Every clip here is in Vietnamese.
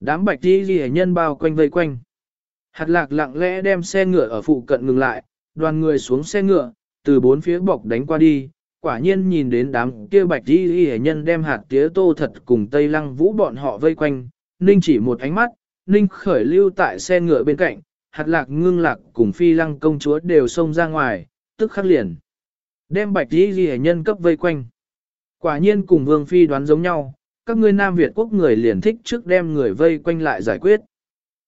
Đám bạch đi ghi nhân bao quanh vây quanh. Hạt lạc lặng lẽ đem xe ngựa ở phụ cận ngừng lại, đoàn người xuống xe ngựa, từ bốn phía bọc đánh qua đi, quả nhiên nhìn đến đám kia bạch đi ghi nhân đem hạt tía tô thật cùng Tây Lăng Vũ bọn họ vây quanh, Ninh chỉ một ánh mắt, Ninh khởi lưu tại xe ngựa bên cạnh, hạt lạc ngưng lạc cùng phi lăng công chúa đều xông ra ngoài, tức khắc liền. Đem bạch đi ghi nhân cấp vây quanh. Quả nhiên cùng vương phi đoán giống nhau, các ngươi Nam Việt quốc người liền thích trước đem người vây quanh lại giải quyết.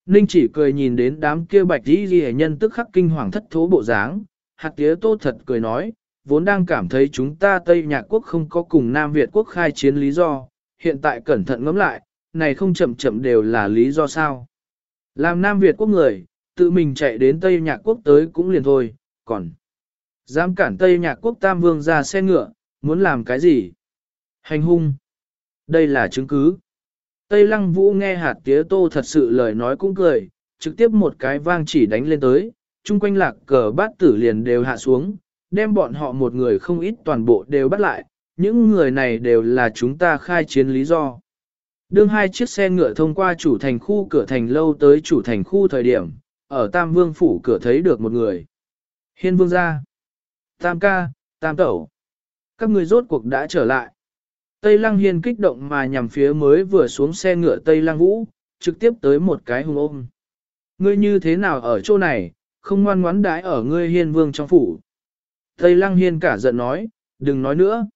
Ninh chỉ cười nhìn đến đám kia bạch đi ghi nhân tức khắc kinh hoàng thất thố bộ dáng, hạt tía tô thật cười nói, vốn đang cảm thấy chúng ta Tây Nhạc quốc không có cùng Nam Việt quốc khai chiến lý do, hiện tại cẩn thận ngẫm lại, này không chậm chậm đều là lý do sao. Làm Nam Việt quốc người, tự mình chạy đến Tây Nhạc quốc tới cũng liền thôi, còn dám cản Tây Nhạc quốc Tam Vương ra xe ngựa, muốn làm cái gì? Hành hung. Đây là chứng cứ. Tây Lăng Vũ nghe hạt tía tô thật sự lời nói cũng cười, trực tiếp một cái vang chỉ đánh lên tới, chung quanh lạc cờ bát tử liền đều hạ xuống, đem bọn họ một người không ít toàn bộ đều bắt lại, những người này đều là chúng ta khai chiến lý do. Đương hai chiếc xe ngựa thông qua chủ thành khu cửa thành lâu tới chủ thành khu thời điểm, ở Tam Vương Phủ cửa thấy được một người. Hiên Vương ra. Tam ca, Tam Tẩu. Các người rốt cuộc đã trở lại. Tây Lăng Hiên kích động mà nhằm phía mới vừa xuống xe ngựa Tây Lăng Vũ, trực tiếp tới một cái hùng ôm. Ngươi như thế nào ở chỗ này, không ngoan ngoãn đãi ở ngươi hiên vương trong phủ. Tây Lăng Hiên cả giận nói, đừng nói nữa.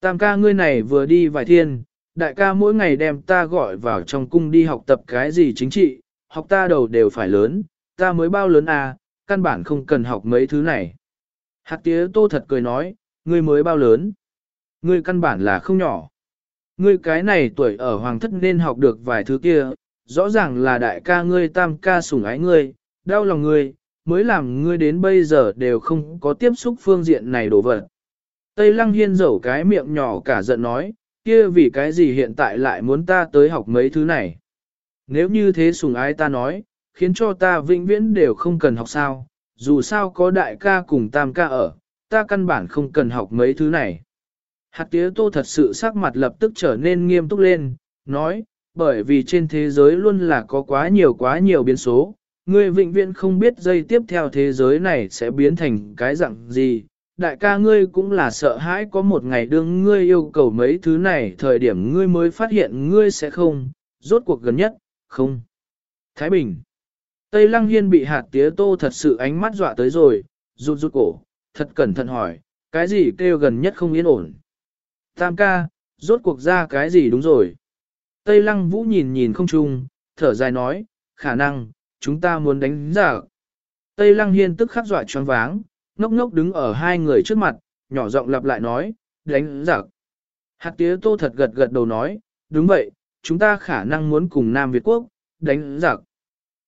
Tam ca ngươi này vừa đi vài thiên, đại ca mỗi ngày đem ta gọi vào trong cung đi học tập cái gì chính trị, học ta đầu đều phải lớn, ta mới bao lớn à, căn bản không cần học mấy thứ này. Hạt tía tô thật cười nói, ngươi mới bao lớn. Ngươi căn bản là không nhỏ. Ngươi cái này tuổi ở hoàng thất nên học được vài thứ kia, rõ ràng là đại ca ngươi tam ca sủng ái ngươi, đau lòng ngươi, mới làm ngươi đến bây giờ đều không có tiếp xúc phương diện này đổ vật. Tây lăng hiên dẩu cái miệng nhỏ cả giận nói, kia vì cái gì hiện tại lại muốn ta tới học mấy thứ này. Nếu như thế sùng ái ta nói, khiến cho ta vĩnh viễn đều không cần học sao, dù sao có đại ca cùng tam ca ở, ta căn bản không cần học mấy thứ này. Hạt tía tô thật sự sắc mặt lập tức trở nên nghiêm túc lên, nói, bởi vì trên thế giới luôn là có quá nhiều quá nhiều biến số, ngươi vĩnh viễn không biết dây tiếp theo thế giới này sẽ biến thành cái dạng gì. Đại ca ngươi cũng là sợ hãi có một ngày đương ngươi yêu cầu mấy thứ này thời điểm ngươi mới phát hiện ngươi sẽ không, rốt cuộc gần nhất, không. Thái Bình Tây Lăng Hiên bị hạt tía tô thật sự ánh mắt dọa tới rồi, rụt rụt cổ, thật cẩn thận hỏi, cái gì kêu gần nhất không yên ổn. Tam ca, rốt cuộc ra cái gì đúng rồi. Tây Lăng Vũ nhìn nhìn không chung, thở dài nói, khả năng, chúng ta muốn đánh giả. Tây Lăng Hiên tức khắc dọa choáng váng, ngốc ngốc đứng ở hai người trước mặt, nhỏ giọng lặp lại nói, đánh giặc. Hạt tía tô thật gật gật đầu nói, đúng vậy, chúng ta khả năng muốn cùng Nam Việt Quốc, đánh giặc.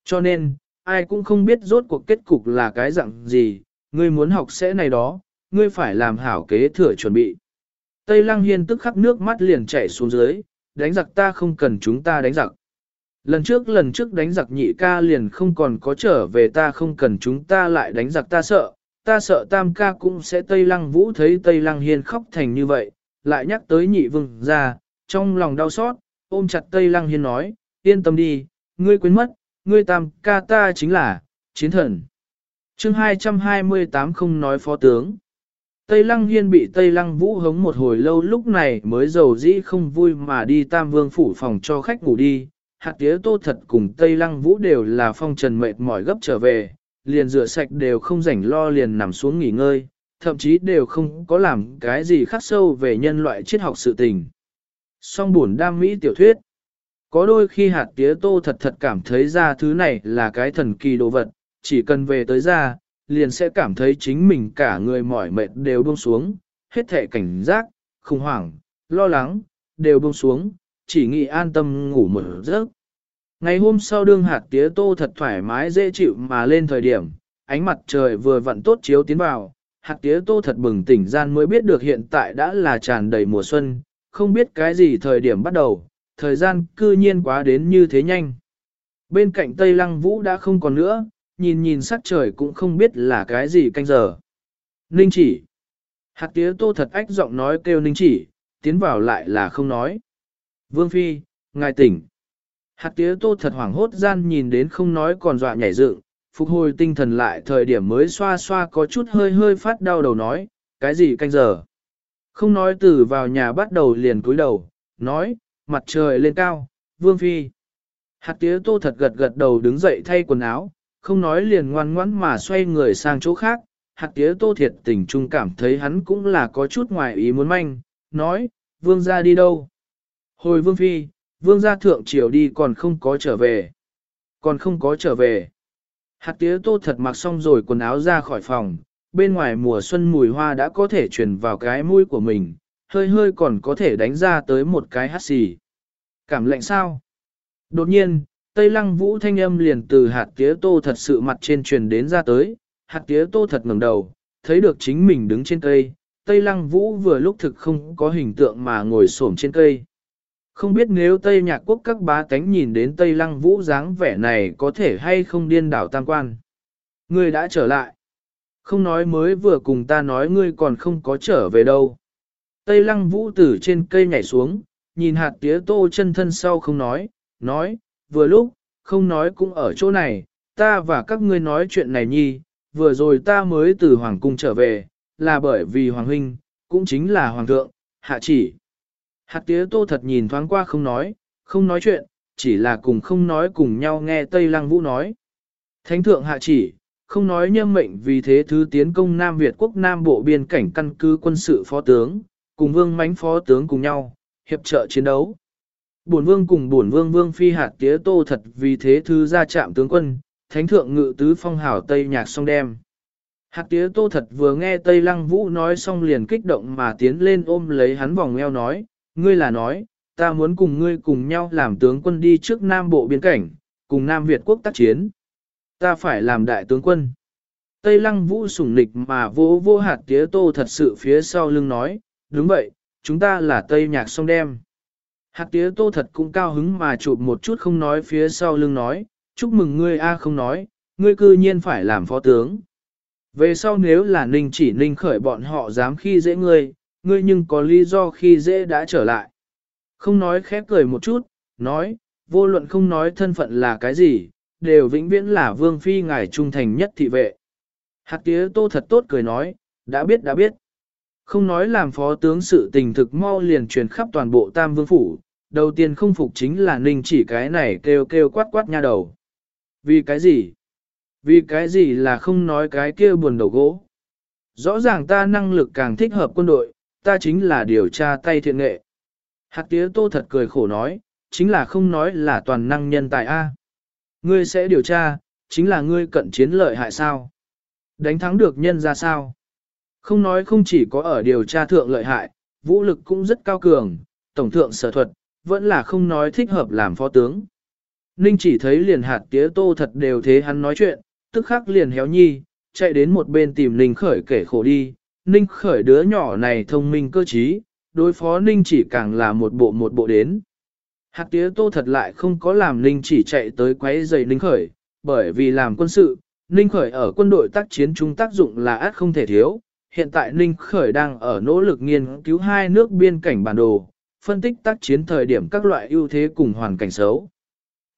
Cho nên, ai cũng không biết rốt cuộc kết cục là cái dạng gì, ngươi muốn học sẽ này đó, ngươi phải làm hảo kế thừa chuẩn bị. Tây Lăng Hiên tức khắc nước mắt liền chảy xuống dưới, đánh giặc ta không cần chúng ta đánh giặc. Lần trước lần trước đánh giặc nhị ca liền không còn có trở về ta không cần chúng ta lại đánh giặc ta sợ, ta sợ tam ca cũng sẽ Tây Lăng Vũ thấy Tây Lăng Hiên khóc thành như vậy, lại nhắc tới nhị vương ra, trong lòng đau xót, ôm chặt Tây Lăng Hiên nói, yên tâm đi, ngươi quên mất, ngươi tam ca ta chính là, chiến thần. chương 228 không nói phó tướng. Tây Lăng Hiên bị Tây Lăng Vũ hống một hồi lâu lúc này mới giàu dĩ không vui mà đi Tam Vương phủ phòng cho khách ngủ đi. Hạt tía tô thật cùng Tây Lăng Vũ đều là phong trần mệt mỏi gấp trở về, liền rửa sạch đều không rảnh lo liền nằm xuống nghỉ ngơi, thậm chí đều không có làm cái gì khác sâu về nhân loại triết học sự tình. Song buồn đam mỹ tiểu thuyết. Có đôi khi hạt tía tô thật thật cảm thấy ra thứ này là cái thần kỳ đồ vật, chỉ cần về tới ra, liền sẽ cảm thấy chính mình cả người mỏi mệt đều buông xuống, hết thể cảnh giác, khủng hoảng, lo lắng, đều buông xuống, chỉ nghĩ an tâm ngủ một giấc. Ngày hôm sau đương hạt tía tô thật thoải mái dễ chịu mà lên thời điểm, ánh mặt trời vừa vặn tốt chiếu tiến vào, hạt tía tô thật bừng tỉnh gian mới biết được hiện tại đã là tràn đầy mùa xuân, không biết cái gì thời điểm bắt đầu, thời gian cư nhiên quá đến như thế nhanh. Bên cạnh Tây Lăng Vũ đã không còn nữa, nhìn nhìn sắc trời cũng không biết là cái gì canh giờ. Ninh chỉ. Hạt tía tô thật ách giọng nói kêu ninh chỉ, tiến vào lại là không nói. Vương Phi, ngài tỉnh. Hạt tía tô thật hoảng hốt gian nhìn đến không nói còn dọa nhảy dựng, phục hồi tinh thần lại thời điểm mới xoa xoa có chút hơi hơi phát đau đầu nói, cái gì canh giờ. Không nói từ vào nhà bắt đầu liền cúi đầu, nói, mặt trời lên cao, vương phi. Hạt tía tô thật gật gật đầu đứng dậy thay quần áo, không nói liền ngoan ngoãn mà xoay người sang chỗ khác. Hạt tía tô thiệt tình trung cảm thấy hắn cũng là có chút ngoài ý muốn manh, nói, vương ra đi đâu? Hồi vương phi, vương gia thượng triều đi còn không có trở về. Còn không có trở về. Hạt tía tô thật mặc xong rồi quần áo ra khỏi phòng, bên ngoài mùa xuân mùi hoa đã có thể truyền vào cái mũi của mình, hơi hơi còn có thể đánh ra tới một cái hát xì. Cảm lạnh sao? Đột nhiên, Tây Lăng Vũ thanh âm liền từ hạt tía tô thật sự mặt trên truyền đến ra tới, hạt tía tô thật ngẩng đầu, thấy được chính mình đứng trên cây, Tây Lăng Vũ vừa lúc thực không có hình tượng mà ngồi xổm trên cây. Không biết nếu Tây Nhạc Quốc các bá tánh nhìn đến Tây Lăng Vũ dáng vẻ này có thể hay không điên đảo tam quan. Ngươi đã trở lại. Không nói mới vừa cùng ta nói ngươi còn không có trở về đâu. Tây Lăng Vũ từ trên cây nhảy xuống, nhìn hạt tía tô chân thân sau không nói, nói, vừa lúc, không nói cũng ở chỗ này, ta và các ngươi nói chuyện này nhi, vừa rồi ta mới từ Hoàng Cung trở về, là bởi vì Hoàng Huynh, cũng chính là Hoàng Thượng, hạ chỉ. Hạt tía tô thật nhìn thoáng qua không nói, không nói chuyện, chỉ là cùng không nói cùng nhau nghe Tây Lăng Vũ nói. Thánh thượng hạ chỉ, không nói nhâm mệnh vì thế thứ tiến công Nam Việt quốc Nam Bộ biên cảnh căn cứ quân sự phó tướng, cùng vương mánh phó tướng cùng nhau, hiệp trợ chiến đấu. Bổn vương cùng bổn vương vương phi hạt tía tô thật vì thế thứ ra chạm tướng quân, thánh thượng ngự tứ phong hảo Tây nhạc song đem. Hạt tía tô thật vừa nghe Tây Lăng Vũ nói xong liền kích động mà tiến lên ôm lấy hắn vòng eo nói, ngươi là nói, ta muốn cùng ngươi cùng nhau làm tướng quân đi trước Nam Bộ biên cảnh, cùng Nam Việt quốc tác chiến. Ta phải làm đại tướng quân. Tây Lăng Vũ sủng nịch mà vô vô hạt tía tô thật sự phía sau lưng nói, đúng vậy, chúng ta là Tây Nhạc song đem. Hạt tía tô thật cũng cao hứng mà chụp một chút không nói phía sau lưng nói, chúc mừng ngươi a không nói, ngươi cư nhiên phải làm phó tướng. Về sau nếu là ninh chỉ ninh khởi bọn họ dám khi dễ ngươi, ngươi nhưng có lý do khi dễ đã trở lại. Không nói khép cười một chút, nói, vô luận không nói thân phận là cái gì, đều vĩnh viễn là vương phi ngài trung thành nhất thị vệ. Hạt tía tô thật tốt cười nói, đã biết đã biết. Không nói làm phó tướng sự tình thực mau liền truyền khắp toàn bộ tam vương phủ, đầu tiên không phục chính là ninh chỉ cái này kêu kêu quát quát nha đầu. Vì cái gì? Vì cái gì là không nói cái kia buồn đầu gỗ? Rõ ràng ta năng lực càng thích hợp quân đội, ta chính là điều tra tay thiện nghệ. Hạt tía tô thật cười khổ nói, chính là không nói là toàn năng nhân tài A. Ngươi sẽ điều tra, chính là ngươi cận chiến lợi hại sao? Đánh thắng được nhân ra sao? Không nói không chỉ có ở điều tra thượng lợi hại, vũ lực cũng rất cao cường, tổng thượng sở thuật, vẫn là không nói thích hợp làm phó tướng. Ninh chỉ thấy liền hạt tía tô thật đều thế hắn nói chuyện, tức khắc liền héo nhi, chạy đến một bên tìm Ninh khởi kể khổ đi. Ninh khởi đứa nhỏ này thông minh cơ trí, đối phó Ninh chỉ càng là một bộ một bộ đến. Hạt tía tô thật lại không có làm Ninh chỉ chạy tới quấy giày Ninh khởi, bởi vì làm quân sự, Ninh khởi ở quân đội tác chiến trung tác dụng là át không thể thiếu. Hiện tại Ninh khởi đang ở nỗ lực nghiên cứu hai nước biên cảnh bản đồ, phân tích tác chiến thời điểm các loại ưu thế cùng hoàn cảnh xấu.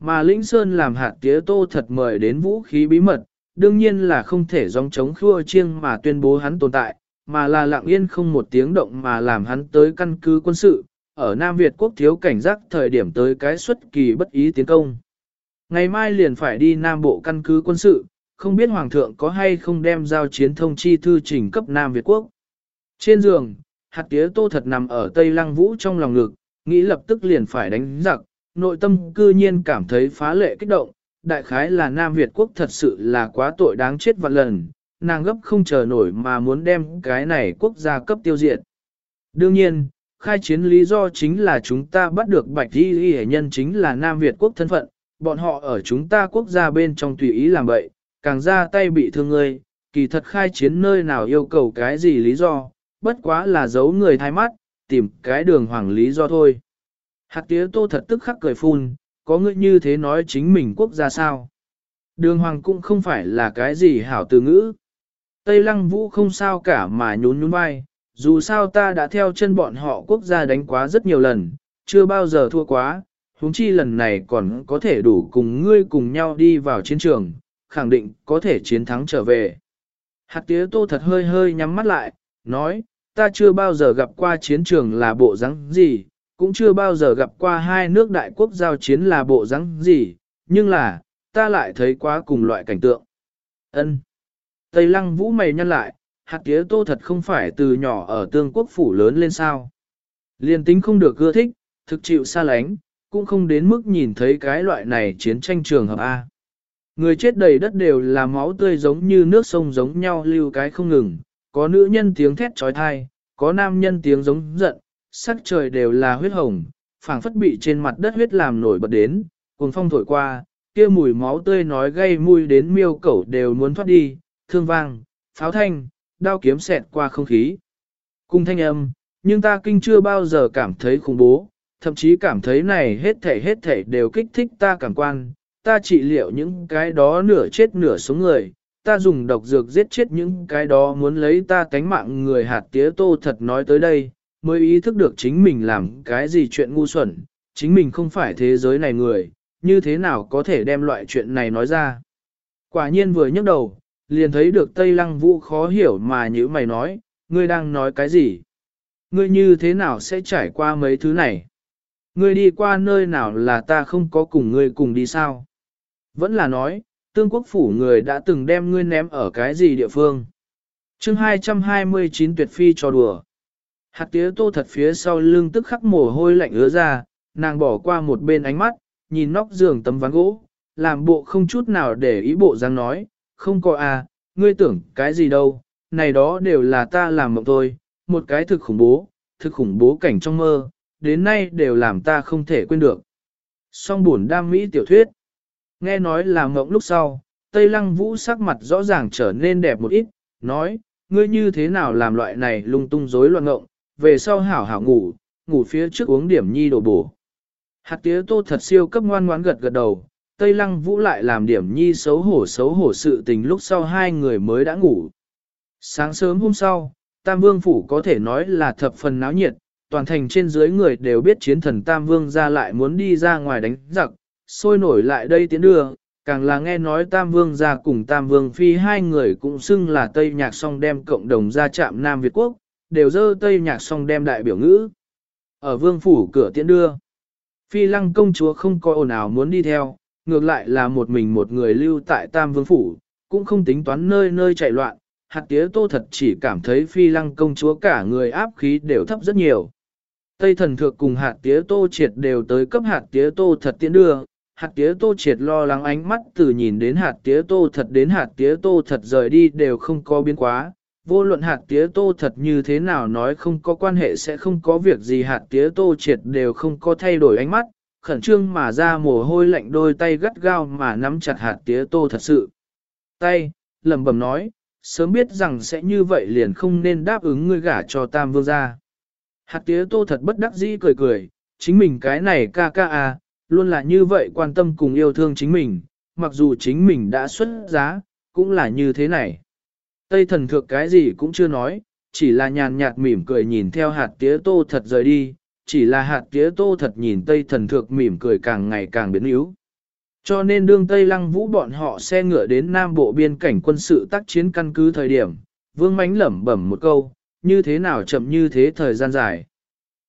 Mà Linh Sơn làm hạt tía tô thật mời đến vũ khí bí mật, đương nhiên là không thể dòng chống khua chiêng mà tuyên bố hắn tồn tại, mà là lặng yên không một tiếng động mà làm hắn tới căn cứ quân sự, ở Nam Việt quốc thiếu cảnh giác thời điểm tới cái xuất kỳ bất ý tiến công. Ngày mai liền phải đi Nam Bộ căn cứ quân sự, không biết Hoàng thượng có hay không đem giao chiến thông chi thư trình cấp Nam Việt quốc. Trên giường, hạt tía tô thật nằm ở Tây Lăng Vũ trong lòng ngực, nghĩ lập tức liền phải đánh giặc, nội tâm cư nhiên cảm thấy phá lệ kích động, đại khái là Nam Việt quốc thật sự là quá tội đáng chết vạn lần, nàng gấp không chờ nổi mà muốn đem cái này quốc gia cấp tiêu diệt. Đương nhiên, khai chiến lý do chính là chúng ta bắt được bạch y hệ nhân chính là Nam Việt quốc thân phận, bọn họ ở chúng ta quốc gia bên trong tùy ý làm bậy, càng ra tay bị thương ngươi, kỳ thật khai chiến nơi nào yêu cầu cái gì lý do, bất quá là giấu người thay mắt, tìm cái đường hoàng lý do thôi. Hạt tía tô thật tức khắc cười phun, có ngươi như thế nói chính mình quốc gia sao. Đường hoàng cũng không phải là cái gì hảo từ ngữ. Tây lăng vũ không sao cả mà nhún nhún vai, dù sao ta đã theo chân bọn họ quốc gia đánh quá rất nhiều lần, chưa bao giờ thua quá, huống chi lần này còn có thể đủ cùng ngươi cùng nhau đi vào chiến trường, khẳng định có thể chiến thắng trở về. Hạt tía tô thật hơi hơi nhắm mắt lại, nói, ta chưa bao giờ gặp qua chiến trường là bộ rắn gì, cũng chưa bao giờ gặp qua hai nước đại quốc giao chiến là bộ rắn gì, nhưng là, ta lại thấy quá cùng loại cảnh tượng. Ân. Tây lăng vũ mày nhăn lại, hạt tía tô thật không phải từ nhỏ ở tương quốc phủ lớn lên sao. Liên tính không được ưa thích, thực chịu xa lánh, cũng không đến mức nhìn thấy cái loại này chiến tranh trường hợp A. Người chết đầy đất đều là máu tươi giống như nước sông giống nhau lưu cái không ngừng, có nữ nhân tiếng thét trói thai, có nam nhân tiếng giống giận, sắc trời đều là huyết hồng, phảng phất bị trên mặt đất huyết làm nổi bật đến, cuồng phong thổi qua, kia mùi máu tươi nói gây mùi đến miêu cẩu đều muốn thoát đi, thương vang, pháo thanh, đao kiếm xẹt qua không khí. Cùng thanh âm, nhưng ta kinh chưa bao giờ cảm thấy khủng bố, thậm chí cảm thấy này hết thể hết thể đều kích thích ta cảm quan, ta trị liệu những cái đó nửa chết nửa sống người, ta dùng độc dược giết chết những cái đó muốn lấy ta cánh mạng người hạt tía tô thật nói tới đây, mới ý thức được chính mình làm cái gì chuyện ngu xuẩn, chính mình không phải thế giới này người, như thế nào có thể đem loại chuyện này nói ra. Quả nhiên vừa nhấc đầu, liền thấy được Tây Lăng Vũ khó hiểu mà như mày nói, ngươi đang nói cái gì? Ngươi như thế nào sẽ trải qua mấy thứ này? Ngươi đi qua nơi nào là ta không có cùng ngươi cùng đi sao? Vẫn là nói, tương quốc phủ người đã từng đem ngươi ném ở cái gì địa phương? chương 229 tuyệt phi cho đùa. Hạt tía tô thật phía sau lưng tức khắc mồ hôi lạnh ứa ra, nàng bỏ qua một bên ánh mắt, nhìn nóc giường tấm ván gỗ, làm bộ không chút nào để ý bộ dáng nói, không có à, ngươi tưởng cái gì đâu, này đó đều là ta làm mộng thôi, một cái thực khủng bố, thực khủng bố cảnh trong mơ, đến nay đều làm ta không thể quên được. Song buồn đam mỹ tiểu thuyết, nghe nói là mộng lúc sau, Tây Lăng Vũ sắc mặt rõ ràng trở nên đẹp một ít, nói, ngươi như thế nào làm loại này lung tung rối loạn ngộng, về sau hảo hảo ngủ, ngủ phía trước uống điểm nhi đổ bổ. Hạt tía tô thật siêu cấp ngoan ngoãn gật gật đầu, Tây Lăng Vũ lại làm điểm nhi xấu hổ xấu hổ sự tình lúc sau hai người mới đã ngủ. Sáng sớm hôm sau, Tam Vương Phủ có thể nói là thập phần náo nhiệt, toàn thành trên dưới người đều biết chiến thần Tam Vương ra lại muốn đi ra ngoài đánh giặc, sôi nổi lại đây tiến đưa, càng là nghe nói Tam Vương ra cùng Tam Vương Phi hai người cũng xưng là Tây Nhạc song đem cộng đồng ra chạm Nam Việt Quốc, đều dơ Tây Nhạc song đem đại biểu ngữ. Ở Vương Phủ cửa tiến đưa, Phi Lăng công chúa không có ồn ào muốn đi theo, ngược lại là một mình một người lưu tại Tam Vương Phủ, cũng không tính toán nơi nơi chạy loạn, hạt tía tô thật chỉ cảm thấy phi lăng công chúa cả người áp khí đều thấp rất nhiều. Tây thần thượng cùng hạt tía tô triệt đều tới cấp hạt tía tô thật tiến đưa, hạt tía tô triệt lo lắng ánh mắt từ nhìn đến hạt tía tô thật đến hạt tía tô thật rời đi đều không có biến quá. Vô luận hạt tía tô thật như thế nào nói không có quan hệ sẽ không có việc gì hạt tía tô triệt đều không có thay đổi ánh mắt, khẩn trương mà ra mồ hôi lạnh đôi tay gắt gao mà nắm chặt hạt tía tô thật sự. Tay, lẩm bẩm nói, sớm biết rằng sẽ như vậy liền không nên đáp ứng ngươi gả cho tam vương gia. Hạt tía tô thật bất đắc dĩ cười cười, chính mình cái này ca ca à, luôn là như vậy quan tâm cùng yêu thương chính mình, mặc dù chính mình đã xuất giá, cũng là như thế này. Tây thần thượng cái gì cũng chưa nói, chỉ là nhàn nhạt mỉm cười nhìn theo hạt tía tô thật rời đi, chỉ là hạt tía tô thật nhìn Tây thần thượng mỉm cười càng ngày càng biến yếu. Cho nên đương Tây Lăng Vũ bọn họ xe ngựa đến Nam Bộ biên cảnh quân sự tác chiến căn cứ thời điểm, Vương Mánh lẩm bẩm một câu, như thế nào chậm như thế thời gian dài.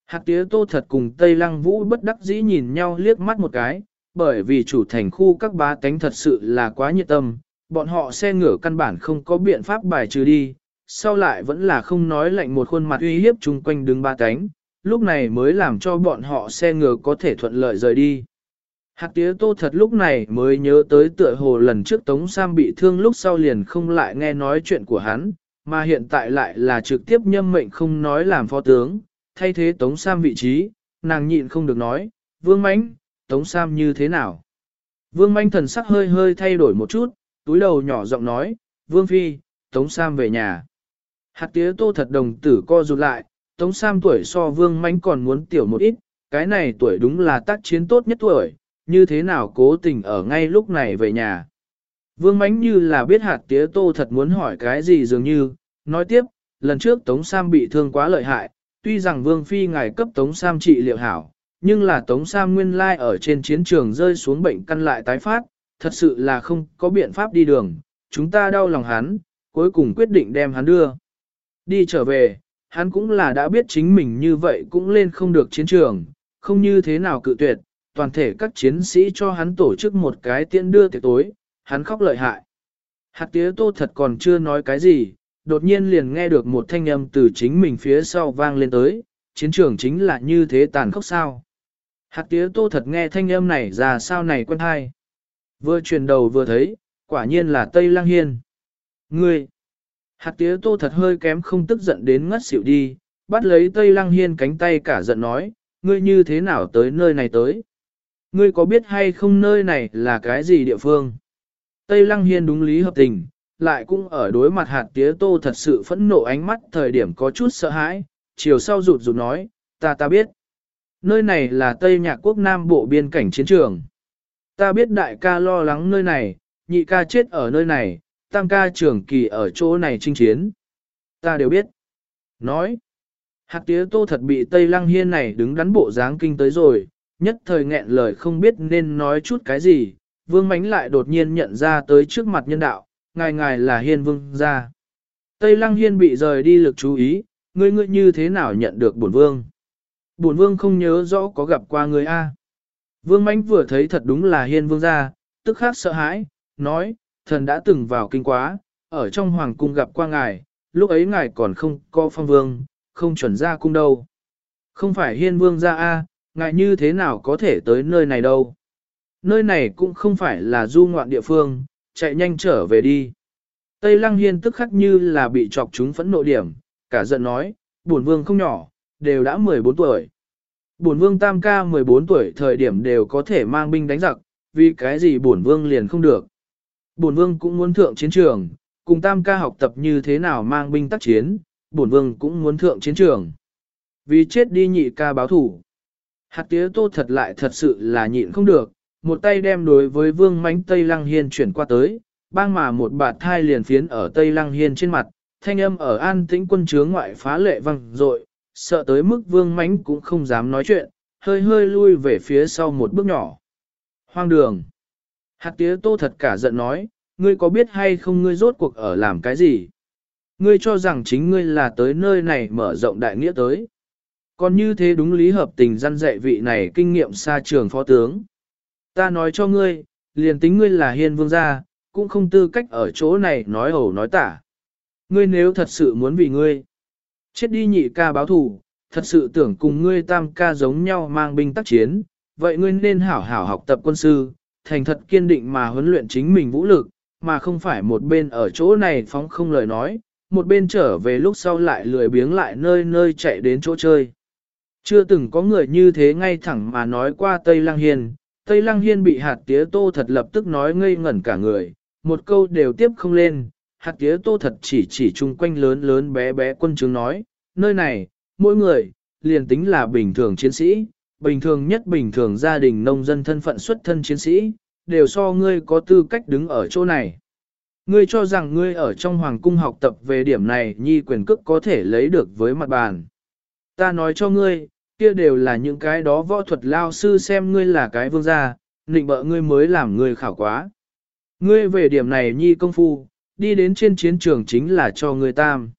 Hạc tía tô thật cùng Tây Lăng Vũ bất đắc dĩ nhìn nhau liếc mắt một cái, bởi vì chủ thành khu các bá tánh thật sự là quá nhiệt tâm, bọn họ xe ngựa căn bản không có biện pháp bài trừ đi, sau lại vẫn là không nói lạnh một khuôn mặt uy hiếp chung quanh đứng ba tánh, lúc này mới làm cho bọn họ xe ngựa có thể thuận lợi rời đi. Hạc tía tô thật lúc này mới nhớ tới tựa hồ lần trước Tống Sam bị thương lúc sau liền không lại nghe nói chuyện của hắn, mà hiện tại lại là trực tiếp nhâm mệnh không nói làm phó tướng, thay thế Tống Sam vị trí, nàng nhịn không được nói, Vương Mánh, Tống Sam như thế nào? Vương Mánh thần sắc hơi hơi thay đổi một chút, túi đầu nhỏ giọng nói, Vương Phi, Tống Sam về nhà. Hạt tía tô thật đồng tử co rụt lại, Tống Sam tuổi so Vương Mánh còn muốn tiểu một ít, cái này tuổi đúng là tác chiến tốt nhất tuổi, như thế nào cố tình ở ngay lúc này về nhà. Vương Mánh như là biết hạt tía tô thật muốn hỏi cái gì dường như, nói tiếp, lần trước Tống Sam bị thương quá lợi hại, tuy rằng Vương Phi ngài cấp Tống Sam trị liệu hảo, nhưng là Tống Sam nguyên lai ở trên chiến trường rơi xuống bệnh căn lại tái phát, thật sự là không có biện pháp đi đường, chúng ta đau lòng hắn, cuối cùng quyết định đem hắn đưa. Đi trở về, hắn cũng là đã biết chính mình như vậy cũng lên không được chiến trường, không như thế nào cự tuyệt, toàn thể các chiến sĩ cho hắn tổ chức một cái tiễn đưa tiệc tối, hắn khóc lợi hại. Hạt tía tô thật còn chưa nói cái gì, đột nhiên liền nghe được một thanh âm từ chính mình phía sau vang lên tới, chiến trường chính là như thế tàn khốc sao. Hạt tía tô thật nghe thanh âm này ra sao này quen hay. Vừa chuyển đầu vừa thấy, quả nhiên là Tây Lang Hiên. Ngươi! Hạt tía tô thật hơi kém không tức giận đến ngất xỉu đi, bắt lấy Tây Lăng Hiên cánh tay cả giận nói, ngươi như thế nào tới nơi này tới? Ngươi có biết hay không nơi này là cái gì địa phương? Tây Lăng Hiên đúng lý hợp tình, lại cũng ở đối mặt hạt tía tô thật sự phẫn nộ ánh mắt thời điểm có chút sợ hãi, chiều sau rụt rụt nói, ta ta biết. Nơi này là Tây Nhạc Quốc Nam Bộ biên cảnh chiến trường. Ta biết đại ca lo lắng nơi này, nhị ca chết ở nơi này, tam ca trưởng kỳ ở chỗ này chinh chiến. Ta đều biết. Nói. Hạt tía tô thật bị Tây Lăng Hiên này đứng đắn bộ dáng kinh tới rồi, nhất thời nghẹn lời không biết nên nói chút cái gì, vương mánh lại đột nhiên nhận ra tới trước mặt nhân đạo, ngài ngài là hiên vương gia. Tây Lăng Hiên bị rời đi lực chú ý, ngươi ngươi như thế nào nhận được bổn vương. Bổn vương không nhớ rõ có gặp qua người A. Vương mánh vừa thấy thật đúng là hiên vương gia, tức khắc sợ hãi, nói, thần đã từng vào kinh quá, ở trong hoàng cung gặp qua ngài, lúc ấy ngài còn không có phong vương, không chuẩn ra cung đâu. Không phải hiên vương gia a, ngài như thế nào có thể tới nơi này đâu. Nơi này cũng không phải là du ngoạn địa phương, chạy nhanh trở về đi. Tây Lăng Hiên tức khắc như là bị chọc chúng phẫn nộ điểm, cả giận nói, bổn vương không nhỏ, đều đã 14 tuổi. Bổn vương tam ca 14 tuổi thời điểm đều có thể mang binh đánh giặc, vì cái gì bổn vương liền không được bổn vương cũng muốn thượng chiến trường, cùng tam ca học tập như thế nào mang binh tác chiến, bổn vương cũng muốn thượng chiến trường. Vì chết đi nhị ca báo thủ. Hạt tía tô thật lại thật sự là nhịn không được, một tay đem đối với vương mánh Tây Lăng Hiên chuyển qua tới, bang mà một bạt thai liền phiến ở Tây Lăng Hiên trên mặt, thanh âm ở an tĩnh quân chướng ngoại phá lệ văng rội, sợ tới mức vương mánh cũng không dám nói chuyện, hơi hơi lui về phía sau một bước nhỏ. Hoang đường. Hạt tía tô thật cả giận nói, ngươi có biết hay không ngươi rốt cuộc ở làm cái gì? Ngươi cho rằng chính ngươi là tới nơi này mở rộng đại nghĩa tới. Còn như thế đúng lý hợp tình dân dạy vị này kinh nghiệm xa trường phó tướng. Ta nói cho ngươi, liền tính ngươi là hiên vương gia, cũng không tư cách ở chỗ này nói ẩu nói tả. Ngươi nếu thật sự muốn vì ngươi, chết đi nhị ca báo thù, thật sự tưởng cùng ngươi tam ca giống nhau mang binh tác chiến, vậy ngươi nên hảo hảo học tập quân sư, thành thật kiên định mà huấn luyện chính mình vũ lực, mà không phải một bên ở chỗ này phóng không lời nói, một bên trở về lúc sau lại lười biếng lại nơi nơi chạy đến chỗ chơi. Chưa từng có người như thế ngay thẳng mà nói qua Tây Lăng Hiền. Tây Lăng Hiên bị hạt tía tô thật lập tức nói ngây ngẩn cả người, một câu đều tiếp không lên, hạt tía tô thật chỉ chỉ chung quanh lớn lớn bé bé quân chứng nói, nơi này, mỗi người, liền tính là bình thường chiến sĩ, bình thường nhất bình thường gia đình nông dân thân phận xuất thân chiến sĩ, đều so ngươi có tư cách đứng ở chỗ này. Ngươi cho rằng ngươi ở trong hoàng cung học tập về điểm này nhi quyền cước có thể lấy được với mặt bàn. Ta nói cho ngươi, kia đều là những cái đó võ thuật lao sư xem ngươi là cái vương gia, định bợ ngươi mới làm ngươi khảo quá. Ngươi về điểm này nhi công phu, đi đến trên chiến trường chính là cho ngươi tam.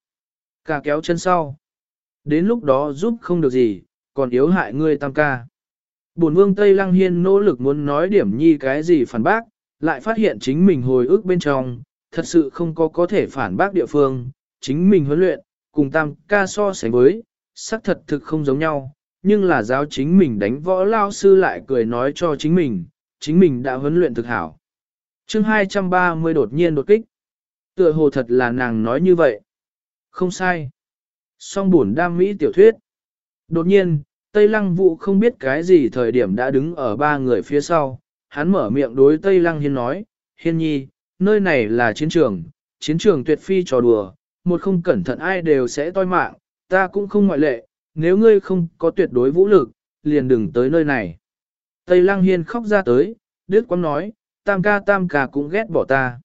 ca kéo chân sau. Đến lúc đó giúp không được gì, còn yếu hại ngươi tam ca. Bổn vương Tây Lăng Hiên nỗ lực muốn nói điểm nhi cái gì phản bác, lại phát hiện chính mình hồi ức bên trong, thật sự không có có thể phản bác địa phương, chính mình huấn luyện, cùng tam ca so sánh với, xác thật thực không giống nhau, nhưng là giáo chính mình đánh võ lao sư lại cười nói cho chính mình, chính mình đã huấn luyện thực hảo. chương 230 đột nhiên đột kích. Tựa hồ thật là nàng nói như vậy. Không sai. Song buồn đam mỹ tiểu thuyết. Đột nhiên, Tây Lăng Vũ không biết cái gì thời điểm đã đứng ở ba người phía sau, hắn mở miệng đối Tây Lăng Hiên nói, Hiên nhi, nơi này là chiến trường, chiến trường tuyệt phi trò đùa, một không cẩn thận ai đều sẽ toi mạng, ta cũng không ngoại lệ, nếu ngươi không có tuyệt đối vũ lực, liền đừng tới nơi này. Tây Lăng Hiên khóc ra tới, Đức Quang nói, tam ca tam ca cũng ghét bỏ ta.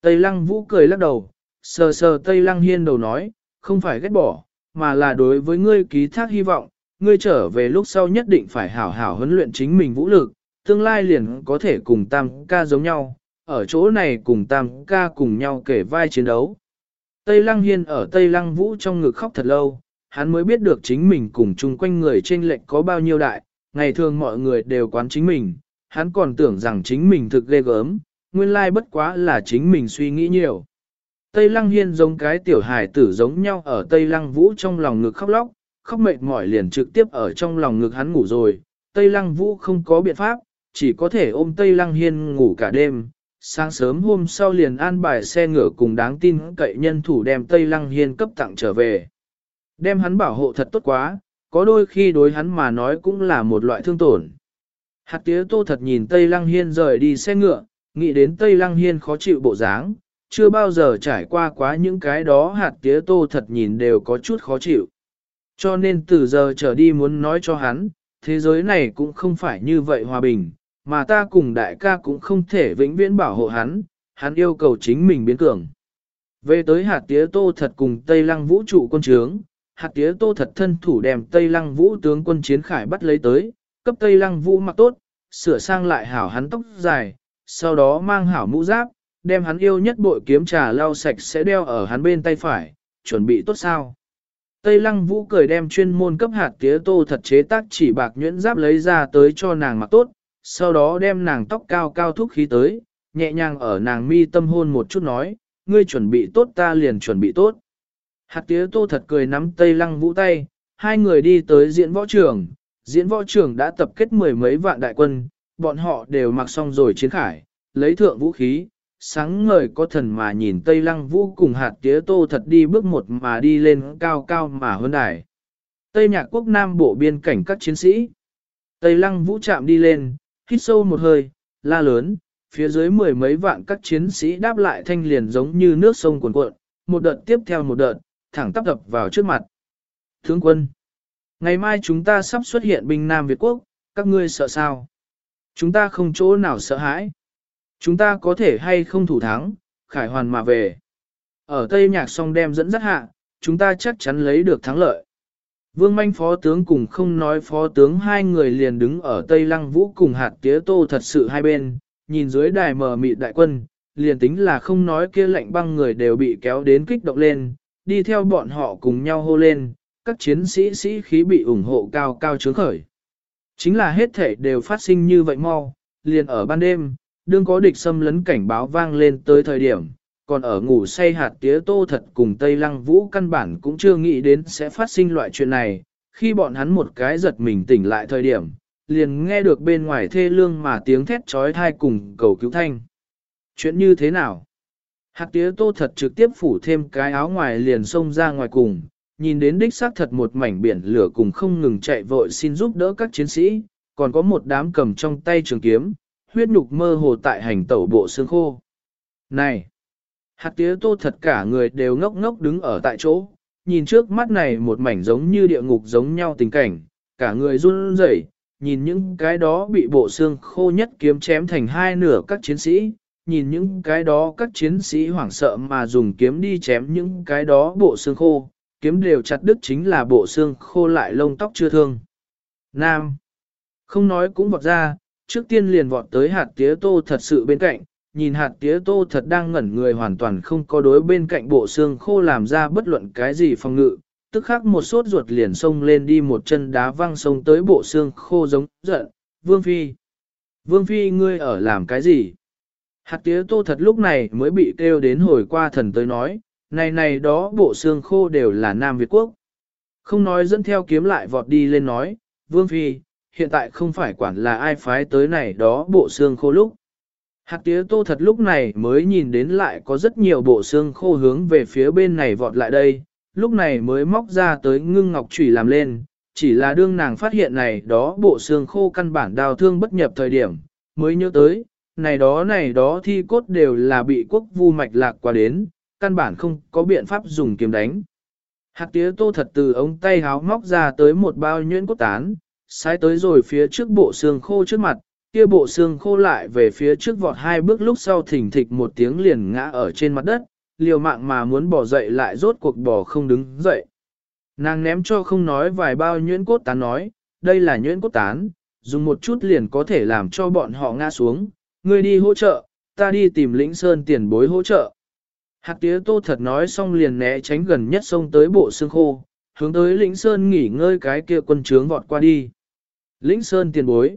Tây Lăng Vũ cười lắc đầu, sờ sờ Tây Lăng Hiên đầu nói, không phải ghét bỏ, mà là đối với ngươi ký thác hy vọng, ngươi trở về lúc sau nhất định phải hảo hảo huấn luyện chính mình vũ lực, tương lai liền có thể cùng tam ca giống nhau, ở chỗ này cùng tam ca cùng nhau kể vai chiến đấu. Tây Lăng Hiên ở Tây Lăng Vũ trong ngực khóc thật lâu, hắn mới biết được chính mình cùng chung quanh người trên lệnh có bao nhiêu đại, ngày thường mọi người đều quán chính mình, hắn còn tưởng rằng chính mình thực ghê gớm, nguyên lai bất quá là chính mình suy nghĩ nhiều. Tây Lăng Hiên giống cái tiểu hài tử giống nhau ở Tây Lăng Vũ trong lòng ngực khóc lóc, khóc mệt mỏi liền trực tiếp ở trong lòng ngực hắn ngủ rồi. Tây Lăng Vũ không có biện pháp, chỉ có thể ôm Tây Lăng Hiên ngủ cả đêm. Sáng sớm hôm sau liền an bài xe ngựa cùng đáng tin cậy nhân thủ đem Tây Lăng Hiên cấp tặng trở về. Đem hắn bảo hộ thật tốt quá, có đôi khi đối hắn mà nói cũng là một loại thương tổn. Hạt tía tô thật nhìn Tây Lăng Hiên rời đi xe ngựa, nghĩ đến Tây Lăng Hiên khó chịu bộ dáng, chưa bao giờ trải qua quá những cái đó hạt tía tô thật nhìn đều có chút khó chịu. Cho nên từ giờ trở đi muốn nói cho hắn, thế giới này cũng không phải như vậy hòa bình, mà ta cùng đại ca cũng không thể vĩnh viễn bảo hộ hắn, hắn yêu cầu chính mình biến cường. Về tới hạt tía tô thật cùng Tây Lăng vũ trụ quân trướng, hạt tía tô thật thân thủ đem Tây Lăng vũ tướng quân chiến khải bắt lấy tới, cấp Tây Lăng vũ mặc tốt, sửa sang lại hảo hắn tóc dài, sau đó mang hảo mũ giáp, đem hắn yêu nhất bội kiếm trà lau sạch sẽ đeo ở hắn bên tay phải, chuẩn bị tốt sao. Tây Lăng Vũ cười đem chuyên môn cấp hạt tía tô thật chế tác chỉ bạc nhuyễn giáp lấy ra tới cho nàng mặc tốt, sau đó đem nàng tóc cao cao thúc khí tới, nhẹ nhàng ở nàng mi tâm hôn một chút nói, ngươi chuẩn bị tốt ta liền chuẩn bị tốt. Hạt tía tô thật cười nắm Tây Lăng Vũ tay, hai người đi tới diễn võ trường, diễn võ trường đã tập kết mười mấy vạn đại quân, bọn họ đều mặc xong rồi chiến khải, lấy thượng vũ khí, sáng ngời có thần mà nhìn Tây Lăng Vũ cùng hạt tía tô thật đi bước một mà đi lên cao cao mà hơn đài. Tây Nhạc Quốc Nam bộ biên cảnh các chiến sĩ. Tây Lăng Vũ chạm đi lên, hít sâu một hơi, la lớn, phía dưới mười mấy vạn các chiến sĩ đáp lại thanh liền giống như nước sông cuồn cuộn, một đợt tiếp theo một đợt, thẳng tắp đập vào trước mặt. Tướng quân, ngày mai chúng ta sắp xuất hiện binh Nam Việt Quốc, các ngươi sợ sao? Chúng ta không chỗ nào sợ hãi. Chúng ta có thể hay không thủ thắng, khải hoàn mà về. Ở Tây Nhạc song đem dẫn dắt hạ, chúng ta chắc chắn lấy được thắng lợi. Vương manh phó tướng cùng không nói phó tướng hai người liền đứng ở Tây Lăng Vũ cùng hạt tía tô thật sự hai bên, nhìn dưới đài mờ mịt đại quân, liền tính là không nói kia lệnh băng người đều bị kéo đến kích động lên, đi theo bọn họ cùng nhau hô lên, các chiến sĩ sĩ khí bị ủng hộ cao cao trướng khởi. Chính là hết thể đều phát sinh như vậy mau, liền ở ban đêm, đương có địch xâm lấn cảnh báo vang lên tới thời điểm, còn ở ngủ say hạt tía tô thật cùng Tây Lăng Vũ căn bản cũng chưa nghĩ đến sẽ phát sinh loại chuyện này, khi bọn hắn một cái giật mình tỉnh lại thời điểm, liền nghe được bên ngoài thê lương mà tiếng thét trói thai cùng cầu cứu thanh. Chuyện như thế nào? Hạt tía tô thật trực tiếp phủ thêm cái áo ngoài liền xông ra ngoài cùng, nhìn đến đích xác thật một mảnh biển lửa cùng không ngừng chạy vội xin giúp đỡ các chiến sĩ, còn có một đám cầm trong tay trường kiếm, huyết nhục mơ hồ tại hành tẩu bộ xương khô. Này! Hạt tía tô thật cả người đều ngốc ngốc đứng ở tại chỗ, nhìn trước mắt này một mảnh giống như địa ngục giống nhau tình cảnh, cả người run rẩy, nhìn những cái đó bị bộ xương khô nhất kiếm chém thành hai nửa các chiến sĩ, nhìn những cái đó các chiến sĩ hoảng sợ mà dùng kiếm đi chém những cái đó bộ xương khô, kiếm đều chặt đứt chính là bộ xương khô lại lông tóc chưa thương. Nam. Không nói cũng vọt ra, trước tiên liền vọt tới hạt tía tô thật sự bên cạnh, nhìn hạt tía tô thật đang ngẩn người hoàn toàn không có đối bên cạnh bộ xương khô làm ra bất luận cái gì phòng ngự, tức khắc một sốt ruột liền xông lên đi một chân đá văng sông tới bộ xương khô giống giận, Vương Phi. Vương Phi ngươi ở làm cái gì? Hạt tía tô thật lúc này mới bị kêu đến hồi qua thần tới nói, này này đó bộ xương khô đều là Nam Việt Quốc. Không nói dẫn theo kiếm lại vọt đi lên nói, Vương Phi, hiện tại không phải quản là ai phái tới này đó bộ xương khô lúc. Hạt tía tô thật lúc này mới nhìn đến lại có rất nhiều bộ xương khô hướng về phía bên này vọt lại đây, lúc này mới móc ra tới ngưng ngọc trùy làm lên, chỉ là đương nàng phát hiện này đó bộ xương khô căn bản đào thương bất nhập thời điểm, mới nhớ tới, này đó này đó thi cốt đều là bị quốc vu mạch lạc qua đến, căn bản không có biện pháp dùng kiếm đánh. Hạt tía tô thật từ ống tay háo móc ra tới một bao nhuyễn cốt tán, sai tới rồi phía trước bộ xương khô trước mặt, kia bộ xương khô lại về phía trước vọt hai bước lúc sau thỉnh thịch một tiếng liền ngã ở trên mặt đất, liều mạng mà muốn bỏ dậy lại rốt cuộc bỏ không đứng dậy. Nàng ném cho không nói vài bao nhuyễn cốt tán nói, đây là nhuyễn cốt tán, dùng một chút liền có thể làm cho bọn họ ngã xuống, ngươi đi hỗ trợ, ta đi tìm lĩnh sơn tiền bối hỗ trợ. Hạt tía tô thật nói xong liền né tránh gần nhất sông tới bộ xương khô, hướng tới lĩnh sơn nghỉ ngơi cái kia quân trướng vọt qua đi. Lĩnh sơn tiền bối.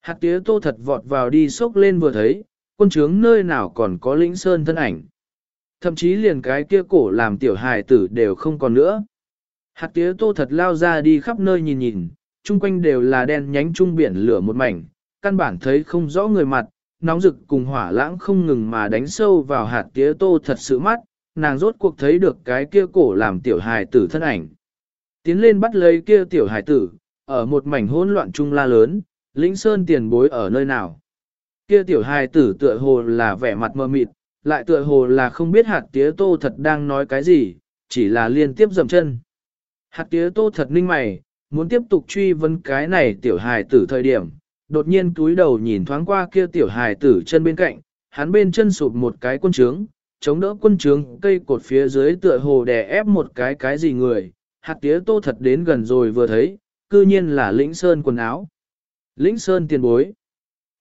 Hạt tía tô thật vọt vào đi sốc lên vừa thấy, quân trướng nơi nào còn có lĩnh sơn thân ảnh. Thậm chí liền cái kia cổ làm tiểu hài tử đều không còn nữa. Hạt tía tô thật lao ra đi khắp nơi nhìn nhìn, chung quanh đều là đen nhánh trung biển lửa một mảnh, căn bản thấy không rõ người mặt, nóng rực cùng hỏa lãng không ngừng mà đánh sâu vào hạt tía tô thật sự mắt, nàng rốt cuộc thấy được cái kia cổ làm tiểu hài tử thân ảnh. Tiến lên bắt lấy kia tiểu hài tử, ở một mảnh hỗn loạn trung la lớn, lĩnh sơn tiền bối ở nơi nào. Kia tiểu hài tử tựa hồ là vẻ mặt mơ mịt, lại tựa hồ là không biết hạt tía tô thật đang nói cái gì, chỉ là liên tiếp dầm chân. Hạt tía tô thật ninh mày, muốn tiếp tục truy vấn cái này tiểu hài tử thời điểm, đột nhiên túi đầu nhìn thoáng qua kia tiểu hài tử chân bên cạnh, hắn bên chân sụp một cái quân trướng, chống đỡ quân trướng cây cột phía dưới tựa hồ đè ép một cái cái gì người, hạt tía tô thật đến gần rồi vừa thấy, cư nhiên là lĩnh sơn quần áo. Lĩnh sơn tiền bối.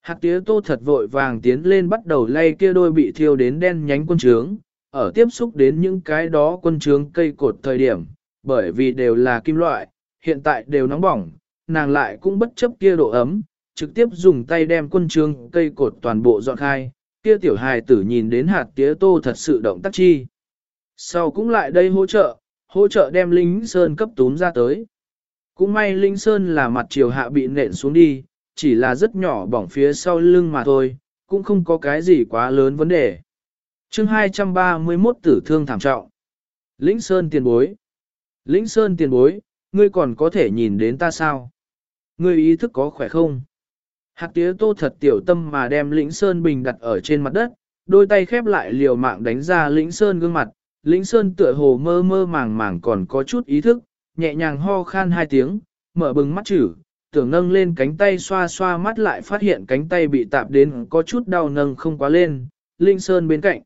Hạt tía tô thật vội vàng tiến lên bắt đầu lay kia đôi bị thiêu đến đen nhánh quân trướng, ở tiếp xúc đến những cái đó quân trướng cây cột thời điểm, bởi vì đều là kim loại, hiện tại đều nóng bỏng, nàng lại cũng bất chấp kia độ ấm, trực tiếp dùng tay đem quân trương cây cột toàn bộ dọn khai, kia tiểu hài tử nhìn đến hạt tía tô thật sự động tác chi. Sau cũng lại đây hỗ trợ, hỗ trợ đem linh sơn cấp túm ra tới. Cũng may Linh Sơn là mặt chiều hạ bị nện xuống đi, chỉ là rất nhỏ bỏng phía sau lưng mà thôi, cũng không có cái gì quá lớn vấn đề. chương 231 tử thương thảm trọng. Lĩnh Sơn tiền bối. Lĩnh Sơn tiền bối, ngươi còn có thể nhìn đến ta sao? Ngươi ý thức có khỏe không? Hạt tía tô thật tiểu tâm mà đem lĩnh Sơn bình đặt ở trên mặt đất, đôi tay khép lại liều mạng đánh ra lĩnh Sơn gương mặt. Lĩnh Sơn tựa hồ mơ mơ màng màng còn có chút ý thức, nhẹ nhàng ho khan hai tiếng, mở bừng mắt chữ, tưởng nâng lên cánh tay xoa xoa mắt lại phát hiện cánh tay bị tạp đến có chút đau nâng không quá lên, lĩnh Sơn bên cạnh.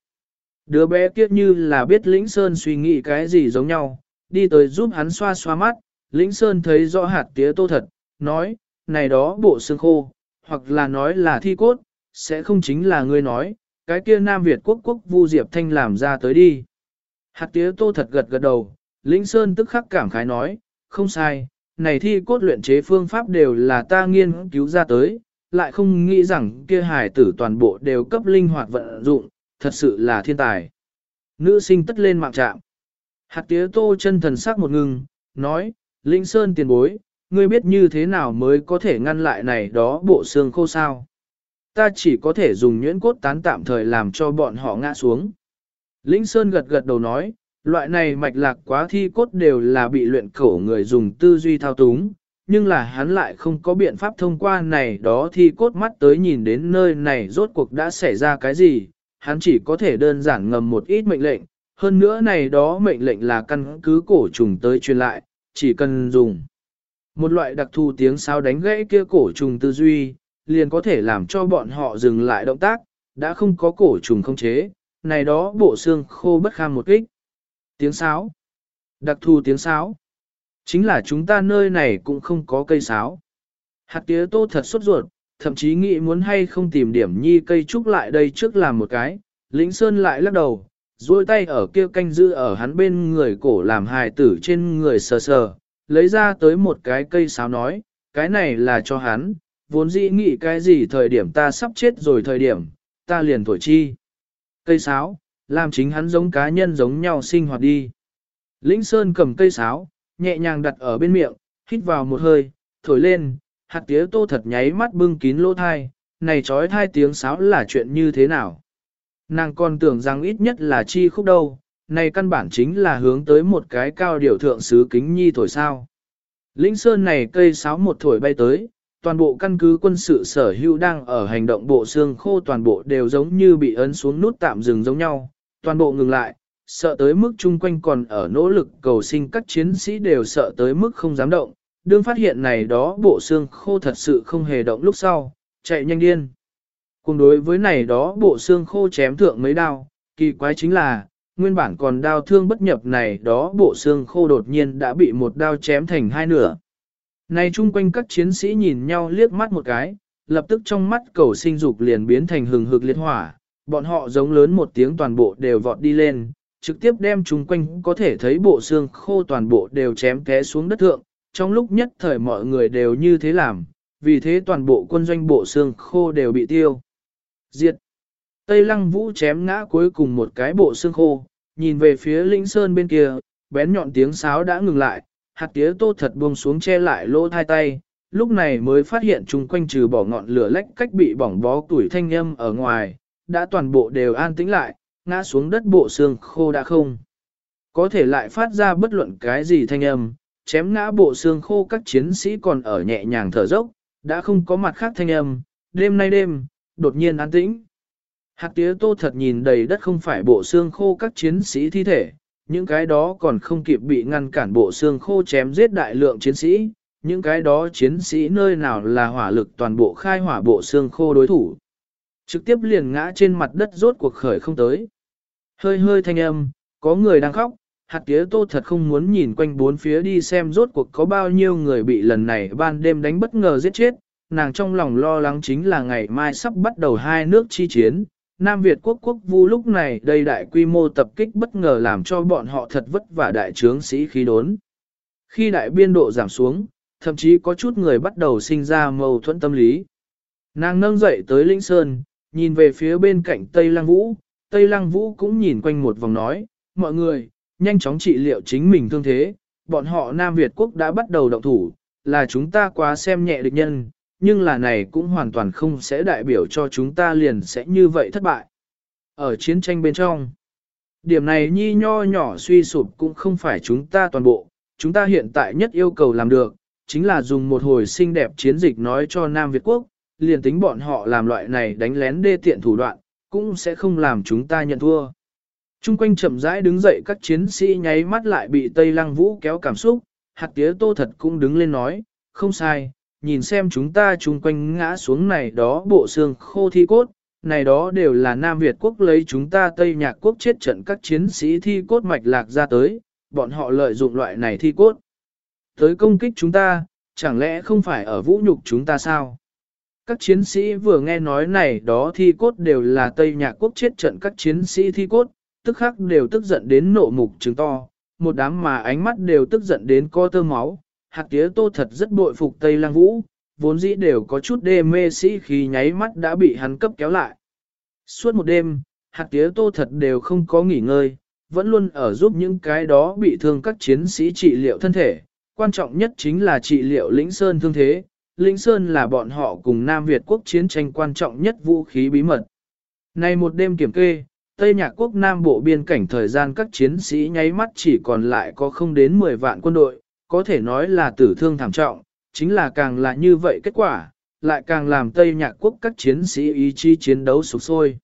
Đứa bé kia như là biết Lĩnh Sơn suy nghĩ cái gì giống nhau, đi tới giúp hắn xoa xoa mắt, Lĩnh Sơn thấy rõ hạt tía tô thật, nói, này đó bộ xương khô, hoặc là nói là thi cốt, sẽ không chính là ngươi nói, cái kia Nam Việt quốc quốc Vu Diệp Thanh làm ra tới đi. Hạt tía tô thật gật gật đầu, Lĩnh Sơn tức khắc cảm khái nói, không sai, này thi cốt luyện chế phương pháp đều là ta nghiên cứu ra tới, lại không nghĩ rằng kia hài tử toàn bộ đều cấp linh hoạt vận dụng, thật sự là thiên tài. Nữ sinh tất lên mạng trạm. Hạt tía tô chân thần sắc một ngừng, nói, Linh Sơn tiền bối, ngươi biết như thế nào mới có thể ngăn lại này đó bộ xương khô sao. Ta chỉ có thể dùng nhuyễn cốt tán tạm thời làm cho bọn họ ngã xuống. Linh Sơn gật gật đầu nói, loại này mạch lạc quá thi cốt đều là bị luyện cổ người dùng tư duy thao túng, nhưng là hắn lại không có biện pháp thông qua này đó thi cốt mắt tới nhìn đến nơi này rốt cuộc đã xảy ra cái gì, hắn chỉ có thể đơn giản ngầm một ít mệnh lệnh, hơn nữa này đó mệnh lệnh là căn cứ cổ trùng tới truyền lại, chỉ cần dùng một loại đặc thù tiếng sao đánh gãy kia cổ trùng tư duy, liền có thể làm cho bọn họ dừng lại động tác, đã không có cổ trùng không chế, này đó bộ xương khô bất kham một kích. Tiếng sáo. Đặc thù tiếng sáo. Chính là chúng ta nơi này cũng không có cây sáo. Hạt tía tô thật sốt ruột, thậm chí nghĩ muốn hay không tìm điểm nhi cây trúc lại đây trước làm một cái. Lĩnh Sơn lại lắc đầu, duỗi tay ở kia canh giữ ở hắn bên người cổ làm hài tử trên người sờ sờ, lấy ra tới một cái cây sáo nói, cái này là cho hắn, vốn dĩ nghĩ cái gì thời điểm ta sắp chết rồi thời điểm, ta liền thổi chi. Cây sáo, làm chính hắn giống cá nhân giống nhau sinh hoạt đi. Lĩnh Sơn cầm cây sáo, nhẹ nhàng đặt ở bên miệng, hít vào một hơi, thổi lên, hạt tía tô thật nháy mắt bưng kín lỗ thai, này trói thai tiếng sáo là chuyện như thế nào. Nàng còn tưởng rằng ít nhất là chi khúc đâu, này căn bản chính là hướng tới một cái cao điều thượng sứ kính nhi thổi sao. Lĩnh Sơn này cây sáo một thổi bay tới, toàn bộ căn cứ quân sự sở hữu đang ở hành động bộ xương khô toàn bộ đều giống như bị ấn xuống nút tạm dừng giống nhau, toàn bộ ngừng lại, sợ tới mức chung quanh còn ở nỗ lực cầu sinh các chiến sĩ đều sợ tới mức không dám động, đương phát hiện này đó bộ xương khô thật sự không hề động lúc sau, chạy nhanh điên. Cùng đối với này đó bộ xương khô chém thượng mấy đao, kỳ quái chính là, nguyên bản còn đau thương bất nhập này đó bộ xương khô đột nhiên đã bị một đao chém thành hai nửa. Này chung quanh các chiến sĩ nhìn nhau liếc mắt một cái, lập tức trong mắt cầu sinh dục liền biến thành hừng hực liệt hỏa, bọn họ giống lớn một tiếng toàn bộ đều vọt đi lên, trực tiếp đem chung quanh có thể thấy bộ xương khô toàn bộ đều chém té xuống đất thượng, trong lúc nhất thời mọi người đều như thế làm, vì thế toàn bộ quân doanh bộ xương khô đều bị tiêu. Diệt! Tây lăng vũ chém ngã cuối cùng một cái bộ xương khô, nhìn về phía lĩnh sơn bên kia, bén nhọn tiếng sáo đã ngừng lại, hạt tía tô thật buông xuống che lại lỗ hai tay, lúc này mới phát hiện chung quanh trừ bỏ ngọn lửa lách cách bị bỏng bó tuổi thanh âm ở ngoài, đã toàn bộ đều an tĩnh lại, ngã xuống đất bộ xương khô đã không. Có thể lại phát ra bất luận cái gì thanh âm, chém ngã bộ xương khô các chiến sĩ còn ở nhẹ nhàng thở dốc, đã không có mặt khác thanh âm, đêm nay đêm, đột nhiên an tĩnh. Hạt tía tô thật nhìn đầy đất không phải bộ xương khô các chiến sĩ thi thể, những cái đó còn không kịp bị ngăn cản bộ xương khô chém giết đại lượng chiến sĩ, những cái đó chiến sĩ nơi nào là hỏa lực toàn bộ khai hỏa bộ xương khô đối thủ. Trực tiếp liền ngã trên mặt đất rốt cuộc khởi không tới. Hơi hơi thanh âm, có người đang khóc, hạt tía tô thật không muốn nhìn quanh bốn phía đi xem rốt cuộc có bao nhiêu người bị lần này ban đêm đánh bất ngờ giết chết, nàng trong lòng lo lắng chính là ngày mai sắp bắt đầu hai nước chi chiến. Nam Việt quốc quốc vu lúc này đầy đại quy mô tập kích bất ngờ làm cho bọn họ thật vất vả đại trướng sĩ khí đốn. Khi đại biên độ giảm xuống, thậm chí có chút người bắt đầu sinh ra mâu thuẫn tâm lý. Nàng nâng dậy tới Linh Sơn, nhìn về phía bên cạnh Tây Lăng Vũ, Tây Lăng Vũ cũng nhìn quanh một vòng nói, mọi người, nhanh chóng trị liệu chính mình thương thế, bọn họ Nam Việt quốc đã bắt đầu động thủ, là chúng ta quá xem nhẹ địch nhân, nhưng là này cũng hoàn toàn không sẽ đại biểu cho chúng ta liền sẽ như vậy thất bại. Ở chiến tranh bên trong, điểm này nhi nho nhỏ suy sụp cũng không phải chúng ta toàn bộ, chúng ta hiện tại nhất yêu cầu làm được, chính là dùng một hồi xinh đẹp chiến dịch nói cho Nam Việt Quốc, liền tính bọn họ làm loại này đánh lén đê tiện thủ đoạn, cũng sẽ không làm chúng ta nhận thua. Trung quanh chậm rãi đứng dậy các chiến sĩ nháy mắt lại bị Tây Lăng Vũ kéo cảm xúc, hạt tía tô thật cũng đứng lên nói, không sai, nhìn xem chúng ta chung quanh ngã xuống này đó bộ xương khô thi cốt, này đó đều là Nam Việt quốc lấy chúng ta Tây Nhạc quốc chết trận các chiến sĩ thi cốt mạch lạc ra tới, bọn họ lợi dụng loại này thi cốt. Tới công kích chúng ta, chẳng lẽ không phải ở vũ nhục chúng ta sao? Các chiến sĩ vừa nghe nói này đó thi cốt đều là Tây Nhạc Quốc chết trận các chiến sĩ thi cốt, tức khắc đều tức giận đến nộ mục trứng to, một đám mà ánh mắt đều tức giận đến co tơ máu. Hạt tía tô thật rất bội phục Tây Lang Vũ, vốn dĩ đều có chút đê mê sĩ khi nháy mắt đã bị hắn cấp kéo lại. Suốt một đêm, hạt tía tô thật đều không có nghỉ ngơi, vẫn luôn ở giúp những cái đó bị thương các chiến sĩ trị liệu thân thể, quan trọng nhất chính là trị liệu lĩnh sơn thương thế. Lĩnh Sơn là bọn họ cùng Nam Việt quốc chiến tranh quan trọng nhất vũ khí bí mật. Nay một đêm kiểm kê, Tây Nhạc quốc Nam Bộ biên cảnh thời gian các chiến sĩ nháy mắt chỉ còn lại có không đến 10 vạn quân đội, có thể nói là tử thương thảm trọng, chính là càng là như vậy kết quả, lại càng làm Tây Nhạc quốc các chiến sĩ ý chí chiến đấu sục sôi.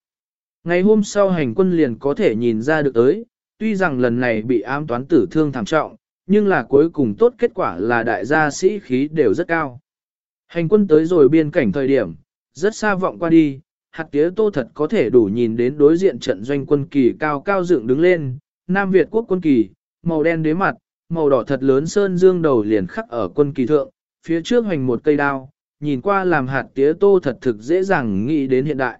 Ngày hôm sau hành quân liền có thể nhìn ra được tới, tuy rằng lần này bị ám toán tử thương thảm trọng, nhưng là cuối cùng tốt kết quả là đại gia sĩ khí đều rất cao. Hành quân tới rồi biên cảnh thời điểm, rất xa vọng qua đi, hạt tía tô thật có thể đủ nhìn đến đối diện trận doanh quân kỳ cao cao dựng đứng lên, Nam Việt quốc quân kỳ, màu đen đế mặt, màu đỏ thật lớn sơn dương đầu liền khắc ở quân kỳ thượng, phía trước hoành một cây đao, nhìn qua làm hạt tía tô thật thực dễ dàng nghĩ đến hiện đại.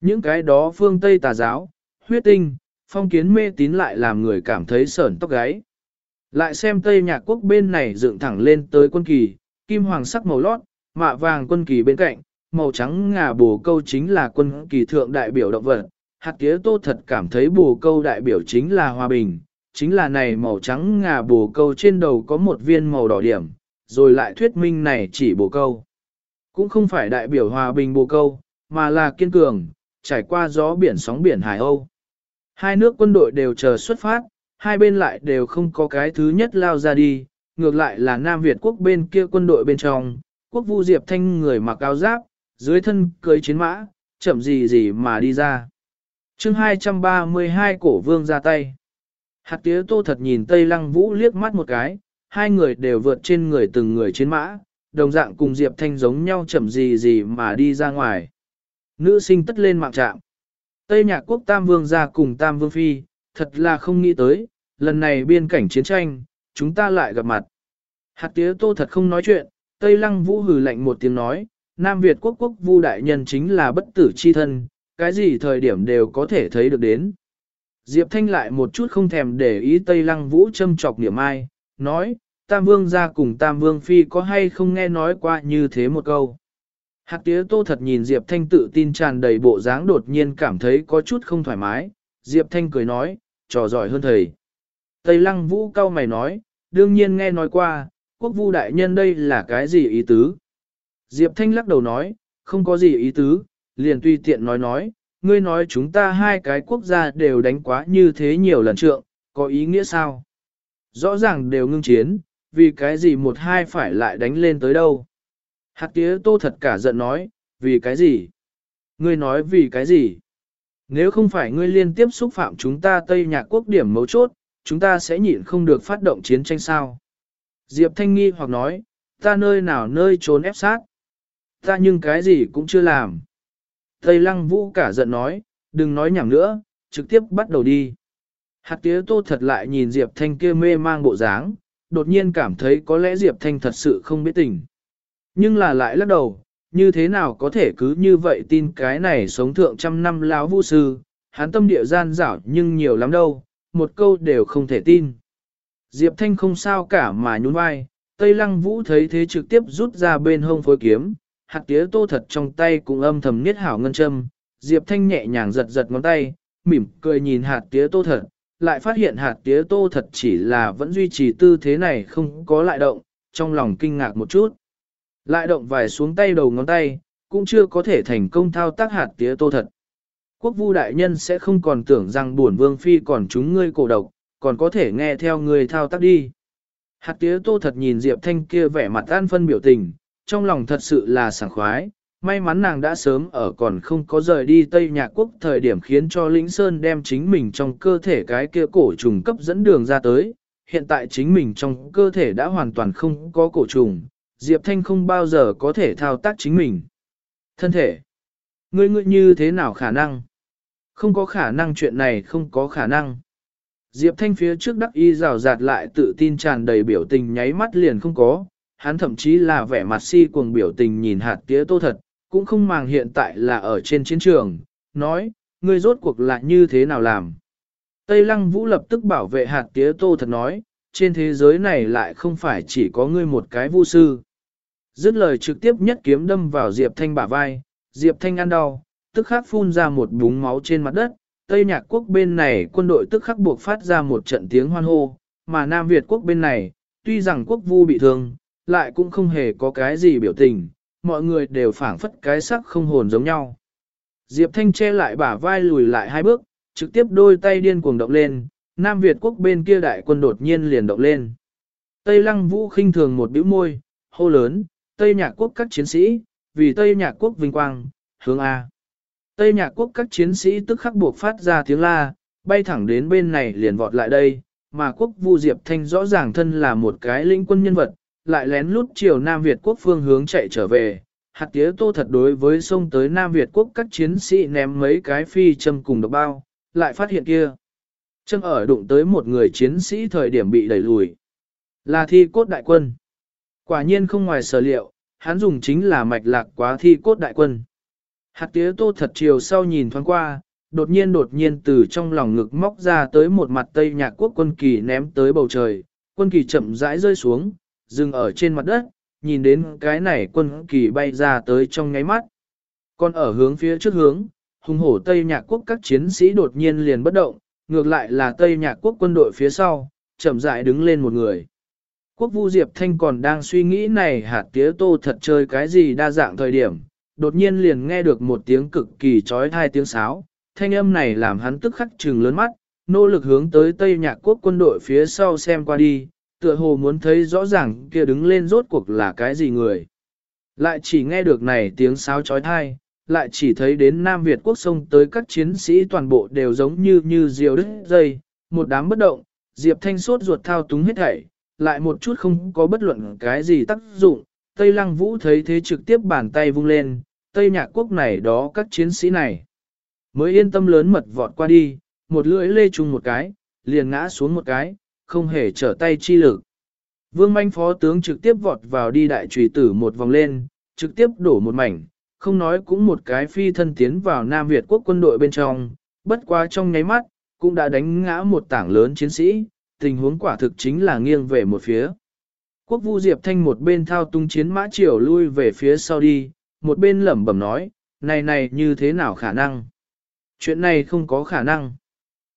Những cái đó phương Tây tà giáo, huyết tinh, phong kiến mê tín lại làm người cảm thấy sởn tóc gáy. Lại xem Tây Nhạc Quốc bên này dựng thẳng lên tới quân kỳ, kim hoàng sắc màu lót, mạ vàng quân kỳ bên cạnh, màu trắng ngà bồ câu chính là quân kỳ thượng đại biểu động vật. Hạt tía tô thật cảm thấy bồ câu đại biểu chính là hòa bình, chính là này màu trắng ngà bồ câu trên đầu có một viên màu đỏ điểm, rồi lại thuyết minh này chỉ bồ câu. Cũng không phải đại biểu hòa bình bồ câu, mà là kiên cường, trải qua gió biển sóng biển Hải Âu. Hai nước quân đội đều chờ xuất phát, hai bên lại đều không có cái thứ nhất lao ra đi, ngược lại là Nam Việt quốc bên kia quân đội bên trong, quốc vu Diệp Thanh người mặc áo giáp, dưới thân cưới chiến mã, chậm gì gì mà đi ra. chương 232 cổ vương ra tay. Hạt tía tô thật nhìn Tây Lăng Vũ liếc mắt một cái, hai người đều vượt trên người từng người chiến mã, đồng dạng cùng Diệp Thanh giống nhau chậm gì gì mà đi ra ngoài. Nữ sinh tất lên mạng trạm. Tây Nhạc Quốc Tam Vương ra cùng Tam Vương Phi, thật là không nghĩ tới, lần này biên cảnh chiến tranh, chúng ta lại gặp mặt. Hạt tía tô thật không nói chuyện, Tây Lăng Vũ hừ lạnh một tiếng nói, Nam Việt quốc quốc vu đại nhân chính là bất tử chi thân, cái gì thời điểm đều có thể thấy được đến. Diệp Thanh lại một chút không thèm để ý Tây Lăng Vũ châm chọc niệm ai, nói, Tam Vương ra cùng Tam Vương Phi có hay không nghe nói qua như thế một câu. Hạt tía tô thật nhìn Diệp Thanh tự tin tràn đầy bộ dáng đột nhiên cảm thấy có chút không thoải mái, Diệp Thanh cười nói, trò giỏi hơn thầy. Tây Lăng Vũ cao mày nói, đương nhiên nghe nói qua, quốc vu đại nhân đây là cái gì ý tứ? Diệp Thanh lắc đầu nói, không có gì ý tứ, liền tùy tiện nói nói, ngươi nói chúng ta hai cái quốc gia đều đánh quá như thế nhiều lần trượng, có ý nghĩa sao? Rõ ràng đều ngưng chiến, vì cái gì một hai phải lại đánh lên tới đâu? Hạt tía tô thật cả giận nói, vì cái gì? Ngươi nói vì cái gì? Nếu không phải ngươi liên tiếp xúc phạm chúng ta Tây Nhạc Quốc điểm mấu chốt, chúng ta sẽ nhịn không được phát động chiến tranh sao? Diệp Thanh nghi hoặc nói, ta nơi nào nơi trốn ép sát? Ta nhưng cái gì cũng chưa làm. Tây Lăng Vũ cả giận nói, đừng nói nhảm nữa, trực tiếp bắt đầu đi. Hạt tía tô thật lại nhìn Diệp Thanh kia mê mang bộ dáng, đột nhiên cảm thấy có lẽ Diệp Thanh thật sự không biết tình. Nhưng là lại lắc đầu, như thế nào có thể cứ như vậy tin cái này sống thượng trăm năm lão vu sư, hắn tâm địa gian dảo nhưng nhiều lắm đâu, một câu đều không thể tin. Diệp Thanh không sao cả mà nhún vai, Tây Lăng Vũ thấy thế trực tiếp rút ra bên hông phối kiếm, hạt tía tô thật trong tay cũng âm thầm niết hảo ngân châm, Diệp Thanh nhẹ nhàng giật giật ngón tay, mỉm cười nhìn hạt tía tô thật, lại phát hiện hạt tía tô thật chỉ là vẫn duy trì tư thế này không có lại động, trong lòng kinh ngạc một chút. Lại động vài xuống tay đầu ngón tay, cũng chưa có thể thành công thao tác hạt tía tô thật. Quốc vu đại nhân sẽ không còn tưởng rằng buồn vương phi còn chúng ngươi cổ độc, còn có thể nghe theo ngươi thao tác đi. Hạt tía tô thật nhìn Diệp Thanh kia vẻ mặt an phân biểu tình, trong lòng thật sự là sảng khoái. May mắn nàng đã sớm ở còn không có rời đi Tây Nhạc Quốc thời điểm khiến cho Lĩnh Sơn đem chính mình trong cơ thể cái kia cổ trùng cấp dẫn đường ra tới. Hiện tại chính mình trong cơ thể đã hoàn toàn không có cổ trùng, Diệp Thanh không bao giờ có thể thao tác chính mình. Thân thể, ngươi ngươi như thế nào khả năng? Không có khả năng chuyện này không có khả năng. Diệp Thanh phía trước đắc y rào rạt lại tự tin tràn đầy biểu tình nháy mắt liền không có, hắn thậm chí là vẻ mặt si cuồng biểu tình nhìn hạt tía tô thật, cũng không màng hiện tại là ở trên chiến trường, nói, ngươi rốt cuộc là như thế nào làm. Tây Lăng Vũ lập tức bảo vệ hạt tía tô thật nói, trên thế giới này lại không phải chỉ có ngươi một cái vu sư. Dứt lời trực tiếp nhất kiếm đâm vào Diệp Thanh bả vai, Diệp Thanh ăn đau, tức khắc phun ra một búng máu trên mặt đất, Tây Nhạc quốc bên này quân đội tức khắc buộc phát ra một trận tiếng hoan hô, mà Nam Việt quốc bên này, tuy rằng quốc vu bị thương, lại cũng không hề có cái gì biểu tình, mọi người đều phảng phất cái sắc không hồn giống nhau. Diệp Thanh che lại bả vai lùi lại hai bước, trực tiếp đôi tay điên cuồng động lên, Nam Việt quốc bên kia đại quân đột nhiên liền động lên. Tây Lăng Vũ khinh thường một bĩu môi, hô lớn, Tây Nhạc quốc các chiến sĩ, vì Tây Nhạc quốc vinh quang, hướng A. Tây Nhạc quốc các chiến sĩ tức khắc buộc phát ra tiếng la, bay thẳng đến bên này liền vọt lại đây, mà quốc vu Diệp Thanh rõ ràng thân là một cái lĩnh quân nhân vật, lại lén lút chiều Nam Việt quốc phương hướng chạy trở về. Hạt tía tô thật đối với sông tới Nam Việt quốc các chiến sĩ ném mấy cái phi châm cùng độc bao, lại phát hiện kia. Châm ở đụng tới một người chiến sĩ thời điểm bị đẩy lùi. Là thi cốt đại quân. Quả nhiên không ngoài sở liệu, hắn dùng chính là mạch lạc quá thi cốt đại quân. Hạt tía tô thật chiều sau nhìn thoáng qua, đột nhiên đột nhiên từ trong lòng ngực móc ra tới một mặt tây nhạc quốc quân kỳ ném tới bầu trời, quân kỳ chậm rãi rơi xuống, dừng ở trên mặt đất, nhìn đến cái này quân kỳ bay ra tới trong ngáy mắt. Còn ở hướng phía trước hướng, hùng hổ Tây Nhạc Quốc các chiến sĩ đột nhiên liền bất động, ngược lại là Tây Nhạc Quốc quân đội phía sau, chậm rãi đứng lên một người. Quốc vu Diệp Thanh còn đang suy nghĩ này hạt tía tô thật chơi cái gì đa dạng thời điểm, đột nhiên liền nghe được một tiếng cực kỳ trói thai tiếng sáo, thanh âm này làm hắn tức khắc trừng lớn mắt, nỗ lực hướng tới Tây Nhạc Quốc quân đội phía sau xem qua đi, tựa hồ muốn thấy rõ ràng kia đứng lên rốt cuộc là cái gì người. Lại chỉ nghe được này tiếng sáo trói thai, lại chỉ thấy đến Nam Việt quốc sông tới các chiến sĩ toàn bộ đều giống như như diều đứt dây, một đám bất động, Diệp Thanh sốt ruột thao túng hết thảy, lại một chút không có bất luận cái gì tác dụng, Tây Lăng Vũ thấy thế trực tiếp bàn tay vung lên, Tây Nhạc quốc này đó các chiến sĩ này. Mới yên tâm lớn mật vọt qua đi, một lưỡi lê chung một cái, liền ngã xuống một cái, không hề trở tay chi lực. Vương manh phó tướng trực tiếp vọt vào đi đại trùy tử một vòng lên, trực tiếp đổ một mảnh, không nói cũng một cái phi thân tiến vào Nam Việt quốc quân đội bên trong, bất quá trong nháy mắt, cũng đã đánh ngã một tảng lớn chiến sĩ, tình huống quả thực chính là nghiêng về một phía. Quốc vu Diệp Thanh một bên thao tung chiến mã triều lui về phía sau đi, một bên lẩm bẩm nói, này này như thế nào khả năng? Chuyện này không có khả năng.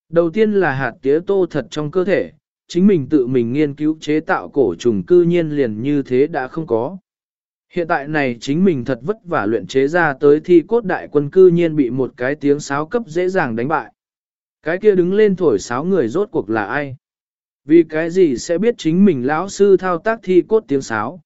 Đầu tiên là hạt tía tô thật trong cơ thể, chính mình tự mình nghiên cứu chế tạo cổ trùng cư nhiên liền như thế đã không có. Hiện tại này chính mình thật vất vả luyện chế ra tới thi cốt đại quân cư nhiên bị một cái tiếng sáo cấp dễ dàng đánh bại. Cái kia đứng lên thổi sáo người rốt cuộc là ai? Vì cái gì sẽ biết chính mình lão sư thao tác thi cốt tiếng sáo?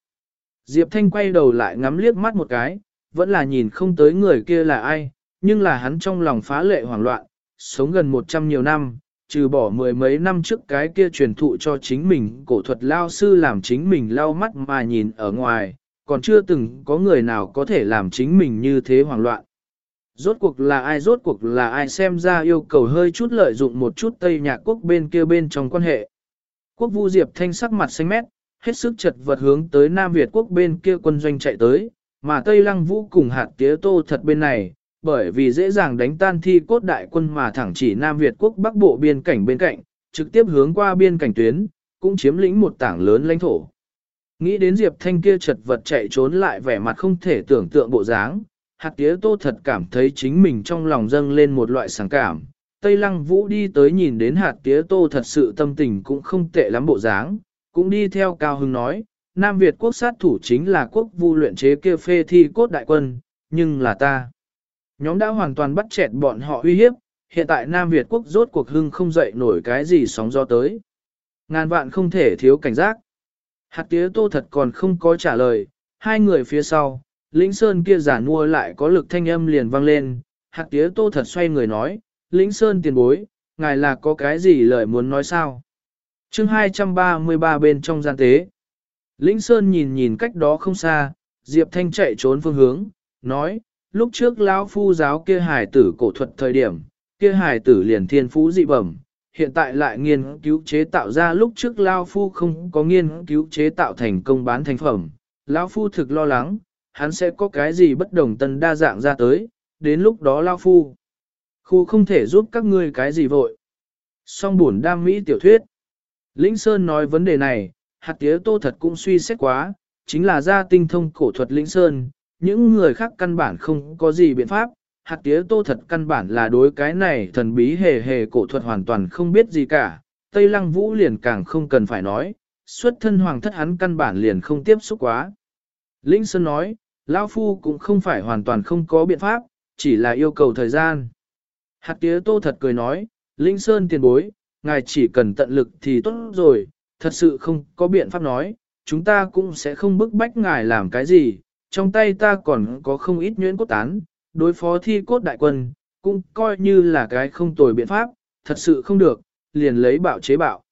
Diệp Thanh quay đầu lại ngắm liếc mắt một cái, vẫn là nhìn không tới người kia là ai, nhưng là hắn trong lòng phá lệ hoảng loạn, sống gần một trăm nhiều năm, trừ bỏ mười mấy năm trước cái kia truyền thụ cho chính mình cổ thuật lao sư làm chính mình lau mắt mà nhìn ở ngoài, còn chưa từng có người nào có thể làm chính mình như thế hoảng loạn. Rốt cuộc là ai rốt cuộc là ai xem ra yêu cầu hơi chút lợi dụng một chút Tây Nhạc Quốc bên kia bên trong quan hệ. Quốc vu Diệp Thanh sắc mặt xanh mét, hết sức chật vật hướng tới Nam Việt Quốc bên kia quân doanh chạy tới, mà Tây Lăng Vũ cùng hạt tía tô thật bên này, bởi vì dễ dàng đánh tan thi cốt đại quân mà thẳng chỉ Nam Việt Quốc bắc bộ biên cảnh bên cạnh, trực tiếp hướng qua biên cảnh tuyến, cũng chiếm lĩnh một tảng lớn lãnh thổ. Nghĩ đến Diệp Thanh kia chật vật chạy trốn lại vẻ mặt không thể tưởng tượng bộ dáng, hạt tía tô thật cảm thấy chính mình trong lòng dâng lên một loại sáng cảm. Tây Lăng Vũ đi tới nhìn đến hạt tía tô thật sự tâm tình cũng không tệ lắm bộ dáng, cũng đi theo Cao Hưng nói, Nam Việt quốc sát thủ chính là quốc vu luyện chế kia phê thi cốt đại quân, nhưng là ta. Nhóm đã hoàn toàn bắt chẹt bọn họ uy hiếp, hiện tại Nam Việt quốc rốt cuộc hưng không dậy nổi cái gì sóng gió tới. Ngàn vạn không thể thiếu cảnh giác. Hạt tía tô thật còn không có trả lời, hai người phía sau, lĩnh sơn kia giả mua lại có lực thanh âm liền vang lên, hạt tía tô thật xoay người nói, lĩnh sơn tiền bối, ngài là có cái gì lời muốn nói sao? chương 233 bên trong gian tế. Lĩnh sơn nhìn nhìn cách đó không xa, Diệp Thanh chạy trốn phương hướng, nói, lúc trước lão phu giáo kia hài tử cổ thuật thời điểm, kia hài tử liền thiên phú dị bẩm, hiện tại lại nghiên cứu chế tạo ra lúc trước lão Phu không có nghiên cứu chế tạo thành công bán thành phẩm. lão Phu thực lo lắng, hắn sẽ có cái gì bất đồng tân đa dạng ra tới, đến lúc đó lão Phu. Khu không thể giúp các ngươi cái gì vội. Song buồn đam mỹ tiểu thuyết. Lĩnh Sơn nói vấn đề này, hạt tía tô thật cũng suy xét quá, chính là gia tinh thông cổ thuật Lĩnh Sơn, những người khác căn bản không có gì biện pháp, hạt tía tô thật căn bản là đối cái này thần bí hề hề cổ thuật hoàn toàn không biết gì cả, Tây Lăng Vũ liền càng không cần phải nói, xuất thân hoàng thất hắn căn bản liền không tiếp xúc quá. Linh Sơn nói, Lão Phu cũng không phải hoàn toàn không có biện pháp, chỉ là yêu cầu thời gian. Hạt tía tô thật cười nói, Linh Sơn tiền bối, ngài chỉ cần tận lực thì tốt rồi, thật sự không có biện pháp nói, chúng ta cũng sẽ không bức bách ngài làm cái gì, trong tay ta còn có không ít nhuyễn cốt tán, đối phó thi cốt đại quân, cũng coi như là cái không tồi biện pháp, thật sự không được, liền lấy bạo chế bạo.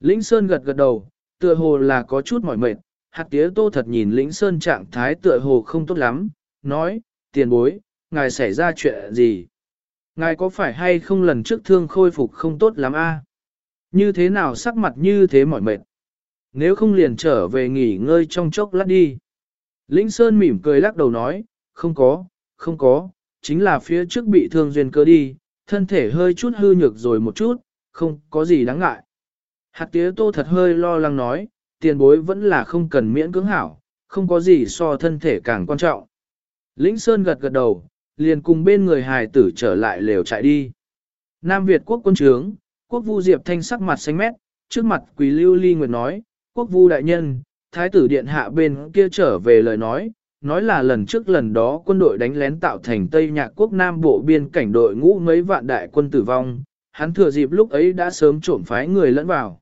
Lĩnh Sơn gật gật đầu, tựa hồ là có chút mỏi mệt, hạt tía tô thật nhìn Lĩnh Sơn trạng thái tựa hồ không tốt lắm, nói, tiền bối, ngài xảy ra chuyện gì? Ngài có phải hay không lần trước thương khôi phục không tốt lắm a? Như thế nào sắc mặt như thế mỏi mệt? Nếu không liền trở về nghỉ ngơi trong chốc lát đi. Lĩnh Sơn mỉm cười lắc đầu nói, không có, không có, chính là phía trước bị thương duyên cơ đi, thân thể hơi chút hư nhược rồi một chút, không có gì đáng ngại. Hạt tía tô thật hơi lo lắng nói, tiền bối vẫn là không cần miễn cưỡng hảo, không có gì so thân thể càng quan trọng. Lĩnh Sơn gật gật đầu, liền cùng bên người hài tử trở lại lều chạy đi. Nam Việt quốc quân trướng, quốc vu Diệp Thanh sắc mặt xanh mét, trước mặt quỳ lưu ly nguyệt nói, quốc vu đại nhân, thái tử điện hạ bên kia trở về lời nói, nói là lần trước lần đó quân đội đánh lén tạo thành Tây Nhạc quốc Nam Bộ biên cảnh đội ngũ mấy vạn đại quân tử vong, hắn thừa dịp lúc ấy đã sớm trộm phái người lẫn vào.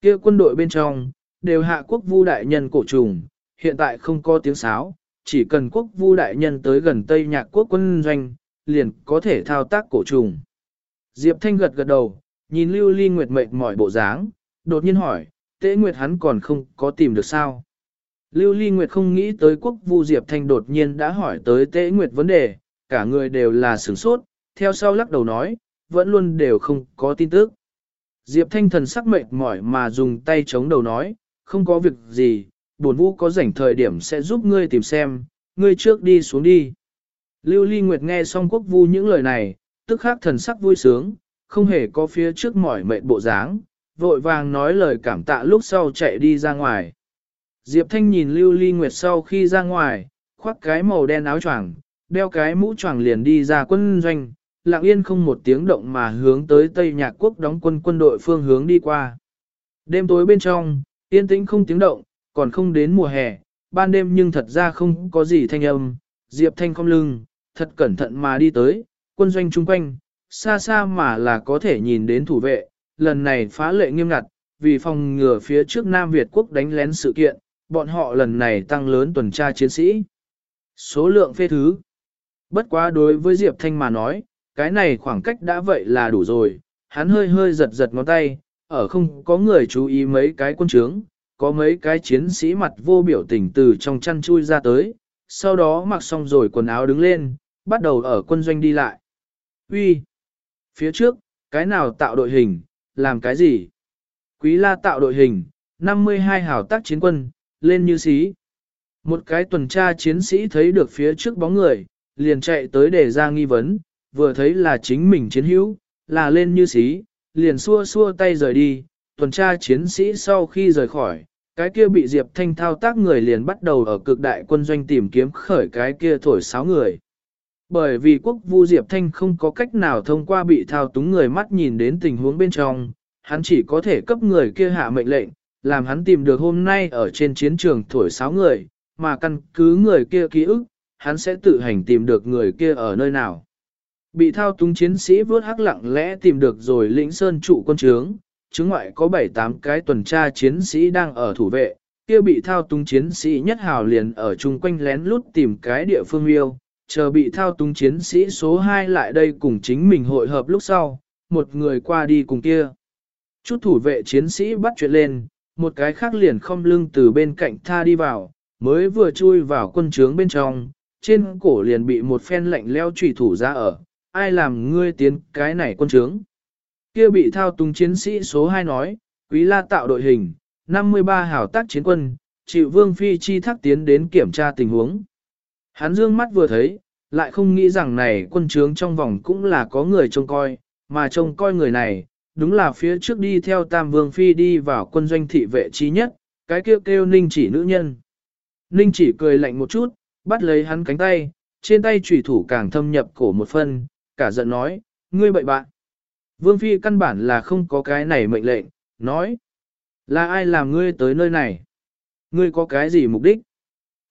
kia quân đội bên trong, đều hạ quốc vu đại nhân cổ trùng, hiện tại không có tiếng sáo, chỉ cần quốc vu đại nhân tới gần Tây Nhạc quốc quân doanh, liền có thể thao tác cổ trùng. Diệp Thanh gật gật đầu, nhìn Lưu Ly Nguyệt mệt mỏi bộ dáng, đột nhiên hỏi, tế Nguyệt hắn còn không có tìm được sao? Lưu Ly Nguyệt không nghĩ tới quốc vu Diệp Thanh đột nhiên đã hỏi tới tế Nguyệt vấn đề, cả người đều là sửng sốt, theo sau lắc đầu nói, vẫn luôn đều không có tin tức. Diệp Thanh thần sắc mệt mỏi mà dùng tay chống đầu nói, không có việc gì, bổn vũ có rảnh thời điểm sẽ giúp ngươi tìm xem, ngươi trước đi xuống đi. Lưu Ly Nguyệt nghe xong quốc vu những lời này, tức khắc thần sắc vui sướng, không hề có phía trước mỏi mệt bộ dáng, vội vàng nói lời cảm tạ lúc sau chạy đi ra ngoài. Diệp Thanh nhìn Lưu Ly Nguyệt sau khi ra ngoài, khoác cái màu đen áo choàng, đeo cái mũ choàng liền đi ra quân doanh, lặng yên không một tiếng động mà hướng tới Tây Nhạc Quốc đóng quân quân đội phương hướng đi qua. Đêm tối bên trong, yên tĩnh không tiếng động, còn không đến mùa hè, ban đêm nhưng thật ra không có gì thanh âm, Diệp Thanh không lưng, thật cẩn thận mà đi tới, quân doanh chung quanh, xa xa mà là có thể nhìn đến thủ vệ, lần này phá lệ nghiêm ngặt, vì phòng ngừa phía trước Nam Việt quốc đánh lén sự kiện, bọn họ lần này tăng lớn tuần tra chiến sĩ. Số lượng phê thứ. Bất quá đối với Diệp Thanh mà nói, cái này khoảng cách đã vậy là đủ rồi, hắn hơi hơi giật giật ngón tay, ở không có người chú ý mấy cái quân trướng, có mấy cái chiến sĩ mặt vô biểu tình từ trong chăn chui ra tới, sau đó mặc xong rồi quần áo đứng lên, bắt đầu ở quân doanh đi lại. Uy, Phía trước, cái nào tạo đội hình, làm cái gì? Quý la tạo đội hình, 52 hảo tác chiến quân, lên như xí. Một cái tuần tra chiến sĩ thấy được phía trước bóng người, liền chạy tới để ra nghi vấn, vừa thấy là chính mình chiến hữu, là lên như xí, liền xua xua tay rời đi, tuần tra chiến sĩ sau khi rời khỏi, cái kia bị Diệp Thanh thao tác người liền bắt đầu ở cực đại quân doanh tìm kiếm khởi cái kia thổi sáu người. Bởi vì quốc vu Diệp Thanh không có cách nào thông qua bị thao túng người mắt nhìn đến tình huống bên trong, hắn chỉ có thể cấp người kia hạ mệnh lệnh, làm hắn tìm được hôm nay ở trên chiến trường thổi sáu người, mà căn cứ người kia ký ức, hắn sẽ tự hành tìm được người kia ở nơi nào. Bị thao túng chiến sĩ vớt hắc lặng lẽ tìm được rồi lĩnh sơn trụ quân trướng, chứng ngoại có 7-8 cái tuần tra chiến sĩ đang ở thủ vệ, kia bị thao túng chiến sĩ nhất hào liền ở chung quanh lén lút tìm cái địa phương yêu, chờ bị thao túng chiến sĩ số 2 lại đây cùng chính mình hội hợp lúc sau, một người qua đi cùng kia. Chút thủ vệ chiến sĩ bắt chuyện lên, một cái khác liền không lưng từ bên cạnh tha đi vào, mới vừa chui vào quân trướng bên trong, trên cổ liền bị một phen lạnh leo trùy thủ ra ở, ai làm ngươi tiến cái này quân trướng. Kia bị thao túng chiến sĩ số 2 nói, quý la tạo đội hình, 53 hảo tác chiến quân, chịu vương phi chi thác tiến đến kiểm tra tình huống. Hắn dương mắt vừa thấy, lại không nghĩ rằng này quân trướng trong vòng cũng là có người trông coi, mà trông coi người này, đúng là phía trước đi theo Tam Vương Phi đi vào quân doanh thị vệ trí nhất, cái kêu kêu ninh chỉ nữ nhân. Ninh chỉ cười lạnh một chút, bắt lấy hắn cánh tay, trên tay trùy thủ càng thâm nhập cổ một phân, cả giận nói, ngươi bậy bạn. Vương Phi căn bản là không có cái này mệnh lệnh, nói, là ai làm ngươi tới nơi này? Ngươi có cái gì mục đích?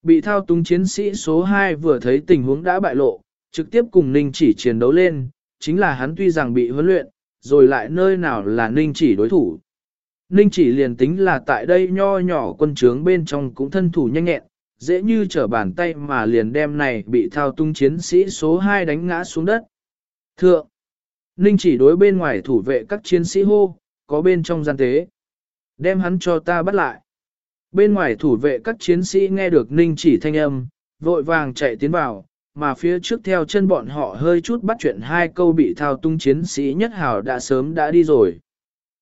Bị thao túng chiến sĩ số 2 vừa thấy tình huống đã bại lộ, trực tiếp cùng Ninh chỉ chiến đấu lên, chính là hắn tuy rằng bị huấn luyện, rồi lại nơi nào là Ninh chỉ đối thủ. Ninh chỉ liền tính là tại đây nho nhỏ quân trướng bên trong cũng thân thủ nhanh nhẹn, dễ như trở bàn tay mà liền đem này bị thao tung chiến sĩ số 2 đánh ngã xuống đất. Thượng, Ninh chỉ đối bên ngoài thủ vệ các chiến sĩ hô, có bên trong gian tế. Đem hắn cho ta bắt lại. Bên ngoài thủ vệ các chiến sĩ nghe được Ninh chỉ thanh âm, vội vàng chạy tiến vào, mà phía trước theo chân bọn họ hơi chút bắt chuyện hai câu bị thao tung chiến sĩ nhất hào đã sớm đã đi rồi.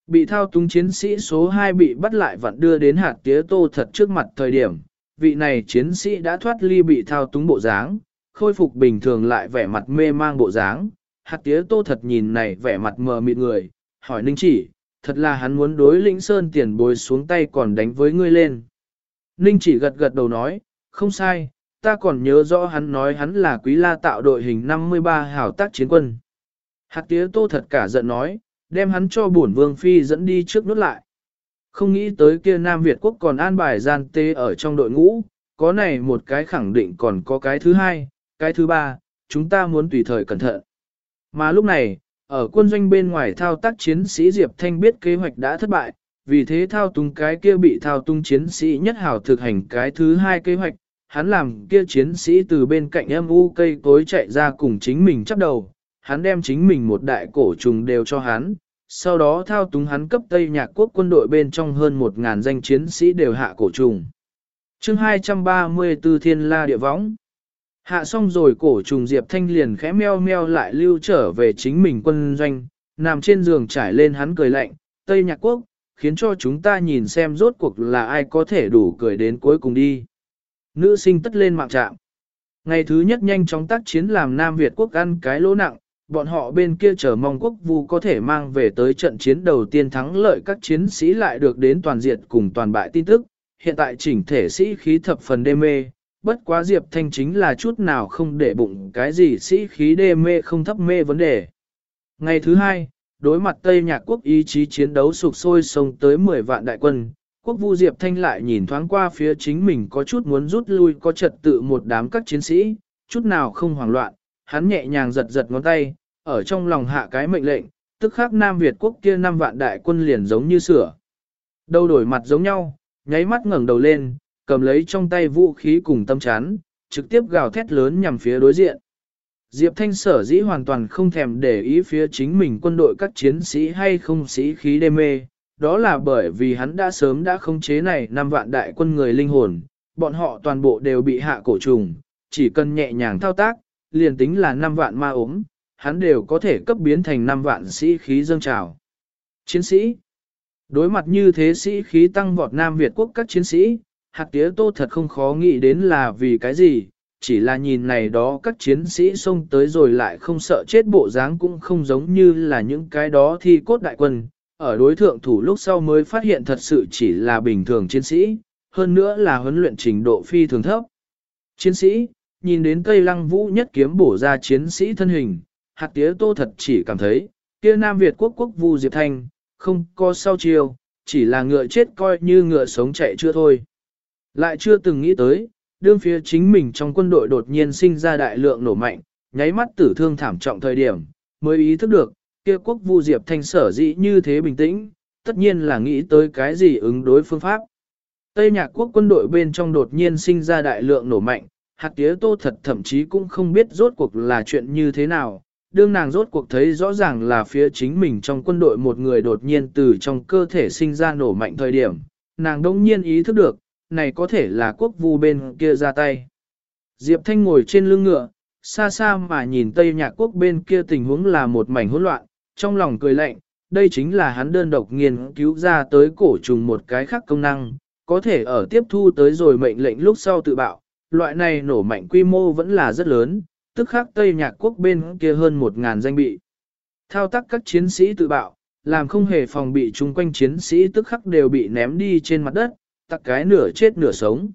Bị thao túng chiến sĩ số 2 bị bắt lại vặn đưa đến hạt tía tô thật trước mặt thời điểm, vị này chiến sĩ đã thoát ly bị thao túng bộ dáng, khôi phục bình thường lại vẻ mặt mê mang bộ dáng. Hạt tía tô thật nhìn này vẻ mặt mờ mịt người, hỏi ninh chỉ, thật là hắn muốn đối lĩnh sơn tiền bồi xuống tay còn đánh với ngươi lên. Ninh chỉ gật gật đầu nói, không sai, ta còn nhớ rõ hắn nói hắn là quý la tạo đội hình 53 hảo tác chiến quân. Hạt tía tô thật cả giận nói, đem hắn cho bổn vương phi dẫn đi trước nút lại. Không nghĩ tới kia Nam Việt quốc còn an bài gian tê ở trong đội ngũ, có này một cái khẳng định còn có cái thứ hai, cái thứ ba, chúng ta muốn tùy thời cẩn thận. Mà lúc này, ở quân doanh bên ngoài thao tác chiến sĩ Diệp Thanh biết kế hoạch đã thất bại, vì thế thao tung cái kia bị thao tung chiến sĩ nhất hảo thực hành cái thứ hai kế hoạch, hắn làm kia chiến sĩ từ bên cạnh âm u cây cối chạy ra cùng chính mình chấp đầu, hắn đem chính mình một đại cổ trùng đều cho hắn, sau đó thao túng hắn cấp Tây Nhạc quốc quân đội bên trong hơn một ngàn danh chiến sĩ đều hạ cổ trùng. chương 234 Thiên La Địa Võng Hạ xong rồi cổ trùng Diệp Thanh liền khẽ meo meo lại lưu trở về chính mình quân doanh, nằm trên giường trải lên hắn cười lạnh, Tây Nhạc Quốc, khiến cho chúng ta nhìn xem rốt cuộc là ai có thể đủ cười đến cuối cùng đi. Nữ sinh tất lên mạng trạm. Ngày thứ nhất nhanh chóng tác chiến làm Nam Việt quốc ăn cái lỗ nặng, bọn họ bên kia chờ mong quốc vu có thể mang về tới trận chiến đầu tiên thắng lợi các chiến sĩ lại được đến toàn diện cùng toàn bại tin tức. Hiện tại chỉnh thể sĩ khí thập phần đê mê, bất quá Diệp Thanh chính là chút nào không để bụng cái gì sĩ khí đê mê không thấp mê vấn đề. Ngày thứ hai, đối mặt Tây Nhạc quốc ý chí chiến đấu sục sôi sông tới 10 vạn đại quân, quốc vu Diệp Thanh lại nhìn thoáng qua phía chính mình có chút muốn rút lui có trật tự một đám các chiến sĩ, chút nào không hoảng loạn, hắn nhẹ nhàng giật giật ngón tay, ở trong lòng hạ cái mệnh lệnh, tức khắc Nam Việt quốc kia 5 vạn đại quân liền giống như sửa. Đầu đổi mặt giống nhau, nháy mắt ngẩng đầu lên, cầm lấy trong tay vũ khí cùng tâm chán, trực tiếp gào thét lớn nhằm phía đối diện. Diệp Thanh sở dĩ hoàn toàn không thèm để ý phía chính mình quân đội các chiến sĩ hay không sĩ khí đê mê, đó là bởi vì hắn đã sớm đã khống chế này năm vạn đại quân người linh hồn, bọn họ toàn bộ đều bị hạ cổ trùng, chỉ cần nhẹ nhàng thao tác, liền tính là năm vạn ma ốm, hắn đều có thể cấp biến thành năm vạn sĩ khí dâng trào. Chiến sĩ Đối mặt như thế sĩ khí tăng vọt Nam Việt quốc các chiến sĩ, hạt tía tô thật không khó nghĩ đến là vì cái gì, chỉ là nhìn này đó các chiến sĩ xông tới rồi lại không sợ chết bộ dáng cũng không giống như là những cái đó thi cốt đại quân, ở đối thượng thủ lúc sau mới phát hiện thật sự chỉ là bình thường chiến sĩ, hơn nữa là huấn luyện trình độ phi thường thấp. Chiến sĩ, nhìn đến Tây Lăng Vũ nhất kiếm bổ ra chiến sĩ thân hình, hạt tía tô thật chỉ cảm thấy, kia Nam Việt quốc quốc vu Diệp Thanh, không có sau chiêu, chỉ là ngựa chết coi như ngựa sống chạy chưa thôi. Lại chưa từng nghĩ tới, đương phía chính mình trong quân đội đột nhiên sinh ra đại lượng nổ mạnh, nháy mắt tử thương thảm trọng thời điểm, mới ý thức được, kia quốc vu diệp thanh sở dĩ như thế bình tĩnh, tất nhiên là nghĩ tới cái gì ứng đối phương pháp. Tây nhạc quốc quân đội bên trong đột nhiên sinh ra đại lượng nổ mạnh, hạt tía tô thật thậm chí cũng không biết rốt cuộc là chuyện như thế nào. Đương nàng rốt cuộc thấy rõ ràng là phía chính mình trong quân đội một người đột nhiên từ trong cơ thể sinh ra nổ mạnh thời điểm, nàng đông nhiên ý thức được, này có thể là quốc vu bên kia ra tay. Diệp Thanh ngồi trên lưng ngựa, xa xa mà nhìn Tây Nhạc quốc bên kia tình huống là một mảnh hỗn loạn, trong lòng cười lạnh, đây chính là hắn đơn độc nghiên cứu ra tới cổ trùng một cái khác công năng, có thể ở tiếp thu tới rồi mệnh lệnh lúc sau tự bạo, loại này nổ mạnh quy mô vẫn là rất lớn, tức khác Tây Nhạc quốc bên kia hơn một ngàn danh bị. Thao tác các chiến sĩ tự bạo, làm không hề phòng bị chung quanh chiến sĩ tức khắc đều bị ném đi trên mặt đất, tắc cái nửa chết nửa sống.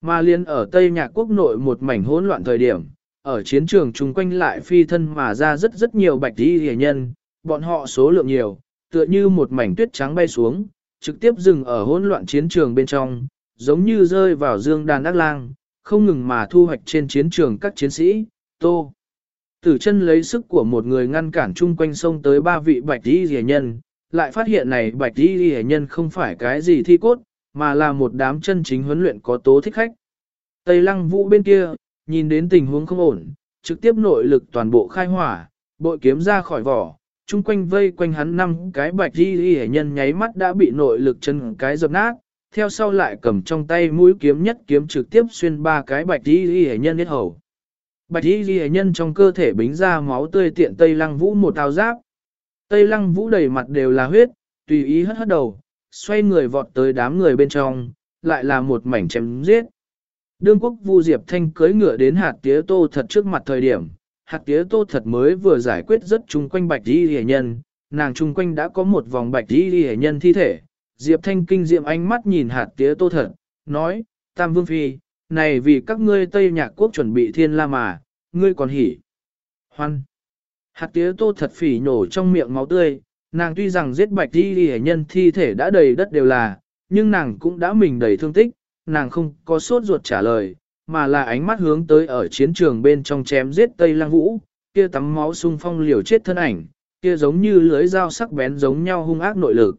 Mà liên ở Tây Nhạc quốc nội một mảnh hỗn loạn thời điểm, ở chiến trường chung quanh lại phi thân mà ra rất rất nhiều bạch đi hề nhân, bọn họ số lượng nhiều, tựa như một mảnh tuyết trắng bay xuống, trực tiếp dừng ở hỗn loạn chiến trường bên trong, giống như rơi vào dương đàn ác lang, không ngừng mà thu hoạch trên chiến trường các chiến sĩ, tô. Tử chân lấy sức của một người ngăn cản chung quanh sông tới ba vị bạch đi hề nhân, lại phát hiện này bạch đi hề nhân không phải cái gì thi cốt, mà là một đám chân chính huấn luyện có tố thích khách. Tây lăng vũ bên kia, nhìn đến tình huống không ổn, trực tiếp nội lực toàn bộ khai hỏa, bội kiếm ra khỏi vỏ, chung quanh vây quanh hắn năm cái bạch di đi nhân nháy mắt đã bị nội lực chân cái dập nát, theo sau lại cầm trong tay mũi kiếm nhất kiếm trực tiếp xuyên ba cái bạch di đi nhân hết hầu. Bạch di đi nhân trong cơ thể bính ra máu tươi tiện Tây Lăng Vũ một tào giáp. Tây Lăng Vũ đầy mặt đều là huyết, tùy ý hất hất đầu, xoay người vọt tới đám người bên trong, lại là một mảnh chém giết. Đương quốc Vu Diệp Thanh cưới ngựa đến hạt tía tô thật trước mặt thời điểm, hạt tía tô thật mới vừa giải quyết rất chung quanh bạch đi hề nhân, nàng chung quanh đã có một vòng bạch đi hề nhân thi thể. Diệp Thanh kinh diệm ánh mắt nhìn hạt tía tô thật, nói, Tam Vương Phi, này vì các ngươi Tây Nhạc Quốc chuẩn bị thiên la mà, ngươi còn hỉ. Hoan. Hạt tía tô thật phỉ nổ trong miệng máu tươi, nàng tuy rằng giết bạch đi hề nhân thi thể đã đầy đất đều là, nhưng nàng cũng đã mình đầy thương tích, nàng không có sốt ruột trả lời, mà là ánh mắt hướng tới ở chiến trường bên trong chém giết Tây Lăng Vũ, kia tắm máu sung phong liều chết thân ảnh, kia giống như lưới dao sắc bén giống nhau hung ác nội lực.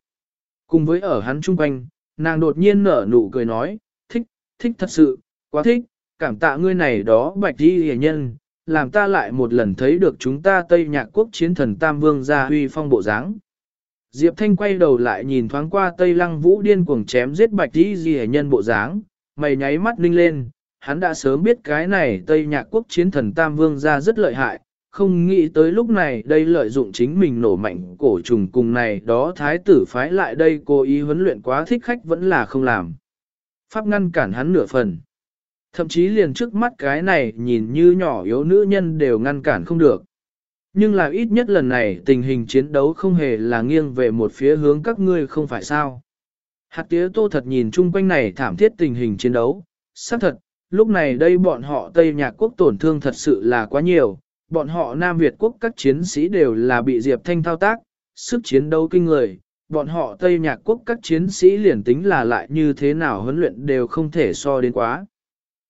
Cùng với ở hắn trung quanh, nàng đột nhiên nở nụ cười nói, thích, thích thật sự, quá thích, cảm tạ ngươi này đó bạch đi hề nhân, làm ta lại một lần thấy được chúng ta Tây Nhạc Quốc chiến thần Tam Vương ra huy phong bộ dáng. Diệp Thanh quay đầu lại nhìn thoáng qua Tây Lăng Vũ điên cuồng chém giết bạch đi gì nhân bộ dáng, mày nháy mắt ninh lên, hắn đã sớm biết cái này Tây Nhạc Quốc chiến thần Tam Vương ra rất lợi hại, không nghĩ tới lúc này đây lợi dụng chính mình nổ mạnh cổ trùng cùng này đó thái tử phái lại đây cố ý huấn luyện quá thích khách vẫn là không làm. Pháp ngăn cản hắn nửa phần. Thậm chí liền trước mắt cái này nhìn như nhỏ yếu nữ nhân đều ngăn cản không được. Nhưng là ít nhất lần này tình hình chiến đấu không hề là nghiêng về một phía hướng các ngươi không phải sao. Hạt tía tô thật nhìn chung quanh này thảm thiết tình hình chiến đấu, xác thật, lúc này đây bọn họ Tây Nhạc Quốc tổn thương thật sự là quá nhiều, bọn họ Nam Việt Quốc các chiến sĩ đều là bị Diệp Thanh thao tác, sức chiến đấu kinh người, bọn họ Tây Nhạc Quốc các chiến sĩ liền tính là lại như thế nào huấn luyện đều không thể so đến quá.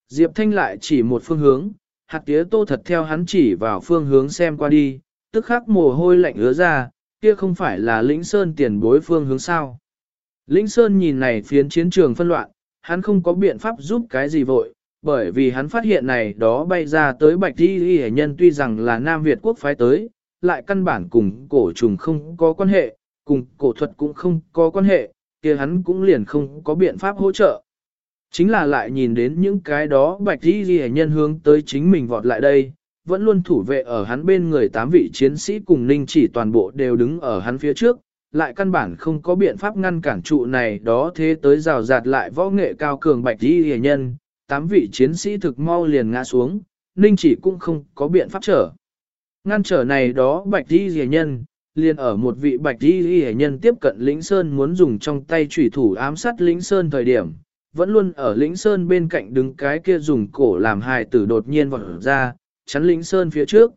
Diệp Thanh lại chỉ một phương hướng, hạt tía tô thật theo hắn chỉ vào phương hướng xem qua đi, tức khắc mồ hôi lạnh ứa ra, kia không phải là lĩnh sơn tiền bối phương hướng sao. Lĩnh sơn nhìn này phiến chiến trường phân loạn, hắn không có biện pháp giúp cái gì vội, bởi vì hắn phát hiện này đó bay ra tới bạch đi hệ nhân tuy rằng là Nam Việt quốc phái tới, lại căn bản cùng cổ trùng không có quan hệ, cùng cổ thuật cũng không có quan hệ, kia hắn cũng liền không có biện pháp hỗ trợ. Chính là lại nhìn đến những cái đó bạch đi ghi nhân hướng tới chính mình vọt lại đây, vẫn luôn thủ vệ ở hắn bên người tám vị chiến sĩ cùng ninh chỉ toàn bộ đều đứng ở hắn phía trước, lại căn bản không có biện pháp ngăn cản trụ này đó thế tới rào rạt lại võ nghệ cao cường bạch đi ghi nhân, tám vị chiến sĩ thực mau liền ngã xuống, ninh chỉ cũng không có biện pháp trở. Ngăn trở này đó bạch đi ghi nhân, liền ở một vị bạch đi ghi nhân tiếp cận lĩnh sơn muốn dùng trong tay chủy thủ ám sát lĩnh sơn thời điểm vẫn luôn ở lĩnh sơn bên cạnh đứng cái kia dùng cổ làm hài tử đột nhiên vọt ra, chắn lĩnh sơn phía trước.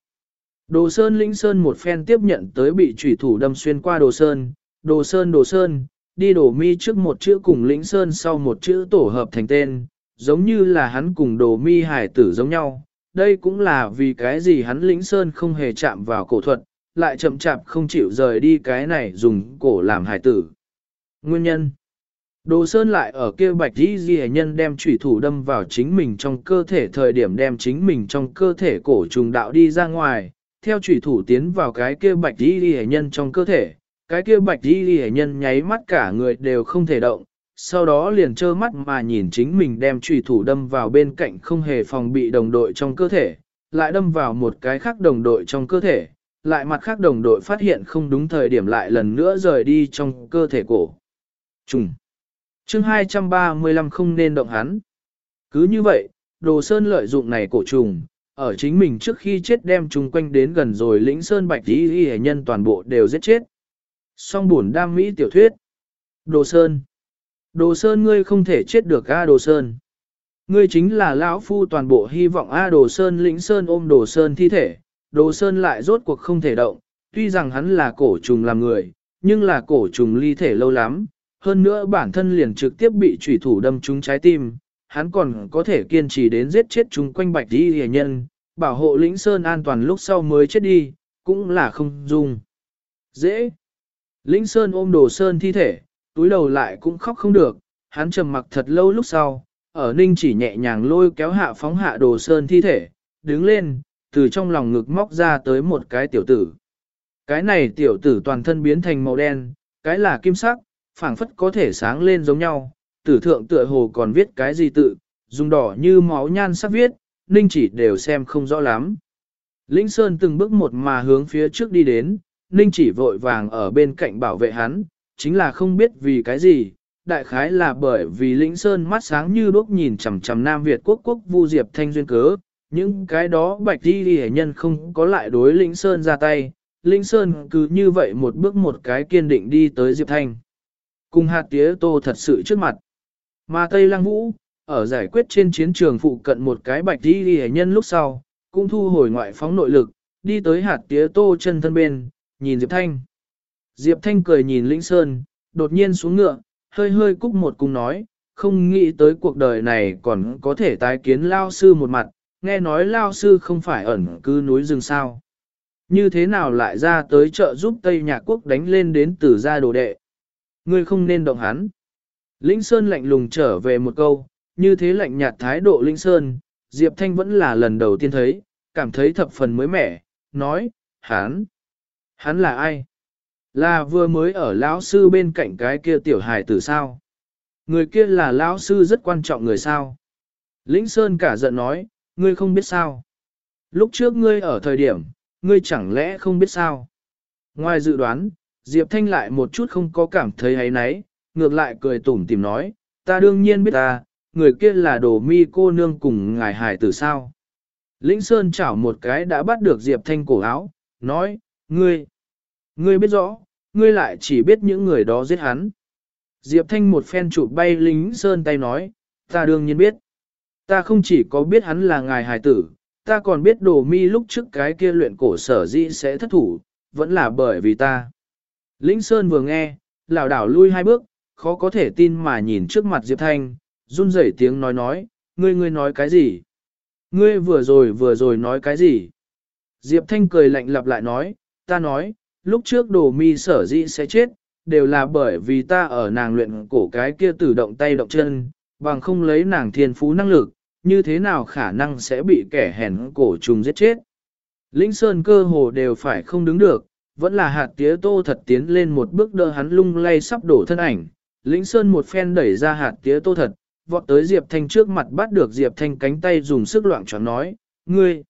Đồ sơn lĩnh sơn một phen tiếp nhận tới bị chủy thủ đâm xuyên qua đồ sơn, đồ sơn đồ sơn, đi đổ mi trước một chữ cùng lĩnh sơn sau một chữ tổ hợp thành tên, giống như là hắn cùng đồ mi hải tử giống nhau. Đây cũng là vì cái gì hắn lĩnh sơn không hề chạm vào cổ thuật, lại chậm chạp không chịu rời đi cái này dùng cổ làm hải tử. Nguyên nhân Đồ Sơn lại ở kia bạch đi ghi nhân đem chủy thủ đâm vào chính mình trong cơ thể thời điểm đem chính mình trong cơ thể cổ trùng đạo đi ra ngoài, theo chủy thủ tiến vào cái kia bạch đi ghi nhân trong cơ thể, cái kia bạch đi ghi nhân nháy mắt cả người đều không thể động, sau đó liền trơ mắt mà nhìn chính mình đem chủy thủ đâm vào bên cạnh không hề phòng bị đồng đội trong cơ thể, lại đâm vào một cái khác đồng đội trong cơ thể, lại mặt khác đồng đội phát hiện không đúng thời điểm lại lần nữa rời đi trong cơ thể cổ. Trùng chương 235 không nên động hắn. Cứ như vậy, đồ sơn lợi dụng này cổ trùng, ở chính mình trước khi chết đem chung quanh đến gần rồi lĩnh sơn bạch tí y nhân toàn bộ đều giết chết. Song buồn đam mỹ tiểu thuyết. Đồ sơn. Đồ sơn ngươi không thể chết được A đồ sơn. Ngươi chính là lão phu toàn bộ hy vọng A đồ sơn lĩnh sơn ôm đồ sơn thi thể. Đồ sơn lại rốt cuộc không thể động, tuy rằng hắn là cổ trùng làm người, nhưng là cổ trùng ly thể lâu lắm, hơn nữa bản thân liền trực tiếp bị chủy thủ đâm trúng trái tim, hắn còn có thể kiên trì đến giết chết chúng quanh bạch đi hề nhân, bảo hộ lĩnh sơn an toàn lúc sau mới chết đi, cũng là không dung. Dễ. Lĩnh sơn ôm đồ sơn thi thể, túi đầu lại cũng khóc không được, hắn trầm mặc thật lâu lúc sau, ở ninh chỉ nhẹ nhàng lôi kéo hạ phóng hạ đồ sơn thi thể, đứng lên, từ trong lòng ngực móc ra tới một cái tiểu tử. Cái này tiểu tử toàn thân biến thành màu đen, cái là kim sắc, phảng phất có thể sáng lên giống nhau, tử thượng tựa hồ còn viết cái gì tự, dùng đỏ như máu nhan sắc viết, ninh chỉ đều xem không rõ lắm. Linh Sơn từng bước một mà hướng phía trước đi đến, ninh chỉ vội vàng ở bên cạnh bảo vệ hắn, chính là không biết vì cái gì, đại khái là bởi vì Lĩnh Sơn mắt sáng như đốt nhìn chằm chằm Nam Việt quốc quốc vu diệp thanh duyên cớ, những cái đó bạch đi đi nhân không có lại đối Lĩnh Sơn ra tay, Lĩnh Sơn cứ như vậy một bước một cái kiên định đi tới diệp thanh. Cùng hạt tía tô thật sự trước mặt. Mà Tây Lăng Vũ, ở giải quyết trên chiến trường phụ cận một cái bạch đi đi nhân lúc sau, cũng thu hồi ngoại phóng nội lực, đi tới hạt tía tô chân thân bên, nhìn Diệp Thanh. Diệp Thanh cười nhìn Lĩnh Sơn, đột nhiên xuống ngựa, hơi hơi cúc một cung nói, không nghĩ tới cuộc đời này còn có thể tái kiến Lao Sư một mặt, nghe nói Lao Sư không phải ẩn cư núi rừng sao. Như thế nào lại ra tới chợ giúp Tây Nhạc Quốc đánh lên đến từ gia đồ đệ. Ngươi không nên động hắn. Linh Sơn lạnh lùng trở về một câu, như thế lạnh nhạt thái độ Linh Sơn, Diệp Thanh vẫn là lần đầu tiên thấy, cảm thấy thập phần mới mẻ, nói, hắn, hắn là ai? Là vừa mới ở lão sư bên cạnh cái kia tiểu hài tử sao? Người kia là lão sư rất quan trọng người sao? Lĩnh Sơn cả giận nói, ngươi không biết sao. Lúc trước ngươi ở thời điểm, ngươi chẳng lẽ không biết sao. Ngoài dự đoán, Diệp Thanh lại một chút không có cảm thấy hay náy, ngược lại cười tủm tìm nói, ta đương nhiên biết ta, người kia là đồ mi cô nương cùng ngài hải tử sao. Lĩnh Sơn chảo một cái đã bắt được Diệp Thanh cổ áo, nói, ngươi, ngươi biết rõ, ngươi lại chỉ biết những người đó giết hắn. Diệp Thanh một phen chụp bay Lĩnh Sơn tay nói, ta đương nhiên biết. Ta không chỉ có biết hắn là ngài hài tử, ta còn biết đồ mi lúc trước cái kia luyện cổ sở dĩ sẽ thất thủ, vẫn là bởi vì ta. Lĩnh Sơn vừa nghe, lảo đảo lui hai bước, khó có thể tin mà nhìn trước mặt Diệp Thanh, run rẩy tiếng nói nói, ngươi ngươi nói cái gì? Ngươi vừa rồi vừa rồi nói cái gì? Diệp Thanh cười lạnh lặp lại nói, ta nói, lúc trước đồ mi sở dĩ sẽ chết, đều là bởi vì ta ở nàng luyện cổ cái kia tử động tay động chân, bằng không lấy nàng thiên phú năng lực, như thế nào khả năng sẽ bị kẻ hèn cổ trùng giết chết. Linh Sơn cơ hồ đều phải không đứng được, vẫn là hạt tía tô thật tiến lên một bước đỡ hắn lung lay sắp đổ thân ảnh. Lĩnh Sơn một phen đẩy ra hạt tía tô thật, vọt tới Diệp Thanh trước mặt bắt được Diệp Thanh cánh tay dùng sức loạn tròn nói, ngươi,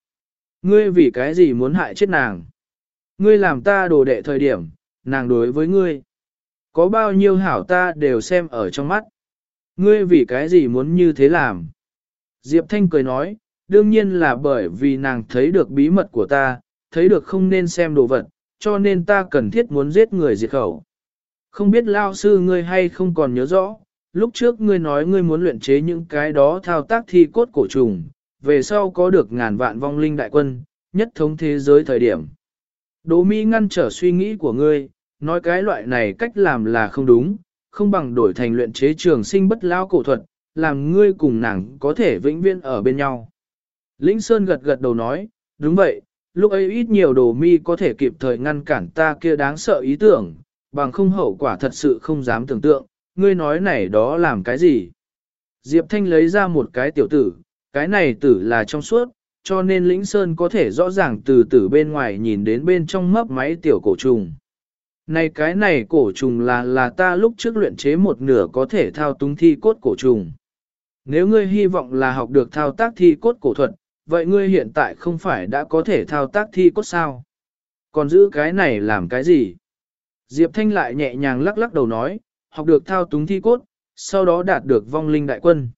ngươi vì cái gì muốn hại chết nàng? Ngươi làm ta đồ đệ thời điểm, nàng đối với ngươi. Có bao nhiêu hảo ta đều xem ở trong mắt. Ngươi vì cái gì muốn như thế làm? Diệp Thanh cười nói, đương nhiên là bởi vì nàng thấy được bí mật của ta, thấy được không nên xem đồ vật, cho nên ta cần thiết muốn giết người diệt khẩu. Không biết lao sư ngươi hay không còn nhớ rõ, lúc trước ngươi nói ngươi muốn luyện chế những cái đó thao tác thi cốt cổ trùng, về sau có được ngàn vạn vong linh đại quân, nhất thống thế giới thời điểm. Đỗ Mi ngăn trở suy nghĩ của ngươi, nói cái loại này cách làm là không đúng, không bằng đổi thành luyện chế trường sinh bất lao cổ thuật, làm ngươi cùng nàng có thể vĩnh viễn ở bên nhau. Lĩnh Sơn gật gật đầu nói, đúng vậy, lúc ấy ít nhiều đồ mi có thể kịp thời ngăn cản ta kia đáng sợ ý tưởng, bằng không hậu quả thật sự không dám tưởng tượng, ngươi nói này đó làm cái gì. Diệp Thanh lấy ra một cái tiểu tử, cái này tử là trong suốt, cho nên lĩnh sơn có thể rõ ràng từ tử bên ngoài nhìn đến bên trong mấp máy tiểu cổ trùng. Này cái này cổ trùng là là ta lúc trước luyện chế một nửa có thể thao túng thi cốt cổ trùng. Nếu ngươi hy vọng là học được thao tác thi cốt cổ thuật, vậy ngươi hiện tại không phải đã có thể thao tác thi cốt sao? Còn giữ cái này làm cái gì? Diệp Thanh lại nhẹ nhàng lắc lắc đầu nói, học được thao túng thi cốt, sau đó đạt được vong linh đại quân.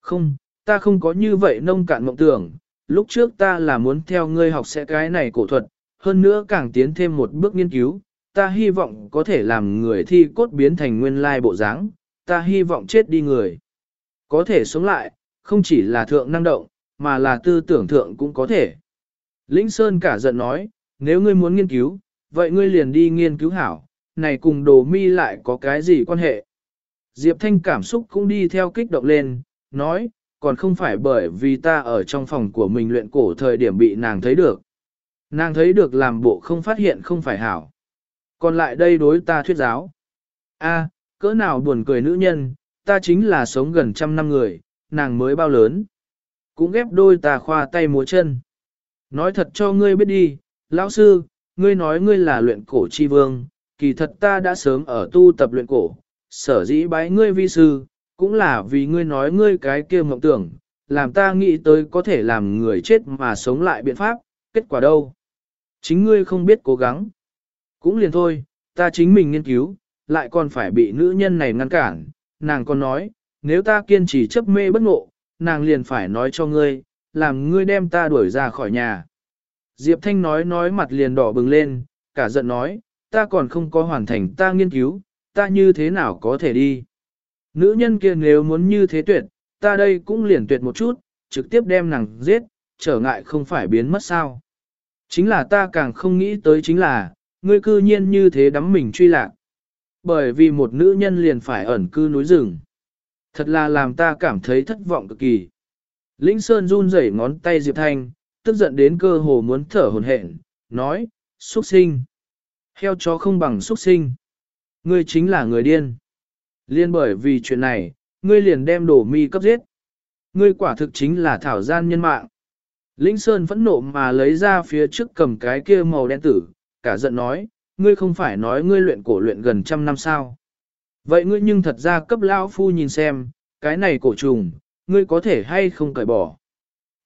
Không, ta không có như vậy nông cạn mộng tưởng, lúc trước ta là muốn theo ngươi học sẽ cái này cổ thuật, hơn nữa càng tiến thêm một bước nghiên cứu, ta hy vọng có thể làm người thi cốt biến thành nguyên lai bộ dáng, ta hy vọng chết đi người. Có thể sống lại, không chỉ là thượng năng động, mà là tư tưởng thượng cũng có thể. Lĩnh Sơn cả giận nói, nếu ngươi muốn nghiên cứu, vậy ngươi liền đi nghiên cứu hảo, này cùng đồ mi lại có cái gì quan hệ? Diệp Thanh cảm xúc cũng đi theo kích động lên, nói, còn không phải bởi vì ta ở trong phòng của mình luyện cổ thời điểm bị nàng thấy được. Nàng thấy được làm bộ không phát hiện không phải hảo. Còn lại đây đối ta thuyết giáo. A, cỡ nào buồn cười nữ nhân, ta chính là sống gần trăm năm người, nàng mới bao lớn. Cũng ghép đôi tà khoa tay múa chân. Nói thật cho ngươi biết đi, lão sư, ngươi nói ngươi là luyện cổ chi vương, kỳ thật ta đã sớm ở tu tập luyện cổ, sở dĩ bái ngươi vi sư, cũng là vì ngươi nói ngươi cái kia mộng tưởng, làm ta nghĩ tới có thể làm người chết mà sống lại biện pháp, kết quả đâu? Chính ngươi không biết cố gắng. Cũng liền thôi, ta chính mình nghiên cứu, lại còn phải bị nữ nhân này ngăn cản, nàng còn nói, nếu ta kiên trì chấp mê bất ngộ, nàng liền phải nói cho ngươi, làm ngươi đem ta đuổi ra khỏi nhà. Diệp Thanh nói nói mặt liền đỏ bừng lên, cả giận nói, ta còn không có hoàn thành ta nghiên cứu, ta như thế nào có thể đi. Nữ nhân kia nếu muốn như thế tuyệt, ta đây cũng liền tuyệt một chút, trực tiếp đem nàng giết, trở ngại không phải biến mất sao. Chính là ta càng không nghĩ tới chính là, ngươi cư nhiên như thế đắm mình truy lạc. Bởi vì một nữ nhân liền phải ẩn cư núi rừng. Thật là làm ta cảm thấy thất vọng cực kỳ. Lĩnh Sơn run rẩy ngón tay Diệp Thanh, tức giận đến cơ hồ muốn thở hồn hển, nói, xuất sinh. Heo chó không bằng xuất sinh. Ngươi chính là người điên. Liên bởi vì chuyện này, ngươi liền đem đổ mi cấp giết. Ngươi quả thực chính là thảo gian nhân mạng. Lĩnh Sơn phẫn nộ mà lấy ra phía trước cầm cái kia màu đen tử, cả giận nói, ngươi không phải nói ngươi luyện cổ luyện gần trăm năm sao. Vậy ngươi nhưng thật ra cấp lão phu nhìn xem, cái này cổ trùng, ngươi có thể hay không cởi bỏ.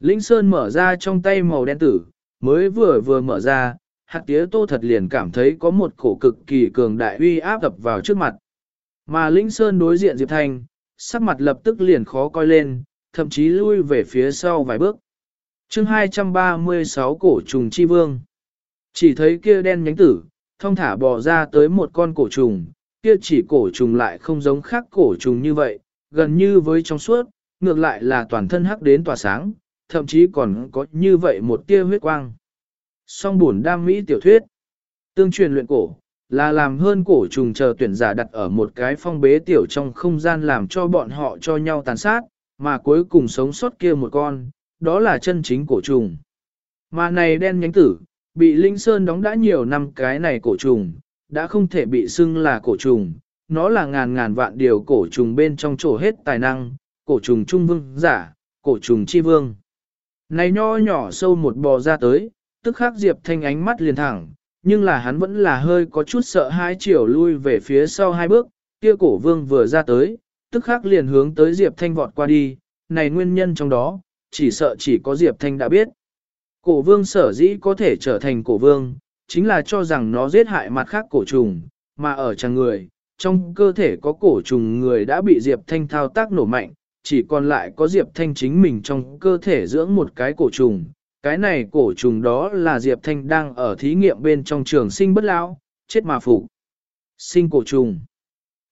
Lĩnh Sơn mở ra trong tay màu đen tử, mới vừa vừa mở ra, hạt tía tô thật liền cảm thấy có một cổ cực kỳ cường đại uy áp tập vào trước mặt. Mà Lĩnh Sơn đối diện Diệp Thanh, sắc mặt lập tức liền khó coi lên, thậm chí lui về phía sau vài bước. chương 236 cổ trùng chi vương. Chỉ thấy kia đen nhánh tử, thông thả bò ra tới một con cổ trùng, kia chỉ cổ trùng lại không giống khác cổ trùng như vậy, gần như với trong suốt, ngược lại là toàn thân hắc đến tỏa sáng, thậm chí còn có như vậy một tia huyết quang. Song buồn đam mỹ tiểu thuyết, tương truyền luyện cổ, là làm hơn cổ trùng chờ tuyển giả đặt ở một cái phong bế tiểu trong không gian làm cho bọn họ cho nhau tàn sát, mà cuối cùng sống sót kia một con, đó là chân chính cổ trùng. Mà này đen nhánh tử, bị Linh Sơn đóng đã nhiều năm cái này cổ trùng, đã không thể bị xưng là cổ trùng, nó là ngàn ngàn vạn điều cổ trùng bên trong chỗ hết tài năng, cổ trùng trung vương giả, cổ trùng chi vương. Này nho nhỏ sâu một bò ra tới, tức khắc Diệp Thanh ánh mắt liền thẳng, nhưng là hắn vẫn là hơi có chút sợ hai chiều lui về phía sau hai bước, kia cổ vương vừa ra tới, tức khắc liền hướng tới Diệp Thanh vọt qua đi, này nguyên nhân trong đó, chỉ sợ chỉ có Diệp Thanh đã biết. Cổ vương sở dĩ có thể trở thành cổ vương, chính là cho rằng nó giết hại mặt khác cổ trùng, mà ở chàng người, trong cơ thể có cổ trùng người đã bị Diệp Thanh thao tác nổ mạnh, chỉ còn lại có Diệp Thanh chính mình trong cơ thể dưỡng một cái cổ trùng. Cái này cổ trùng đó là Diệp Thanh đang ở thí nghiệm bên trong trường sinh bất lão, chết mà phục. Sinh cổ trùng.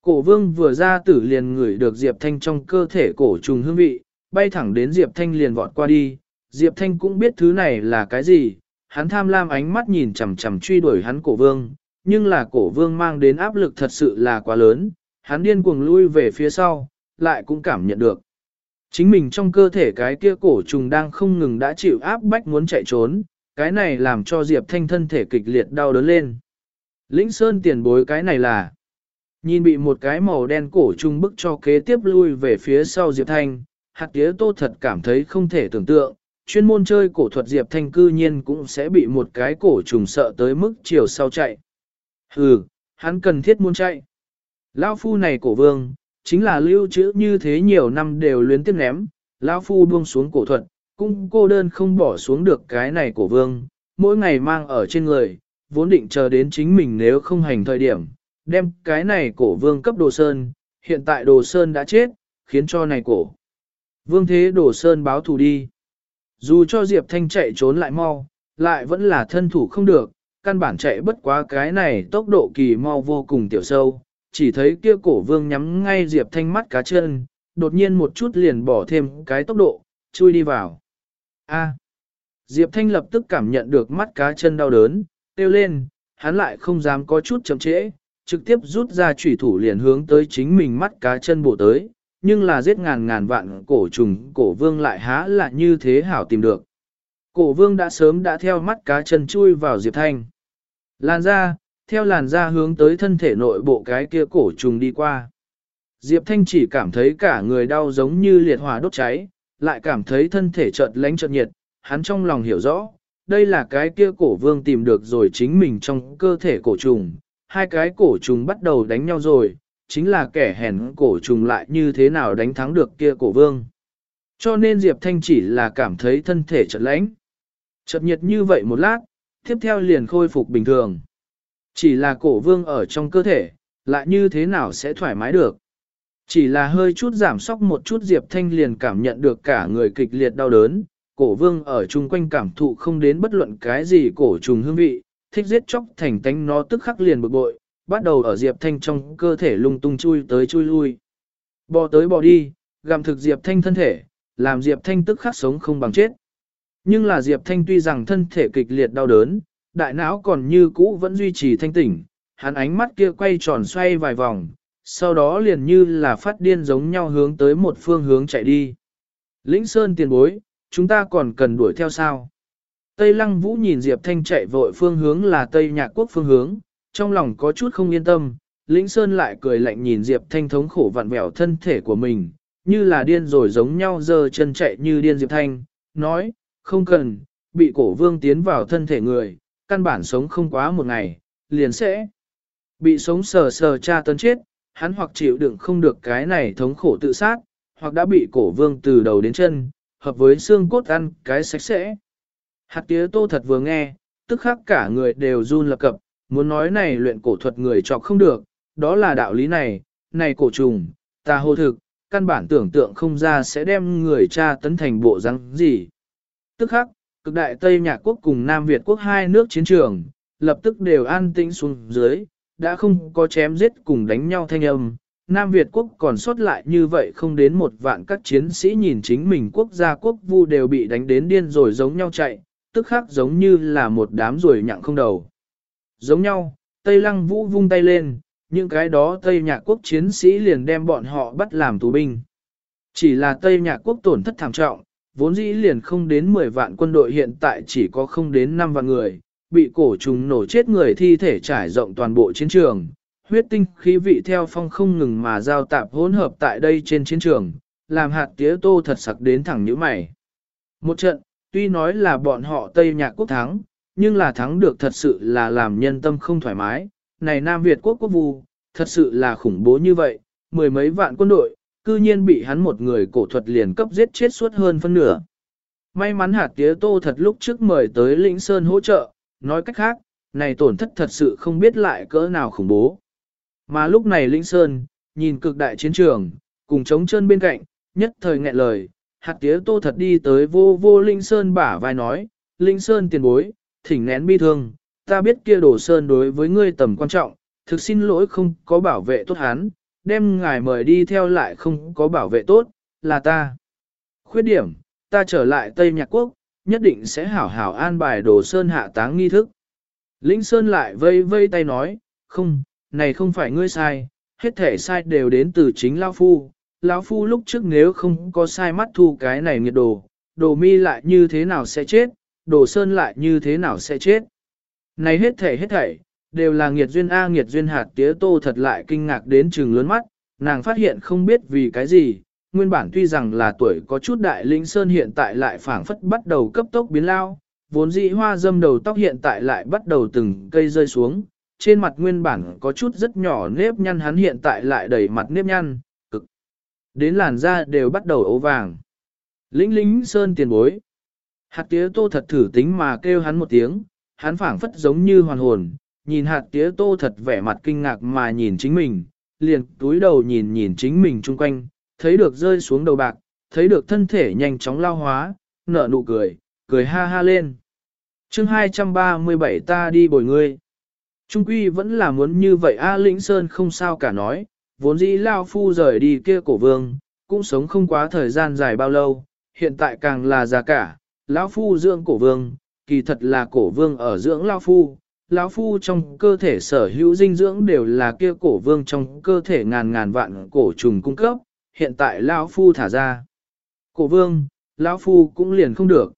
Cổ vương vừa ra tử liền ngửi được Diệp Thanh trong cơ thể cổ trùng hương vị, bay thẳng đến Diệp Thanh liền vọt qua đi. Diệp Thanh cũng biết thứ này là cái gì, hắn tham lam ánh mắt nhìn chằm chằm truy đuổi hắn cổ vương, nhưng là cổ vương mang đến áp lực thật sự là quá lớn, hắn điên cuồng lui về phía sau, lại cũng cảm nhận được. Chính mình trong cơ thể cái kia cổ trùng đang không ngừng đã chịu áp bách muốn chạy trốn, cái này làm cho Diệp Thanh thân thể kịch liệt đau đớn lên. Lĩnh Sơn tiền bối cái này là Nhìn bị một cái màu đen cổ trùng bức cho kế tiếp lui về phía sau Diệp Thanh, hạt tía tô thật cảm thấy không thể tưởng tượng, chuyên môn chơi cổ thuật Diệp Thanh cư nhiên cũng sẽ bị một cái cổ trùng sợ tới mức chiều sau chạy. Hừ, hắn cần thiết muốn chạy. Lão phu này cổ vương, chính là lưu trữ như thế nhiều năm đều luyến tiếp ném, lão phu buông xuống cổ thuật, cũng cô đơn không bỏ xuống được cái này cổ vương, mỗi ngày mang ở trên người, vốn định chờ đến chính mình nếu không hành thời điểm, đem cái này cổ vương cấp đồ sơn, hiện tại đồ sơn đã chết, khiến cho này cổ. Vương thế đồ sơn báo thù đi. Dù cho Diệp Thanh chạy trốn lại mau, lại vẫn là thân thủ không được, căn bản chạy bất quá cái này tốc độ kỳ mau vô cùng tiểu sâu, chỉ thấy kia cổ vương nhắm ngay Diệp Thanh mắt cá chân, đột nhiên một chút liền bỏ thêm cái tốc độ, chui đi vào. A. Diệp Thanh lập tức cảm nhận được mắt cá chân đau đớn, tiêu lên, hắn lại không dám có chút chậm trễ, trực tiếp rút ra chủy thủ liền hướng tới chính mình mắt cá chân bổ tới, nhưng là giết ngàn ngàn vạn cổ trùng, cổ vương lại há là như thế hảo tìm được. Cổ vương đã sớm đã theo mắt cá chân chui vào Diệp Thanh. Làn ra, theo làn da hướng tới thân thể nội bộ cái kia cổ trùng đi qua. Diệp Thanh chỉ cảm thấy cả người đau giống như liệt hỏa đốt cháy, lại cảm thấy thân thể chợt lánh chợt nhiệt, hắn trong lòng hiểu rõ, đây là cái kia cổ vương tìm được rồi chính mình trong cơ thể cổ trùng, hai cái cổ trùng bắt đầu đánh nhau rồi, chính là kẻ hèn cổ trùng lại như thế nào đánh thắng được kia cổ vương. Cho nên Diệp Thanh chỉ là cảm thấy thân thể chợt lãnh. Chợt nhiệt như vậy một lát, tiếp theo liền khôi phục bình thường. Chỉ là cổ vương ở trong cơ thể, lại như thế nào sẽ thoải mái được. Chỉ là hơi chút giảm sóc một chút Diệp Thanh liền cảm nhận được cả người kịch liệt đau đớn, cổ vương ở chung quanh cảm thụ không đến bất luận cái gì cổ trùng hương vị, thích giết chóc thành tánh nó tức khắc liền bực bội, bắt đầu ở Diệp Thanh trong cơ thể lung tung chui tới chui lui. Bò tới bò đi, gặm thực Diệp Thanh thân thể, làm Diệp Thanh tức khắc sống không bằng chết. Nhưng là Diệp Thanh tuy rằng thân thể kịch liệt đau đớn, đại não còn như cũ vẫn duy trì thanh tỉnh, hắn ánh mắt kia quay tròn xoay vài vòng, sau đó liền như là phát điên giống nhau hướng tới một phương hướng chạy đi. Lĩnh Sơn tiền bối, chúng ta còn cần đuổi theo sao? Tây Lăng Vũ nhìn Diệp Thanh chạy vội phương hướng là Tây Nhạc Quốc phương hướng, trong lòng có chút không yên tâm, Lĩnh Sơn lại cười lạnh nhìn Diệp Thanh thống khổ vặn vẹo thân thể của mình, như là điên rồi giống nhau giờ chân chạy như điên Diệp Thanh, nói, không cần, bị cổ vương tiến vào thân thể người, căn bản sống không quá một ngày, liền sẽ bị sống sờ sờ tra tấn chết, hắn hoặc chịu đựng không được cái này thống khổ tự sát, hoặc đã bị cổ vương từ đầu đến chân, hợp với xương cốt ăn cái sạch sẽ. Hạt tía tô thật vừa nghe, tức khắc cả người đều run lập cập, muốn nói này luyện cổ thuật người chọc không được, đó là đạo lý này, này cổ trùng, ta hô thực, căn bản tưởng tượng không ra sẽ đem người cha tấn thành bộ răng gì. Tức khắc, cực đại Tây Nhạc Quốc cùng Nam Việt Quốc hai nước chiến trường, lập tức đều an tĩnh xuống dưới, đã không có chém giết cùng đánh nhau thanh âm. Nam Việt Quốc còn sót lại như vậy không đến một vạn các chiến sĩ nhìn chính mình quốc gia quốc vu đều bị đánh đến điên rồi giống nhau chạy, tức khắc giống như là một đám ruồi nhặng không đầu. Giống nhau, Tây Lăng Vũ vung tay lên, những cái đó Tây Nhạc Quốc chiến sĩ liền đem bọn họ bắt làm tù binh. Chỉ là Tây Nhạc Quốc tổn thất thảm trọng, vốn dĩ liền không đến 10 vạn quân đội hiện tại chỉ có không đến 5 vạn người, bị cổ trùng nổ chết người thi thể trải rộng toàn bộ chiến trường. Huyết tinh khí vị theo phong không ngừng mà giao tạp hỗn hợp tại đây trên chiến trường, làm hạt tía tô thật sặc đến thẳng như mày. Một trận, tuy nói là bọn họ Tây Nhạc Quốc thắng, nhưng là thắng được thật sự là làm nhân tâm không thoải mái. Này Nam Việt quốc quốc vu, thật sự là khủng bố như vậy, mười mấy vạn quân đội, cư nhiên bị hắn một người cổ thuật liền cấp giết chết suốt hơn phân nửa. May mắn hạt tía tô thật lúc trước mời tới lĩnh sơn hỗ trợ, nói cách khác, này tổn thất thật sự không biết lại cỡ nào khủng bố. Mà lúc này lĩnh sơn, nhìn cực đại chiến trường, cùng chống chân bên cạnh, nhất thời nghẹn lời, hạt tía tô thật đi tới vô vô linh sơn bả vai nói, linh sơn tiền bối, thỉnh nén bi thương, ta biết kia đổ sơn đối với ngươi tầm quan trọng, thực xin lỗi không có bảo vệ tốt hắn, đem ngài mời đi theo lại không có bảo vệ tốt, là ta. Khuyết điểm, ta trở lại Tây Nhạc Quốc, nhất định sẽ hảo hảo an bài đồ sơn hạ táng nghi thức. Linh Sơn lại vây vây tay nói, không, này không phải ngươi sai, hết thể sai đều đến từ chính Lao Phu. Lão Phu lúc trước nếu không có sai mắt thu cái này nghiệt đồ, đồ mi lại như thế nào sẽ chết, đồ sơn lại như thế nào sẽ chết. Này hết thảy hết thảy, đều là nghiệt duyên A nghiệt duyên hạt tía tô thật lại kinh ngạc đến trừng lớn mắt, nàng phát hiện không biết vì cái gì, nguyên bản tuy rằng là tuổi có chút đại linh sơn hiện tại lại phảng phất bắt đầu cấp tốc biến lao, vốn dĩ hoa dâm đầu tóc hiện tại lại bắt đầu từng cây rơi xuống, trên mặt nguyên bản có chút rất nhỏ nếp nhăn hắn hiện tại lại đầy mặt nếp nhăn, cực. Đến làn da đều bắt đầu ố vàng. Lĩnh lính sơn tiền bối. Hạt tía tô thật thử tính mà kêu hắn một tiếng, hắn phảng phất giống như hoàn hồn, nhìn hạt tía tô thật vẻ mặt kinh ngạc mà nhìn chính mình, liền túi đầu nhìn nhìn chính mình chung quanh, thấy được rơi xuống đầu bạc, thấy được thân thể nhanh chóng lao hóa, nở nụ cười, cười ha ha lên. chương 237 ta đi bồi ngươi. Trung quy vẫn là muốn như vậy A Lĩnh Sơn không sao cả nói, vốn dĩ Lao Phu rời đi kia cổ vương, cũng sống không quá thời gian dài bao lâu, hiện tại càng là già cả, Lão Phu dưỡng cổ vương, kỳ thật là cổ vương ở dưỡng lão Phu, lão phu trong cơ thể sở hữu dinh dưỡng đều là kia cổ vương trong cơ thể ngàn ngàn vạn cổ trùng cung cấp, hiện tại lão phu thả ra. Cổ vương, lão phu cũng liền không được.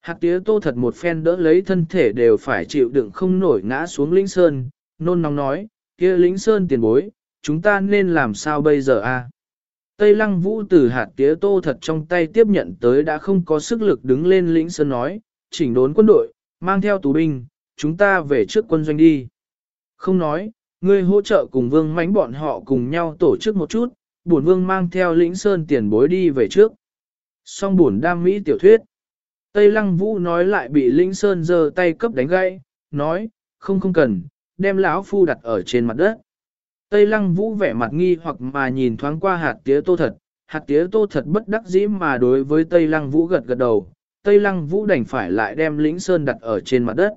Hạt tía tô thật một phen đỡ lấy thân thể đều phải chịu đựng không nổi ngã xuống lĩnh sơn, nôn nóng nói, kia lĩnh sơn tiền bối, chúng ta nên làm sao bây giờ a? Tây lăng vũ từ hạt tía tô thật trong tay tiếp nhận tới đã không có sức lực đứng lên lĩnh sơn nói, chỉnh đốn quân đội, mang theo tù binh, chúng ta về trước quân doanh đi. Không nói, ngươi hỗ trợ cùng vương mánh bọn họ cùng nhau tổ chức một chút, bổn vương mang theo lĩnh sơn tiền bối đi về trước. Song bổn đam mỹ tiểu thuyết. Tây lăng vũ nói lại bị lĩnh sơn giơ tay cấp đánh gãy, nói, không không cần, đem lão phu đặt ở trên mặt đất. Tây lăng vũ vẻ mặt nghi hoặc mà nhìn thoáng qua hạt tía tô thật, hạt tía tô thật bất đắc dĩ mà đối với Tây lăng vũ gật gật đầu, Tây lăng vũ đành phải lại đem lĩnh sơn đặt ở trên mặt đất.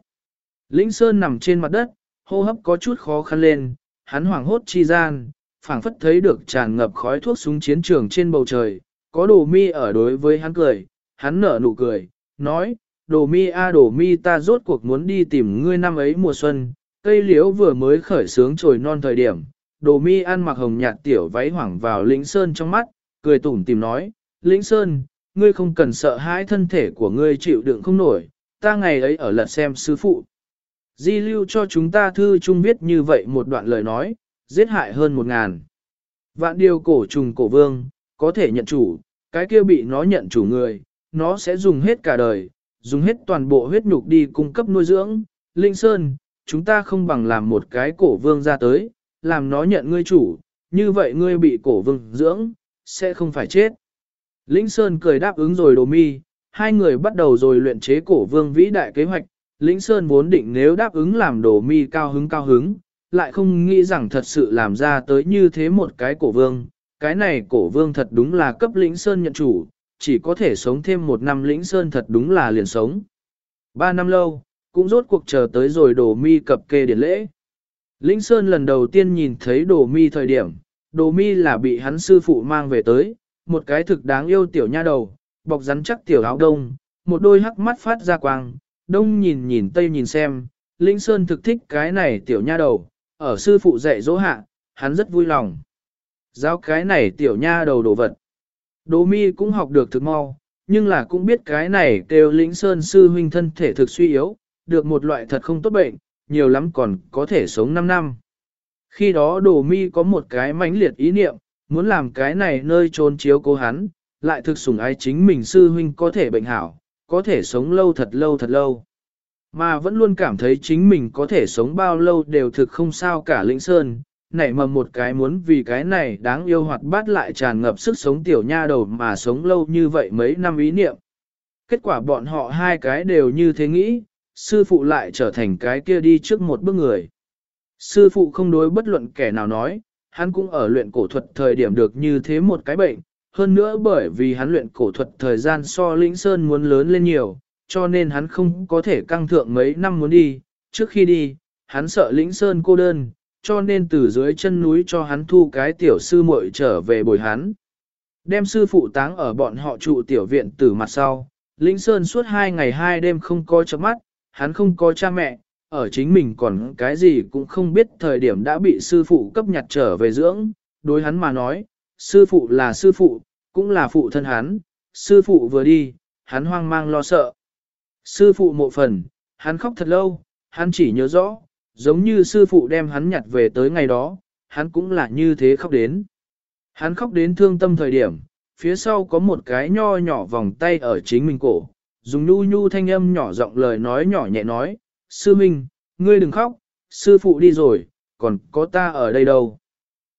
Lĩnh Sơn nằm trên mặt đất, hô hấp có chút khó khăn lên, hắn hoảng hốt chi gian, phảng phất thấy được tràn ngập khói thuốc súng chiến trường trên bầu trời, có đồ mi ở đối với hắn cười, hắn nở nụ cười, nói, đồ mi a đồ mi ta rốt cuộc muốn đi tìm ngươi năm ấy mùa xuân, cây liễu vừa mới khởi sướng trồi non thời điểm, đồ mi ăn mặc hồng nhạt tiểu váy hoảng vào lĩnh sơn trong mắt, cười tủm tìm nói, lĩnh sơn, ngươi không cần sợ hãi thân thể của ngươi chịu đựng không nổi, ta ngày ấy ở lật xem sư phụ, Di lưu cho chúng ta thư chung viết như vậy một đoạn lời nói, giết hại hơn một ngàn. Vạn điều cổ trùng cổ vương, có thể nhận chủ, cái kia bị nó nhận chủ người, nó sẽ dùng hết cả đời, dùng hết toàn bộ huyết nhục đi cung cấp nuôi dưỡng. Linh Sơn, chúng ta không bằng làm một cái cổ vương ra tới, làm nó nhận ngươi chủ, như vậy ngươi bị cổ vương dưỡng, sẽ không phải chết. Lĩnh Sơn cười đáp ứng rồi đồ mi, hai người bắt đầu rồi luyện chế cổ vương vĩ đại kế hoạch. Lĩnh Sơn vốn định nếu đáp ứng làm đồ mi cao hứng cao hứng, lại không nghĩ rằng thật sự làm ra tới như thế một cái cổ vương. Cái này cổ vương thật đúng là cấp Lĩnh Sơn nhận chủ, chỉ có thể sống thêm một năm Lĩnh Sơn thật đúng là liền sống. Ba năm lâu, cũng rốt cuộc chờ tới rồi đồ mi cập kê điển lễ. Lĩnh Sơn lần đầu tiên nhìn thấy đồ mi thời điểm, đồ mi là bị hắn sư phụ mang về tới, một cái thực đáng yêu tiểu nha đầu, bọc rắn chắc tiểu áo đông, một đôi hắc mắt phát ra quang, đông nhìn nhìn tây nhìn xem, Lĩnh Sơn thực thích cái này tiểu nha đầu, ở sư phụ dạy dỗ hạ, hắn rất vui lòng. Giáo cái này tiểu nha đầu đồ vật. Đồ mi cũng học được thực mau, nhưng là cũng biết cái này kêu Lĩnh Sơn sư huynh thân thể thực suy yếu, được một loại thật không tốt bệnh, nhiều lắm còn có thể sống 5 năm. Khi đó đồ mi có một cái mãnh liệt ý niệm, muốn làm cái này nơi trốn chiếu cố hắn, lại thực sủng ái chính mình sư huynh có thể bệnh hảo, có thể sống lâu thật lâu thật lâu. Mà vẫn luôn cảm thấy chính mình có thể sống bao lâu đều thực không sao cả lĩnh sơn, nảy mầm một cái muốn vì cái này đáng yêu hoạt bát lại tràn ngập sức sống tiểu nha đầu mà sống lâu như vậy mấy năm ý niệm. Kết quả bọn họ hai cái đều như thế nghĩ, sư phụ lại trở thành cái kia đi trước một bước người. Sư phụ không đối bất luận kẻ nào nói, hắn cũng ở luyện cổ thuật thời điểm được như thế một cái bệnh, hơn nữa bởi vì hắn luyện cổ thuật thời gian so lĩnh sơn muốn lớn lên nhiều, cho nên hắn không có thể căng thượng mấy năm muốn đi, trước khi đi, hắn sợ lĩnh sơn cô đơn, cho nên từ dưới chân núi cho hắn thu cái tiểu sư muội trở về bồi hắn. Đem sư phụ táng ở bọn họ trụ tiểu viện từ mặt sau, lĩnh sơn suốt hai ngày hai đêm không coi chấm mắt, hắn không có cha mẹ, ở chính mình còn cái gì cũng không biết thời điểm đã bị sư phụ cấp nhặt trở về dưỡng, đối hắn mà nói, sư phụ là sư phụ, cũng là phụ thân hắn, sư phụ vừa đi, hắn hoang mang lo sợ. Sư phụ mộ phần, hắn khóc thật lâu, hắn chỉ nhớ rõ, giống như sư phụ đem hắn nhặt về tới ngày đó, hắn cũng là như thế khóc đến. Hắn khóc đến thương tâm thời điểm, phía sau có một cái nho nhỏ vòng tay ở chính mình cổ, dùng nhu nhu thanh âm nhỏ giọng lời nói nhỏ nhẹ nói, sư minh, ngươi đừng khóc, sư phụ đi rồi, còn có ta ở đây đâu.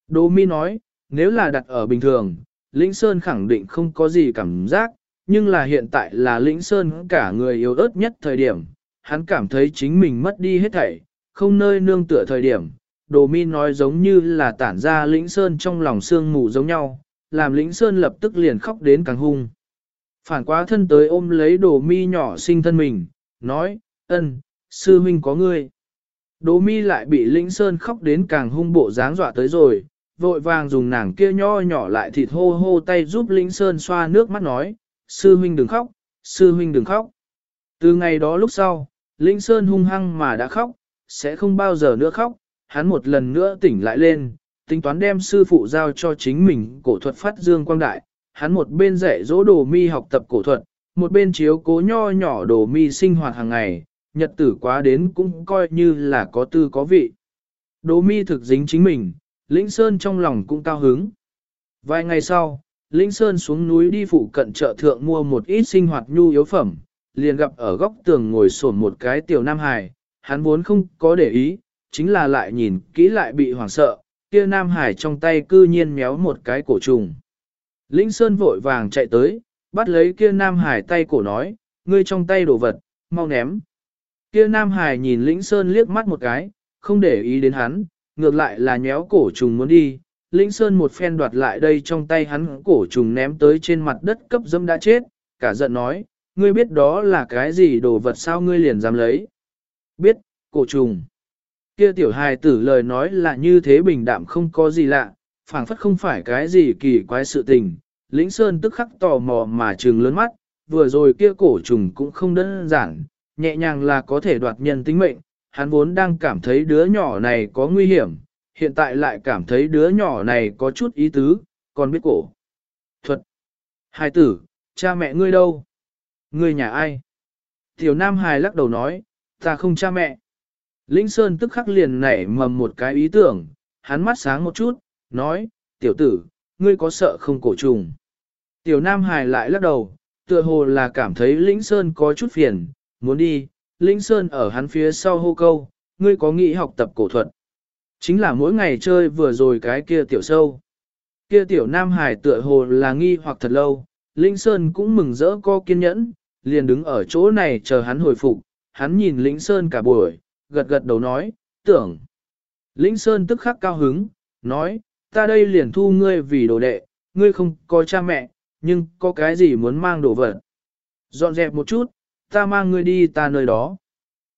Đỗ mi nói, nếu là đặt ở bình thường, Lĩnh Sơn khẳng định không có gì cảm giác, nhưng là hiện tại là Lĩnh Sơn cả người yếu ớt nhất thời điểm, hắn cảm thấy chính mình mất đi hết thảy, không nơi nương tựa thời điểm. Đồ mi nói giống như là tản ra Lĩnh Sơn trong lòng sương mù giống nhau, làm Lĩnh Sơn lập tức liền khóc đến càng hung. Phản quá thân tới ôm lấy đồ mi nhỏ sinh thân mình, nói, ân, sư huynh có ngươi. Đồ mi lại bị Lĩnh Sơn khóc đến càng hung bộ dáng dọa tới rồi, vội vàng dùng nàng kia nho nhỏ lại thịt hô hô tay giúp Lĩnh Sơn xoa nước mắt nói, sư huynh đừng khóc, sư huynh đừng khóc. Từ ngày đó lúc sau, Lĩnh Sơn hung hăng mà đã khóc, sẽ không bao giờ nữa khóc, hắn một lần nữa tỉnh lại lên, tính toán đem sư phụ giao cho chính mình cổ thuật phát dương quang đại, hắn một bên dạy dỗ đồ mi học tập cổ thuật, một bên chiếu cố nho nhỏ đồ mi sinh hoạt hàng ngày, nhật tử quá đến cũng coi như là có tư có vị. Đồ mi thực dính chính mình, Lĩnh Sơn trong lòng cũng cao hứng. Vài ngày sau, Lĩnh Sơn xuống núi đi phụ cận chợ thượng mua một ít sinh hoạt nhu yếu phẩm, liền gặp ở góc tường ngồi sổn một cái tiểu nam hài, hắn vốn không có để ý, chính là lại nhìn kỹ lại bị hoảng sợ, kia nam hải trong tay cư nhiên méo một cái cổ trùng. Lĩnh Sơn vội vàng chạy tới, bắt lấy kia Nam Hải tay cổ nói, ngươi trong tay đồ vật, mau ném. Kia Nam Hải nhìn Lĩnh Sơn liếc mắt một cái, không để ý đến hắn, ngược lại là nhéo cổ trùng muốn đi. Lĩnh Sơn một phen đoạt lại đây trong tay hắn cổ trùng ném tới trên mặt đất cấp dâm đã chết, cả giận nói, ngươi biết đó là cái gì đồ vật sao ngươi liền dám lấy. Biết, cổ trùng. Kia tiểu hài tử lời nói là như thế bình đạm không có gì lạ, phảng phất không phải cái gì kỳ quái sự tình. Lĩnh Sơn tức khắc tò mò mà trừng lớn mắt, vừa rồi kia cổ trùng cũng không đơn giản, nhẹ nhàng là có thể đoạt nhân tính mệnh, hắn vốn đang cảm thấy đứa nhỏ này có nguy hiểm, hiện tại lại cảm thấy đứa nhỏ này có chút ý tứ, còn biết cổ. Thuật. hai tử, cha mẹ ngươi đâu? Ngươi nhà ai? Tiểu Nam Hài lắc đầu nói, ta không cha mẹ. Lĩnh Sơn tức khắc liền nảy mầm một cái ý tưởng, hắn mắt sáng một chút, nói, tiểu tử, ngươi có sợ không cổ trùng. Tiểu Nam Hải lại lắc đầu, tựa hồ là cảm thấy Lĩnh Sơn có chút phiền, muốn đi, Lĩnh Sơn ở hắn phía sau hô câu, ngươi có nghĩ học tập cổ thuật. Chính là mỗi ngày chơi vừa rồi cái kia tiểu sâu. Kia tiểu nam hải tựa hồ là nghi hoặc thật lâu, lĩnh Sơn cũng mừng rỡ có kiên nhẫn, liền đứng ở chỗ này chờ hắn hồi phục, hắn nhìn lĩnh Sơn cả buổi, gật gật đầu nói, tưởng. lĩnh Sơn tức khắc cao hứng, nói, ta đây liền thu ngươi vì đồ đệ, ngươi không có cha mẹ, nhưng có cái gì muốn mang đồ vật. Dọn dẹp một chút, ta mang ngươi đi ta nơi đó.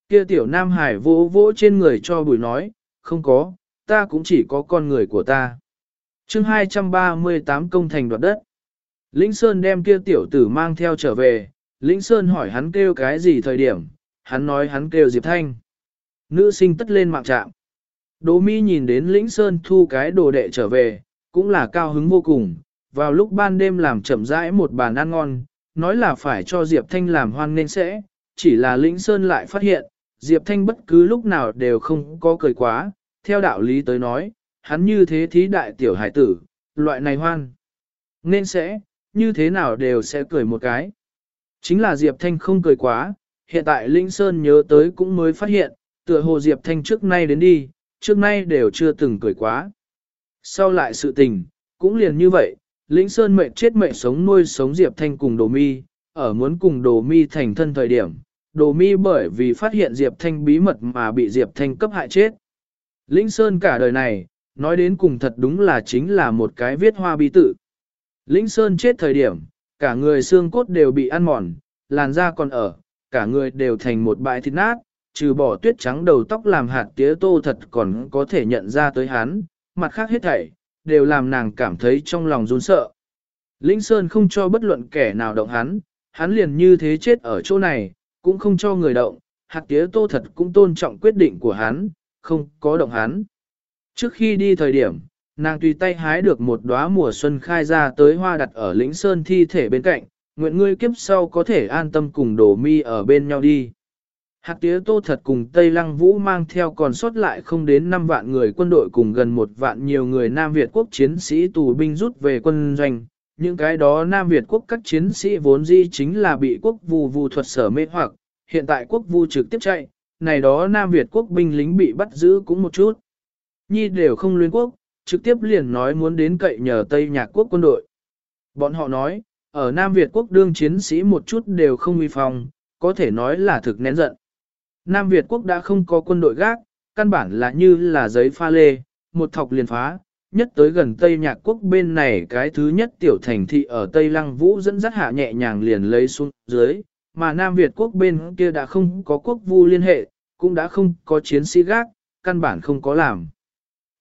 Kia tiểu Nam Hải vỗ vỗ trên người cho bùi nói, không có, ta cũng chỉ có con người của ta. chương 238 công thành đoạt đất. Lĩnh Sơn đem kia tiểu tử mang theo trở về, Lĩnh Sơn hỏi hắn kêu cái gì thời điểm, hắn nói hắn kêu Diệp Thanh. Nữ sinh tất lên mạng trạm. Đỗ Mi nhìn đến Lĩnh Sơn thu cái đồ đệ trở về, cũng là cao hứng vô cùng, vào lúc ban đêm làm chậm rãi một bàn ăn ngon, nói là phải cho Diệp Thanh làm hoan nên sẽ, chỉ là Lĩnh Sơn lại phát hiện, Diệp Thanh bất cứ lúc nào đều không có cười quá, theo đạo lý tới nói, hắn như thế thí đại tiểu hải tử, loại này hoan. Nên sẽ, như thế nào đều sẽ cười một cái. Chính là Diệp Thanh không cười quá, hiện tại Linh Sơn nhớ tới cũng mới phát hiện, tựa hồ Diệp Thanh trước nay đến đi, trước nay đều chưa từng cười quá. Sau lại sự tình, cũng liền như vậy, lĩnh Sơn mệnh chết mệnh sống nuôi sống Diệp Thanh cùng Đồ Mi, ở muốn cùng Đồ Mi thành thân thời điểm, Đồ Mi bởi vì phát hiện Diệp Thanh bí mật mà bị Diệp Thanh cấp hại chết. lĩnh Sơn cả đời này, nói đến cùng thật đúng là chính là một cái viết hoa bi tự. lĩnh Sơn chết thời điểm, cả người xương cốt đều bị ăn mòn, làn da còn ở, cả người đều thành một bãi thịt nát, trừ bỏ tuyết trắng đầu tóc làm hạt tía tô thật còn có thể nhận ra tới hắn, mặt khác hết thảy, đều làm nàng cảm thấy trong lòng run sợ. lĩnh Sơn không cho bất luận kẻ nào động hắn, hắn liền như thế chết ở chỗ này, cũng không cho người động, hạt tía tô thật cũng tôn trọng quyết định của hắn, không có động hắn. Trước khi đi thời điểm, nàng tùy tay hái được một đóa mùa xuân khai ra tới hoa đặt ở lĩnh sơn thi thể bên cạnh, nguyện ngươi kiếp sau có thể an tâm cùng đổ mi ở bên nhau đi. Hạc tía tô thật cùng Tây Lăng Vũ mang theo còn sót lại không đến 5 vạn người quân đội cùng gần một vạn nhiều người Nam Việt quốc chiến sĩ tù binh rút về quân doanh. Những cái đó Nam Việt quốc các chiến sĩ vốn di chính là bị quốc vu vu thuật sở mê hoặc, hiện tại quốc vu trực tiếp chạy, này đó Nam Việt quốc binh lính bị bắt giữ cũng một chút. Nhi đều không luyến quốc, trực tiếp liền nói muốn đến cậy nhờ Tây Nhạc quốc quân đội. Bọn họ nói, ở Nam Việt quốc đương chiến sĩ một chút đều không uy phong, có thể nói là thực nén giận. Nam Việt quốc đã không có quân đội gác, căn bản là như là giấy pha lê, một thọc liền phá, nhất tới gần Tây Nhạc quốc bên này cái thứ nhất tiểu thành thị ở Tây Lăng Vũ dẫn dắt hạ nhẹ nhàng liền lấy xuống dưới, mà Nam Việt quốc bên kia đã không có quốc vu liên hệ, cũng đã không có chiến sĩ gác, căn bản không có làm.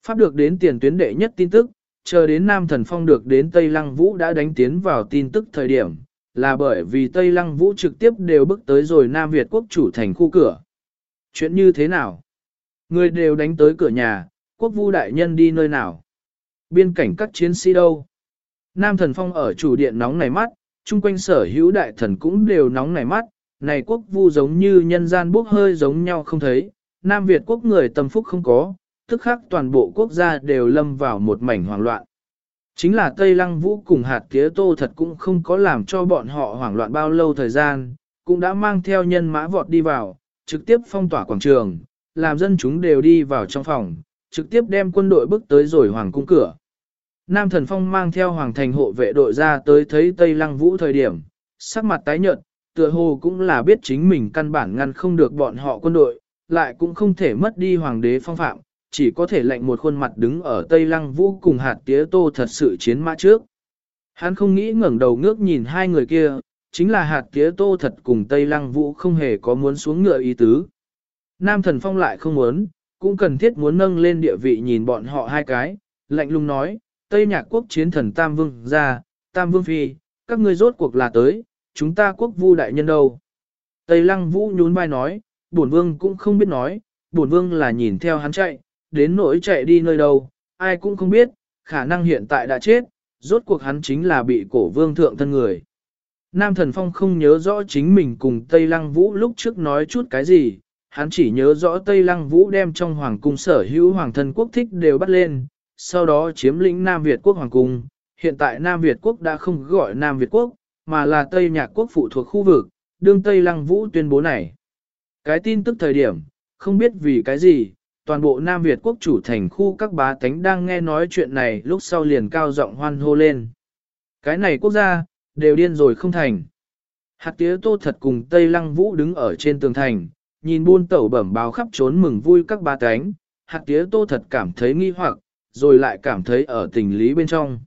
Pháp được đến tiền tuyến đệ nhất tin tức, chờ đến Nam Thần Phong được đến Tây Lăng Vũ đã đánh tiến vào tin tức thời điểm, là bởi vì Tây Lăng Vũ trực tiếp đều bước tới rồi Nam Việt quốc chủ thành khu cửa. Chuyện như thế nào? Người đều đánh tới cửa nhà, quốc vu đại nhân đi nơi nào? Biên cảnh các chiến sĩ đâu? Nam Thần Phong ở chủ điện nóng nảy mắt, chung quanh sở hữu đại thần cũng đều nóng nảy mắt, này quốc vu giống như nhân gian bốc hơi giống nhau không thấy, Nam Việt quốc người tâm phúc không có, tức khắc toàn bộ quốc gia đều lâm vào một mảnh hoảng loạn. Chính là Tây Lăng Vũ cùng hạt tía tô thật cũng không có làm cho bọn họ hoảng loạn bao lâu thời gian, cũng đã mang theo nhân mã vọt đi vào, trực tiếp phong tỏa quảng trường, làm dân chúng đều đi vào trong phòng, trực tiếp đem quân đội bước tới rồi hoàng cung cửa. Nam Thần Phong mang theo hoàng thành hộ vệ đội ra tới thấy Tây Lăng Vũ thời điểm, sắc mặt tái nhợt, tựa hồ cũng là biết chính mình căn bản ngăn không được bọn họ quân đội, lại cũng không thể mất đi hoàng đế phong phạm, chỉ có thể lệnh một khuôn mặt đứng ở Tây Lăng Vũ cùng hạt tía tô thật sự chiến mã trước. Hắn không nghĩ ngẩng đầu ngước nhìn hai người kia, chính là hạt tía tô thật cùng Tây Lăng Vũ không hề có muốn xuống ngựa ý tứ. Nam thần phong lại không muốn, cũng cần thiết muốn nâng lên địa vị nhìn bọn họ hai cái, lạnh lùng nói, Tây Nhạc quốc chiến thần Tam Vương ra, Tam Vương Phi, các ngươi rốt cuộc là tới, chúng ta quốc vu đại nhân đâu. Tây Lăng Vũ nhún vai nói, bổn vương cũng không biết nói, bổn vương là nhìn theo hắn chạy, đến nỗi chạy đi nơi đâu, ai cũng không biết, khả năng hiện tại đã chết, rốt cuộc hắn chính là bị cổ vương thượng thân người. Nam Thần Phong không nhớ rõ chính mình cùng Tây Lăng Vũ lúc trước nói chút cái gì, hắn chỉ nhớ rõ Tây Lăng Vũ đem trong hoàng cung sở hữu hoàng thân quốc thích đều bắt lên, sau đó chiếm lĩnh Nam Việt quốc hoàng cung. Hiện tại Nam Việt quốc đã không gọi Nam Việt quốc, mà là Tây Nhạc quốc phụ thuộc khu vực, đương Tây Lăng Vũ tuyên bố này. Cái tin tức thời điểm, không biết vì cái gì, toàn bộ Nam Việt quốc chủ thành khu các bá tánh đang nghe nói chuyện này lúc sau liền cao giọng hoan hô lên. Cái này quốc gia, đều điên rồi không thành. Hạt tía tô thật cùng Tây Lăng Vũ đứng ở trên tường thành, nhìn buôn tẩu bẩm báo khắp trốn mừng vui các ba cánh, hạt tía tô thật cảm thấy nghi hoặc, rồi lại cảm thấy ở tình lý bên trong.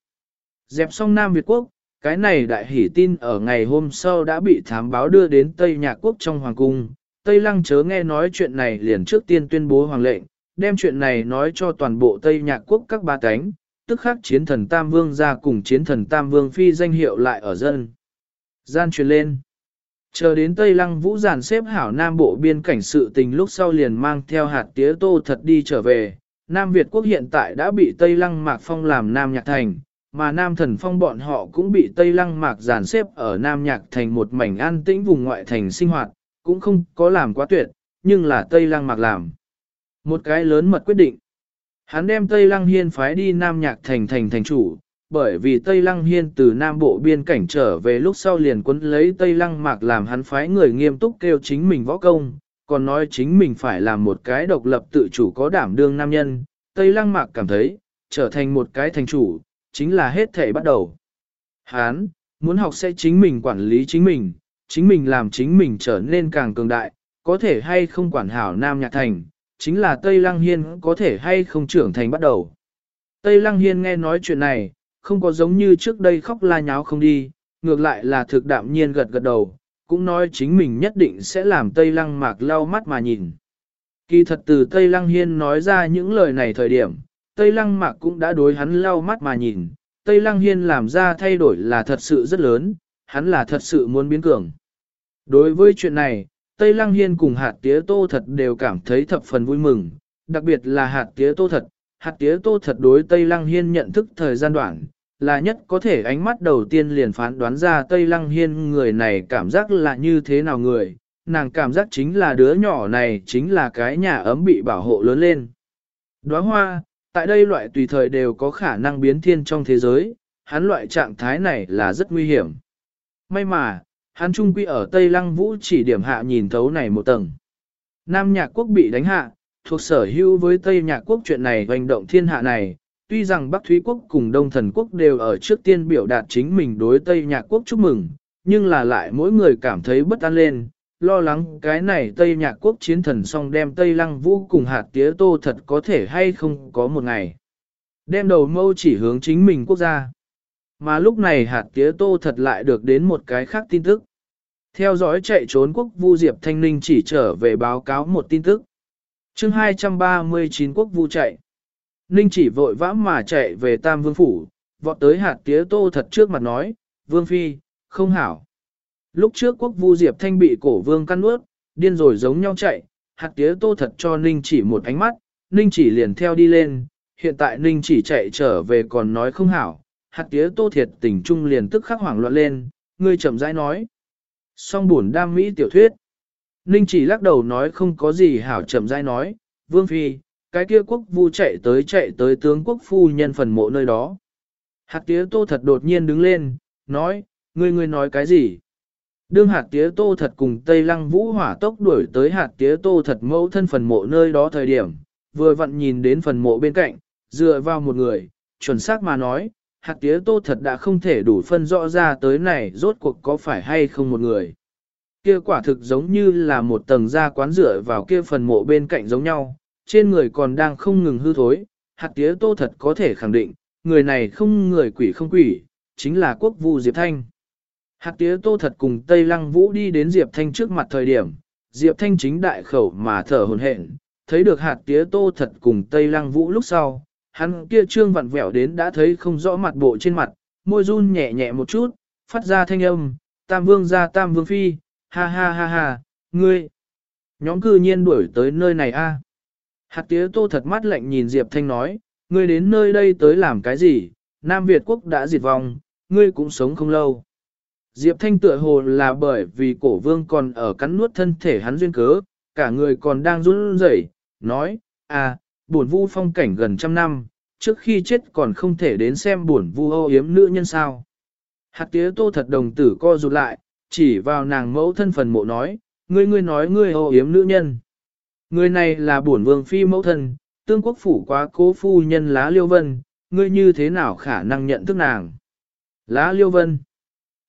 Dẹp xong Nam Việt Quốc, cái này đại hỷ tin ở ngày hôm sau đã bị thám báo đưa đến Tây Nhạc Quốc trong Hoàng Cung. Tây Lăng chớ nghe nói chuyện này liền trước tiên tuyên bố hoàng lệnh, đem chuyện này nói cho toàn bộ Tây Nhạc Quốc các ba cánh, tức khắc chiến thần Tam Vương ra cùng chiến thần Tam Vương phi danh hiệu lại ở dân. Gian truyền lên. Chờ đến Tây Lăng Vũ giản xếp hảo Nam Bộ biên cảnh sự tình lúc sau liền mang theo hạt tía tô thật đi trở về. Nam Việt quốc hiện tại đã bị Tây Lăng Mạc Phong làm Nam Nhạc Thành, mà Nam Thần Phong bọn họ cũng bị Tây Lăng Mạc giản xếp ở Nam Nhạc Thành một mảnh an tĩnh vùng ngoại thành sinh hoạt, cũng không có làm quá tuyệt, nhưng là Tây Lăng Mạc làm. Một cái lớn mật quyết định. Hắn đem Tây Lăng Hiên phái đi Nam Nhạc Thành thành thành chủ, bởi vì Tây Lăng Hiên từ Nam Bộ biên cảnh trở về lúc sau liền quấn lấy Tây Lăng Mạc làm hắn phái người nghiêm túc kêu chính mình võ công, còn nói chính mình phải làm một cái độc lập tự chủ có đảm đương nam nhân. Tây Lăng Mạc cảm thấy, trở thành một cái thành chủ, chính là hết thể bắt đầu. Hán, muốn học sẽ chính mình quản lý chính mình, chính mình làm chính mình trở nên càng cường đại, có thể hay không quản hảo Nam Nhạc Thành, chính là Tây Lăng Hiên có thể hay không trưởng thành bắt đầu. Tây Lăng Hiên nghe nói chuyện này, không có giống như trước đây khóc la nháo không đi, ngược lại là thực đạm nhiên gật gật đầu, cũng nói chính mình nhất định sẽ làm Tây Lăng Mạc lau mắt mà nhìn. Kỳ thật từ Tây Lăng Hiên nói ra những lời này thời điểm, Tây Lăng Mạc cũng đã đối hắn lau mắt mà nhìn, Tây Lăng Hiên làm ra thay đổi là thật sự rất lớn, hắn là thật sự muốn biến cường. Đối với chuyện này, Tây Lăng Hiên cùng hạt tía tô thật đều cảm thấy thập phần vui mừng, đặc biệt là hạt tía tô thật. Hạt tía tô thật đối Tây Lăng Hiên nhận thức thời gian đoạn, là nhất có thể ánh mắt đầu tiên liền phán đoán ra Tây Lăng Hiên người này cảm giác là như thế nào người, nàng cảm giác chính là đứa nhỏ này chính là cái nhà ấm bị bảo hộ lớn lên. Đóa hoa, tại đây loại tùy thời đều có khả năng biến thiên trong thế giới, hắn loại trạng thái này là rất nguy hiểm. May mà, hắn trung quy ở Tây Lăng Vũ chỉ điểm hạ nhìn thấu này một tầng. Nam Nhạc Quốc bị đánh hạ, thuộc sở hữu với Tây Nhạc Quốc chuyện này hành động thiên hạ này, tuy rằng Bắc Thúy Quốc cùng Đông Thần Quốc đều ở trước tiên biểu đạt chính mình đối Tây Nhạc Quốc chúc mừng, nhưng là lại mỗi người cảm thấy bất an lên, lo lắng cái này Tây Nhạc Quốc chiến thần xong đem Tây Lăng Vũ cùng hạt tía tô thật có thể hay không có một ngày. Đem đầu mâu chỉ hướng chính mình quốc gia. Mà lúc này hạt tía tô thật lại được đến một cái khác tin tức. Theo dõi chạy trốn quốc vu Diệp Thanh Ninh chỉ trở về báo cáo một tin tức. chương 239 quốc vu chạy. Ninh chỉ vội vã mà chạy về Tam Vương Phủ, vọt tới hạt tía tô thật trước mặt nói, Vương Phi, không hảo. Lúc trước quốc vu Diệp Thanh bị cổ vương căn ướt, điên rồi giống nhau chạy, hạt tía tô thật cho Ninh chỉ một ánh mắt, Ninh chỉ liền theo đi lên, hiện tại Ninh chỉ chạy trở về còn nói không hảo, hạt tía tô thiệt tình trung liền tức khắc hoảng loạn lên, ngươi chậm rãi nói. Song buồn đam mỹ tiểu thuyết. Ninh chỉ lắc đầu nói không có gì hảo chậm rãi nói, Vương Phi, cái kia quốc vu chạy tới chạy tới tướng quốc phu nhân phần mộ nơi đó. Hạt tía tô thật đột nhiên đứng lên, nói, ngươi ngươi nói cái gì? Đương hạt tía tô thật cùng Tây Lăng Vũ hỏa tốc đuổi tới hạt tía tô thật mẫu thân phần mộ nơi đó thời điểm, vừa vặn nhìn đến phần mộ bên cạnh, dựa vào một người, chuẩn xác mà nói, hạt tía tô thật đã không thể đủ phân rõ ra tới này rốt cuộc có phải hay không một người. Kia quả thực giống như là một tầng da quán rửa vào kia phần mộ bên cạnh giống nhau, trên người còn đang không ngừng hư thối, hạt tía tô thật có thể khẳng định, người này không người quỷ không quỷ, chính là quốc vu Diệp Thanh. Hạt tía tô thật cùng Tây Lăng Vũ đi đến Diệp Thanh trước mặt thời điểm, Diệp Thanh chính đại khẩu mà thở hồn hển, thấy được hạt tía tô thật cùng Tây Lăng Vũ lúc sau, hắn kia trương vặn vẹo đến đã thấy không rõ mặt bộ trên mặt, môi run nhẹ nhẹ một chút, phát ra thanh âm, tam vương ra tam vương phi, ha ha ha ha, ngươi. Nhóm cư nhiên đuổi tới nơi này a. Hạt tía tô thật mắt lạnh nhìn Diệp Thanh nói, ngươi đến nơi đây tới làm cái gì, Nam Việt quốc đã diệt vong, ngươi cũng sống không lâu. Diệp Thanh tựa hồ là bởi vì cổ vương còn ở cắn nuốt thân thể hắn duyên cớ, cả người còn đang run rẩy, nói, à, buồn vu phong cảnh gần trăm năm, trước khi chết còn không thể đến xem buồn vu ô yếm nữ nhân sao. Hạt tía tô thật đồng tử co rụt lại, chỉ vào nàng mẫu thân phần mộ nói, ngươi ngươi nói ngươi ô yếm nữ nhân. Người này là buồn vương phi mẫu thân, tương quốc phủ quá cố phu nhân lá liêu vân, ngươi như thế nào khả năng nhận thức nàng? Lá liêu vân.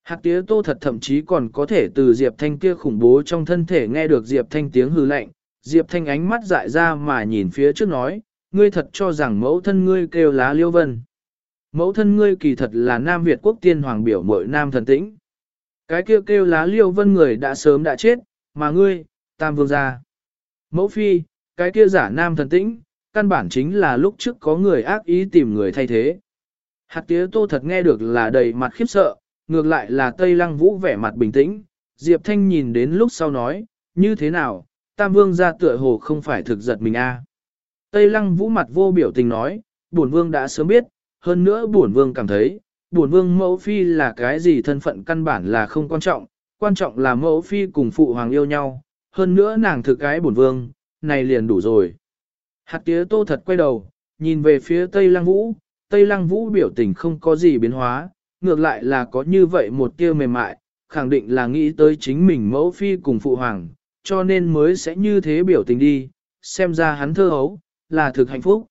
Hạt tía tô thật thậm chí còn có thể từ Diệp Thanh kia khủng bố trong thân thể nghe được Diệp Thanh tiếng hư lạnh. Diệp Thanh ánh mắt dại ra mà nhìn phía trước nói, ngươi thật cho rằng mẫu thân ngươi kêu lá liêu vân. Mẫu thân ngươi kỳ thật là Nam Việt quốc tiên hoàng biểu mội Nam thần tĩnh. Cái kêu kêu lá liêu vân người đã sớm đã chết, mà ngươi, tam vương gia. Mẫu phi, cái kia giả Nam thần tĩnh, căn bản chính là lúc trước có người ác ý tìm người thay thế. Hạt tía tô thật nghe được là đầy mặt khiếp sợ, ngược lại là Tây Lăng Vũ vẻ mặt bình tĩnh, Diệp Thanh nhìn đến lúc sau nói, như thế nào, Tam Vương ra tựa hồ không phải thực giật mình a. À. Tây Lăng Vũ mặt vô biểu tình nói, bổn Vương đã sớm biết, hơn nữa bổn Vương cảm thấy, bổn Vương mẫu phi là cái gì thân phận căn bản là không quan trọng, quan trọng là mẫu phi cùng phụ hoàng yêu nhau, hơn nữa nàng thực cái bổn Vương, này liền đủ rồi. Hạt tía tô thật quay đầu, nhìn về phía Tây Lăng Vũ, Tây Lăng Vũ biểu tình không có gì biến hóa, ngược lại là có như vậy một tia mềm mại, khẳng định là nghĩ tới chính mình mẫu phi cùng phụ hoàng, cho nên mới sẽ như thế biểu tình đi, xem ra hắn thơ hấu, là thực hạnh phúc.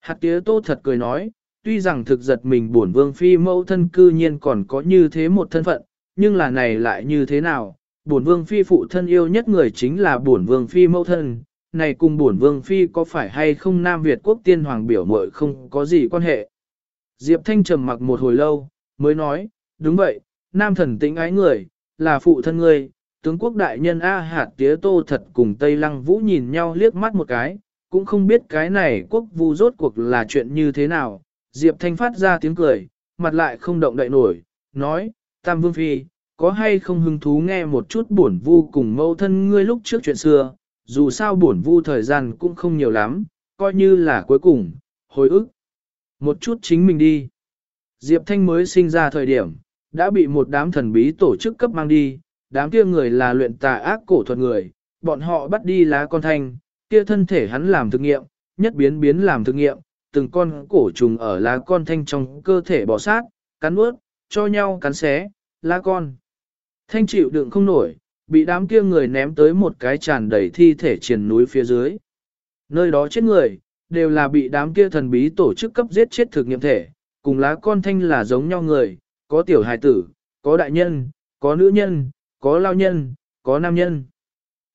Hạt tía tô thật cười nói, tuy rằng thực giật mình buồn vương phi mẫu thân cư nhiên còn có như thế một thân phận, nhưng là này lại như thế nào, buồn vương phi phụ thân yêu nhất người chính là buồn vương phi mẫu thân, này cùng buồn vương phi có phải hay không Nam Việt quốc tiên hoàng biểu mội không có gì quan hệ. Diệp Thanh trầm mặc một hồi lâu, mới nói, đúng vậy, nam thần tĩnh ái người, là phụ thân ngươi, tướng quốc đại nhân A hạt tía tô thật cùng Tây Lăng Vũ nhìn nhau liếc mắt một cái, cũng không biết cái này quốc vu rốt cuộc là chuyện như thế nào. Diệp Thanh phát ra tiếng cười, mặt lại không động đậy nổi, nói, Tam Vương Phi, có hay không hứng thú nghe một chút buồn vu cùng mâu thân ngươi lúc trước chuyện xưa, dù sao buồn vu thời gian cũng không nhiều lắm, coi như là cuối cùng, hồi ức. Một chút chính mình đi. Diệp Thanh mới sinh ra thời điểm, đã bị một đám thần bí tổ chức cấp mang đi, đám kia người là luyện tà ác cổ thuật người, bọn họ bắt đi lá con thanh, kia thân thể hắn làm thực nghiệm, nhất biến biến làm thực nghiệm, từng con cổ trùng ở lá con thanh trong cơ thể bỏ sát, cắn nuốt, cho nhau cắn xé, lá con. Thanh chịu đựng không nổi, bị đám kia người ném tới một cái tràn đầy thi thể triền núi phía dưới. Nơi đó chết người, đều là bị đám kia thần bí tổ chức cấp giết chết thực nghiệm thể, cùng lá con thanh là giống nhau người, có tiểu hài tử, có đại nhân, có nữ nhân, có lao nhân, có nam nhân.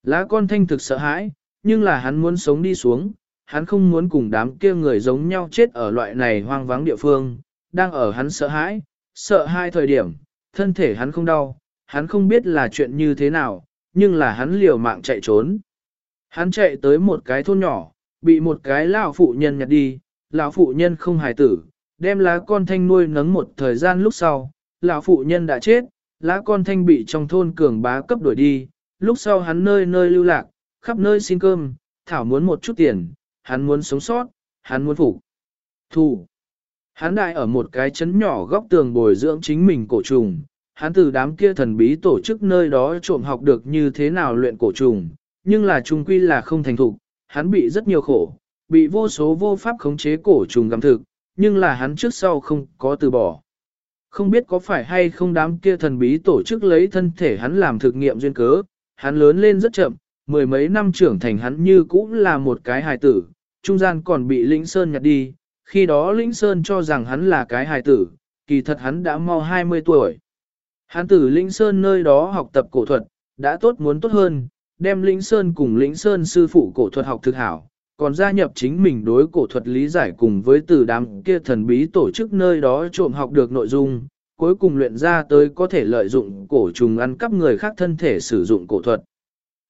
Lá con thanh thực sợ hãi, nhưng là hắn muốn sống đi xuống, hắn không muốn cùng đám kia người giống nhau chết ở loại này hoang vắng địa phương, đang ở hắn sợ hãi, sợ hai thời điểm, thân thể hắn không đau, hắn không biết là chuyện như thế nào, nhưng là hắn liều mạng chạy trốn. Hắn chạy tới một cái thôn nhỏ, bị một cái lão phụ nhân nhặt đi, lão phụ nhân không hài tử, đem lá con thanh nuôi nấng một thời gian lúc sau, lão phụ nhân đã chết, lá con thanh bị trong thôn cường bá cấp đuổi đi, lúc sau hắn nơi nơi lưu lạc, khắp nơi xin cơm, thảo muốn một chút tiền, hắn muốn sống sót, hắn muốn phục. Thù. Hắn đại ở một cái chấn nhỏ góc tường bồi dưỡng chính mình cổ trùng, hắn từ đám kia thần bí tổ chức nơi đó trộm học được như thế nào luyện cổ trùng, nhưng là trung quy là không thành thục, hắn bị rất nhiều khổ, bị vô số vô pháp khống chế cổ trùng gặm thực, nhưng là hắn trước sau không có từ bỏ. Không biết có phải hay không đám kia thần bí tổ chức lấy thân thể hắn làm thực nghiệm duyên cớ, hắn lớn lên rất chậm, mười mấy năm trưởng thành hắn như cũng là một cái hài tử, trung gian còn bị Lĩnh Sơn nhặt đi, khi đó Lĩnh Sơn cho rằng hắn là cái hài tử, kỳ thật hắn đã mau 20 tuổi. Hắn tử Lĩnh Sơn nơi đó học tập cổ thuật, đã tốt muốn tốt hơn, đem Lĩnh Sơn cùng Lĩnh Sơn sư phụ cổ thuật học thực hảo, còn gia nhập chính mình đối cổ thuật lý giải cùng với từ đám kia thần bí tổ chức nơi đó trộm học được nội dung, cuối cùng luyện ra tới có thể lợi dụng cổ trùng ăn cắp người khác thân thể sử dụng cổ thuật.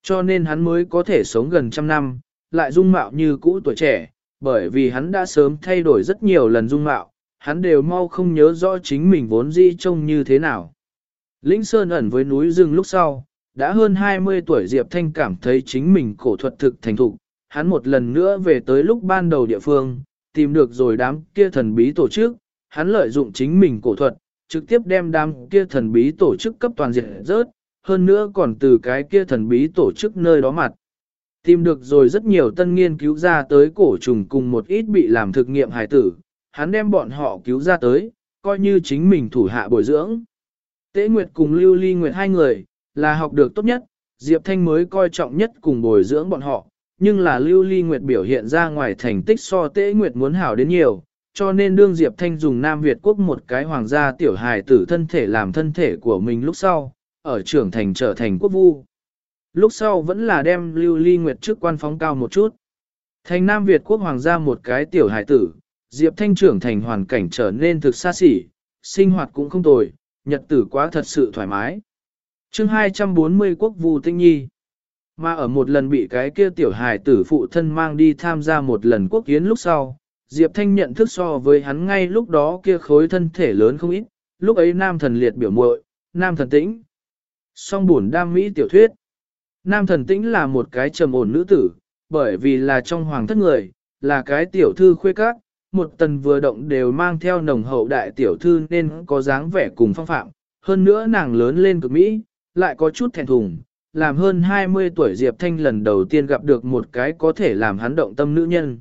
Cho nên hắn mới có thể sống gần trăm năm, lại dung mạo như cũ tuổi trẻ, bởi vì hắn đã sớm thay đổi rất nhiều lần dung mạo, hắn đều mau không nhớ rõ chính mình vốn dĩ trông như thế nào. Lĩnh Sơn ẩn với núi rừng lúc sau, đã hơn 20 tuổi Diệp Thanh cảm thấy chính mình cổ thuật thực thành thục, hắn một lần nữa về tới lúc ban đầu địa phương, tìm được rồi đám kia thần bí tổ chức, hắn lợi dụng chính mình cổ thuật, trực tiếp đem đám kia thần bí tổ chức cấp toàn diện rớt, hơn nữa còn từ cái kia thần bí tổ chức nơi đó mặt. Tìm được rồi rất nhiều tân nghiên cứu ra tới cổ trùng cùng một ít bị làm thực nghiệm hài tử, hắn đem bọn họ cứu ra tới, coi như chính mình thủ hạ bồi dưỡng. Tế Nguyệt cùng Lưu Ly Nguyệt hai người, là học được tốt nhất, Diệp Thanh mới coi trọng nhất cùng bồi dưỡng bọn họ, nhưng là Lưu Ly Nguyệt biểu hiện ra ngoài thành tích so tế Nguyệt muốn hảo đến nhiều, cho nên đương Diệp Thanh dùng Nam Việt quốc một cái hoàng gia tiểu hài tử thân thể làm thân thể của mình lúc sau, ở trưởng thành trở thành quốc vu. Lúc sau vẫn là đem Lưu Ly Nguyệt trước quan phóng cao một chút. Thành Nam Việt quốc hoàng gia một cái tiểu hài tử, Diệp Thanh trưởng thành hoàn cảnh trở nên thực xa xỉ, sinh hoạt cũng không tồi, nhật tử quá thật sự thoải mái. chương 240 quốc vu tinh nhi. Mà ở một lần bị cái kia tiểu hài tử phụ thân mang đi tham gia một lần quốc kiến lúc sau, Diệp Thanh nhận thức so với hắn ngay lúc đó kia khối thân thể lớn không ít, lúc ấy nam thần liệt biểu muội, nam thần tĩnh. Song buồn đam mỹ tiểu thuyết. Nam thần tĩnh là một cái trầm ổn nữ tử, bởi vì là trong hoàng thất người, là cái tiểu thư khuê các, một tần vừa động đều mang theo nồng hậu đại tiểu thư nên có dáng vẻ cùng phong phạm. Hơn nữa nàng lớn lên cực Mỹ, lại có chút thẹn thùng, làm hơn 20 tuổi Diệp Thanh lần đầu tiên gặp được một cái có thể làm hắn động tâm nữ nhân.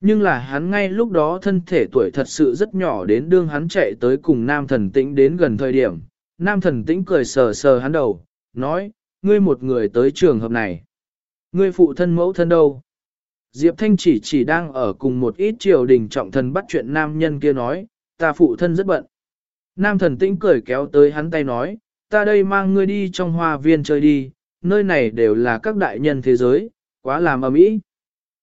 Nhưng là hắn ngay lúc đó thân thể tuổi thật sự rất nhỏ đến đương hắn chạy tới cùng nam thần tĩnh đến gần thời điểm. Nam thần tĩnh cười sờ sờ hắn đầu, nói, ngươi một người tới trường hợp này. Ngươi phụ thân mẫu thân đâu? Diệp Thanh chỉ chỉ đang ở cùng một ít triều đình trọng thần bắt chuyện nam nhân kia nói, ta phụ thân rất bận. Nam thần tĩnh cười kéo tới hắn tay nói, ta đây mang ngươi đi trong hoa viên chơi đi, nơi này đều là các đại nhân thế giới, quá làm ầm ĩ.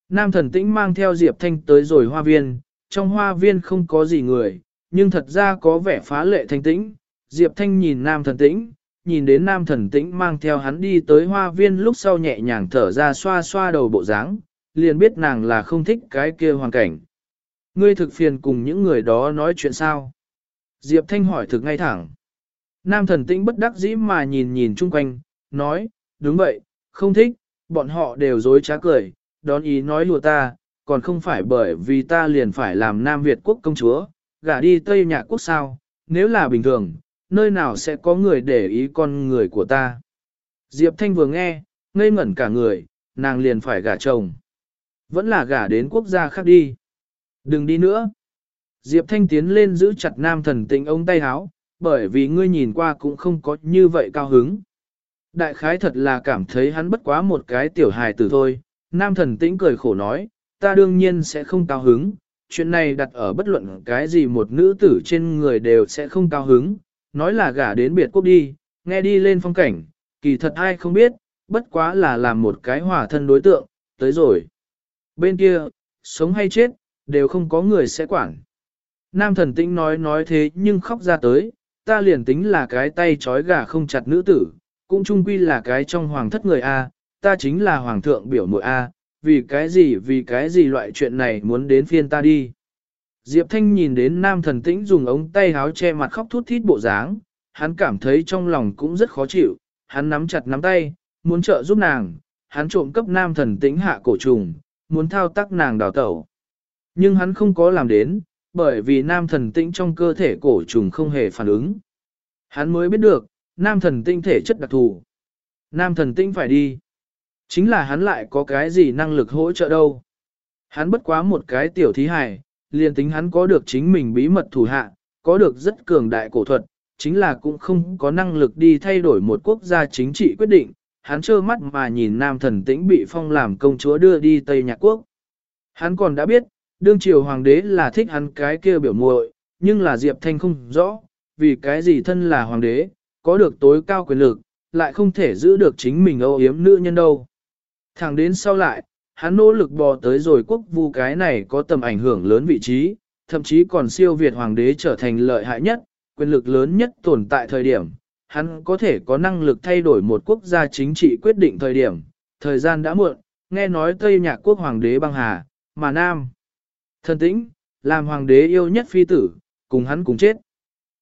Nam thần tĩnh mang theo Diệp Thanh tới rồi hoa viên, trong hoa viên không có gì người, nhưng thật ra có vẻ phá lệ thanh tĩnh. Diệp Thanh nhìn nam thần tĩnh, nhìn đến nam thần tĩnh mang theo hắn đi tới hoa viên lúc sau nhẹ nhàng thở ra xoa xoa đầu bộ dáng, liền biết nàng là không thích cái kia hoàn cảnh. Ngươi thực phiền cùng những người đó nói chuyện sao? Diệp Thanh hỏi thực ngay thẳng. Nam thần tĩnh bất đắc dĩ mà nhìn nhìn chung quanh, nói, đúng vậy, không thích, bọn họ đều dối trá cười, đón ý nói lùa ta, còn không phải bởi vì ta liền phải làm Nam Việt quốc công chúa, gả đi Tây Nhạc quốc sao, nếu là bình thường, nơi nào sẽ có người để ý con người của ta. Diệp Thanh vừa nghe, ngây ngẩn cả người, nàng liền phải gả chồng. Vẫn là gả đến quốc gia khác đi. Đừng đi nữa. Diệp Thanh tiến lên giữ chặt nam thần tĩnh ông tay háo, bởi vì ngươi nhìn qua cũng không có như vậy cao hứng. Đại khái thật là cảm thấy hắn bất quá một cái tiểu hài tử thôi, nam thần tĩnh cười khổ nói, ta đương nhiên sẽ không cao hứng, chuyện này đặt ở bất luận cái gì một nữ tử trên người đều sẽ không cao hứng, nói là gả đến biệt quốc đi, nghe đi lên phong cảnh, kỳ thật ai không biết, bất quá là làm một cái hòa thân đối tượng, tới rồi. Bên kia, sống hay chết, đều không có người sẽ quản. Nam thần tĩnh nói nói thế nhưng khóc ra tới, ta liền tính là cái tay trói gà không chặt nữ tử, cũng chung quy là cái trong hoàng thất người A, ta chính là hoàng thượng biểu muội A, vì cái gì vì cái gì loại chuyện này muốn đến phiên ta đi. Diệp Thanh nhìn đến nam thần tĩnh dùng ống tay háo che mặt khóc thút thít bộ dáng, hắn cảm thấy trong lòng cũng rất khó chịu, hắn nắm chặt nắm tay, muốn trợ giúp nàng, hắn trộm cấp nam thần tĩnh hạ cổ trùng, muốn thao tác nàng đào tẩu. Nhưng hắn không có làm đến, bởi vì nam thần tĩnh trong cơ thể cổ trùng không hề phản ứng. Hắn mới biết được, nam thần tinh thể chất đặc thù. Nam thần tinh phải đi. Chính là hắn lại có cái gì năng lực hỗ trợ đâu. Hắn bất quá một cái tiểu thí hài, liền tính hắn có được chính mình bí mật thủ hạ, có được rất cường đại cổ thuật, chính là cũng không có năng lực đi thay đổi một quốc gia chính trị quyết định. Hắn trơ mắt mà nhìn nam thần tĩnh bị phong làm công chúa đưa đi Tây Nhạc Quốc. Hắn còn đã biết, đương triều hoàng đế là thích hắn cái kia biểu muội, nhưng là Diệp Thanh không rõ, vì cái gì thân là hoàng đế, có được tối cao quyền lực, lại không thể giữ được chính mình âu yếm nữ nhân đâu. Thẳng đến sau lại, hắn nỗ lực bò tới rồi quốc vu cái này có tầm ảnh hưởng lớn vị trí, thậm chí còn siêu việt hoàng đế trở thành lợi hại nhất, quyền lực lớn nhất tồn tại thời điểm, hắn có thể có năng lực thay đổi một quốc gia chính trị quyết định thời điểm, thời gian đã muộn, nghe nói Tây Nhạc quốc hoàng đế băng hà, mà Nam. Thần tĩnh, làm hoàng đế yêu nhất phi tử, cùng hắn cùng chết.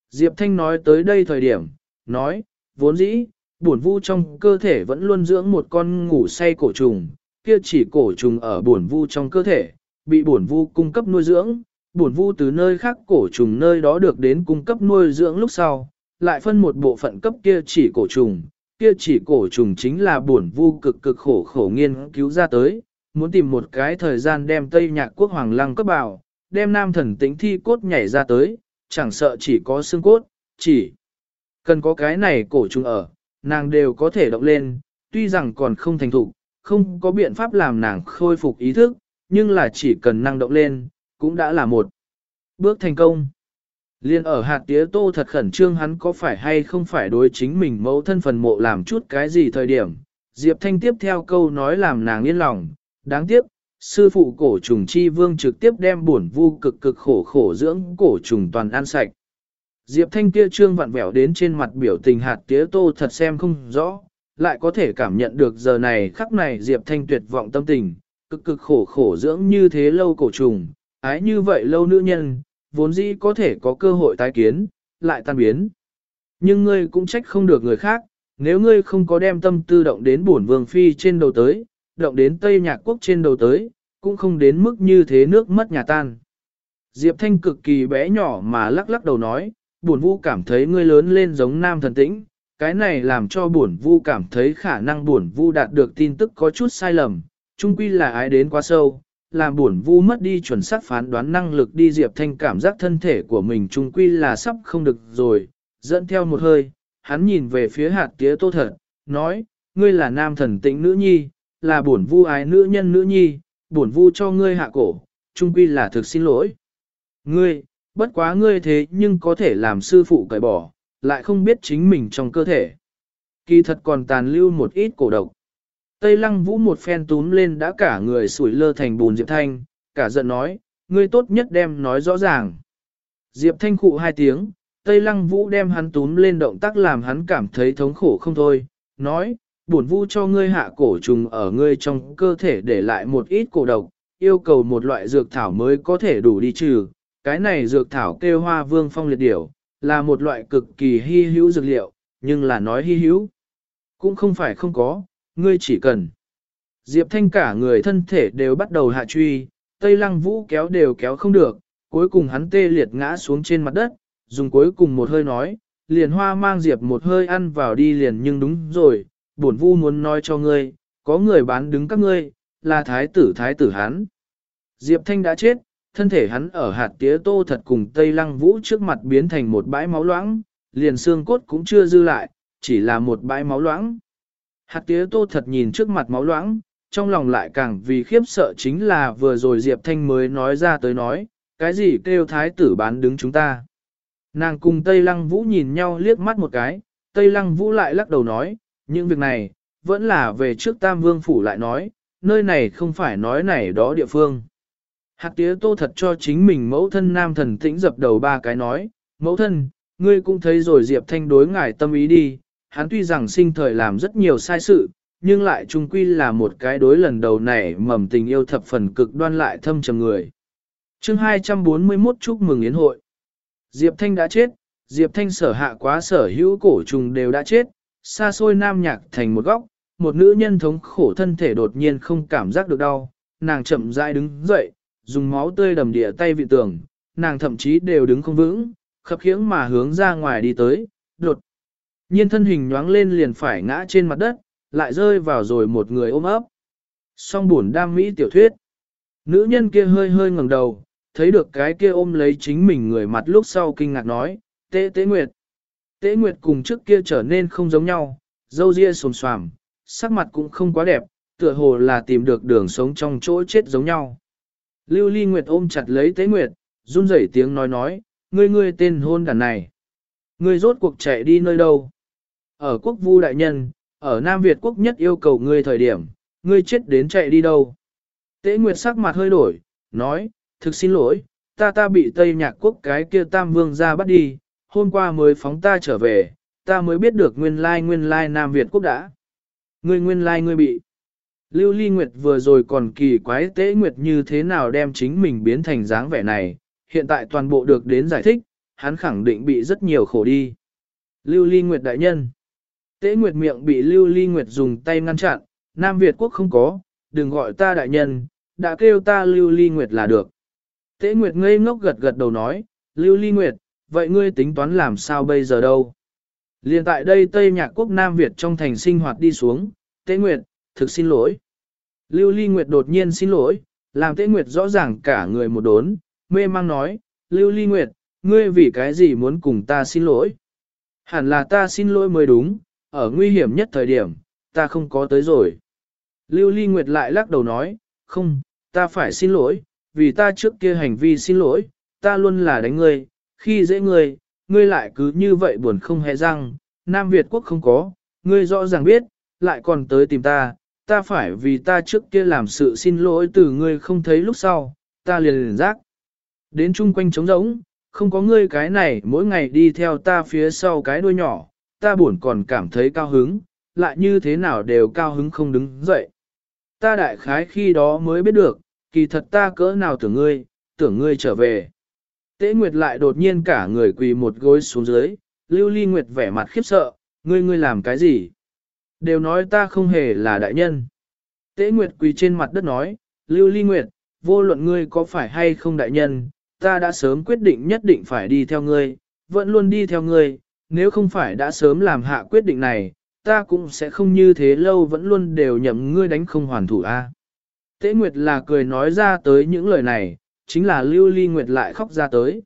Diệp Thanh nói tới đây thời điểm, nói, vốn dĩ, bổn vu trong cơ thể vẫn luôn dưỡng một con ngủ say cổ trùng, kia chỉ cổ trùng ở bổn vu trong cơ thể, bị bổn vu cung cấp nuôi dưỡng, bổn vu từ nơi khác cổ trùng nơi đó được đến cung cấp nuôi dưỡng lúc sau, lại phân một bộ phận cấp kia chỉ cổ trùng, kia chỉ cổ trùng chính là bổn vu cực cực khổ khổ nghiên cứu ra tới, muốn tìm một cái thời gian đem Tây Nhạc Quốc Hoàng Lăng cấp bảo, đem nam thần tính thi cốt nhảy ra tới, chẳng sợ chỉ có xương cốt, chỉ cần có cái này cổ trùng ở, nàng đều có thể động lên, tuy rằng còn không thành thục, không có biện pháp làm nàng khôi phục ý thức, nhưng là chỉ cần năng động lên, cũng đã là một bước thành công. Liên ở hạt tía tô thật khẩn trương hắn có phải hay không phải đối chính mình mẫu thân phần mộ làm chút cái gì thời điểm. Diệp Thanh tiếp theo câu nói làm nàng yên lòng, đáng tiếc, sư phụ cổ trùng chi vương trực tiếp đem buồn vu cực cực khổ khổ dưỡng cổ trùng toàn ăn sạch. Diệp Thanh kia trương vặn vẹo đến trên mặt biểu tình hạt tía tô thật xem không rõ, lại có thể cảm nhận được giờ này khắc này Diệp Thanh tuyệt vọng tâm tình, cực cực khổ khổ dưỡng như thế lâu cổ trùng, ái như vậy lâu nữ nhân, vốn dĩ có thể có cơ hội tái kiến, lại tan biến. Nhưng ngươi cũng trách không được người khác, nếu ngươi không có đem tâm tư động đến bổn vương phi trên đầu tới, động đến Tây Nhạc Quốc trên đầu tới, cũng không đến mức như thế nước mất nhà tan. Diệp Thanh cực kỳ bé nhỏ mà lắc lắc đầu nói, buồn vu cảm thấy ngươi lớn lên giống nam thần tĩnh, cái này làm cho buồn vu cảm thấy khả năng buồn vu đạt được tin tức có chút sai lầm, chung quy là ai đến quá sâu, làm buồn vu mất đi chuẩn xác phán đoán năng lực đi Diệp Thanh cảm giác thân thể của mình chung quy là sắp không được rồi, dẫn theo một hơi, hắn nhìn về phía hạt tía tô thật, nói, ngươi là nam thần tĩnh nữ nhi, là bổn vu ái nữ nhân nữ nhi, bổn vu cho ngươi hạ cổ, chung quy là thực xin lỗi. Ngươi, bất quá ngươi thế nhưng có thể làm sư phụ cởi bỏ, lại không biết chính mình trong cơ thể. Kỳ thật còn tàn lưu một ít cổ độc. Tây lăng vũ một phen túm lên đã cả người sủi lơ thành bùn Diệp Thanh, cả giận nói, ngươi tốt nhất đem nói rõ ràng. Diệp Thanh khụ hai tiếng, Tây lăng vũ đem hắn túm lên động tác làm hắn cảm thấy thống khổ không thôi, nói, bổn vu cho ngươi hạ cổ trùng ở ngươi trong cơ thể để lại một ít cổ độc, yêu cầu một loại dược thảo mới có thể đủ đi trừ. Cái này dược thảo kêu hoa vương phong liệt điểu, là một loại cực kỳ hy hữu dược liệu, nhưng là nói hy hữu. Cũng không phải không có, ngươi chỉ cần. Diệp Thanh cả người thân thể đều bắt đầu hạ truy, Tây Lăng Vũ kéo đều kéo không được, cuối cùng hắn tê liệt ngã xuống trên mặt đất, dùng cuối cùng một hơi nói, liền hoa mang Diệp một hơi ăn vào đi liền nhưng đúng rồi, bổn vu muốn nói cho ngươi, có người bán đứng các ngươi, là thái tử thái tử hắn. Diệp Thanh đã chết, thân thể hắn ở hạt tía tô thật cùng Tây Lăng Vũ trước mặt biến thành một bãi máu loãng, liền xương cốt cũng chưa dư lại, chỉ là một bãi máu loãng. Hạt tía tô thật nhìn trước mặt máu loãng, trong lòng lại càng vì khiếp sợ chính là vừa rồi Diệp Thanh mới nói ra tới nói, cái gì kêu thái tử bán đứng chúng ta. Nàng cùng Tây Lăng Vũ nhìn nhau liếc mắt một cái, Tây Lăng Vũ lại lắc đầu nói, những việc này, vẫn là về trước Tam Vương Phủ lại nói, nơi này không phải nói này đó địa phương. Hạt tía tô thật cho chính mình mẫu thân nam thần tĩnh dập đầu ba cái nói, mẫu thân, ngươi cũng thấy rồi Diệp Thanh đối ngài tâm ý đi, hắn tuy rằng sinh thời làm rất nhiều sai sự, nhưng lại trung quy là một cái đối lần đầu này mầm tình yêu thập phần cực đoan lại thâm trầm người. chương 241 chúc mừng yến hội. Diệp Thanh đã chết, Diệp Thanh sở hạ quá sở hữu cổ trùng đều đã chết, xa xôi nam nhạc thành một góc, một nữ nhân thống khổ thân thể đột nhiên không cảm giác được đau, nàng chậm rãi đứng dậy, dùng máu tươi đầm địa tay vị tường, nàng thậm chí đều đứng không vững, khập khiễng mà hướng ra ngoài đi tới, đột. Nhiên thân hình nhoáng lên liền phải ngã trên mặt đất, lại rơi vào rồi một người ôm ấp. Song buồn đam mỹ tiểu thuyết. Nữ nhân kia hơi hơi ngẩng đầu, thấy được cái kia ôm lấy chính mình người mặt lúc sau kinh ngạc nói, tế tế nguyệt. Tế nguyệt cùng trước kia trở nên không giống nhau, dâu ria xồm xoàm, sắc mặt cũng không quá đẹp, tựa hồ là tìm được đường sống trong chỗ chết giống nhau. Lưu Ly Nguyệt ôm chặt lấy Tế Nguyệt, run rẩy tiếng nói nói, ngươi ngươi tên hôn đàn này. Ngươi rốt cuộc chạy đi nơi đâu? Ở quốc vu đại nhân, ở Nam Việt quốc nhất yêu cầu ngươi thời điểm, ngươi chết đến chạy đi đâu? Tế Nguyệt sắc mặt hơi đổi, nói, thực xin lỗi, ta ta bị Tây Nhạc quốc cái kia Tam Vương ra bắt đi, hôm qua mới phóng ta trở về, ta mới biết được nguyên lai nguyên lai Nam Việt quốc đã. Ngươi nguyên lai ngươi bị. Lưu Ly Nguyệt vừa rồi còn kỳ quái tế Nguyệt như thế nào đem chính mình biến thành dáng vẻ này, hiện tại toàn bộ được đến giải thích, hắn khẳng định bị rất nhiều khổ đi. Lưu Ly Nguyệt đại nhân. Tế Nguyệt miệng bị Lưu Ly Nguyệt dùng tay ngăn chặn, Nam Việt quốc không có, đừng gọi ta đại nhân, đã kêu ta Lưu Ly Nguyệt là được. Tế Nguyệt ngây ngốc gật gật đầu nói, Lưu Ly Nguyệt, vậy ngươi tính toán làm sao bây giờ đâu? Liên tại đây Tây Nhạc Quốc Nam Việt trong thành sinh hoạt đi xuống, Tế Nguyệt, thực xin lỗi. Lưu Ly Nguyệt đột nhiên xin lỗi, làm Tế Nguyệt rõ ràng cả người một đốn, mê mang nói, Lưu Ly Nguyệt, ngươi vì cái gì muốn cùng ta xin lỗi? Hẳn là ta xin lỗi mới đúng, ở nguy hiểm nhất thời điểm, ta không có tới rồi. Lưu Ly Nguyệt lại lắc đầu nói, không, ta phải xin lỗi, vì ta trước kia hành vi xin lỗi, ta luôn là đánh ngươi, khi dễ ngươi, ngươi lại cứ như vậy buồn không hề răng, Nam Việt quốc không có, ngươi rõ ràng biết, lại còn tới tìm ta, ta phải vì ta trước kia làm sự xin lỗi từ ngươi không thấy lúc sau, ta liền liền rác. Đến chung quanh trống rỗng, không có ngươi cái này mỗi ngày đi theo ta phía sau cái đuôi nhỏ, ta buồn còn cảm thấy cao hứng, lại như thế nào đều cao hứng không đứng dậy. Ta đại khái khi đó mới biết được, kỳ thật ta cỡ nào tưởng ngươi, tưởng ngươi trở về. Tế Nguyệt lại đột nhiên cả người quỳ một gối xuống dưới, Lưu Ly Nguyệt vẻ mặt khiếp sợ, ngươi ngươi làm cái gì? Đều nói ta không hề là đại nhân. Tế Nguyệt quỳ trên mặt đất nói, Lưu Ly Nguyệt, vô luận ngươi có phải hay không đại nhân, ta đã sớm quyết định nhất định phải đi theo ngươi, vẫn luôn đi theo ngươi, nếu không phải đã sớm làm hạ quyết định này, ta cũng sẽ không như thế lâu vẫn luôn đều nhậm ngươi đánh không hoàn thủ a. Tế Nguyệt là cười nói ra tới những lời này, chính là Lưu Ly Nguyệt lại khóc ra tới.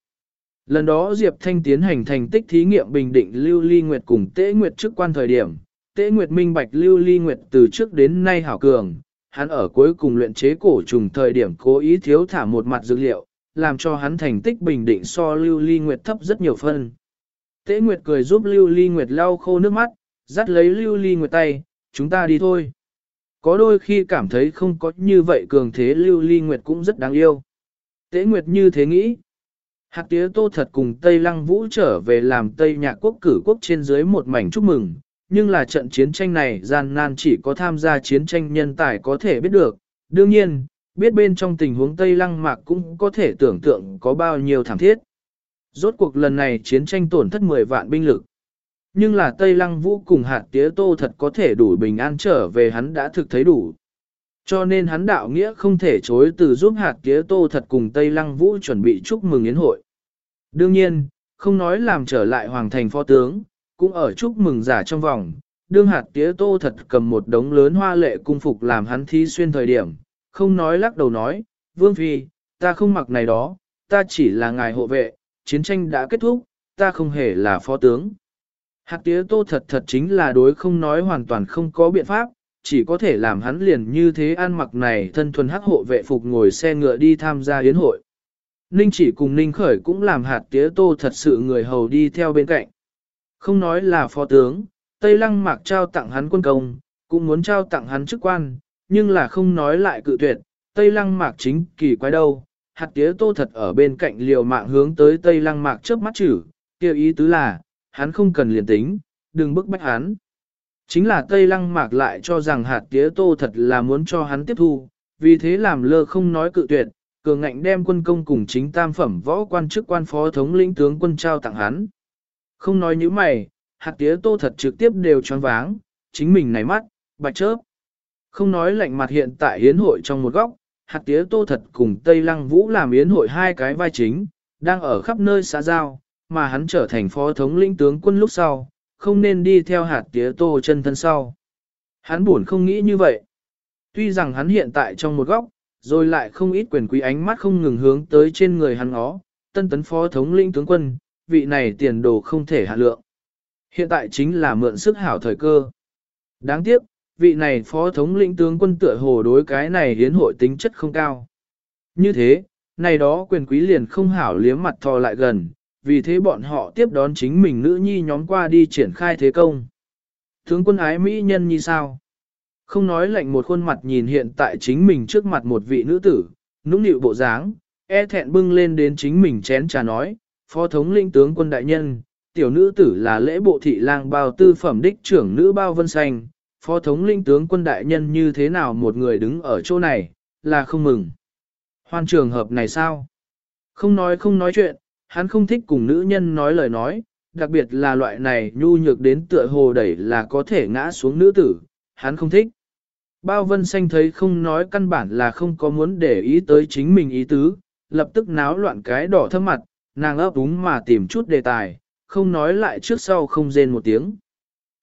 Lần đó Diệp Thanh tiến hành thành tích thí nghiệm bình định Lưu Ly Nguyệt cùng Tế Nguyệt trước quan thời điểm, Tế Nguyệt minh bạch Lưu Ly Nguyệt từ trước đến nay hảo cường, hắn ở cuối cùng luyện chế cổ trùng thời điểm cố ý thiếu thả một mặt dược liệu, làm cho hắn thành tích bình định so Lưu Ly Nguyệt thấp rất nhiều phân. Tế Nguyệt cười giúp Lưu Ly Nguyệt lau khô nước mắt, dắt lấy Lưu Ly Nguyệt tay, chúng ta đi thôi. Có đôi khi cảm thấy không có như vậy cường thế Lưu Ly Nguyệt cũng rất đáng yêu. Tế Nguyệt như thế nghĩ. Hạt tía tô thật cùng Tây Lăng Vũ trở về làm Tây Nhạc Quốc cử quốc trên dưới một mảnh chúc mừng, nhưng là trận chiến tranh này gian nan chỉ có tham gia chiến tranh nhân tài có thể biết được. Đương nhiên, biết bên trong tình huống Tây Lăng Mạc cũng có thể tưởng tượng có bao nhiêu thảm thiết. Rốt cuộc lần này chiến tranh tổn thất 10 vạn binh lực. Nhưng là Tây Lăng Vũ cùng hạt tía tô thật có thể đủ bình an trở về hắn đã thực thấy đủ. Cho nên hắn đạo nghĩa không thể chối từ giúp hạt tía tô thật cùng Tây Lăng Vũ chuẩn bị chúc mừng yến hội. Đương nhiên, không nói làm trở lại hoàng thành phó tướng, cũng ở chúc mừng giả trong vòng, đương hạt tía tô thật cầm một đống lớn hoa lệ cung phục làm hắn thi xuyên thời điểm, không nói lắc đầu nói, Vương Phi, ta không mặc này đó, ta chỉ là ngài hộ vệ, chiến tranh đã kết thúc, ta không hề là phó tướng. Hạt tía tô thật thật chính là đối không nói hoàn toàn không có biện pháp, chỉ có thể làm hắn liền như thế ăn mặc này thân thuần hắc hộ vệ phục ngồi xe ngựa đi tham gia yến hội. Ninh chỉ cùng Ninh khởi cũng làm hạt tía tô thật sự người hầu đi theo bên cạnh. Không nói là phó tướng, Tây Lăng Mạc trao tặng hắn quân công, cũng muốn trao tặng hắn chức quan, nhưng là không nói lại cự tuyệt, Tây Lăng Mạc chính kỳ quái đâu, hạt tía tô thật ở bên cạnh liều mạng hướng tới Tây Lăng Mạc trước mắt chử, kêu ý tứ là, hắn không cần liền tính, đừng bức bách hắn. Chính là Tây Lăng Mạc lại cho rằng hạt tía tô thật là muốn cho hắn tiếp thu, vì thế làm lơ không nói cự tuyệt, cường ngạnh đem quân công cùng chính tam phẩm võ quan chức quan phó thống lĩnh tướng quân trao tặng hắn. Không nói như mày, hạt tía tô thật trực tiếp đều choáng váng, chính mình này mắt, bạch chớp. Không nói lạnh mặt hiện tại yến hội trong một góc, hạt tía tô thật cùng Tây Lăng Vũ làm yến hội hai cái vai chính, đang ở khắp nơi xã giao, mà hắn trở thành phó thống lĩnh tướng quân lúc sau, không nên đi theo hạt tía tô chân thân sau. Hắn buồn không nghĩ như vậy. Tuy rằng hắn hiện tại trong một góc, rồi lại không ít quyền quý ánh mắt không ngừng hướng tới trên người hắn ó, tân tấn phó thống lĩnh tướng quân, vị này tiền đồ không thể hạ lượng. Hiện tại chính là mượn sức hảo thời cơ. Đáng tiếc, vị này phó thống lĩnh tướng quân tựa hồ đối cái này hiến hội tính chất không cao. Như thế, này đó quyền quý liền không hảo liếm mặt thò lại gần, vì thế bọn họ tiếp đón chính mình nữ nhi nhóm qua đi triển khai thế công. Tướng quân ái Mỹ nhân như sao? Không nói lạnh một khuôn mặt nhìn hiện tại chính mình trước mặt một vị nữ tử, nũng nịu bộ dáng, e thẹn bưng lên đến chính mình chén trà nói, phó thống lĩnh tướng quân đại nhân, tiểu nữ tử là lễ bộ thị lang bao tư phẩm đích trưởng nữ bao vân xanh, phó thống lĩnh tướng quân đại nhân như thế nào một người đứng ở chỗ này, là không mừng. Hoan trường hợp này sao? Không nói không nói chuyện, hắn không thích cùng nữ nhân nói lời nói, đặc biệt là loại này nhu nhược đến tựa hồ đẩy là có thể ngã xuống nữ tử, hắn không thích. Bao vân xanh thấy không nói căn bản là không có muốn để ý tới chính mình ý tứ, lập tức náo loạn cái đỏ thơm mặt, nàng ấp úng mà tìm chút đề tài, không nói lại trước sau không rên một tiếng.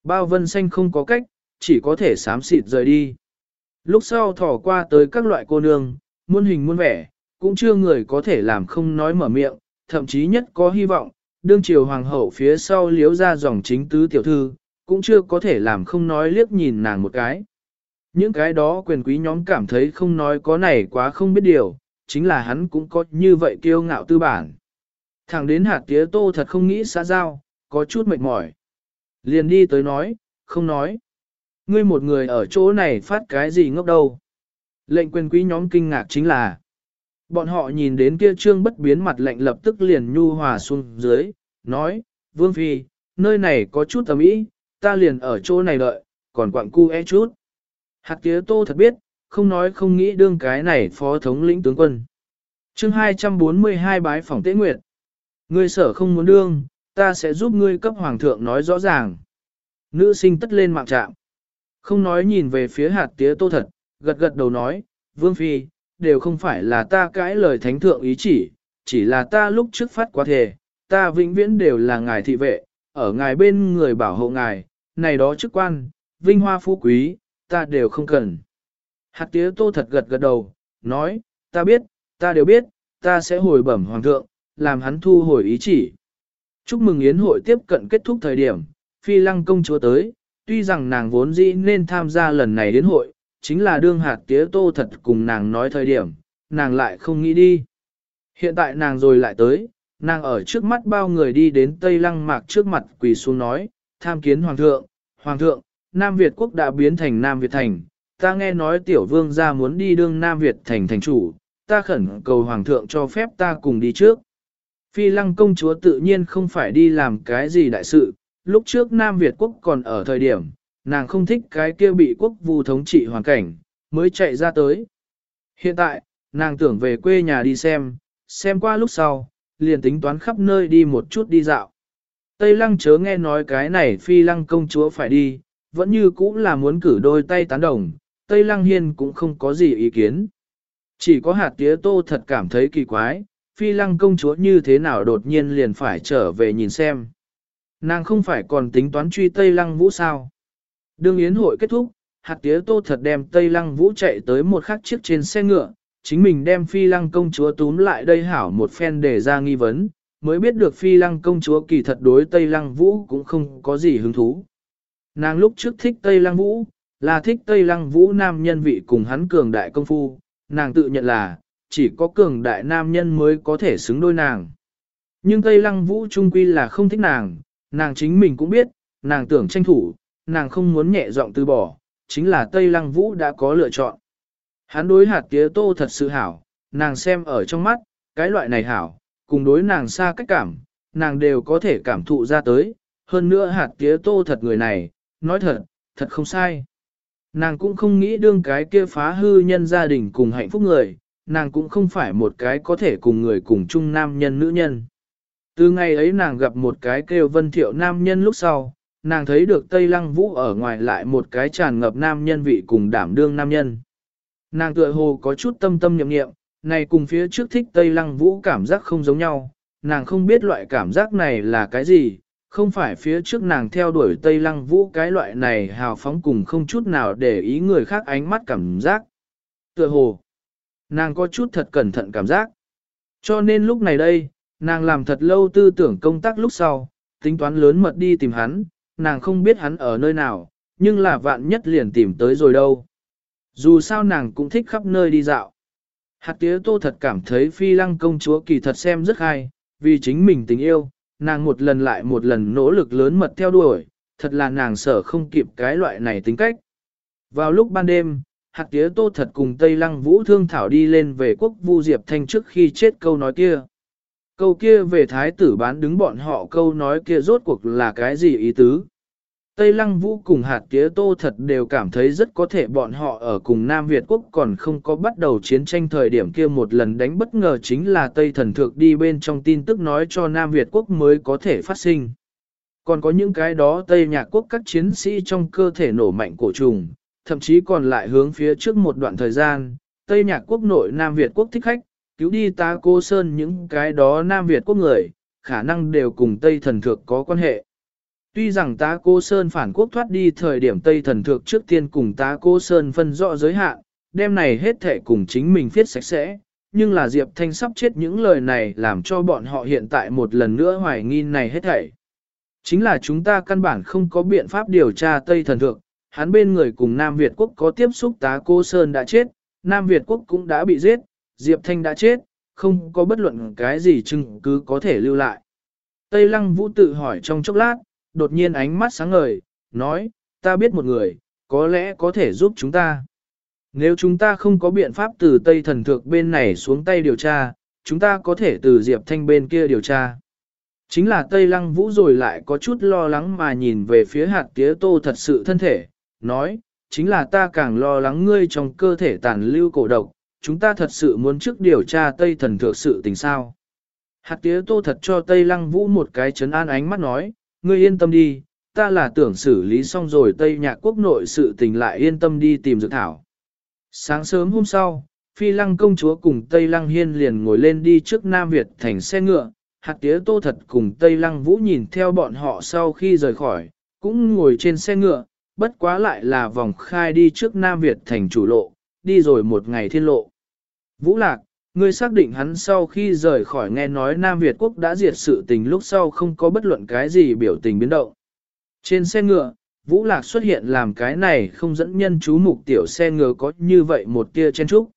Bao vân xanh không có cách, chỉ có thể sám xịt rời đi. Lúc sau thỏ qua tới các loại cô nương, muôn hình muôn vẻ, cũng chưa người có thể làm không nói mở miệng, thậm chí nhất có hy vọng, đương triều hoàng hậu phía sau liếu ra dòng chính tứ tiểu thư, cũng chưa có thể làm không nói liếc nhìn nàng một cái. Những cái đó quyền quý nhóm cảm thấy không nói có này quá không biết điều, chính là hắn cũng có như vậy kiêu ngạo tư bản. Thẳng đến hạt tía tô thật không nghĩ xã giao, có chút mệt mỏi. Liền đi tới nói, không nói. Ngươi một người ở chỗ này phát cái gì ngốc đâu. Lệnh quyền quý nhóm kinh ngạc chính là, bọn họ nhìn đến kia trương bất biến mặt lạnh lập tức liền nhu hòa xuống dưới, nói, Vương Phi, nơi này có chút tầm ý, ta liền ở chỗ này đợi, còn quặng cu e chút. Hạt tía tô thật biết, không nói không nghĩ đương cái này phó thống lĩnh tướng quân. chương 242 bái phòng tế nguyệt. Ngươi sở không muốn đương, ta sẽ giúp ngươi cấp hoàng thượng nói rõ ràng. Nữ sinh tất lên mạng trạm. Không nói nhìn về phía hạt tía tô thật, gật gật đầu nói, Vương Phi, đều không phải là ta cãi lời thánh thượng ý chỉ, chỉ là ta lúc trước phát quá thề, ta vĩnh viễn đều là ngài thị vệ, ở ngài bên người bảo hộ ngài, này đó chức quan, vinh hoa phú quý, ta đều không cần. Hạt tía tô thật gật gật đầu, nói, ta biết, ta đều biết, ta sẽ hồi bẩm hoàng thượng, làm hắn thu hồi ý chỉ. Chúc mừng yến hội tiếp cận kết thúc thời điểm, phi lăng công chúa tới, tuy rằng nàng vốn dĩ nên tham gia lần này đến hội, chính là đương hạt tía tô thật cùng nàng nói thời điểm, nàng lại không nghĩ đi. Hiện tại nàng rồi lại tới, nàng ở trước mắt bao người đi đến Tây Lăng Mạc trước mặt quỳ xuống nói, tham kiến Hoàng thượng, Hoàng thượng, Nam Việt quốc đã biến thành Nam Việt thành, ta nghe nói tiểu vương gia muốn đi đương Nam Việt thành thành chủ, ta khẩn cầu Hoàng thượng cho phép ta cùng đi trước. Phi lăng công chúa tự nhiên không phải đi làm cái gì đại sự, lúc trước Nam Việt quốc còn ở thời điểm, nàng không thích cái kia bị quốc vu thống trị hoàn cảnh, mới chạy ra tới. Hiện tại, nàng tưởng về quê nhà đi xem, xem qua lúc sau, liền tính toán khắp nơi đi một chút đi dạo. Tây lăng chớ nghe nói cái này phi lăng công chúa phải đi, vẫn như cũng là muốn cử đôi tay tán đồng, Tây lăng hiên cũng không có gì ý kiến. Chỉ có hạt tía tô thật cảm thấy kỳ quái, phi lăng công chúa như thế nào đột nhiên liền phải trở về nhìn xem. Nàng không phải còn tính toán truy Tây lăng vũ sao. Đương yến hội kết thúc, hạt tía tô thật đem Tây lăng vũ chạy tới một khắc chiếc trên xe ngựa, chính mình đem phi lăng công chúa túm lại đây hảo một phen để ra nghi vấn, mới biết được phi lăng công chúa kỳ thật đối Tây lăng vũ cũng không có gì hứng thú. Nàng lúc trước thích Tây lăng vũ, là thích Tây lăng vũ nam nhân vị cùng hắn cường đại công phu, nàng tự nhận là, chỉ có cường đại nam nhân mới có thể xứng đôi nàng. Nhưng Tây lăng vũ trung quy là không thích nàng, nàng chính mình cũng biết, nàng tưởng tranh thủ, nàng không muốn nhẹ giọng từ bỏ, chính là Tây lăng vũ đã có lựa chọn. Hắn đối hạt tía tô thật sự hảo, nàng xem ở trong mắt, cái loại này hảo, cùng đối nàng xa cách cảm, nàng đều có thể cảm thụ ra tới, hơn nữa hạt tía tô thật người này, nói thật, thật không sai. Nàng cũng không nghĩ đương cái kia phá hư nhân gia đình cùng hạnh phúc người, nàng cũng không phải một cái có thể cùng người cùng chung nam nhân nữ nhân. Từ ngày ấy nàng gặp một cái kêu vân thiệu nam nhân lúc sau, nàng thấy được Tây Lăng Vũ ở ngoài lại một cái tràn ngập nam nhân vị cùng đảm đương nam nhân. Nàng tựa hồ có chút tâm tâm nhậm nghiệm, này cùng phía trước thích Tây Lăng Vũ cảm giác không giống nhau, nàng không biết loại cảm giác này là cái gì, không phải phía trước nàng theo đuổi Tây Lăng Vũ cái loại này hào phóng cùng không chút nào để ý người khác ánh mắt cảm giác. Tựa hồ, nàng có chút thật cẩn thận cảm giác. Cho nên lúc này đây, nàng làm thật lâu tư tưởng công tác lúc sau, tính toán lớn mật đi tìm hắn, nàng không biết hắn ở nơi nào, nhưng là vạn nhất liền tìm tới rồi đâu. Dù sao nàng cũng thích khắp nơi đi dạo. Hạt tía tô thật cảm thấy phi lăng công chúa kỳ thật xem rất hay, vì chính mình tình yêu, nàng một lần lại một lần nỗ lực lớn mật theo đuổi, thật là nàng sợ không kịp cái loại này tính cách. Vào lúc ban đêm, hạt tía tô thật cùng Tây Lăng Vũ Thương Thảo đi lên về quốc vu Diệp Thanh trước khi chết câu nói kia. Câu kia về thái tử bán đứng bọn họ câu nói kia rốt cuộc là cái gì ý tứ? Tây Lăng Vũ cùng hạt tía tô thật đều cảm thấy rất có thể bọn họ ở cùng Nam Việt quốc còn không có bắt đầu chiến tranh thời điểm kia một lần đánh bất ngờ chính là Tây Thần Thượng đi bên trong tin tức nói cho Nam Việt quốc mới có thể phát sinh. Còn có những cái đó Tây Nhạc quốc các chiến sĩ trong cơ thể nổ mạnh cổ trùng, thậm chí còn lại hướng phía trước một đoạn thời gian, Tây Nhạc quốc nội Nam Việt quốc thích khách, cứu đi ta cô Sơn những cái đó Nam Việt quốc người, khả năng đều cùng Tây Thần Thượng có quan hệ. Tuy rằng tá cô Sơn phản quốc thoát đi thời điểm Tây thần thượng trước tiên cùng tá cô Sơn phân rõ giới hạn, đêm này hết thể cùng chính mình viết sạch sẽ, nhưng là Diệp Thanh sắp chết những lời này làm cho bọn họ hiện tại một lần nữa hoài nghi này hết thảy. Chính là chúng ta căn bản không có biện pháp điều tra Tây thần thượng, hắn bên người cùng Nam Việt quốc có tiếp xúc tá cô Sơn đã chết, Nam Việt quốc cũng đã bị giết, Diệp Thanh đã chết, không có bất luận cái gì chứng cứ có thể lưu lại. Tây Lăng Vũ tự hỏi trong chốc lát, đột nhiên ánh mắt sáng ngời, nói, ta biết một người, có lẽ có thể giúp chúng ta. Nếu chúng ta không có biện pháp từ Tây Thần Thược bên này xuống tay điều tra, chúng ta có thể từ Diệp Thanh bên kia điều tra. Chính là Tây Lăng Vũ rồi lại có chút lo lắng mà nhìn về phía hạt tía tô thật sự thân thể, nói, chính là ta càng lo lắng ngươi trong cơ thể tàn lưu cổ độc, chúng ta thật sự muốn trước điều tra Tây Thần thượng sự tình sao. Hạt tía tô thật cho Tây Lăng Vũ một cái chấn an ánh mắt nói, ngươi yên tâm đi, ta là tưởng xử lý xong rồi Tây Nhạc Quốc nội sự tình lại yên tâm đi tìm dược thảo. Sáng sớm hôm sau, Phi Lăng công chúa cùng Tây Lăng Hiên liền ngồi lên đi trước Nam Việt thành xe ngựa, hạt tía tô thật cùng Tây Lăng Vũ nhìn theo bọn họ sau khi rời khỏi, cũng ngồi trên xe ngựa, bất quá lại là vòng khai đi trước Nam Việt thành chủ lộ, đi rồi một ngày thiên lộ. Vũ Lạc, ngươi xác định hắn sau khi rời khỏi nghe nói Nam Việt quốc đã diệt sự tình lúc sau không có bất luận cái gì biểu tình biến động. Trên xe ngựa, Vũ Lạc xuất hiện làm cái này không dẫn nhân chú mục tiểu xe ngựa có như vậy một tia chen trúc.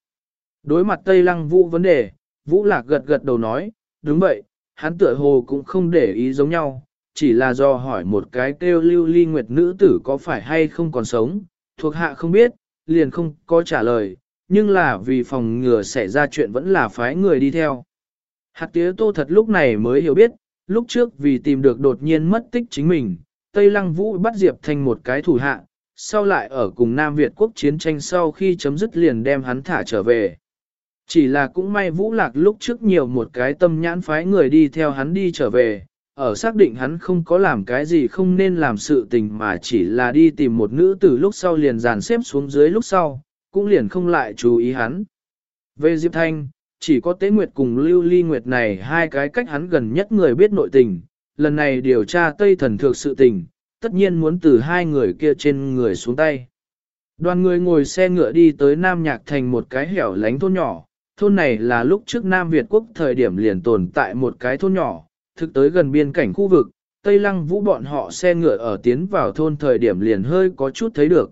Đối mặt Tây Lăng Vũ vấn đề, Vũ Lạc gật gật đầu nói, đúng vậy, hắn tựa hồ cũng không để ý giống nhau, chỉ là do hỏi một cái kêu lưu ly nguyệt nữ tử có phải hay không còn sống, thuộc hạ không biết, liền không có trả lời, nhưng là vì phòng ngừa xảy ra chuyện vẫn là phái người đi theo. Hạt tía tô thật lúc này mới hiểu biết, lúc trước vì tìm được đột nhiên mất tích chính mình, Tây Lăng Vũ bắt Diệp thành một cái thủ hạ, sau lại ở cùng Nam Việt quốc chiến tranh sau khi chấm dứt liền đem hắn thả trở về. Chỉ là cũng may Vũ Lạc lúc trước nhiều một cái tâm nhãn phái người đi theo hắn đi trở về, ở xác định hắn không có làm cái gì không nên làm sự tình mà chỉ là đi tìm một nữ tử lúc sau liền dàn xếp xuống dưới lúc sau, cũng liền không lại chú ý hắn. Về Diệp Thanh, chỉ có Tế Nguyệt cùng Lưu Ly Nguyệt này hai cái cách hắn gần nhất người biết nội tình, lần này điều tra Tây Thần Thược sự tình, tất nhiên muốn từ hai người kia trên người xuống tay. Đoàn người ngồi xe ngựa đi tới Nam Nhạc Thành một cái hẻo lánh thôn nhỏ, thôn này là lúc trước Nam Việt quốc thời điểm liền tồn tại một cái thôn nhỏ, thực tới gần biên cảnh khu vực, Tây Lăng Vũ bọn họ xe ngựa ở tiến vào thôn thời điểm liền hơi có chút thấy được.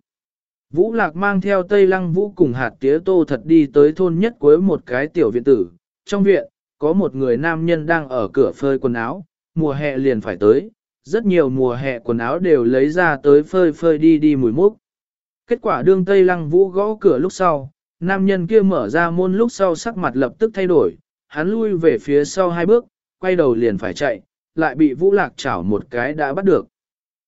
Vũ Lạc mang theo Tây Lăng Vũ cùng hạt tía tô thật đi tới thôn nhất cuối một cái tiểu viện tử. Trong viện, có một người nam nhân đang ở cửa phơi quần áo, mùa hè liền phải tới, rất nhiều mùa hè quần áo đều lấy ra tới phơi phơi đi đi mùi múc. Kết quả đương Tây Lăng Vũ gõ cửa lúc sau, nam nhân kia mở ra môn lúc sau sắc mặt lập tức thay đổi, hắn lui về phía sau hai bước, quay đầu liền phải chạy, lại bị Vũ Lạc chảo một cái đã bắt được.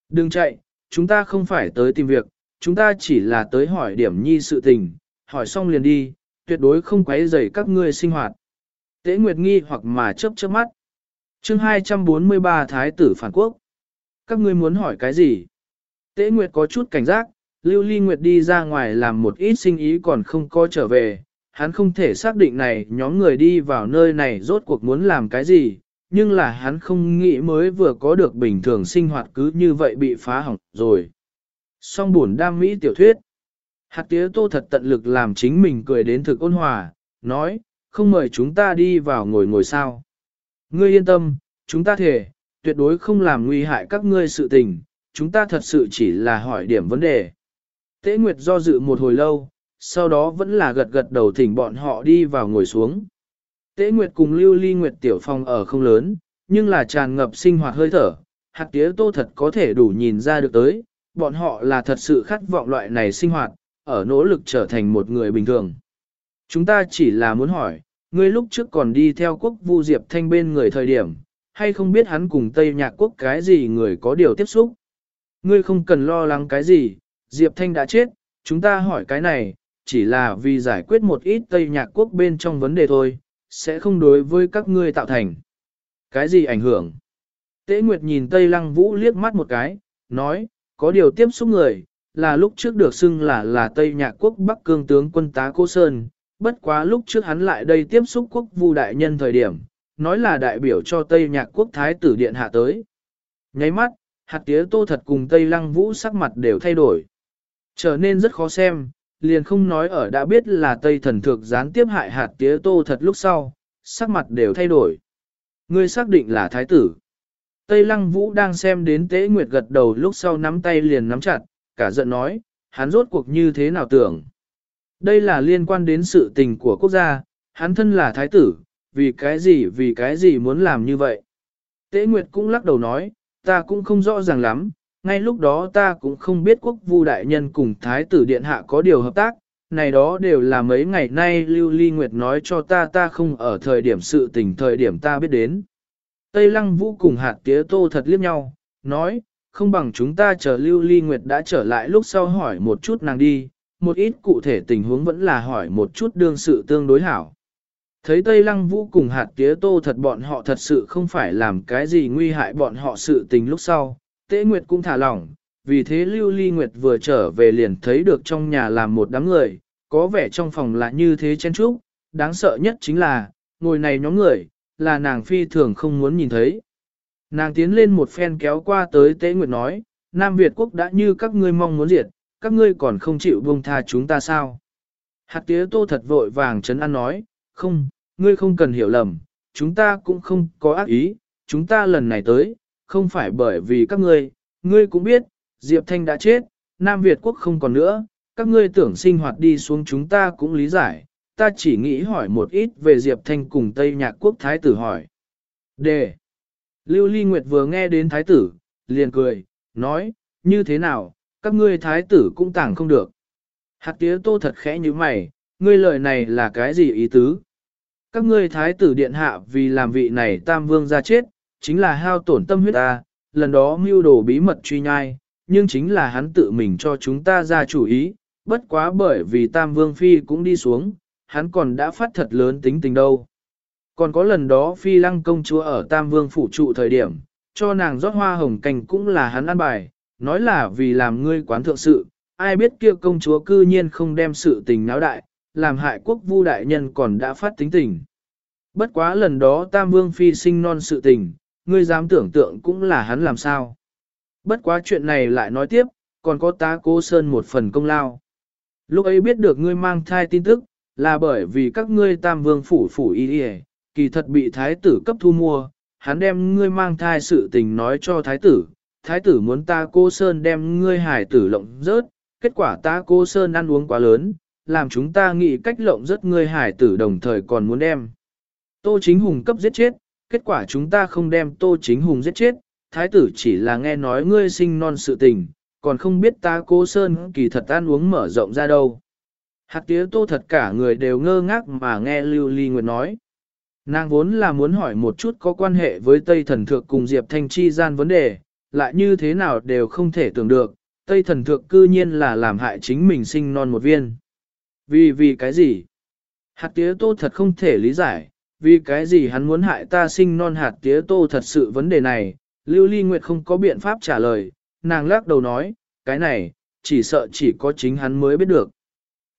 Đừng chạy, chúng ta không phải tới tìm việc, chúng ta chỉ là tới hỏi điểm nhi sự tình, hỏi xong liền đi, tuyệt đối không quấy rầy các ngươi sinh hoạt. Tế Nguyệt nghi hoặc mà chớp chớp mắt. Chương 243 Thái tử phản quốc. Các ngươi muốn hỏi cái gì? Tế Nguyệt có chút cảnh giác, Lưu Ly Nguyệt đi ra ngoài làm một ít sinh ý còn không có trở về, hắn không thể xác định này nhóm người đi vào nơi này rốt cuộc muốn làm cái gì, nhưng là hắn không nghĩ mới vừa có được bình thường sinh hoạt cứ như vậy bị phá hỏng rồi. Song buồn đam mỹ tiểu thuyết. Hạt tía tô thật tận lực làm chính mình cười đến thực ôn hòa, nói, không mời chúng ta đi vào ngồi ngồi sao. Ngươi yên tâm, chúng ta thể, tuyệt đối không làm nguy hại các ngươi sự tình, chúng ta thật sự chỉ là hỏi điểm vấn đề. Tế Nguyệt do dự một hồi lâu, sau đó vẫn là gật gật đầu thỉnh bọn họ đi vào ngồi xuống. Tế Nguyệt cùng Lưu Ly Nguyệt tiểu phòng ở không lớn, nhưng là tràn ngập sinh hoạt hơi thở, hạt tía tô thật có thể đủ nhìn ra được tới, bọn họ là thật sự khát vọng loại này sinh hoạt, ở nỗ lực trở thành một người bình thường. Chúng ta chỉ là muốn hỏi, ngươi lúc trước còn đi theo quốc vu Diệp Thanh bên người thời điểm, hay không biết hắn cùng Tây Nhạc Quốc cái gì người có điều tiếp xúc? Ngươi không cần lo lắng cái gì, Diệp Thanh đã chết, chúng ta hỏi cái này, chỉ là vì giải quyết một ít Tây Nhạc Quốc bên trong vấn đề thôi, sẽ không đối với các ngươi tạo thành. Cái gì ảnh hưởng? Tế Nguyệt nhìn Tây Lăng Vũ liếc mắt một cái, nói, có điều tiếp xúc người, là lúc trước được xưng là là Tây Nhạc Quốc Bắc Cương tướng quân tá Cô Sơn, bất quá lúc trước hắn lại đây tiếp xúc quốc vu đại nhân thời điểm, nói là đại biểu cho Tây Nhạc Quốc Thái tử Điện hạ tới. Nháy mắt, hạt tía tô thật cùng Tây Lăng Vũ sắc mặt đều thay đổi. Trở nên rất khó xem, liền không nói ở đã biết là Tây thần Thược gián tiếp hại hạt tía tô thật lúc sau, sắc mặt đều thay đổi. Ngươi xác định là thái tử. Tây Lăng Vũ đang xem đến Tế Nguyệt gật đầu lúc sau nắm tay liền nắm chặt, cả giận nói, hắn rốt cuộc như thế nào tưởng. Đây là liên quan đến sự tình của quốc gia, hắn thân là thái tử, vì cái gì vì cái gì muốn làm như vậy. Tế Nguyệt cũng lắc đầu nói, ta cũng không rõ ràng lắm, ngay lúc đó ta cũng không biết quốc vu đại nhân cùng thái tử điện hạ có điều hợp tác, này đó đều là mấy ngày nay Lưu Ly Nguyệt nói cho ta ta không ở thời điểm sự tình thời điểm ta biết đến. Tây Lăng Vũ cùng hạt tía tô thật liếc nhau, nói, không bằng chúng ta chờ Lưu Ly Nguyệt đã trở lại lúc sau hỏi một chút nàng đi, một ít cụ thể tình huống vẫn là hỏi một chút đương sự tương đối hảo. Thấy Tây Lăng Vũ cùng hạt tía tô thật bọn họ thật sự không phải làm cái gì nguy hại bọn họ sự tình lúc sau, Tế Nguyệt cũng thả lỏng, vì thế Lưu Ly Nguyệt vừa trở về liền thấy được trong nhà làm một đám người, có vẻ trong phòng là như thế chen trúc, đáng sợ nhất chính là, ngồi này nhóm người, là nàng phi thường không muốn nhìn thấy. Nàng tiến lên một phen kéo qua tới Tế Nguyệt nói, Nam Việt quốc đã như các ngươi mong muốn diệt, các ngươi còn không chịu buông tha chúng ta sao? Hạt tía tô thật vội vàng chấn an nói, không, ngươi không cần hiểu lầm, chúng ta cũng không có ác ý, chúng ta lần này tới, không phải bởi vì các ngươi, ngươi cũng biết, Diệp Thanh đã chết, Nam Việt quốc không còn nữa, các ngươi tưởng sinh hoạt đi xuống chúng ta cũng lý giải, ta chỉ nghĩ hỏi một ít về Diệp Thanh cùng Tây Nhạc quốc thái tử hỏi. Đề. Lưu Ly Nguyệt vừa nghe đến thái tử, liền cười, nói, như thế nào, các ngươi thái tử cũng tảng không được. Hạt tía tô thật khẽ như mày, ngươi lời này là cái gì ý tứ? Các ngươi thái tử điện hạ vì làm vị này tam vương ra chết, chính là hao tổn tâm huyết ta, lần đó mưu đồ bí mật truy nhai, nhưng chính là hắn tự mình cho chúng ta ra chủ ý, bất quá bởi vì tam vương phi cũng đi xuống, hắn còn đã phát thật lớn tính tình đâu. Còn có lần đó phi lăng công chúa ở tam vương phủ trụ thời điểm, cho nàng rót hoa hồng cành cũng là hắn ăn bài, nói là vì làm ngươi quán thượng sự, ai biết kia công chúa cư nhiên không đem sự tình náo đại, làm hại quốc vu đại nhân còn đã phát tính tình. Bất quá lần đó Tam Vương Phi sinh non sự tình, ngươi dám tưởng tượng cũng là hắn làm sao. Bất quá chuyện này lại nói tiếp, còn có tá cố sơn một phần công lao. Lúc ấy biết được ngươi mang thai tin tức, là bởi vì các ngươi Tam Vương phủ phủ y y kỳ thật bị thái tử cấp thu mua, hắn đem ngươi mang thai sự tình nói cho thái tử, thái tử muốn ta cô Sơn đem ngươi hải tử lộng rớt, kết quả ta cô Sơn ăn uống quá lớn, làm chúng ta nghĩ cách lộng rớt ngươi hải tử đồng thời còn muốn đem. Tô chính hùng cấp giết chết, kết quả chúng ta không đem tô chính hùng giết chết, thái tử chỉ là nghe nói ngươi sinh non sự tình, còn không biết ta cô Sơn kỳ thật ăn uống mở rộng ra đâu. Hạt tía tô thật cả người đều ngơ ngác mà nghe Lưu Ly Nguyệt nói. Nàng vốn là muốn hỏi một chút có quan hệ với Tây Thần Thượng cùng Diệp Thanh Chi gian vấn đề, lại như thế nào đều không thể tưởng được, Tây Thần Thượng cư nhiên là làm hại chính mình sinh non một viên. Vì vì cái gì? Hạt tía tô thật không thể lý giải, vì cái gì hắn muốn hại ta sinh non hạt tía tô thật sự vấn đề này, Lưu Ly Nguyệt không có biện pháp trả lời, nàng lắc đầu nói, cái này, chỉ sợ chỉ có chính hắn mới biết được.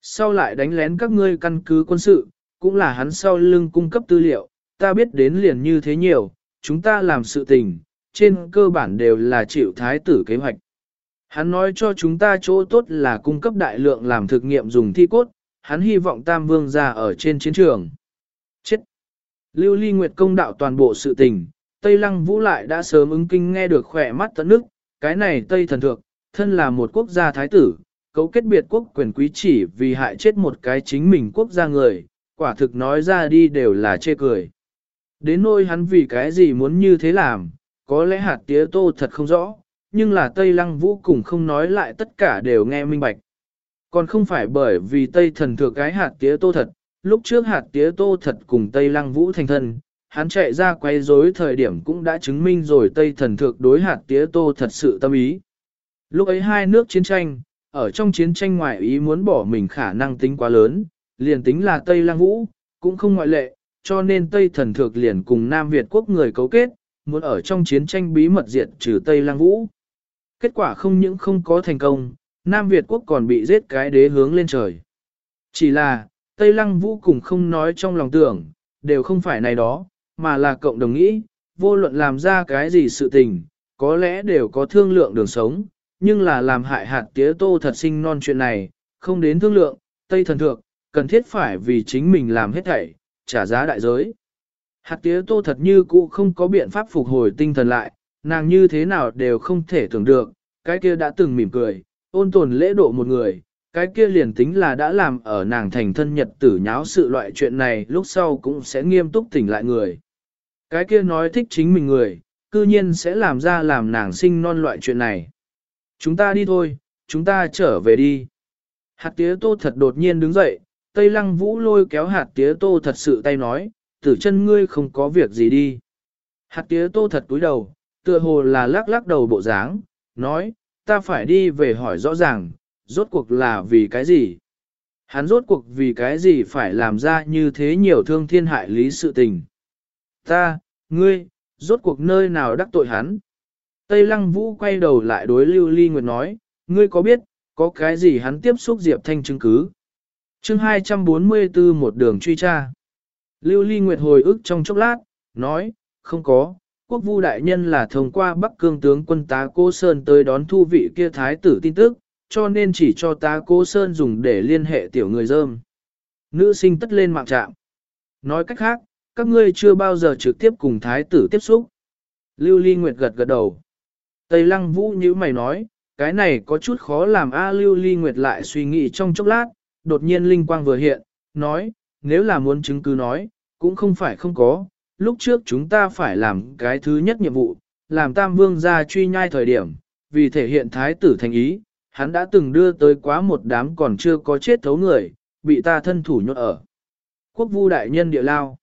Sau lại đánh lén các ngươi căn cứ quân sự, cũng là hắn sau lưng cung cấp tư liệu, ta biết đến liền như thế nhiều, chúng ta làm sự tình, trên cơ bản đều là chịu thái tử kế hoạch. Hắn nói cho chúng ta chỗ tốt là cung cấp đại lượng làm thực nghiệm dùng thi cốt, hắn hy vọng Tam Vương ra ở trên chiến trường. Lưu Ly Nguyệt công đạo toàn bộ sự tình, Tây Lăng Vũ lại đã sớm ứng kinh nghe được khỏe mắt tận nước, cái này Tây thần thượng, thân là một quốc gia thái tử, cấu kết biệt quốc quyền quý chỉ vì hại chết một cái chính mình quốc gia người, quả thực nói ra đi đều là chê cười. Đến nôi hắn vì cái gì muốn như thế làm, có lẽ hạt tía tô thật không rõ, nhưng là Tây Lăng Vũ cùng không nói lại tất cả đều nghe minh bạch. Còn không phải bởi vì Tây thần thừa cái hạt tía tô thật, lúc trước hạt tía tô thật cùng Tây Lăng Vũ thành thân, hắn chạy ra quay rối thời điểm cũng đã chứng minh rồi Tây thần thượng đối hạt tía tô thật sự tâm ý. Lúc ấy hai nước chiến tranh, ở trong chiến tranh ngoại ý muốn bỏ mình khả năng tính quá lớn, liền tính là Tây Lăng Vũ, cũng không ngoại lệ, cho nên Tây thần thượng liền cùng Nam Việt quốc người cấu kết, muốn ở trong chiến tranh bí mật diệt trừ Tây Lăng Vũ. Kết quả không những không có thành công, Nam Việt quốc còn bị giết cái đế hướng lên trời. Chỉ là, Tây Lăng Vũ cùng không nói trong lòng tưởng, đều không phải này đó, mà là cộng đồng nghĩ, vô luận làm ra cái gì sự tình, có lẽ đều có thương lượng đường sống, nhưng là làm hại hạt tía tô thật sinh non chuyện này, không đến thương lượng, Tây thần thượng, cần thiết phải vì chính mình làm hết thảy, trả giá đại giới. Hạt tía tô thật như cũ không có biện pháp phục hồi tinh thần lại, nàng như thế nào đều không thể tưởng được, cái kia đã từng mỉm cười, ôn tồn lễ độ một người, cái kia liền tính là đã làm ở nàng thành thân nhật tử nháo sự loại chuyện này lúc sau cũng sẽ nghiêm túc tỉnh lại người. Cái kia nói thích chính mình người, cư nhiên sẽ làm ra làm nàng sinh non loại chuyện này. Chúng ta đi thôi, chúng ta trở về đi. Hạt tía tô thật đột nhiên đứng dậy, Tây Lăng Vũ lôi kéo hạt tía tô thật sự tay nói, tử chân ngươi không có việc gì đi. Hạt tía tô thật túi đầu, tựa hồ là lắc lắc đầu bộ dáng, nói, ta phải đi về hỏi rõ ràng, rốt cuộc là vì cái gì? Hắn rốt cuộc vì cái gì phải làm ra như thế nhiều thương thiên hại lý sự tình? Ta, ngươi, rốt cuộc nơi nào đắc tội hắn? Tây Lăng Vũ quay đầu lại đối Lưu Ly Nguyệt nói, ngươi có biết, có cái gì hắn tiếp xúc Diệp Thanh chứng cứ? chương 244 một đường truy tra. Lưu Ly Nguyệt hồi ức trong chốc lát, nói, không có, quốc vu đại nhân là thông qua Bắc Cương tướng quân tá Cô Sơn tới đón thu vị kia thái tử tin tức, cho nên chỉ cho tá Cô Sơn dùng để liên hệ tiểu người dơm. Nữ sinh tất lên mạng trạm. Nói cách khác, các ngươi chưa bao giờ trực tiếp cùng thái tử tiếp xúc. Lưu Ly Nguyệt gật gật đầu. Tây Lăng Vũ như mày nói, cái này có chút khó làm A Lưu Ly Nguyệt lại suy nghĩ trong chốc lát, đột nhiên linh quang vừa hiện, nói, nếu là muốn chứng cứ nói, cũng không phải không có, lúc trước chúng ta phải làm cái thứ nhất nhiệm vụ, làm tam vương ra truy nhai thời điểm, vì thể hiện thái tử thành ý, hắn đã từng đưa tới quá một đám còn chưa có chết thấu người, bị ta thân thủ nhốt ở. Quốc vu đại nhân địa lao.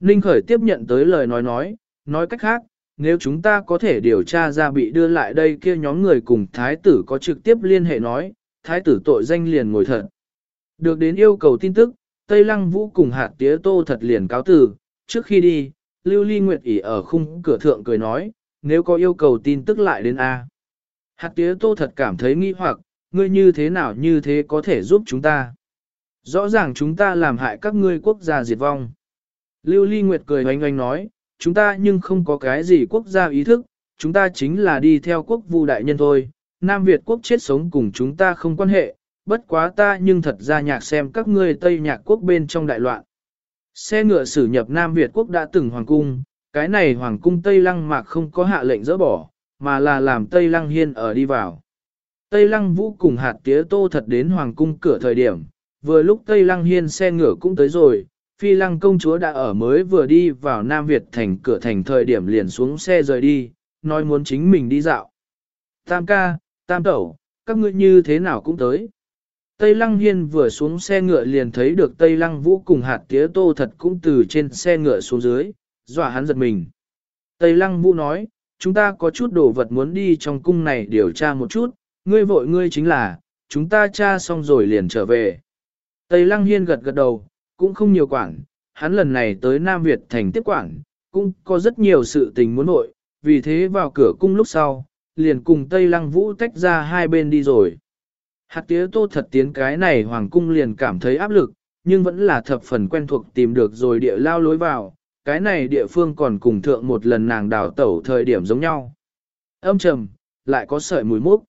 Ninh Khởi tiếp nhận tới lời nói nói, nói cách khác, nếu chúng ta có thể điều tra ra bị đưa lại đây kia nhóm người cùng thái tử có trực tiếp liên hệ nói, thái tử tội danh liền ngồi thật. Được đến yêu cầu tin tức, Tây Lăng Vũ cùng hạt tía tô thật liền cáo tử, trước khi đi, Lưu Ly Nguyệt ỉ ở khung cửa thượng cười nói, nếu có yêu cầu tin tức lại đến A. Hạt tía tô thật cảm thấy nghi hoặc, ngươi như thế nào như thế có thể giúp chúng ta. Rõ ràng chúng ta làm hại các ngươi quốc gia diệt vong. Lưu Ly Nguyệt cười oanh oanh nói, chúng ta nhưng không có cái gì quốc gia ý thức, chúng ta chính là đi theo quốc vu đại nhân thôi, Nam Việt quốc chết sống cùng chúng ta không quan hệ, bất quá ta nhưng thật ra nhạc xem các ngươi Tây nhạc quốc bên trong đại loạn. Xe ngựa sử nhập Nam Việt quốc đã từng hoàng cung, cái này hoàng cung Tây Lăng mạc không có hạ lệnh dỡ bỏ, mà là làm Tây Lăng hiên ở đi vào. Tây Lăng vũ cùng hạt tía tô thật đến hoàng cung cửa thời điểm, vừa lúc Tây Lăng hiên xe ngựa cũng tới rồi, phi lăng công chúa đã ở mới vừa đi vào Nam Việt thành cửa thành thời điểm liền xuống xe rời đi, nói muốn chính mình đi dạo. Tam ca, tam tẩu, các ngươi như thế nào cũng tới. Tây Lăng Hiên vừa xuống xe ngựa liền thấy được Tây Lăng Vũ cùng hạt tía tô thật cũng từ trên xe ngựa xuống dưới, dọa hắn giật mình. Tây Lăng Vũ nói, chúng ta có chút đồ vật muốn đi trong cung này điều tra một chút, ngươi vội ngươi chính là, chúng ta tra xong rồi liền trở về. Tây Lăng Hiên gật gật đầu, cũng không nhiều quản, hắn lần này tới Nam Việt thành tiếp quản, cũng có rất nhiều sự tình muốn nội, vì thế vào cửa cung lúc sau, liền cùng Tây Lăng Vũ tách ra hai bên đi rồi. Hạt tía tô thật tiến cái này hoàng cung liền cảm thấy áp lực, nhưng vẫn là thập phần quen thuộc tìm được rồi địa lao lối vào, cái này địa phương còn cùng thượng một lần nàng đào tẩu thời điểm giống nhau. Âm trầm, lại có sợi mùi mốc.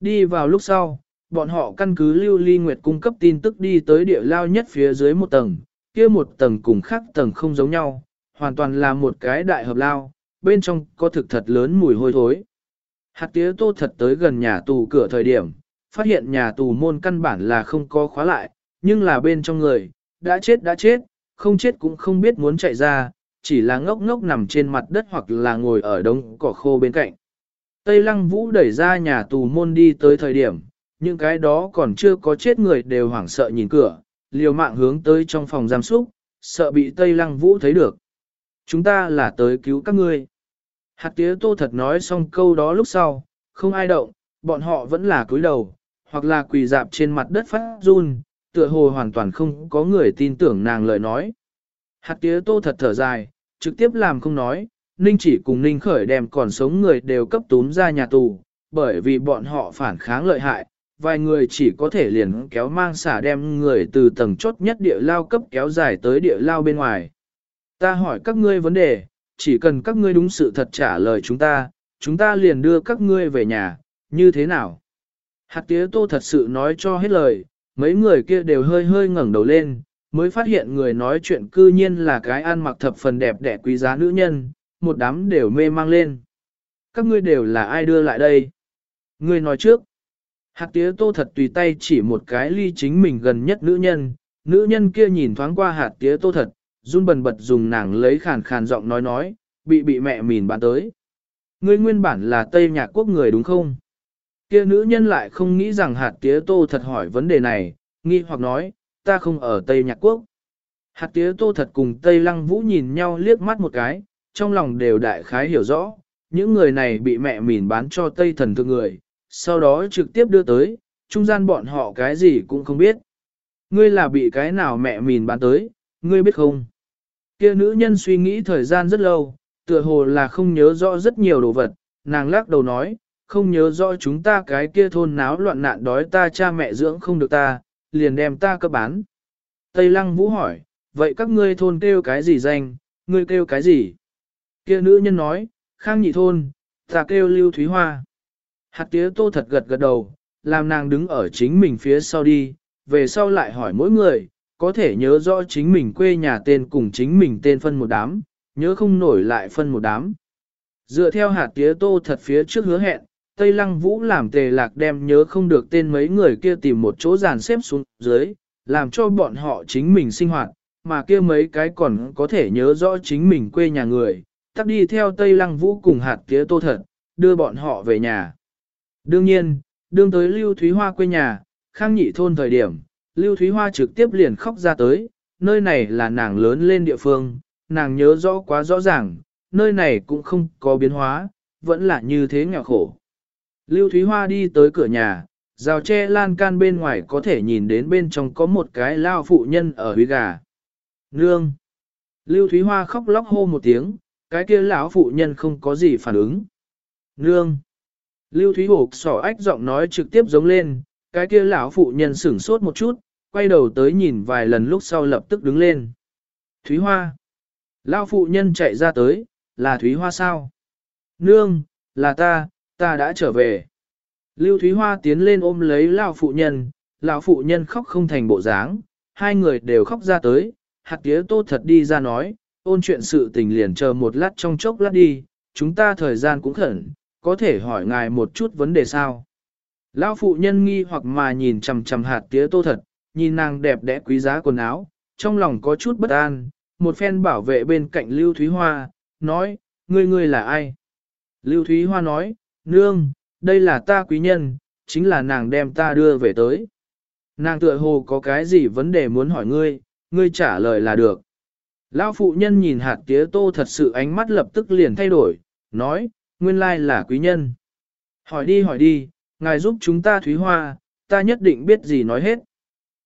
Đi vào lúc sau, bọn họ căn cứ lưu ly nguyệt cung cấp tin tức đi tới địa lao nhất phía dưới một tầng, kia một tầng cùng khác tầng không giống nhau, hoàn toàn là một cái đại hợp lao, bên trong có thực thật lớn mùi hôi thối. Hạt tía tô thật tới gần nhà tù cửa thời điểm, phát hiện nhà tù môn căn bản là không có khóa lại, nhưng là bên trong người, đã chết đã chết, không chết cũng không biết muốn chạy ra, chỉ là ngốc ngốc nằm trên mặt đất hoặc là ngồi ở đống cỏ khô bên cạnh. Tây Lăng Vũ đẩy ra nhà tù môn đi tới thời điểm, những cái đó còn chưa có chết người đều hoảng sợ nhìn cửa, liều mạng hướng tới trong phòng giam súc, sợ bị Tây Lăng Vũ thấy được. Chúng ta là tới cứu các ngươi. Hạt tía tô thật nói xong câu đó lúc sau, không ai động, bọn họ vẫn là cúi đầu, hoặc là quỳ dạp trên mặt đất phát run, tựa hồ hoàn toàn không có người tin tưởng nàng lời nói. Hạt tía tô thật thở dài, trực tiếp làm không nói, Ninh chỉ cùng Ninh khởi đem còn sống người đều cấp túm ra nhà tù, bởi vì bọn họ phản kháng lợi hại, vài người chỉ có thể liền kéo mang xả đem người từ tầng chốt nhất địa lao cấp kéo dài tới địa lao bên ngoài. Ta hỏi các ngươi vấn đề, chỉ cần các ngươi đúng sự thật trả lời chúng ta, chúng ta liền đưa các ngươi về nhà, như thế nào? Hạt tía tô thật sự nói cho hết lời, mấy người kia đều hơi hơi ngẩng đầu lên, mới phát hiện người nói chuyện cư nhiên là cái ăn mặc thập phần đẹp đẽ quý giá nữ nhân, một đám đều mê mang lên. Các ngươi đều là ai đưa lại đây? Ngươi nói trước. Hạt tía tô thật tùy tay chỉ một cái ly chính mình gần nhất nữ nhân, nữ nhân kia nhìn thoáng qua hạt tía tô thật, run bần bật dùng nàng lấy khàn khàn giọng nói nói, bị bị mẹ mìn bán tới. Ngươi nguyên bản là Tây Nhạc Quốc người đúng không? Kia nữ nhân lại không nghĩ rằng hạt tía tô thật hỏi vấn đề này, nghi hoặc nói, ta không ở Tây Nhạc Quốc. Hạt tía tô thật cùng Tây Lăng Vũ nhìn nhau liếc mắt một cái, trong lòng đều đại khái hiểu rõ, những người này bị mẹ mìn bán cho Tây thần thương người, sau đó trực tiếp đưa tới, trung gian bọn họ cái gì cũng không biết. Ngươi là bị cái nào mẹ mìn bán tới, ngươi biết không? Kia nữ nhân suy nghĩ thời gian rất lâu, tựa hồ là không nhớ rõ rất nhiều đồ vật, nàng lắc đầu nói, không nhớ rõ chúng ta cái kia thôn náo loạn nạn đói ta cha mẹ dưỡng không được ta, liền đem ta cơ bán. Tây Lăng Vũ hỏi, vậy các ngươi thôn kêu cái gì danh, ngươi kêu cái gì? Kia nữ nhân nói, khang nhị thôn, ta kêu Lưu Thúy Hoa. Hạt tía tô thật gật gật đầu, làm nàng đứng ở chính mình phía sau đi, về sau lại hỏi mỗi người, có thể nhớ rõ chính mình quê nhà tên cùng chính mình tên phân một đám, nhớ không nổi lại phân một đám. Dựa theo hạt tía tô thật phía trước hứa hẹn, Tây Lăng Vũ làm tề lạc đem nhớ không được tên mấy người kia tìm một chỗ dàn xếp xuống dưới, làm cho bọn họ chính mình sinh hoạt, mà kia mấy cái còn có thể nhớ rõ chính mình quê nhà người, tắt đi theo Tây Lăng Vũ cùng hạt tía tô thật, đưa bọn họ về nhà. Đương nhiên, đương tới Lưu Thúy Hoa quê nhà, khang nhị thôn thời điểm, Lưu Thúy Hoa trực tiếp liền khóc ra tới, nơi này là nàng lớn lên địa phương, nàng nhớ rõ quá rõ ràng, nơi này cũng không có biến hóa, vẫn là như thế nghèo khổ. Lưu Thúy Hoa đi tới cửa nhà, rào tre lan can bên ngoài có thể nhìn đến bên trong có một cái lao phụ nhân ở huy gà. Nương! Lưu Thúy Hoa khóc lóc hô một tiếng, cái kia lão phụ nhân không có gì phản ứng. Nương! Lưu Thúy Hổ sỏ ách giọng nói trực tiếp giống lên, cái kia lão phụ nhân sửng sốt một chút, quay đầu tới nhìn vài lần lúc sau lập tức đứng lên. Thúy Hoa! Lão phụ nhân chạy ra tới, là Thúy Hoa sao? Nương, là ta, ta đã trở về. Lưu Thúy Hoa tiến lên ôm lấy lão phụ nhân, lão phụ nhân khóc không thành bộ dáng, hai người đều khóc ra tới, hạt tía tô thật đi ra nói, ôn chuyện sự tình liền chờ một lát trong chốc lát đi, chúng ta thời gian cũng khẩn, có thể hỏi ngài một chút vấn đề sao. Lão phụ nhân nghi hoặc mà nhìn chằm chằm hạt tía tô thật, nhìn nàng đẹp đẽ quý giá quần áo, trong lòng có chút bất an, một phen bảo vệ bên cạnh Lưu Thúy Hoa, nói, ngươi ngươi là ai? Lưu Thúy Hoa nói, nương, đây là ta quý nhân, chính là nàng đem ta đưa về tới. Nàng tựa hồ có cái gì vấn đề muốn hỏi ngươi, ngươi trả lời là được. Lão phụ nhân nhìn hạt tía tô thật sự ánh mắt lập tức liền thay đổi, nói, nguyên lai là quý nhân. Hỏi đi hỏi đi, ngài giúp chúng ta Thúy Hoa, ta nhất định biết gì nói hết.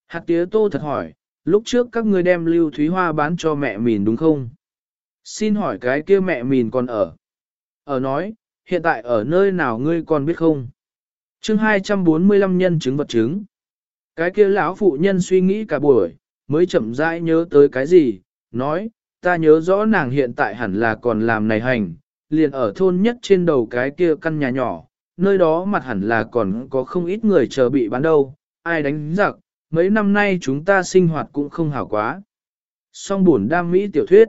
Hạt tía tô thật hỏi, lúc trước các ngươi đem Lưu Thúy Hoa bán cho mẹ mìn đúng không? Xin hỏi cái kia mẹ mìn còn ở. Ở nói, hiện tại ở nơi nào ngươi còn biết không? chương 245 nhân chứng vật chứng. Cái kia lão phụ nhân suy nghĩ cả buổi, mới chậm rãi nhớ tới cái gì, nói, ta nhớ rõ nàng hiện tại hẳn là còn làm này hành, liền ở thôn nhất trên đầu cái kia căn nhà nhỏ, nơi đó mặt hẳn là còn có không ít người chờ bị bán đâu, ai đánh giặc, mấy năm nay chúng ta sinh hoạt cũng không hảo quá. Song buồn đam mỹ tiểu thuyết.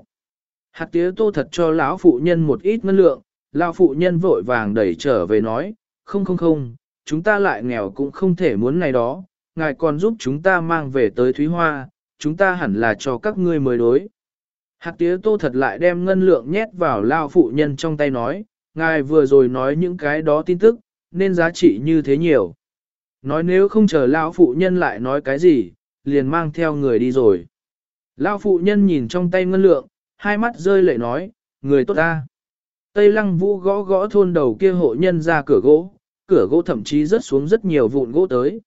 Hạt tía tô thật cho lão phụ nhân một ít ngân lượng, lão phụ nhân vội vàng đẩy trở về nói, không không không, chúng ta lại nghèo cũng không thể muốn này đó, ngài còn giúp chúng ta mang về tới Thúy Hoa, chúng ta hẳn là cho các ngươi mới đối. Hạt tía tô thật lại đem ngân lượng nhét vào lao phụ nhân trong tay nói, ngài vừa rồi nói những cái đó tin tức, nên giá trị như thế nhiều. Nói nếu không chờ lao phụ nhân lại nói cái gì, liền mang theo người đi rồi. Lao phụ nhân nhìn trong tay ngân lượng, hai mắt rơi lệ nói, người tốt ta. Tây lăng vũ gõ gõ thôn đầu kia hộ nhân ra cửa gỗ, cửa gỗ thậm chí rớt xuống rất nhiều vụn gỗ tới.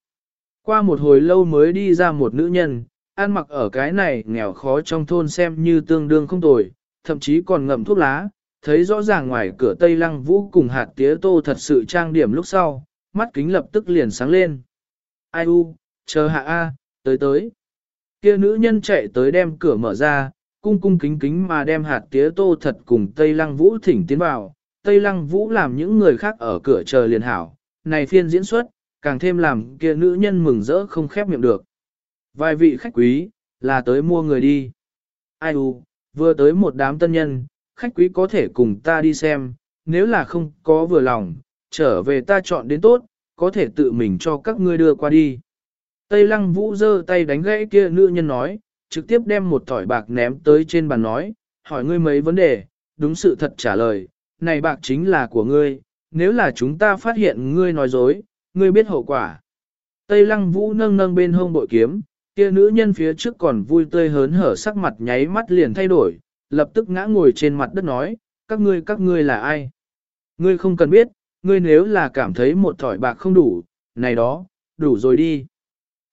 Qua một hồi lâu mới đi ra một nữ nhân, ăn mặc ở cái này nghèo khó trong thôn xem như tương đương không tồi, thậm chí còn ngậm thuốc lá, thấy rõ ràng ngoài cửa Tây Lăng Vũ cùng hạt tía tô thật sự trang điểm lúc sau, mắt kính lập tức liền sáng lên. Ai u, chờ hạ A, tới tới. Kia nữ nhân chạy tới đem cửa mở ra, cung cung kính kính mà đem hạt tía tô thật cùng Tây Lăng Vũ thỉnh tiến vào. Tây Lăng Vũ làm những người khác ở cửa chờ liền hảo, này phiên diễn xuất, càng thêm làm kia nữ nhân mừng rỡ không khép miệng được. Vài vị khách quý, là tới mua người đi. Ai u, vừa tới một đám tân nhân, khách quý có thể cùng ta đi xem, nếu là không có vừa lòng, trở về ta chọn đến tốt, có thể tự mình cho các ngươi đưa qua đi. Tây lăng vũ giơ tay đánh gãy kia nữ nhân nói, trực tiếp đem một thỏi bạc ném tới trên bàn nói, hỏi ngươi mấy vấn đề, đúng sự thật trả lời, này bạc chính là của ngươi, nếu là chúng ta phát hiện ngươi nói dối, ngươi biết hậu quả. Tây lăng vũ nâng nâng bên hông bội kiếm, kia nữ nhân phía trước còn vui tươi hớn hở sắc mặt nháy mắt liền thay đổi, lập tức ngã ngồi trên mặt đất nói, các ngươi các ngươi là ai? Ngươi không cần biết, ngươi nếu là cảm thấy một thỏi bạc không đủ, này đó, đủ rồi đi.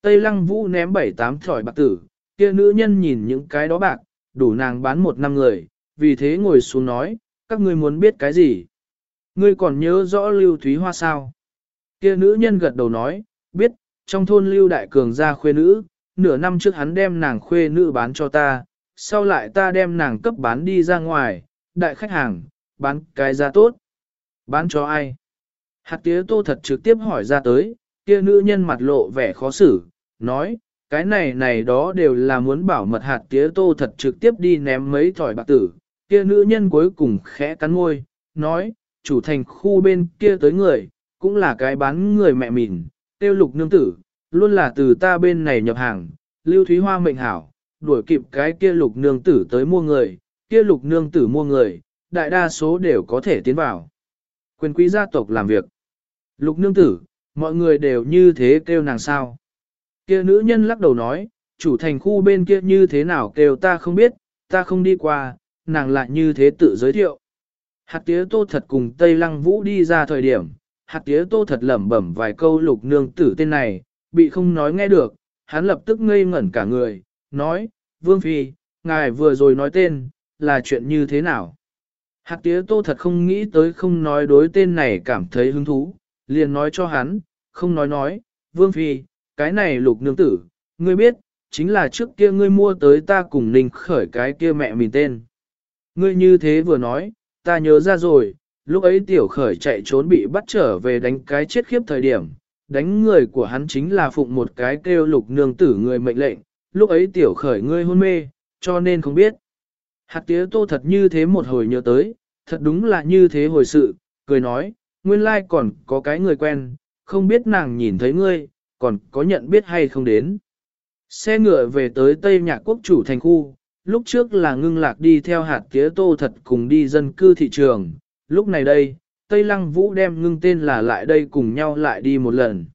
Tây lăng vũ ném bảy tám thỏi bạc tử, kia nữ nhân nhìn những cái đó bạc, đủ nàng bán một năm người, vì thế ngồi xuống nói, các ngươi muốn biết cái gì? Ngươi còn nhớ rõ Lưu Thúy Hoa sao? Kia nữ nhân gật đầu nói, biết, trong thôn Lưu Đại Cường ra khuê nữ, nửa năm trước hắn đem nàng khuê nữ bán cho ta, sau lại ta đem nàng cấp bán đi ra ngoài, đại khách hàng, bán cái giá tốt. Bán cho ai? Hạt tía tô thật trực tiếp hỏi ra tới, kia nữ nhân mặt lộ vẻ khó xử, nói, cái này này đó đều là muốn bảo mật hạt tía tô thật trực tiếp đi ném mấy thỏi bạc tử. Kia nữ nhân cuối cùng khẽ cắn môi, nói, chủ thành khu bên kia tới người, cũng là cái bán người mẹ mìn, tiêu lục nương tử, luôn là từ ta bên này nhập hàng, lưu thúy hoa mệnh hảo, đuổi kịp cái kia lục nương tử tới mua người, kia lục nương tử mua người, đại đa số đều có thể tiến vào. Quyền quý gia tộc làm việc. Lục nương tử, mọi người đều như thế kêu nàng sao. Kia nữ nhân lắc đầu nói, chủ thành khu bên kia như thế nào kêu ta không biết, ta không đi qua, nàng lại như thế tự giới thiệu. Hạt tía tô thật cùng Tây Lăng Vũ đi ra thời điểm, hạt tía tô thật lẩm bẩm vài câu lục nương tử tên này, bị không nói nghe được, hắn lập tức ngây ngẩn cả người, nói, Vương Phi, ngài vừa rồi nói tên, là chuyện như thế nào? Hạt tía tô thật không nghĩ tới không nói đối tên này cảm thấy hứng thú, liền nói cho hắn, không nói nói, Vương Phi, cái này lục nương tử, ngươi biết, chính là trước kia ngươi mua tới ta cùng ninh khởi cái kia mẹ mình tên. Ngươi như thế vừa nói, ta nhớ ra rồi, lúc ấy tiểu khởi chạy trốn bị bắt trở về đánh cái chết khiếp thời điểm, đánh người của hắn chính là phụng một cái kêu lục nương tử người mệnh lệnh, lúc ấy tiểu khởi ngươi hôn mê, cho nên không biết. Hạt tía tô thật như thế một hồi nhớ tới, thật đúng là như thế hồi sự, cười nói, nguyên lai còn có cái người quen, không biết nàng nhìn thấy ngươi, còn có nhận biết hay không đến. Xe ngựa về tới Tây Nhạc Quốc chủ thành khu, lúc trước là ngưng lạc đi theo hạt tía tô thật cùng đi dân cư thị trường, lúc này đây, Tây Lăng Vũ đem ngưng tên là lại đây cùng nhau lại đi một lần.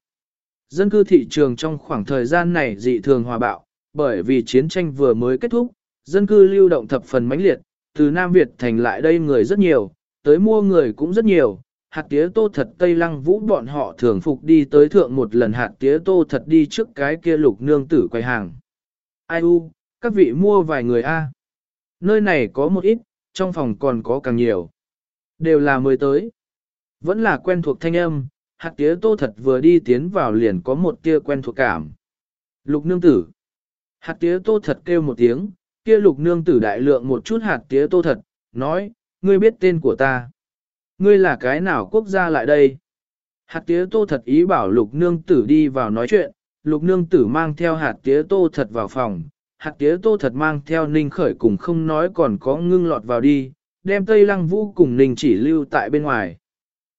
Dân cư thị trường trong khoảng thời gian này dị thường hòa bạo, bởi vì chiến tranh vừa mới kết thúc, dân cư lưu động thập phần mãnh liệt, từ Nam Việt thành lại đây người rất nhiều, tới mua người cũng rất nhiều, hạt tía tô thật Tây Lăng Vũ bọn họ thường phục đi tới thượng một lần hạt tía tô thật đi trước cái kia lục nương tử quay hàng. Ai u, các vị mua vài người a Nơi này có một ít, trong phòng còn có càng nhiều. Đều là mới tới. Vẫn là quen thuộc thanh âm, hạt tía tô thật vừa đi tiến vào liền có một tia quen thuộc cảm. Lục nương tử. Hạt tía tô thật kêu một tiếng, kia lục nương tử đại lượng một chút hạt tía tô thật, nói, ngươi biết tên của ta. Ngươi là cái nào quốc gia lại đây? Hạt tía tô thật ý bảo lục nương tử đi vào nói chuyện, lục nương tử mang theo hạt tía tô thật vào phòng, hạt tía tô thật mang theo ninh khởi cùng không nói còn có ngưng lọt vào đi, đem tây lăng vũ cùng ninh chỉ lưu tại bên ngoài.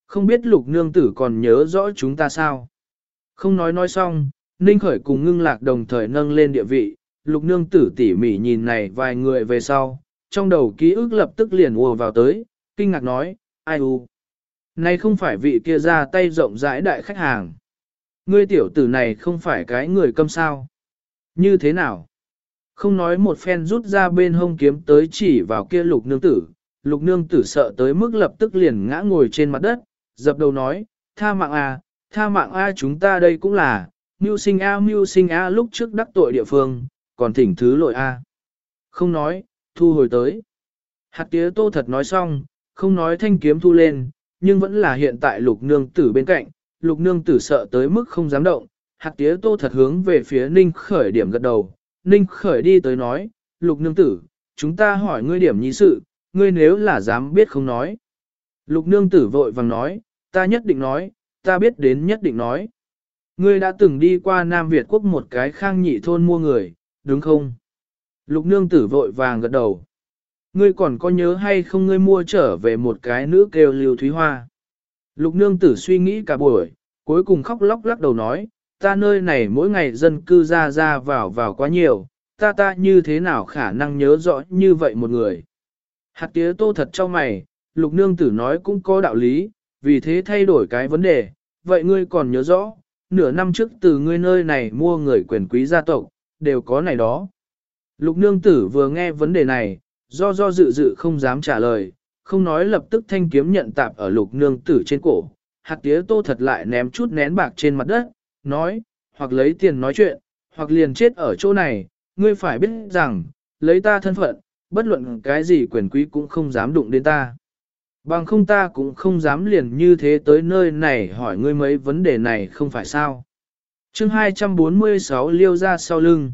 Không biết lục nương tử còn nhớ rõ chúng ta sao? Không nói nói xong, ninh khởi cùng ngưng lạc đồng thời nâng lên địa vị, lục nương tử tỉ mỉ nhìn này vài người về sau, trong đầu ký ức lập tức liền ùa vào tới, kinh ngạc nói, ai u. Này không phải vị kia ra tay rộng rãi đại khách hàng. Ngươi tiểu tử này không phải cái người câm sao. Như thế nào? Không nói một phen rút ra bên hông kiếm tới chỉ vào kia lục nương tử. Lục nương tử sợ tới mức lập tức liền ngã ngồi trên mặt đất, dập đầu nói, tha mạng a, à, tha mạng a chúng ta đây cũng là, mưu sinh a mưu sinh a lúc trước đắc tội địa phương, còn thỉnh thứ lỗi a. Không nói, thu hồi tới. Hạt tía tô thật nói xong, không nói thanh kiếm thu lên, nhưng vẫn là hiện tại lục nương tử bên cạnh, lục nương tử sợ tới mức không dám động, hạt tía tô thật hướng về phía ninh khởi điểm gật đầu, ninh khởi đi tới nói, lục nương tử, chúng ta hỏi ngươi điểm nhí sự, ngươi nếu là dám biết không nói. Lục nương tử vội vàng nói, ta nhất định nói, ta biết đến nhất định nói. Ngươi đã từng đi qua Nam Việt quốc một cái khang nhị thôn mua người, đúng không? Lục nương tử vội vàng gật đầu. Ngươi còn có nhớ hay không ngươi mua trở về một cái nữ kêu Lưu Thúy Hoa? Lục nương tử suy nghĩ cả buổi, cuối cùng khóc lóc lắc đầu nói, ta nơi này mỗi ngày dân cư ra ra vào vào quá nhiều, ta ta như thế nào khả năng nhớ rõ như vậy một người. Hạt tía tô thật cho mày, lục nương tử nói cũng có đạo lý, vì thế thay đổi cái vấn đề, vậy ngươi còn nhớ rõ, nửa năm trước từ ngươi nơi này mua người quyền quý gia tộc, đều có này đó. Lục nương tử vừa nghe vấn đề này, do do dự dự không dám trả lời, không nói lập tức thanh kiếm nhận tạp ở lục nương tử trên cổ. Hạt tía tô thật lại ném chút nén bạc trên mặt đất, nói, hoặc lấy tiền nói chuyện, hoặc liền chết ở chỗ này, ngươi phải biết rằng, lấy ta thân phận, bất luận cái gì quyền quý cũng không dám đụng đến ta. Bằng không ta cũng không dám liền như thế tới nơi này hỏi ngươi mấy vấn đề này không phải sao. chương 246 liêu ra sau lưng.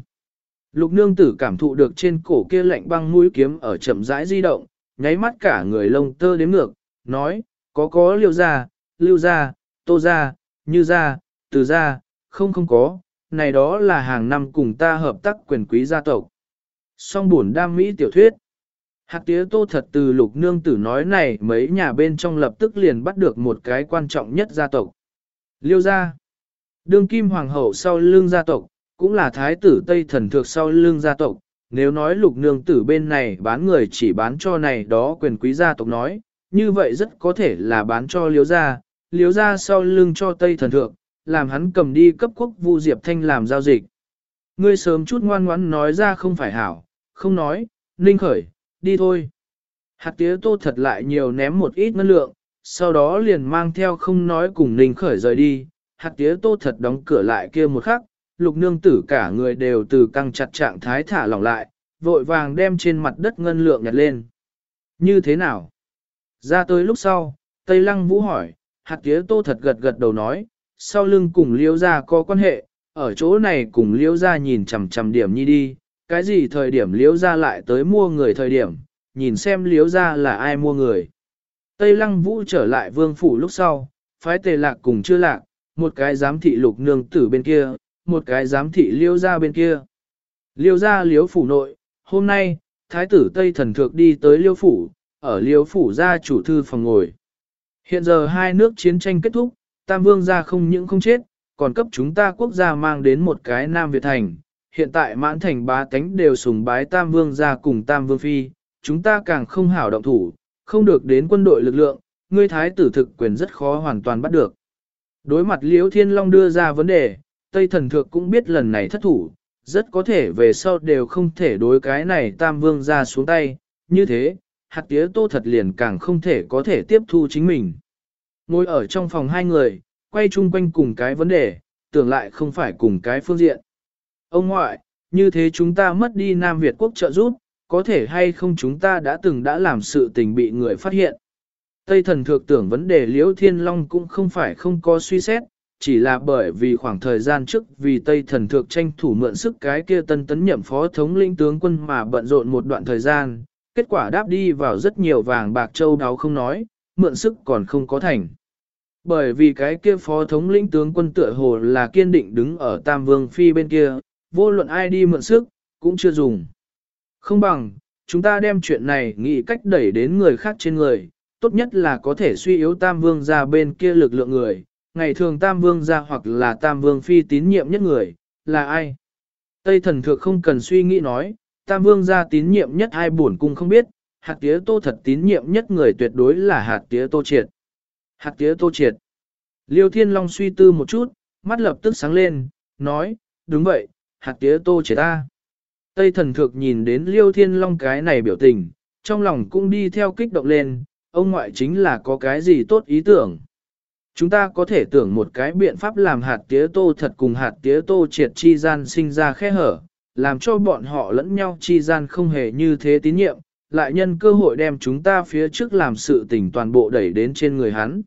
Lục nương tử cảm thụ được trên cổ kia lạnh băng mũi kiếm ở chậm rãi di động, nháy mắt cả người lông tơ đếm ngược, nói, có có liêu ra, lưu ra, tô ra, như ra, từ ra, không không có, này đó là hàng năm cùng ta hợp tác quyền quý gia tộc. Song buồn đam mỹ tiểu thuyết. Hạt tía tô thật từ lục nương tử nói này mấy nhà bên trong lập tức liền bắt được một cái quan trọng nhất gia tộc. Liêu gia. Đương kim hoàng hậu sau lương gia tộc, cũng là thái tử Tây thần thược sau lương gia tộc. Nếu nói lục nương tử bên này bán người chỉ bán cho này đó quyền quý gia tộc nói, như vậy rất có thể là bán cho liếu gia, liếu gia sau lưng cho Tây thần thượng, làm hắn cầm đi cấp quốc vu diệp thanh làm giao dịch. Ngươi sớm chút ngoan ngoãn nói ra không phải hảo, không nói, ninh khởi, đi thôi. Hạt tía tô thật lại nhiều ném một ít ngân lượng, sau đó liền mang theo không nói cùng ninh khởi rời đi. Hạt tía tô thật đóng cửa lại kia một khắc, lục nương tử cả người đều từ căng chặt trạng thái thả lỏng lại, vội vàng đem trên mặt đất ngân lượng nhặt lên. Như thế nào? Ra tới lúc sau, Tây Lăng Vũ hỏi, hạt tía tô thật gật gật đầu nói, sau lưng cùng liêu ra có quan hệ, ở chỗ này cùng liêu ra nhìn chằm chằm điểm nhi đi, cái gì thời điểm liêu ra lại tới mua người thời điểm, nhìn xem liêu ra là ai mua người. Tây lăng vũ trở lại vương phủ lúc sau, phái tề lạc cùng chưa lạc, một cái giám thị lục nương tử bên kia, một cái giám thị liêu ra bên kia. Liêu ra liêu phủ nội, hôm nay, thái tử Tây thần thược đi tới liêu phủ, ở liêu phủ ra chủ thư phòng ngồi. Hiện giờ hai nước chiến tranh kết thúc, Tam Vương gia không những không chết, còn cấp chúng ta quốc gia mang đến một cái Nam Việt Thành. Hiện tại mãn thành bá tánh đều sùng bái Tam Vương gia cùng Tam Vương Phi, chúng ta càng không hảo động thủ, không được đến quân đội lực lượng, ngươi thái tử thực quyền rất khó hoàn toàn bắt được. Đối mặt Liễu Thiên Long đưa ra vấn đề, Tây Thần Thượng cũng biết lần này thất thủ, rất có thể về sau đều không thể đối cái này Tam Vương ra xuống tay, như thế, hạt tía tô thật liền càng không thể có thể tiếp thu chính mình. Ngồi ở trong phòng hai người, quay chung quanh cùng cái vấn đề, tưởng lại không phải cùng cái phương diện. Ông ngoại, như thế chúng ta mất đi Nam Việt quốc trợ giúp, có thể hay không chúng ta đã từng đã làm sự tình bị người phát hiện. Tây thần thược tưởng vấn đề Liễu Thiên Long cũng không phải không có suy xét, chỉ là bởi vì khoảng thời gian trước vì Tây thần thược tranh thủ mượn sức cái kia tân tấn nhậm phó thống lĩnh tướng quân mà bận rộn một đoạn thời gian, kết quả đáp đi vào rất nhiều vàng bạc châu đáo không nói, mượn sức còn không có thành. Bởi vì cái kia phó thống lĩnh tướng quân tựa hồ là kiên định đứng ở Tam Vương Phi bên kia, vô luận ai đi mượn sức, cũng chưa dùng. Không bằng, chúng ta đem chuyện này nghĩ cách đẩy đến người khác trên người, tốt nhất là có thể suy yếu Tam Vương ra bên kia lực lượng người, ngày thường Tam Vương ra hoặc là Tam Vương Phi tín nhiệm nhất người, là ai? Tây thần thượng không cần suy nghĩ nói, Tam Vương ra tín nhiệm nhất ai buồn cung không biết, hạt tía tô thật tín nhiệm nhất người tuyệt đối là hạt tía tô triệt. Hạt tía tô triệt. Liêu Thiên Long suy tư một chút, mắt lập tức sáng lên, nói, đúng vậy, hạt tía tô triệt ta. Tây thần thượng nhìn đến Liêu Thiên Long cái này biểu tình, trong lòng cũng đi theo kích động lên, ông ngoại chính là có cái gì tốt ý tưởng. Chúng ta có thể tưởng một cái biện pháp làm hạt tía tô thật cùng hạt tía tô triệt chi gian sinh ra khe hở, làm cho bọn họ lẫn nhau chi gian không hề như thế tín nhiệm, lại nhân cơ hội đem chúng ta phía trước làm sự tình toàn bộ đẩy đến trên người hắn.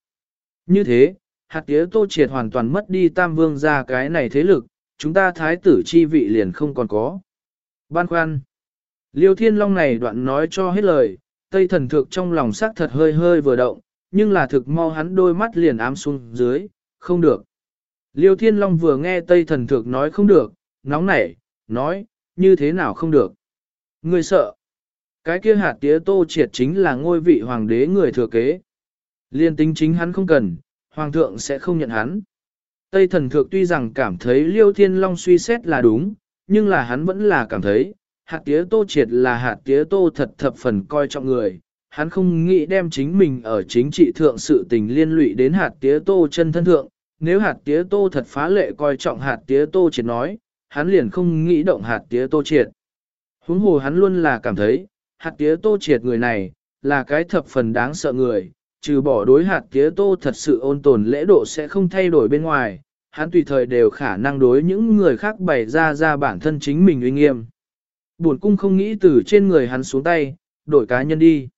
Như thế, hạt tía tô triệt hoàn toàn mất đi tam vương ra cái này thế lực, chúng ta thái tử chi vị liền không còn có. Ban khoan, liêu thiên long này đoạn nói cho hết lời, tây thần thượng trong lòng sắc thật hơi hơi vừa động, nhưng là thực mau hắn đôi mắt liền ám xuống dưới, không được. Liêu thiên long vừa nghe tây thần Thược nói không được, nóng nảy, nói, như thế nào không được. Người sợ. Cái kia hạt tía tô triệt chính là ngôi vị hoàng đế người thừa kế. Liên tính chính hắn không cần, hoàng thượng sẽ không nhận hắn. Tây thần thượng tuy rằng cảm thấy Liêu Thiên Long suy xét là đúng, nhưng là hắn vẫn là cảm thấy, hạt tía tô triệt là hạt tía tô thật thập phần coi trọng người. Hắn không nghĩ đem chính mình ở chính trị thượng sự tình liên lụy đến hạt tía tô chân thân thượng, nếu hạt tía tô thật phá lệ coi trọng hạt tía tô triệt nói, hắn liền không nghĩ động hạt tía tô triệt. Huống hồ hắn luôn là cảm thấy, hạt tía tô triệt người này, là cái thập phần đáng sợ người, trừ bỏ đối hạt tía tô thật sự ôn tồn lễ độ sẽ không thay đổi bên ngoài, hắn tùy thời đều khả năng đối những người khác bày ra ra bản thân chính mình uy nghiêm. Buồn cung không nghĩ từ trên người hắn xuống tay, đổi cá nhân đi.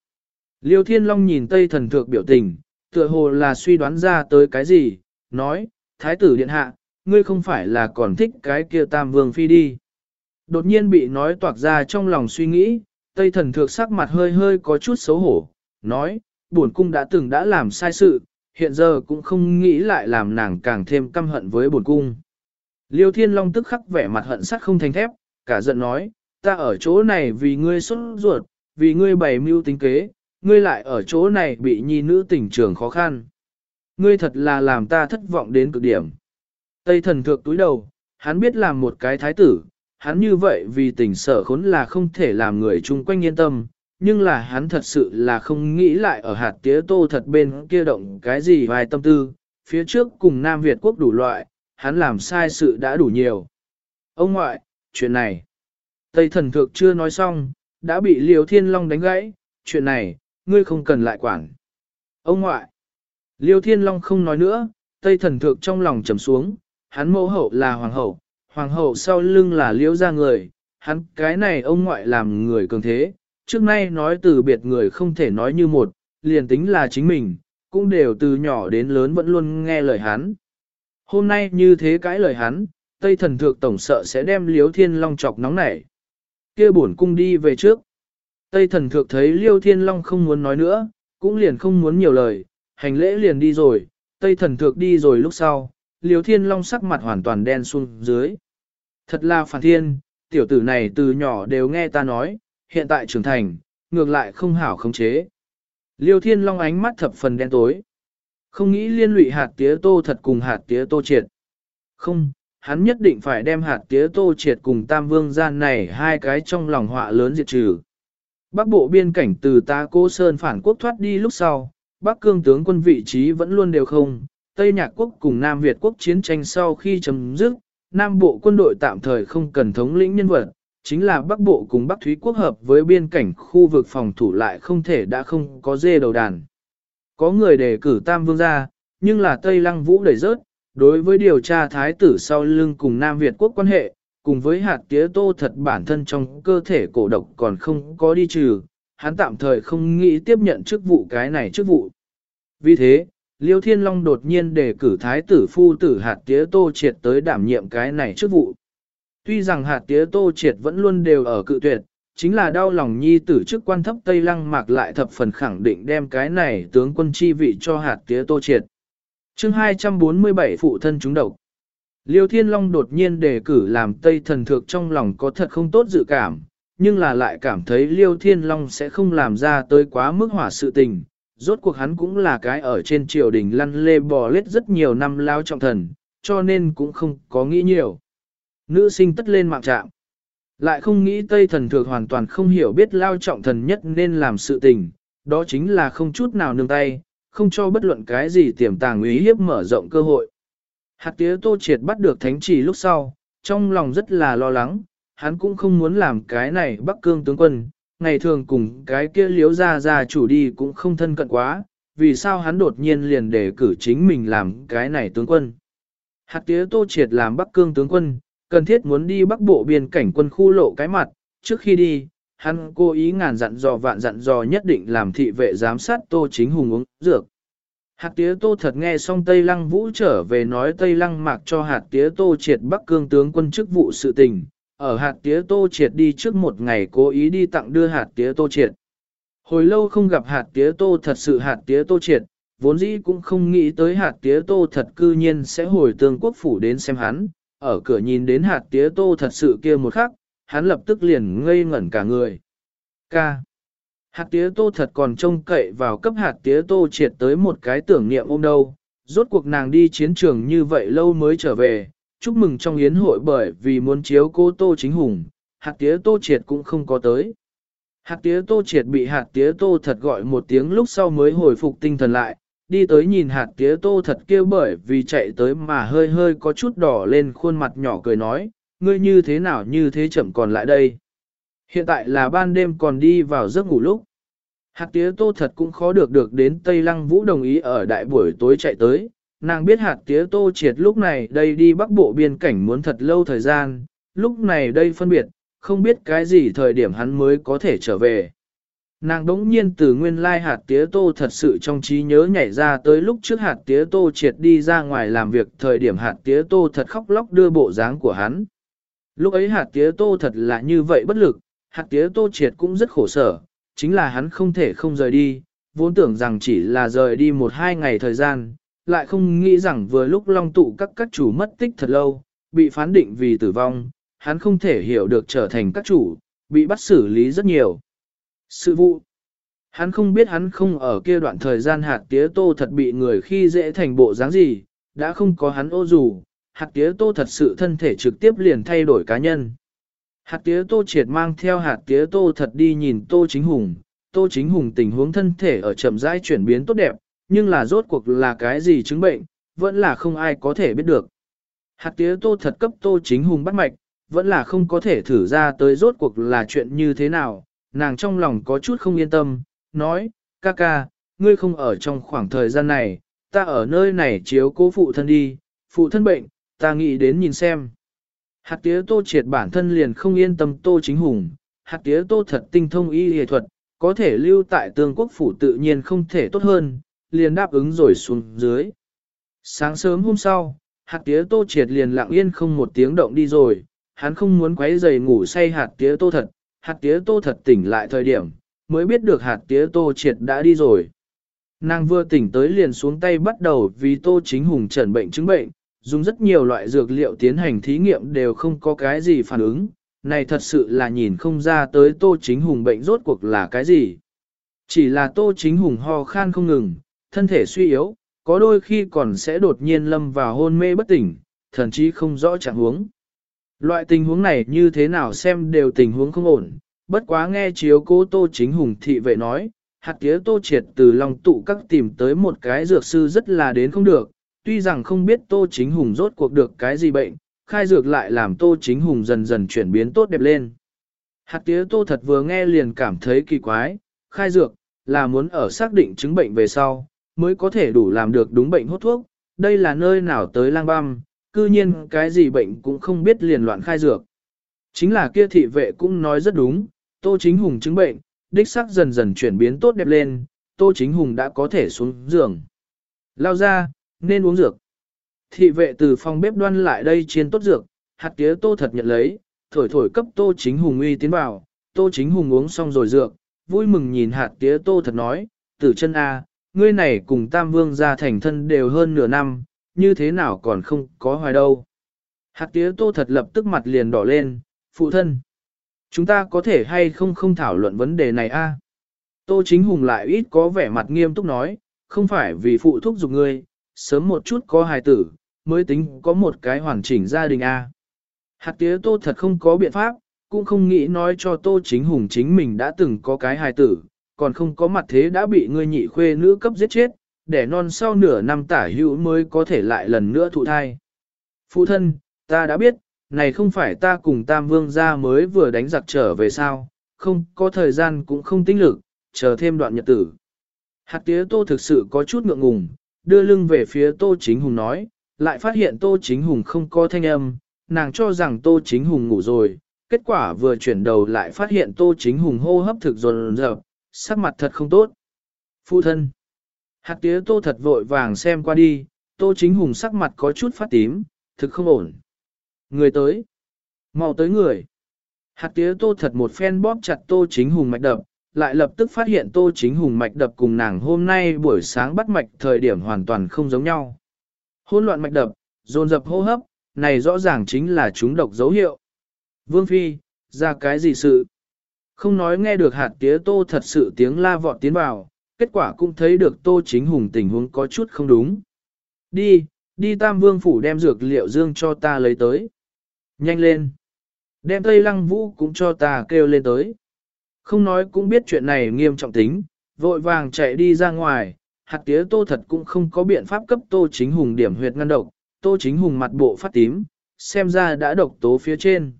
Liêu Thiên Long nhìn Tây Thần Thượng biểu tình, tựa hồ là suy đoán ra tới cái gì, nói, Thái tử Điện Hạ, ngươi không phải là còn thích cái kia Tam Vương Phi đi. Đột nhiên bị nói toạc ra trong lòng suy nghĩ, Tây Thần Thượng sắc mặt hơi hơi có chút xấu hổ, nói, buồn cung đã từng đã làm sai sự, hiện giờ cũng không nghĩ lại làm nàng càng thêm căm hận với buồn cung. Liêu Thiên Long tức khắc vẻ mặt hận sắc không thành thép, cả giận nói, ta ở chỗ này vì ngươi xuất ruột, vì ngươi bày mưu tính kế, ngươi lại ở chỗ này bị nhi nữ tình trường khó khăn. Ngươi thật là làm ta thất vọng đến cực điểm. Tây thần thượng túi đầu, hắn biết làm một cái thái tử, hắn như vậy vì tình sở khốn là không thể làm người chung quanh yên tâm, nhưng là hắn thật sự là không nghĩ lại ở hạt tía tô thật bên kia động cái gì vài tâm tư, phía trước cùng Nam Việt quốc đủ loại, hắn làm sai sự đã đủ nhiều. Ông ngoại, chuyện này, Tây thần thượng chưa nói xong, đã bị Liêu Thiên Long đánh gãy, chuyện này, ngươi không cần lại quản. Ông ngoại, Liêu Thiên Long không nói nữa, Tây thần thượng trong lòng trầm xuống, hắn mẫu hậu là hoàng hậu, hoàng hậu sau lưng là Liêu ra người, hắn cái này ông ngoại làm người cường thế, trước nay nói từ biệt người không thể nói như một, liền tính là chính mình, cũng đều từ nhỏ đến lớn vẫn luôn nghe lời hắn. Hôm nay như thế cái lời hắn, Tây thần thượng tổng sợ sẽ đem Liêu thiên long chọc nóng nảy. kia bổn cung đi về trước. Tây thần thượng thấy liêu thiên long không muốn nói nữa, cũng liền không muốn nhiều lời, hành lễ liền đi rồi, Tây thần thượng đi rồi lúc sau, liêu thiên long sắc mặt hoàn toàn đen xuống dưới. Thật là phản thiên, tiểu tử này từ nhỏ đều nghe ta nói, hiện tại trưởng thành, ngược lại không hảo khống chế. Liêu thiên long ánh mắt thập phần đen tối. Không nghĩ liên lụy hạt tía tô thật cùng hạt tía tô triệt. Không, hắn nhất định phải đem hạt tía tô triệt cùng tam vương gian này hai cái trong lòng họa lớn diệt trừ. Bắc bộ biên cảnh từ ta cô Sơn phản quốc thoát đi lúc sau, Bắc cương tướng quân vị trí vẫn luôn đều không, Tây Nhạc quốc cùng Nam Việt quốc chiến tranh sau khi chấm dứt, Nam bộ quân đội tạm thời không cần thống lĩnh nhân vật, chính là Bắc Bộ cùng Bắc Thúy Quốc hợp với biên cảnh khu vực phòng thủ lại không thể đã không có dê đầu đàn. Có người đề cử Tam Vương ra, nhưng là Tây Lăng Vũ đẩy rớt, đối với điều tra thái tử sau lưng cùng Nam Việt quốc quan hệ, cùng với hạt tía tô thật bản thân trong cơ thể cổ độc còn không có đi trừ, hắn tạm thời không nghĩ tiếp nhận chức vụ cái này chức vụ. Vì thế, Liêu Thiên Long đột nhiên đề cử thái tử phu tử hạt tía tô triệt tới đảm nhiệm cái này chức vụ. Tuy rằng hạt tía tô triệt vẫn luôn đều ở cự tuyệt, chính là đau lòng nhi tử chức quan thấp Tây Lăng mạc lại thập phần khẳng định đem cái này tướng quân chi vị cho hạt tía tô triệt. chương 247 phụ thân chúng độc. Liêu Thiên Long đột nhiên đề cử làm Tây thần thược trong lòng có thật không tốt dự cảm, nhưng là lại cảm thấy Liêu Thiên Long sẽ không làm ra tới quá mức hỏa sự tình. Rốt cuộc hắn cũng là cái ở trên triều đình lăn lê bò lết rất nhiều năm lao trọng thần, cho nên cũng không có nghĩ nhiều. Nữ sinh tất lên mạng trạm. Lại không nghĩ Tây thần thược hoàn toàn không hiểu biết lao trọng thần nhất nên làm sự tình, đó chính là không chút nào nương tay, không cho bất luận cái gì tiềm tàng ý hiếp mở rộng cơ hội. Hạt tía tô triệt bắt được thánh chỉ lúc sau, trong lòng rất là lo lắng, hắn cũng không muốn làm cái này bắc cương tướng quân, ngày thường cùng cái kia liếu ra ra chủ đi cũng không thân cận quá, vì sao hắn đột nhiên liền để cử chính mình làm cái này tướng quân. Hạt tía tô triệt làm bắc cương tướng quân, cần thiết muốn đi bắc bộ biên cảnh quân khu lộ cái mặt, trước khi đi, hắn cố ý ngàn dặn dò vạn dặn dò nhất định làm thị vệ giám sát tô chính hùng uống dược. Hạt tía tô thật nghe xong Tây Lăng Vũ trở về nói Tây Lăng mạc cho hạt tía tô triệt Bắc Cương tướng quân chức vụ sự tình, ở hạt tía tô triệt đi trước một ngày cố ý đi tặng đưa hạt tía tô triệt. Hồi lâu không gặp hạt tía tô thật sự hạt tía tô triệt, vốn dĩ cũng không nghĩ tới hạt tía tô thật cư nhiên sẽ hồi tương quốc phủ đến xem hắn, ở cửa nhìn đến hạt tía tô thật sự kia một khắc, hắn lập tức liền ngây ngẩn cả người. Ca. Hạt tía tô thật còn trông cậy vào cấp hạt tía tô triệt tới một cái tưởng niệm ôm đâu, rốt cuộc nàng đi chiến trường như vậy lâu mới trở về, chúc mừng trong yến hội bởi vì muốn chiếu cô Tô Chính Hùng, hạt tía Tô Triệt cũng không có tới. Hạt tía Tô Triệt bị hạt tía Tô thật gọi một tiếng lúc sau mới hồi phục tinh thần lại, đi tới nhìn hạt tía Tô thật kêu bởi vì chạy tới mà hơi hơi có chút đỏ lên khuôn mặt nhỏ cười nói, ngươi như thế nào như thế chậm còn lại đây. Hiện tại là ban đêm còn đi vào giấc ngủ lúc. Hạt tía tô thật cũng khó được được đến Tây Lăng Vũ đồng ý ở đại buổi tối chạy tới. Nàng biết hạt tía tô triệt lúc này đây đi bắc bộ biên cảnh muốn thật lâu thời gian, lúc này đây phân biệt, không biết cái gì thời điểm hắn mới có thể trở về. Nàng đống nhiên từ nguyên lai hạt tía tô thật sự trong trí nhớ nhảy ra tới lúc trước hạt tía tô triệt đi ra ngoài làm việc thời điểm hạt tía tô thật khóc lóc đưa bộ dáng của hắn. Lúc ấy hạt tía tô thật là như vậy bất lực, hạt tía tô triệt cũng rất khổ sở, chính là hắn không thể không rời đi, vốn tưởng rằng chỉ là rời đi một hai ngày thời gian, lại không nghĩ rằng vừa lúc long tụ các các chủ mất tích thật lâu, bị phán định vì tử vong, hắn không thể hiểu được trở thành các chủ, bị bắt xử lý rất nhiều. Sự vụ Hắn không biết hắn không ở kia đoạn thời gian hạt tía tô thật bị người khi dễ thành bộ dáng gì, đã không có hắn ô dù, hạt tía tô thật sự thân thể trực tiếp liền thay đổi cá nhân. Hạt tía tô triệt mang theo hạt tía tô thật đi nhìn tô chính hùng, tô chính hùng tình huống thân thể ở chậm rãi chuyển biến tốt đẹp, nhưng là rốt cuộc là cái gì chứng bệnh, vẫn là không ai có thể biết được. Hạt tía tô thật cấp tô chính hùng bắt mạch, vẫn là không có thể thử ra tới rốt cuộc là chuyện như thế nào, nàng trong lòng có chút không yên tâm, nói, ca ca, ngươi không ở trong khoảng thời gian này, ta ở nơi này chiếu cố phụ thân đi, phụ thân bệnh, ta nghĩ đến nhìn xem. Hạt tía tô triệt bản thân liền không yên tâm tô chính hùng, hạt tía tô thật tinh thông y y thuật, có thể lưu tại tương quốc phủ tự nhiên không thể tốt hơn, liền đáp ứng rồi xuống dưới. Sáng sớm hôm sau, hạt tía tô triệt liền lặng yên không một tiếng động đi rồi, hắn không muốn quấy giày ngủ say hạt tía tô thật, hạt tía tô thật tỉnh lại thời điểm, mới biết được hạt tía tô triệt đã đi rồi. Nàng vừa tỉnh tới liền xuống tay bắt đầu vì tô chính hùng trần bệnh chứng bệnh, dùng rất nhiều loại dược liệu tiến hành thí nghiệm đều không có cái gì phản ứng, này thật sự là nhìn không ra tới Tô Chính Hùng bệnh rốt cuộc là cái gì. Chỉ là Tô Chính Hùng ho khan không ngừng, thân thể suy yếu, có đôi khi còn sẽ đột nhiên lâm vào hôn mê bất tỉnh, thậm chí không rõ trạng huống. Loại tình huống này như thế nào xem đều tình huống không ổn, bất quá nghe chiếu cố Tô Chính Hùng thị vệ nói, hạt tía Tô Triệt từ lòng tụ các tìm tới một cái dược sư rất là đến không được, Tuy rằng không biết Tô Chính Hùng rốt cuộc được cái gì bệnh, khai dược lại làm Tô Chính Hùng dần dần chuyển biến tốt đẹp lên. Hạt tía Tô thật vừa nghe liền cảm thấy kỳ quái, khai dược, là muốn ở xác định chứng bệnh về sau, mới có thể đủ làm được đúng bệnh hốt thuốc, đây là nơi nào tới lang băm, cư nhiên cái gì bệnh cũng không biết liền loạn khai dược. Chính là kia thị vệ cũng nói rất đúng, Tô Chính Hùng chứng bệnh, đích xác dần dần chuyển biến tốt đẹp lên, Tô Chính Hùng đã có thể xuống giường. Lao ra, nên uống dược. Thị vệ từ phòng bếp đoan lại đây chiên tốt dược, hạt tía tô thật nhận lấy, thổi thổi cấp tô chính hùng uy tiến vào, tô chính hùng uống xong rồi dược, vui mừng nhìn hạt tía tô thật nói, tử chân A, ngươi này cùng tam vương ra thành thân đều hơn nửa năm, như thế nào còn không có hoài đâu. Hạt tía tô thật lập tức mặt liền đỏ lên, phụ thân. Chúng ta có thể hay không không thảo luận vấn đề này a? Tô chính hùng lại ít có vẻ mặt nghiêm túc nói, không phải vì phụ thúc giục ngươi, sớm một chút có hài tử, mới tính có một cái hoàn chỉnh gia đình A. Hạt tía tô thật không có biện pháp, cũng không nghĩ nói cho tô chính hùng chính mình đã từng có cái hài tử, còn không có mặt thế đã bị ngươi nhị khuê nữ cấp giết chết, để non sau nửa năm tả hữu mới có thể lại lần nữa thụ thai. Phụ thân, ta đã biết, này không phải ta cùng Tam Vương gia mới vừa đánh giặc trở về sao, không có thời gian cũng không tinh lực, chờ thêm đoạn nhật tử. Hạt tía tô thực sự có chút ngượng ngùng, đưa lưng về phía Tô Chính Hùng nói, lại phát hiện Tô Chính Hùng không có thanh âm, nàng cho rằng Tô Chính Hùng ngủ rồi, kết quả vừa chuyển đầu lại phát hiện Tô Chính Hùng hô hấp thực dồn dập, sắc mặt thật không tốt. Phụ thân. Hạt tía Tô thật vội vàng xem qua đi, Tô Chính Hùng sắc mặt có chút phát tím, thực không ổn. Người tới. mau tới người. Hạt tía Tô thật một phen bóp chặt Tô Chính Hùng mạch đập, lại lập tức phát hiện Tô Chính Hùng mạch đập cùng nàng hôm nay buổi sáng bắt mạch thời điểm hoàn toàn không giống nhau. Hôn loạn mạch đập, dồn dập hô hấp, này rõ ràng chính là chúng độc dấu hiệu. Vương Phi, ra cái gì sự? Không nói nghe được hạt tía Tô thật sự tiếng la vọt tiến vào, kết quả cũng thấy được Tô Chính Hùng tình huống có chút không đúng. Đi, đi Tam Vương Phủ đem dược liệu dương cho ta lấy tới. Nhanh lên. Đem Tây Lăng Vũ cũng cho ta kêu lên tới. Không nói cũng biết chuyện này nghiêm trọng tính, vội vàng chạy đi ra ngoài, hạt tía tô thật cũng không có biện pháp cấp tô chính hùng điểm huyệt ngăn độc, tô chính hùng mặt bộ phát tím, xem ra đã độc tố phía trên.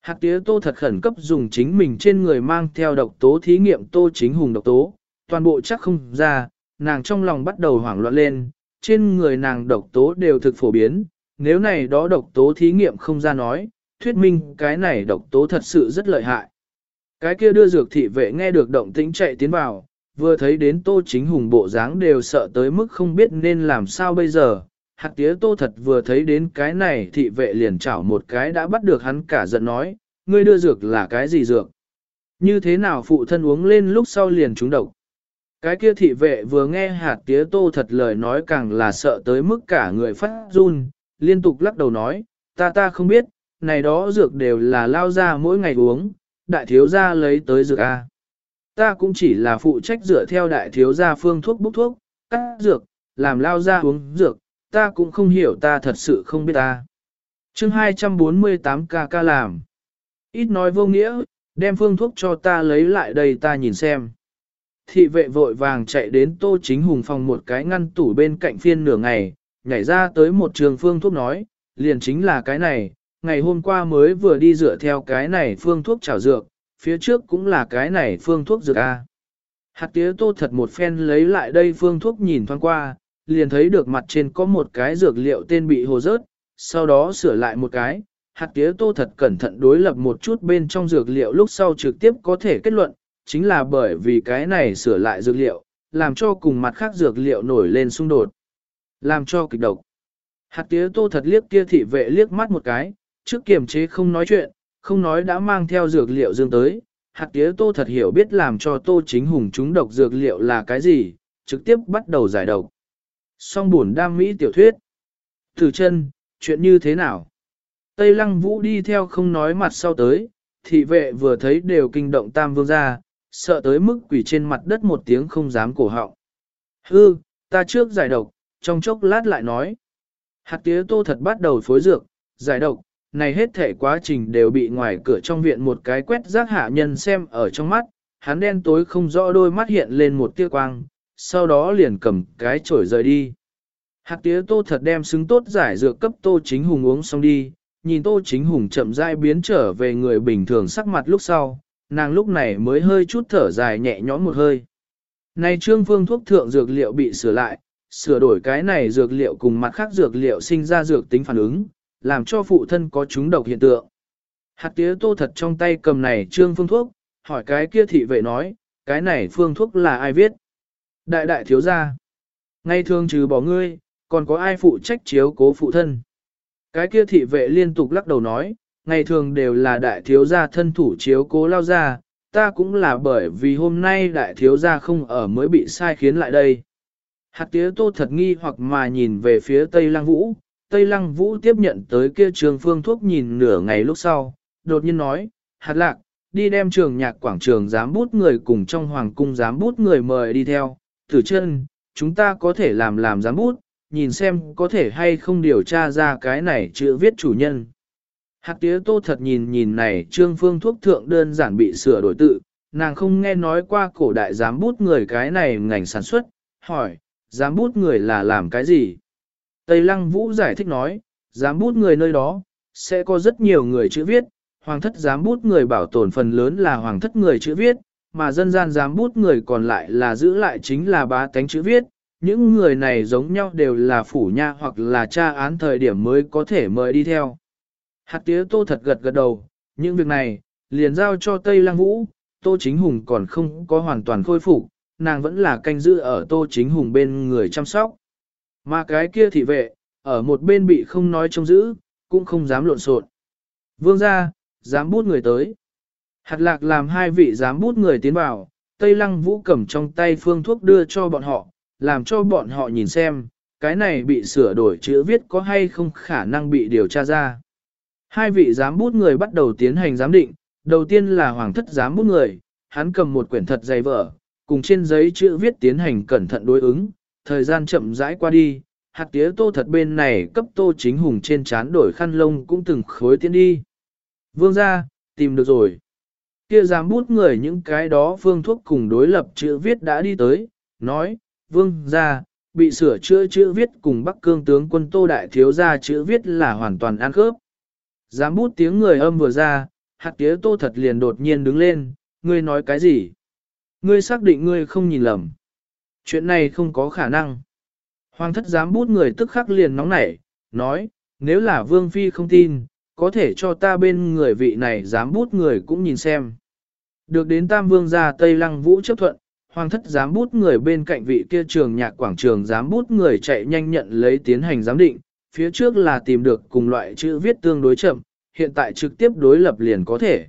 Hạt tía tô thật khẩn cấp dùng chính mình trên người mang theo độc tố thí nghiệm tô chính hùng độc tố, toàn bộ chắc không ra, nàng trong lòng bắt đầu hoảng loạn lên, trên người nàng độc tố đều thực phổ biến, nếu này đó độc tố thí nghiệm không ra nói, thuyết minh cái này độc tố thật sự rất lợi hại. Cái kia đưa dược thị vệ nghe được động tĩnh chạy tiến vào, vừa thấy đến tô chính hùng bộ dáng đều sợ tới mức không biết nên làm sao bây giờ. Hạt tía tô thật vừa thấy đến cái này thị vệ liền chảo một cái đã bắt được hắn cả giận nói, ngươi đưa dược là cái gì dược? Như thế nào phụ thân uống lên lúc sau liền trúng độc? Cái kia thị vệ vừa nghe hạt tía tô thật lời nói càng là sợ tới mức cả người phát run, liên tục lắc đầu nói, ta ta không biết, này đó dược đều là lao ra mỗi ngày uống, đại thiếu gia lấy tới dược A. Ta cũng chỉ là phụ trách dựa theo đại thiếu gia phương thuốc bốc thuốc, cắt dược, làm lao ra uống dược, ta cũng không hiểu ta thật sự không biết ta. chương 248 ca ca làm. Ít nói vô nghĩa, đem phương thuốc cho ta lấy lại đây ta nhìn xem. Thị vệ vội vàng chạy đến tô chính hùng phòng một cái ngăn tủ bên cạnh phiên nửa ngày, nhảy ra tới một trường phương thuốc nói, liền chính là cái này, ngày hôm qua mới vừa đi dựa theo cái này phương thuốc trào dược, phía trước cũng là cái này phương thuốc dược A. Hạt tía tô thật một phen lấy lại đây phương thuốc nhìn thoáng qua, liền thấy được mặt trên có một cái dược liệu tên bị hồ rớt, sau đó sửa lại một cái. Hạt tía tô thật cẩn thận đối lập một chút bên trong dược liệu lúc sau trực tiếp có thể kết luận, chính là bởi vì cái này sửa lại dược liệu, làm cho cùng mặt khác dược liệu nổi lên xung đột, làm cho kịch độc. Hạt tía tô thật liếc kia thị vệ liếc mắt một cái, trước kiềm chế không nói chuyện, không nói đã mang theo dược liệu dương tới, hạt tía tô thật hiểu biết làm cho tô chính hùng chúng độc dược liệu là cái gì, trực tiếp bắt đầu giải độc. Song buồn đam mỹ tiểu thuyết. Thử chân, chuyện như thế nào? Tây lăng vũ đi theo không nói mặt sau tới, thị vệ vừa thấy đều kinh động tam vương ra, sợ tới mức quỷ trên mặt đất một tiếng không dám cổ họng. Hư, ta trước giải độc, trong chốc lát lại nói. Hạt tía tô thật bắt đầu phối dược, giải độc, này hết thể quá trình đều bị ngoài cửa trong viện một cái quét rác hạ nhân xem ở trong mắt, hắn đen tối không rõ đôi mắt hiện lên một tia quang, sau đó liền cầm cái chổi rời đi. Hạt tía tô thật đem xứng tốt giải dược cấp tô chính hùng uống xong đi, nhìn tô chính hùng chậm rãi biến trở về người bình thường sắc mặt lúc sau, nàng lúc này mới hơi chút thở dài nhẹ nhõm một hơi. Này trương phương thuốc thượng dược liệu bị sửa lại, sửa đổi cái này dược liệu cùng mặt khác dược liệu sinh ra dược tính phản ứng, làm cho phụ thân có chúng độc hiện tượng. Hạt tía tô thật trong tay cầm này trương phương thuốc, hỏi cái kia thị vệ nói, cái này phương thuốc là ai viết? Đại đại thiếu gia. Ngay thường trừ bỏ ngươi, còn có ai phụ trách chiếu cố phụ thân? Cái kia thị vệ liên tục lắc đầu nói, ngày thường đều là đại thiếu gia thân thủ chiếu cố lao ra, ta cũng là bởi vì hôm nay đại thiếu gia không ở mới bị sai khiến lại đây. Hạt tía tô thật nghi hoặc mà nhìn về phía Tây lang Vũ, Tây Lăng Vũ tiếp nhận tới kia trường phương thuốc nhìn nửa ngày lúc sau, đột nhiên nói, hạt lạc, đi đem trường nhạc quảng trường giám bút người cùng trong hoàng cung giám bút người mời đi theo, tử chân, chúng ta có thể làm làm giám bút, nhìn xem có thể hay không điều tra ra cái này chữ viết chủ nhân. Hạt tía tô thật nhìn nhìn này trương phương thuốc thượng đơn giản bị sửa đổi tự, nàng không nghe nói qua cổ đại giám bút người cái này ngành sản xuất, hỏi, giám bút người là làm cái gì? Tây Lăng Vũ giải thích nói, giám bút người nơi đó, sẽ có rất nhiều người chữ viết, hoàng thất giám bút người bảo tồn phần lớn là hoàng thất người chữ viết, mà dân gian giám bút người còn lại là giữ lại chính là bá tánh chữ viết. Những người này giống nhau đều là phủ nha hoặc là tra án thời điểm mới có thể mời đi theo. Hạt tía tô thật gật gật đầu, những việc này, liền giao cho Tây Lăng Vũ, Tô Chính Hùng còn không có hoàn toàn khôi phục, nàng vẫn là canh giữ ở Tô Chính Hùng bên người chăm sóc. Mà cái kia thị vệ, ở một bên bị không nói trông giữ, cũng không dám lộn xộn. Vương ra, dám bút người tới. Hạt lạc làm hai vị dám bút người tiến vào, Tây Lăng Vũ cầm trong tay phương thuốc đưa cho bọn họ, làm cho bọn họ nhìn xem, cái này bị sửa đổi chữ viết có hay không khả năng bị điều tra ra. Hai vị giám bút người bắt đầu tiến hành giám định, đầu tiên là hoàng thất giám bút người, hắn cầm một quyển thật dày vở, cùng trên giấy chữ viết tiến hành cẩn thận đối ứng, thời gian chậm rãi qua đi, hạt tía tô thật bên này cấp tô chính hùng trên chán đổi khăn lông cũng từng khối tiến đi. Vương ra, tìm được rồi. Kia dám bút người những cái đó phương thuốc cùng đối lập chữ viết đã đi tới, nói, vương ra, bị sửa chữa chữ viết cùng Bắc Cương tướng quân Tô Đại Thiếu ra chữ viết là hoàn toàn ăn khớp. Dám bút tiếng người âm vừa ra, hạt tía tô thật liền đột nhiên đứng lên, ngươi nói cái gì? Ngươi xác định ngươi không nhìn lầm. Chuyện này không có khả năng. Hoàng thất dám bút người tức khắc liền nóng nảy, nói, nếu là Vương Phi không tin, có thể cho ta bên người vị này dám bút người cũng nhìn xem. Được đến Tam Vương gia Tây Lăng Vũ chấp thuận, Hoàng thất dám bút người bên cạnh vị kia trường nhạc quảng trường dám bút người chạy nhanh nhận lấy tiến hành giám định, phía trước là tìm được cùng loại chữ viết tương đối chậm, hiện tại trực tiếp đối lập liền có thể.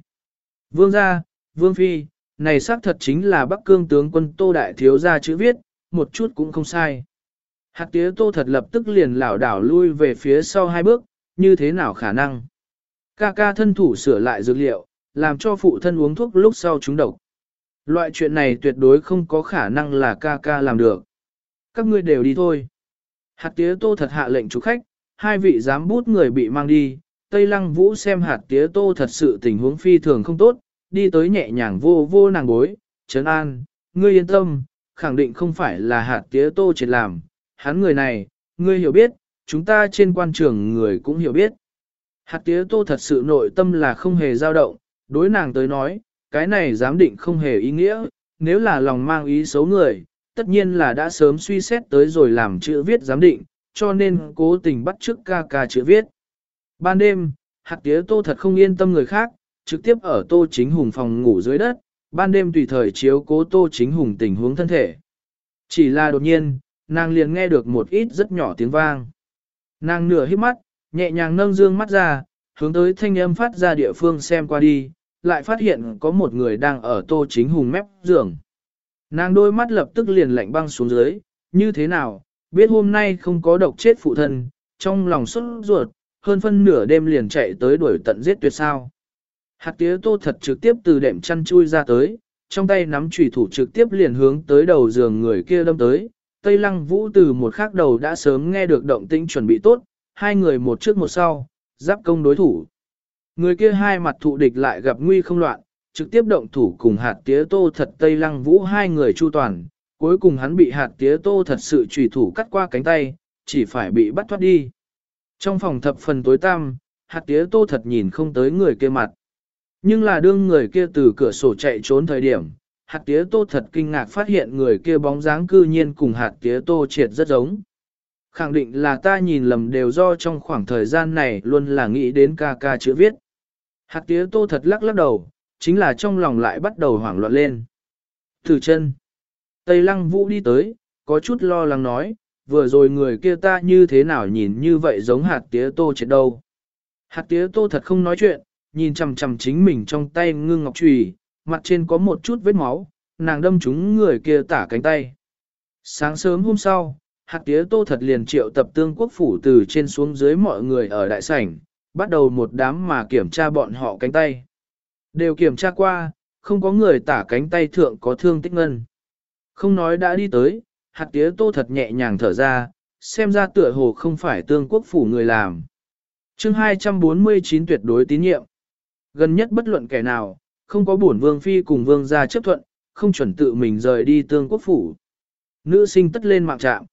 Vương gia, Vương Phi, này xác thật chính là Bắc Cương tướng quân Tô Đại Thiếu gia chữ viết, một chút cũng không sai. Hạt tía Tô thật lập tức liền lảo đảo lui về phía sau hai bước, như thế nào khả năng? Ca ca thân thủ sửa lại dược liệu, làm cho phụ thân uống thuốc lúc sau chúng độc. Loại chuyện này tuyệt đối không có khả năng là ca ca làm được. Các ngươi đều đi thôi. Hạt tía tô thật hạ lệnh chủ khách, hai vị giám bút người bị mang đi. Tây lăng vũ xem hạt tía tô thật sự tình huống phi thường không tốt, đi tới nhẹ nhàng vô vô nàng bối, trấn an, ngươi yên tâm, khẳng định không phải là hạt tía tô triệt làm. Hắn người này, ngươi hiểu biết, chúng ta trên quan trường người cũng hiểu biết. Hạt tía tô thật sự nội tâm là không hề dao động, đối nàng tới nói, cái này giám định không hề ý nghĩa, nếu là lòng mang ý xấu người, tất nhiên là đã sớm suy xét tới rồi làm chữ viết giám định, cho nên cố tình bắt trước ca ca chữ viết. Ban đêm, hạt tía tô thật không yên tâm người khác, trực tiếp ở tô chính hùng phòng ngủ dưới đất, ban đêm tùy thời chiếu cố tô chính hùng tình huống thân thể. Chỉ là đột nhiên, nàng liền nghe được một ít rất nhỏ tiếng vang. Nàng nửa hít mắt, nhẹ nhàng nâng dương mắt ra, hướng tới thanh âm phát ra địa phương xem qua đi, lại phát hiện có một người đang ở tô chính hùng mép giường. Nàng đôi mắt lập tức liền lạnh băng xuống dưới, như thế nào, biết hôm nay không có độc chết phụ thân, trong lòng xuất ruột, hơn phân nửa đêm liền chạy tới đuổi tận giết tuyệt sao. Hạt tía tô thật trực tiếp từ đệm chăn chui ra tới, trong tay nắm chủy thủ trực tiếp liền hướng tới đầu giường người kia đâm tới. Tây lăng vũ từ một khắc đầu đã sớm nghe được động tĩnh chuẩn bị tốt, hai người một trước một sau, giáp công đối thủ. Người kia hai mặt thụ địch lại gặp nguy không loạn, trực tiếp động thủ cùng hạt tía tô thật Tây Lăng Vũ hai người chu toàn, cuối cùng hắn bị hạt tía tô thật sự trùy thủ cắt qua cánh tay, chỉ phải bị bắt thoát đi. Trong phòng thập phần tối tăm, hạt tía tô thật nhìn không tới người kia mặt. Nhưng là đương người kia từ cửa sổ chạy trốn thời điểm, hạt tía tô thật kinh ngạc phát hiện người kia bóng dáng cư nhiên cùng hạt tía tô triệt rất giống. Khẳng định là ta nhìn lầm đều do trong khoảng thời gian này luôn là nghĩ đến ca ca chữ viết. Hạt tía tô thật lắc lắc đầu, chính là trong lòng lại bắt đầu hoảng loạn lên. Thử chân. Tây lăng vũ đi tới, có chút lo lắng nói, vừa rồi người kia ta như thế nào nhìn như vậy giống hạt tía tô chết đâu. Hạt tía tô thật không nói chuyện, nhìn chằm chằm chính mình trong tay ngưng ngọc trùy, mặt trên có một chút vết máu, nàng đâm trúng người kia tả cánh tay. Sáng sớm hôm sau, hạt tía tô thật liền triệu tập tương quốc phủ từ trên xuống dưới mọi người ở đại sảnh, bắt đầu một đám mà kiểm tra bọn họ cánh tay. Đều kiểm tra qua, không có người tả cánh tay thượng có thương tích ngân. Không nói đã đi tới, hạt tía tô thật nhẹ nhàng thở ra, xem ra tựa hồ không phải tương quốc phủ người làm. chương 249 tuyệt đối tín nhiệm. Gần nhất bất luận kẻ nào, không có bổn vương phi cùng vương gia chấp thuận, không chuẩn tự mình rời đi tương quốc phủ. Nữ sinh tất lên mạng trạm.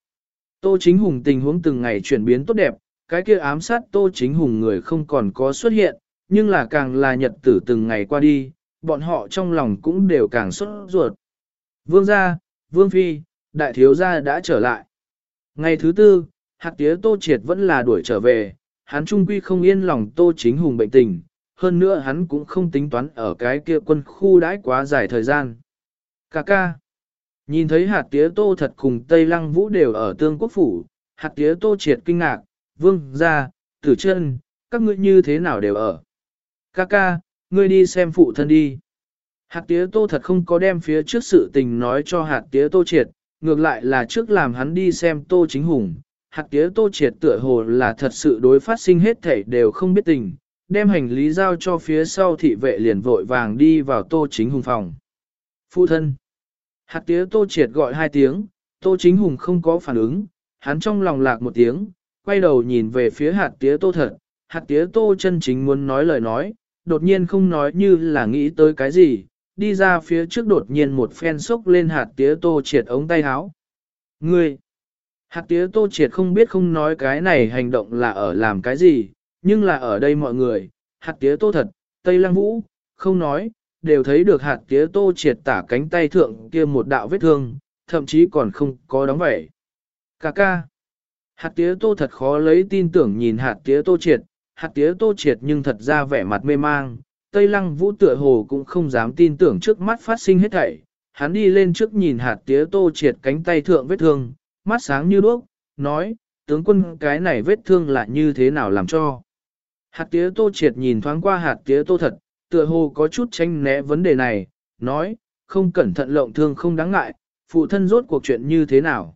Tô chính hùng tình huống từng ngày chuyển biến tốt đẹp, cái kia ám sát tô chính hùng người không còn có xuất hiện, nhưng là càng là nhật tử từng ngày qua đi, bọn họ trong lòng cũng đều càng xuất ruột. Vương gia, vương phi, đại thiếu gia đã trở lại. Ngày thứ tư, hạt tía tô triệt vẫn là đuổi trở về, hắn trung quy không yên lòng tô chính hùng bệnh tình, hơn nữa hắn cũng không tính toán ở cái kia quân khu đãi quá dài thời gian. Cà ca. Nhìn thấy hạt tía tô thật cùng Tây Lăng Vũ đều ở tương quốc phủ, hạt tía tô triệt kinh ngạc, vương gia, tử chân, các ngươi như thế nào đều ở. Ca ca, ngươi đi xem phụ thân đi. Hạt tía tô thật không có đem phía trước sự tình nói cho hạt tía tô triệt, ngược lại là trước làm hắn đi xem tô chính hùng. Hạt tía tô triệt tựa hồ là thật sự đối phát sinh hết thảy đều không biết tình, đem hành lý giao cho phía sau thị vệ liền vội vàng đi vào tô chính hùng phòng. Phụ thân. Hạt tía tô triệt gọi hai tiếng, tô chính hùng không có phản ứng, hắn trong lòng lạc một tiếng, quay đầu nhìn về phía hạt tía tô thật, hạt tía tô chân chính muốn nói lời nói, đột nhiên không nói như là nghĩ tới cái gì, đi ra phía trước đột nhiên một phen sốc lên hạt tía tô triệt ống tay áo. Ngươi! Hạt tía tô triệt không biết không nói cái này hành động là ở làm cái gì, nhưng là ở đây mọi người, hạt tía tô thật, Tây Lăng Vũ, không nói, đều thấy được hạt tía tô triệt tả cánh tay thượng kia một đạo vết thương, thậm chí còn không có đóng vẻ. Cà ca. Hạt tía tô thật khó lấy tin tưởng nhìn hạt tía tô triệt, hạt tía tô triệt nhưng thật ra vẻ mặt mê mang. Tây lăng vũ tựa hồ cũng không dám tin tưởng trước mắt phát sinh hết thảy. Hắn đi lên trước nhìn hạt tía tô triệt cánh tay thượng vết thương, mắt sáng như đuốc, nói, tướng quân cái này vết thương là như thế nào làm cho. Hạt tía tô triệt nhìn thoáng qua hạt tía tô thật, tựa hồ có chút tranh né vấn đề này, nói, không cẩn thận lộng thương không đáng ngại, phụ thân rốt cuộc chuyện như thế nào.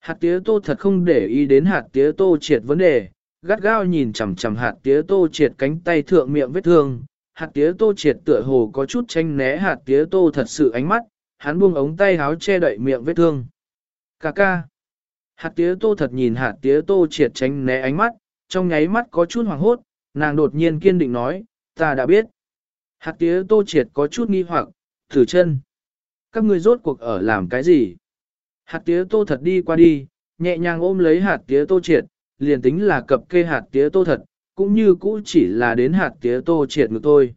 Hạt tía tô thật không để ý đến hạt tía tô triệt vấn đề, gắt gao nhìn chằm chằm hạt tía tô triệt cánh tay thượng miệng vết thương. Hạt tía tô triệt tựa hồ có chút tranh né hạt tía tô thật sự ánh mắt, hắn buông ống tay háo che đậy miệng vết thương. Cà ca. Hạt tía tô thật nhìn hạt tía tô triệt tranh né ánh mắt, trong nháy mắt có chút hoàng hốt, nàng đột nhiên kiên định nói, ta đã biết. Hạt tía tô triệt có chút nghi hoặc, thử chân. Các ngươi rốt cuộc ở làm cái gì? Hạt tía tô thật đi qua đi, nhẹ nhàng ôm lấy hạt tía tô triệt, liền tính là cập kê hạt tía tô thật, cũng như cũ chỉ là đến hạt tía tô triệt ngược thôi.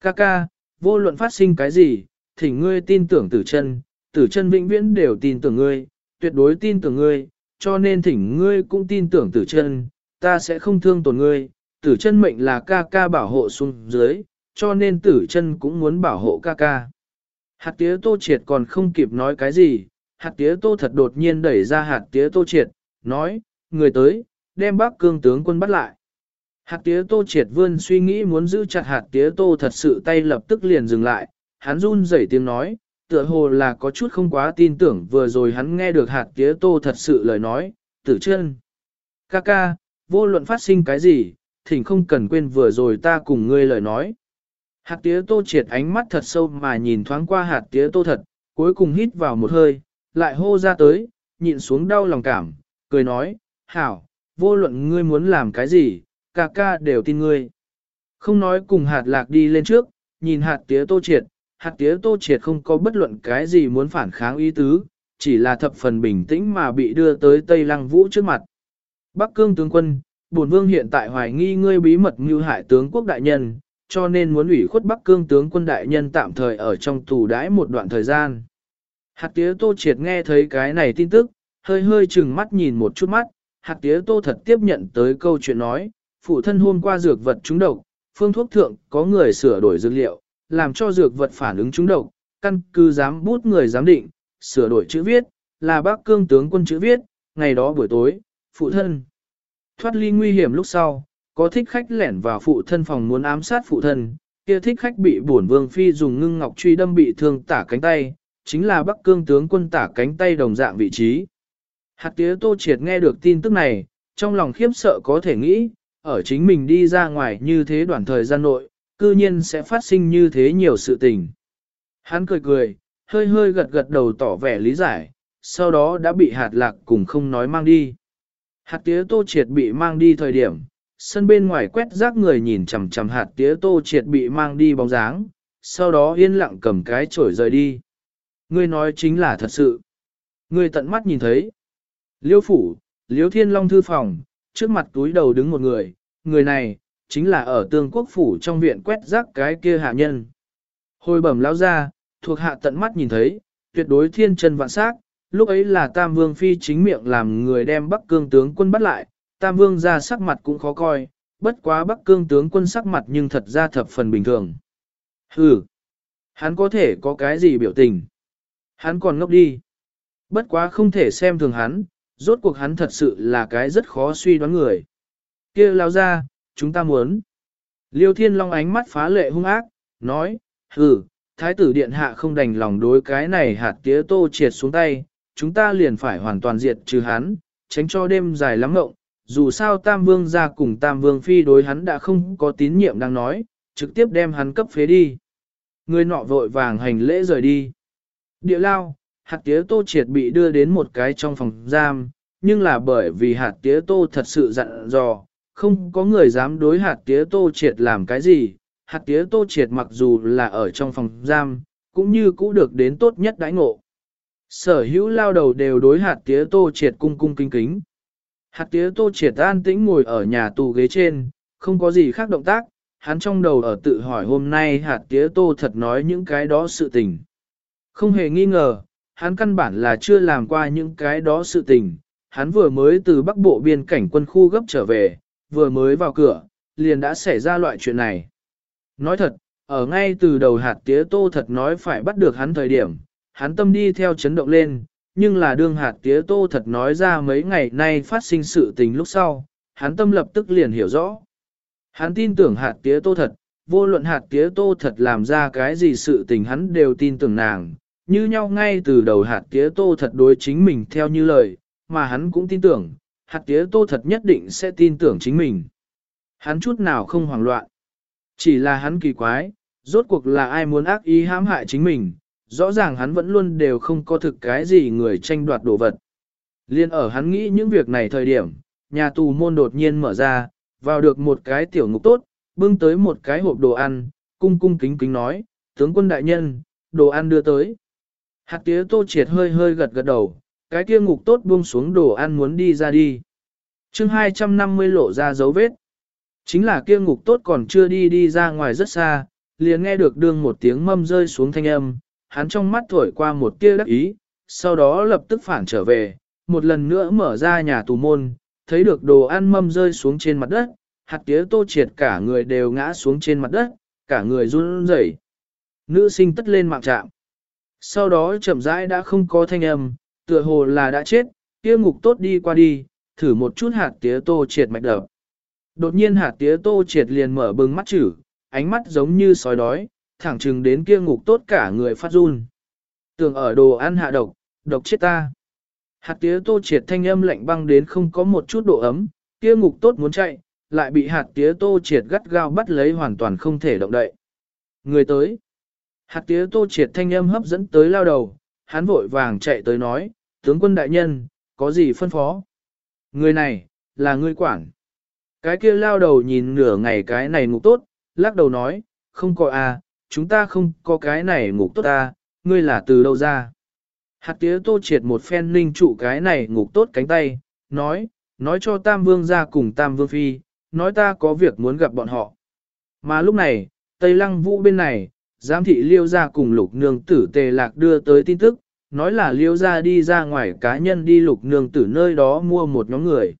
Ca ca, vô luận phát sinh cái gì, thỉnh ngươi tin tưởng tử chân, tử chân vĩnh viễn đều tin tưởng ngươi, tuyệt đối tin tưởng ngươi, cho nên thỉnh ngươi cũng tin tưởng tử chân, ta sẽ không thương tổn ngươi, tử chân mệnh là ca ca bảo hộ xuống dưới, cho nên tử chân cũng muốn bảo hộ ca ca. Hạt tía tô triệt còn không kịp nói cái gì, hạt tía tô thật đột nhiên đẩy ra hạt tía tô triệt, nói, người tới, đem bác cương tướng quân bắt lại. Hạt tía tô triệt vươn suy nghĩ muốn giữ chặt hạt tía tô thật sự tay lập tức liền dừng lại, hắn run rẩy tiếng nói, tựa hồ là có chút không quá tin tưởng vừa rồi hắn nghe được hạt tía tô thật sự lời nói, tử chân. Ca ca, vô luận phát sinh cái gì, thỉnh không cần quên vừa rồi ta cùng ngươi lời nói. Hạt tía tô triệt ánh mắt thật sâu mà nhìn thoáng qua hạt tía tô thật, cuối cùng hít vào một hơi, lại hô ra tới, nhịn xuống đau lòng cảm, cười nói, hảo, vô luận ngươi muốn làm cái gì, ca ca đều tin ngươi. Không nói cùng hạt lạc đi lên trước, nhìn hạt tía tô triệt, hạt tía tô triệt không có bất luận cái gì muốn phản kháng ý tứ, chỉ là thập phần bình tĩnh mà bị đưa tới Tây Lăng Vũ trước mặt. Bắc Cương tướng quân, bổn vương hiện tại hoài nghi ngươi bí mật mưu hại tướng quốc đại nhân, cho nên muốn ủy khuất Bắc Cương tướng quân đại nhân tạm thời ở trong tù đãi một đoạn thời gian. Hạt tía tô triệt nghe thấy cái này tin tức, hơi hơi chừng mắt nhìn một chút mắt, hạt tía tô thật tiếp nhận tới câu chuyện nói, phụ thân hôm qua dược vật trúng độc, phương thuốc thượng có người sửa đổi dược liệu, làm cho dược vật phản ứng trúng độc, căn cứ giám bút người giám định, sửa đổi chữ viết, là bác cương tướng quân chữ viết, ngày đó buổi tối, phụ thân. Thoát ly nguy hiểm lúc sau, có thích khách lẻn vào phụ thân phòng muốn ám sát phụ thân, kia thích khách bị bổn vương phi dùng ngưng ngọc truy đâm bị thương tả cánh tay, chính là Bắc Cương tướng quân tả cánh tay đồng dạng vị trí. Hạt tía tô triệt nghe được tin tức này, trong lòng khiếp sợ có thể nghĩ, ở chính mình đi ra ngoài như thế đoạn thời gian nội, cư nhiên sẽ phát sinh như thế nhiều sự tình. Hắn cười cười, hơi hơi gật gật đầu tỏ vẻ lý giải, sau đó đã bị hạt lạc cùng không nói mang đi. Hạt tía tô triệt bị mang đi thời điểm, sân bên ngoài quét rác người nhìn chằm chằm hạt tía tô triệt bị mang đi bóng dáng, sau đó yên lặng cầm cái chổi rời đi. Ngươi nói chính là thật sự. Ngươi tận mắt nhìn thấy. Liêu phủ, liêu thiên long thư phòng, trước mặt túi đầu đứng một người, người này, chính là ở tương quốc phủ trong viện quét rác cái kia hạ nhân. Hồi bẩm lao ra, thuộc hạ tận mắt nhìn thấy, tuyệt đối thiên chân vạn sắc lúc ấy là Tam Vương Phi chính miệng làm người đem Bắc Cương tướng quân bắt lại, Tam Vương ra sắc mặt cũng khó coi, bất quá Bắc Cương tướng quân sắc mặt nhưng thật ra thập phần bình thường. Hừ, hắn có thể có cái gì biểu tình? Hắn còn ngốc đi. Bất quá không thể xem thường hắn, rốt cuộc hắn thật sự là cái rất khó suy đoán người. kia lao ra, chúng ta muốn. Liêu Thiên Long ánh mắt phá lệ hung ác, nói, hừ, thái tử điện hạ không đành lòng đối cái này hạt tía tô triệt xuống tay, chúng ta liền phải hoàn toàn diệt trừ hắn, tránh cho đêm dài lắm ngộng. Dù sao Tam Vương ra cùng Tam Vương Phi đối hắn đã không có tín nhiệm đang nói, trực tiếp đem hắn cấp phế đi. Người nọ vội vàng hành lễ rời đi. Địa lao, hạt tía tô triệt bị đưa đến một cái trong phòng giam, nhưng là bởi vì hạt tía tô thật sự dặn dò, không có người dám đối hạt tía tô triệt làm cái gì, hạt tía tô triệt mặc dù là ở trong phòng giam, cũng như cũ được đến tốt nhất đãi ngộ. Sở hữu lao đầu đều đối hạt tía tô triệt cung cung kính kính. Hạt tía tô triệt an tĩnh ngồi ở nhà tù ghế trên, không có gì khác động tác, hắn trong đầu ở tự hỏi hôm nay hạt tía tô thật nói những cái đó sự tình. Không hề nghi ngờ, hắn căn bản là chưa làm qua những cái đó sự tình, hắn vừa mới từ bắc bộ biên cảnh quân khu gấp trở về, vừa mới vào cửa, liền đã xảy ra loại chuyện này. Nói thật, ở ngay từ đầu hạt tía tô thật nói phải bắt được hắn thời điểm, hắn tâm đi theo chấn động lên, nhưng là đương hạt tía tô thật nói ra mấy ngày nay phát sinh sự tình lúc sau, hắn tâm lập tức liền hiểu rõ. Hắn tin tưởng hạt tía tô thật, vô luận hạt tía tô thật làm ra cái gì sự tình hắn đều tin tưởng nàng, như nhau ngay từ đầu hạt tía tô thật đối chính mình theo như lời, mà hắn cũng tin tưởng, hạt tía tô thật nhất định sẽ tin tưởng chính mình. Hắn chút nào không hoảng loạn. Chỉ là hắn kỳ quái, rốt cuộc là ai muốn ác ý hãm hại chính mình, rõ ràng hắn vẫn luôn đều không có thực cái gì người tranh đoạt đồ vật. Liên ở hắn nghĩ những việc này thời điểm, nhà tù môn đột nhiên mở ra, vào được một cái tiểu ngục tốt, bưng tới một cái hộp đồ ăn, cung cung kính kính nói, tướng quân đại nhân, đồ ăn đưa tới. Hạt tía tô triệt hơi hơi gật gật đầu, cái kia ngục tốt buông xuống đồ ăn muốn đi ra đi. chương 250 lộ ra dấu vết. Chính là kia ngục tốt còn chưa đi đi ra ngoài rất xa, liền nghe được đương một tiếng mâm rơi xuống thanh âm, hắn trong mắt thổi qua một tia đắc ý, sau đó lập tức phản trở về, một lần nữa mở ra nhà tù môn, thấy được đồ ăn mâm rơi xuống trên mặt đất, hạt tía tô triệt cả người đều ngã xuống trên mặt đất, cả người run rẩy. Nữ sinh tất lên mạng trạm. Sau đó chậm rãi đã không có thanh âm, tựa hồ là đã chết, kia ngục tốt đi qua đi, thử một chút hạt tía tô triệt mạch đập. Đột nhiên hạt tía tô triệt liền mở bừng mắt chữ, ánh mắt giống như sói đói, thẳng chừng đến kia ngục tốt cả người phát run. Tưởng ở đồ ăn hạ độc, độc chết ta. Hạt tía tô triệt thanh âm lạnh băng đến không có một chút độ ấm, kia ngục tốt muốn chạy, lại bị hạt tía tô triệt gắt gao bắt lấy hoàn toàn không thể động đậy. Người tới. Hạt tía tô triệt thanh âm hấp dẫn tới lao đầu, hắn vội vàng chạy tới nói, tướng quân đại nhân, có gì phân phó? Người này, là người quản. Cái kia lao đầu nhìn nửa ngày cái này ngục tốt, lắc đầu nói, không có à, chúng ta không có cái này ngục tốt ta, ngươi là từ đâu ra? Hạt tía tô triệt một phen ninh trụ cái này ngục tốt cánh tay, nói, nói cho Tam Vương ra cùng Tam Vương Phi, nói ta có việc muốn gặp bọn họ. Mà lúc này, Tây Lăng Vũ bên này, giám thị liêu ra cùng lục nương tử tề lạc đưa tới tin tức, nói là liêu ra đi ra ngoài cá nhân đi lục nương tử nơi đó mua một nhóm người.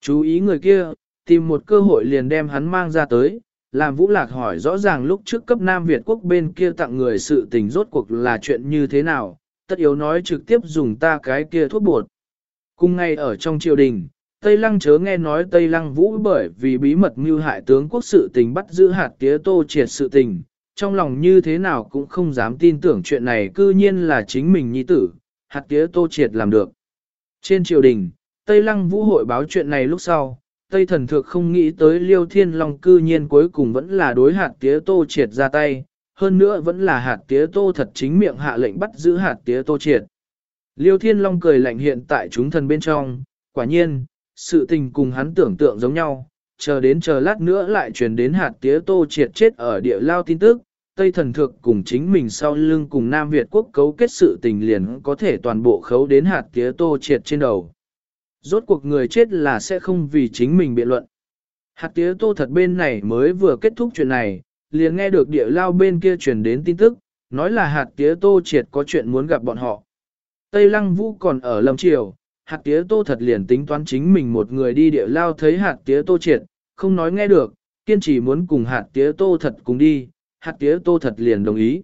Chú ý người kia, tìm một cơ hội liền đem hắn mang ra tới, làm Vũ Lạc hỏi rõ ràng lúc trước cấp Nam Việt quốc bên kia tặng người sự tình rốt cuộc là chuyện như thế nào, tất yếu nói trực tiếp dùng ta cái kia thuốc bột. Cùng ngay ở trong triều đình, Tây Lăng chớ nghe nói Tây Lăng Vũ bởi vì bí mật mưu hại tướng quốc sự tình bắt giữ hạt tía tô triệt sự tình, trong lòng như thế nào cũng không dám tin tưởng chuyện này cư nhiên là chính mình nhi tử, hạt tía tô triệt làm được. Trên triều đình, Tây Lăng Vũ hội báo chuyện này lúc sau, Tây Thần Thược không nghĩ tới Liêu Thiên Long cư nhiên cuối cùng vẫn là đối hạt tía tô triệt ra tay, hơn nữa vẫn là hạt tía tô thật chính miệng hạ lệnh bắt giữ hạt tía tô triệt. Liêu Thiên Long cười lạnh hiện tại chúng thần bên trong, quả nhiên, sự tình cùng hắn tưởng tượng giống nhau, chờ đến chờ lát nữa lại truyền đến hạt tía tô triệt chết ở địa lao tin tức, Tây thần thực cùng chính mình sau lưng cùng Nam Việt quốc cấu kết sự tình liền có thể toàn bộ khấu đến hạt tía tô triệt trên đầu. Rốt cuộc người chết là sẽ không vì chính mình biện luận. Hạt tía tô thật bên này mới vừa kết thúc chuyện này, liền nghe được địa lao bên kia truyền đến tin tức, nói là hạt tía tô triệt có chuyện muốn gặp bọn họ. Tây Lăng Vũ còn ở Lâm Triều, hạt tía tô thật liền tính toán chính mình một người đi địa lao thấy hạt tía tô triệt, không nói nghe được, kiên trì muốn cùng hạt tía tô thật cùng đi, hạt tía tô thật liền đồng ý.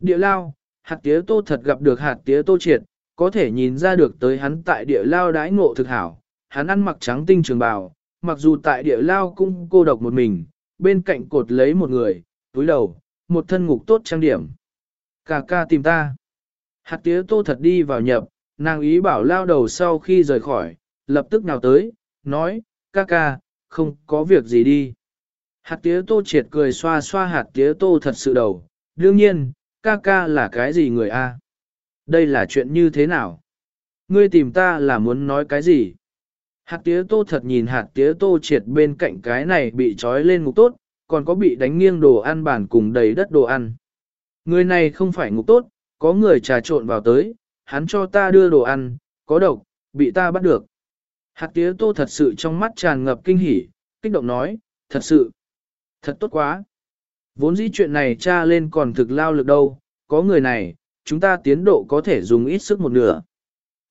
Địa lao, hạt tía tô thật gặp được hạt tía tô triệt, có thể nhìn ra được tới hắn tại địa lao đãi ngộ thực hảo, hắn ăn mặc trắng tinh trường bào, mặc dù tại địa lao cũng cô độc một mình, bên cạnh cột lấy một người, túi đầu, một thân ngục tốt trang điểm. Cà ca tìm ta. Hạt tía tô thật đi vào nhập, nàng ý bảo lao đầu sau khi rời khỏi, lập tức nào tới, nói, ca ca, không có việc gì đi. Hạt tía tô triệt cười xoa xoa hạt tía tô thật sự đầu, đương nhiên, ca ca là cái gì người a? Đây là chuyện như thế nào? Ngươi tìm ta là muốn nói cái gì? Hạt tía tô thật nhìn hạt tía tô triệt bên cạnh cái này bị trói lên ngục tốt, còn có bị đánh nghiêng đồ ăn bản cùng đầy đất đồ ăn. Người này không phải ngục tốt, có người trà trộn vào tới, hắn cho ta đưa đồ ăn, có độc, bị ta bắt được. Hạt tía tô thật sự trong mắt tràn ngập kinh hỉ, kích động nói, thật sự, thật tốt quá. Vốn dĩ chuyện này tra lên còn thực lao lực đâu, có người này, chúng ta tiến độ có thể dùng ít sức một nửa.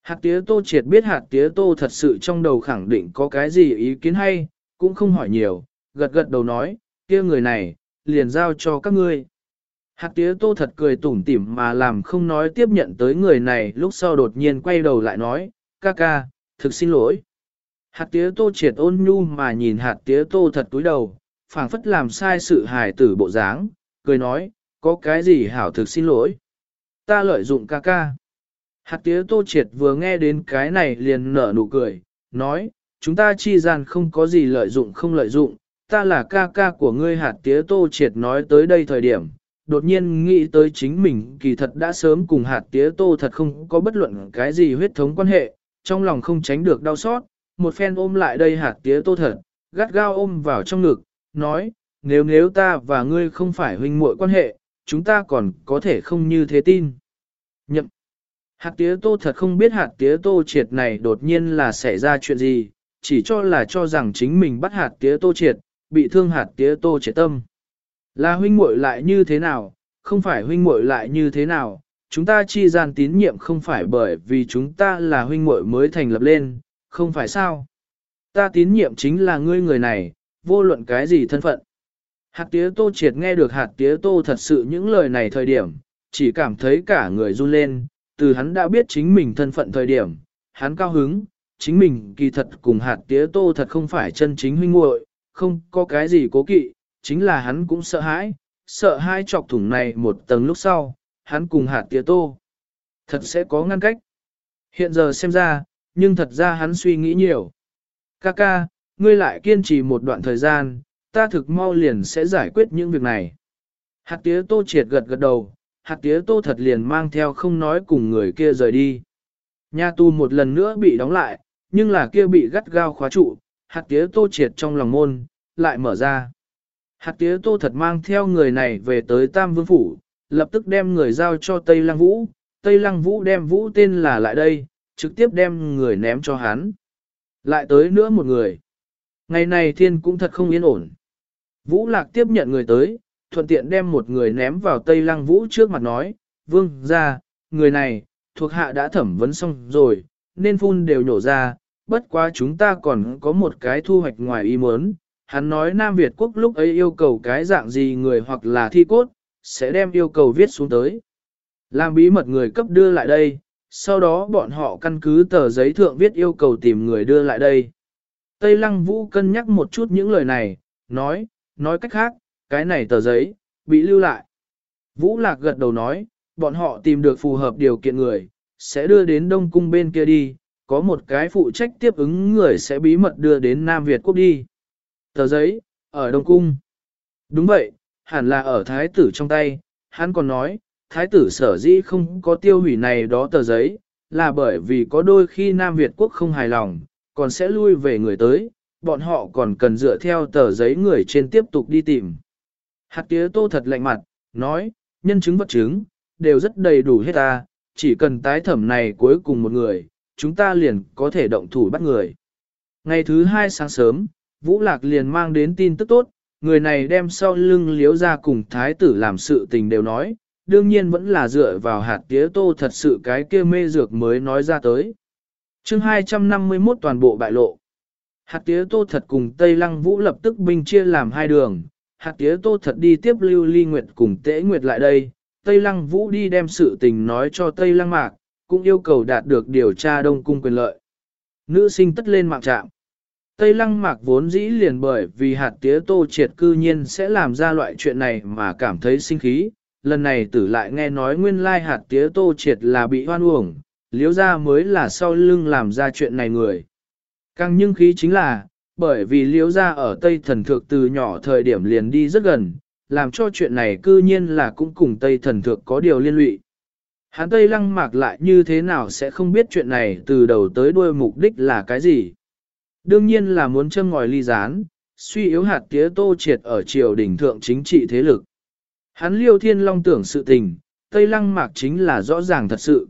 Hạt tía tô triệt biết hạt tía tô thật sự trong đầu khẳng định có cái gì ý kiến hay, cũng không hỏi nhiều, gật gật đầu nói, kia người này, liền giao cho các ngươi. Hạt tía tô thật cười tủm tỉm mà làm không nói tiếp nhận tới người này lúc sau đột nhiên quay đầu lại nói, ca ca, thực xin lỗi. Hạt tía tô triệt ôn nhu mà nhìn hạt tía tô thật túi đầu, phảng phất làm sai sự hài tử bộ dáng, cười nói, có cái gì hảo thực xin lỗi. Ta lợi dụng ca ca. Hạt tía tô triệt vừa nghe đến cái này liền nở nụ cười, nói, chúng ta chi gian không có gì lợi dụng không lợi dụng, ta là ca ca của ngươi hạt tía tô triệt nói tới đây thời điểm, đột nhiên nghĩ tới chính mình kỳ thật đã sớm cùng hạt tía tô thật không có bất luận cái gì huyết thống quan hệ, trong lòng không tránh được đau xót, một phen ôm lại đây hạt tía tô thật, gắt gao ôm vào trong ngực, nói, nếu nếu ta và ngươi không phải huynh muội quan hệ, chúng ta còn có thể không như thế tin. Nhậm. Hạt tía tô thật không biết hạt tía tô triệt này đột nhiên là xảy ra chuyện gì, chỉ cho là cho rằng chính mình bắt hạt tía tô triệt, bị thương hạt tía tô triệt tâm. Là huynh muội lại như thế nào, không phải huynh muội lại như thế nào, chúng ta chi gian tín nhiệm không phải bởi vì chúng ta là huynh muội mới thành lập lên, không phải sao. Ta tín nhiệm chính là ngươi người này, vô luận cái gì thân phận. Hạt tía tô triệt nghe được hạt tía tô thật sự những lời này thời điểm, chỉ cảm thấy cả người run lên, từ hắn đã biết chính mình thân phận thời điểm, hắn cao hứng, chính mình kỳ thật cùng hạt tía tô thật không phải chân chính huynh muội, không có cái gì cố kỵ, chính là hắn cũng sợ hãi, sợ hai chọc thủng này một tầng lúc sau, hắn cùng hạt tía tô. Thật sẽ có ngăn cách. Hiện giờ xem ra, nhưng thật ra hắn suy nghĩ nhiều. Kaka, ngươi lại kiên trì một đoạn thời gian, ta thực mau liền sẽ giải quyết những việc này. Hạt tía tô triệt gật gật đầu, hạt tía tô thật liền mang theo không nói cùng người kia rời đi. Nhà tu một lần nữa bị đóng lại, nhưng là kia bị gắt gao khóa trụ, hạt tía tô triệt trong lòng môn, lại mở ra. Hạt tía tô thật mang theo người này về tới Tam Vương Phủ, lập tức đem người giao cho Tây Lăng Vũ, Tây Lăng Vũ đem Vũ tên là lại đây, trực tiếp đem người ném cho hắn. Lại tới nữa một người. Ngày này thiên cũng thật không yên ổn. Vũ Lạc tiếp nhận người tới, thuận tiện đem một người ném vào Tây Lăng Vũ trước mặt nói, vương ra, người này, thuộc hạ đã thẩm vấn xong rồi, nên phun đều nhổ ra, bất quá chúng ta còn có một cái thu hoạch ngoài ý muốn. Hắn nói Nam Việt quốc lúc ấy yêu cầu cái dạng gì người hoặc là thi cốt, sẽ đem yêu cầu viết xuống tới. Làm bí mật người cấp đưa lại đây, sau đó bọn họ căn cứ tờ giấy thượng viết yêu cầu tìm người đưa lại đây. Tây Lăng Vũ cân nhắc một chút những lời này, nói, nói cách khác, cái này tờ giấy, bị lưu lại. Vũ Lạc gật đầu nói, bọn họ tìm được phù hợp điều kiện người, sẽ đưa đến Đông Cung bên kia đi, có một cái phụ trách tiếp ứng người sẽ bí mật đưa đến Nam Việt quốc đi. Tờ giấy, ở Đông Cung. Đúng vậy, hẳn là ở Thái tử trong tay, hắn còn nói, Thái tử sở dĩ không có tiêu hủy này đó tờ giấy, là bởi vì có đôi khi Nam Việt quốc không hài lòng, còn sẽ lui về người tới, bọn họ còn cần dựa theo tờ giấy người trên tiếp tục đi tìm. Hạt tía tô thật lạnh mặt, nói, nhân chứng vật chứng, đều rất đầy đủ hết ta, chỉ cần tái thẩm này cuối cùng một người, chúng ta liền có thể động thủ bắt người. Ngày thứ hai sáng sớm, Vũ Lạc liền mang đến tin tức tốt, người này đem sau lưng liếu ra cùng thái tử làm sự tình đều nói, đương nhiên vẫn là dựa vào hạt tía tô thật sự cái kia mê dược mới nói ra tới. chương 251 toàn bộ bại lộ. Hạt tía tô thật cùng Tây Lăng Vũ lập tức binh chia làm hai đường, hạt tía tô thật đi tiếp lưu ly nguyệt cùng Tế nguyệt lại đây, Tây Lăng Vũ đi đem sự tình nói cho Tây Lăng Mạc, cũng yêu cầu đạt được điều tra đông cung quyền lợi. Nữ sinh tất lên mạng trạm. Tây Lăng Mạc vốn dĩ liền bởi vì hạt tía tô triệt cư nhiên sẽ làm ra loại chuyện này mà cảm thấy sinh khí. Lần này tử lại nghe nói nguyên lai hạt tía tô triệt là bị hoan uổng, liếu ra mới là sau lưng làm ra chuyện này người. Càng nhưng khí chính là, bởi vì liếu ra ở Tây Thần Thượng từ nhỏ thời điểm liền đi rất gần, làm cho chuyện này cư nhiên là cũng cùng Tây Thần Thượng có điều liên lụy. Hắn Tây Lăng Mạc lại như thế nào sẽ không biết chuyện này từ đầu tới đuôi mục đích là cái gì. Đương nhiên là muốn châm ngòi ly gián, suy yếu hạt tía tô triệt ở triều đỉnh thượng chính trị thế lực. Hắn liêu thiên long tưởng sự tình, Tây Lăng Mạc chính là rõ ràng thật sự.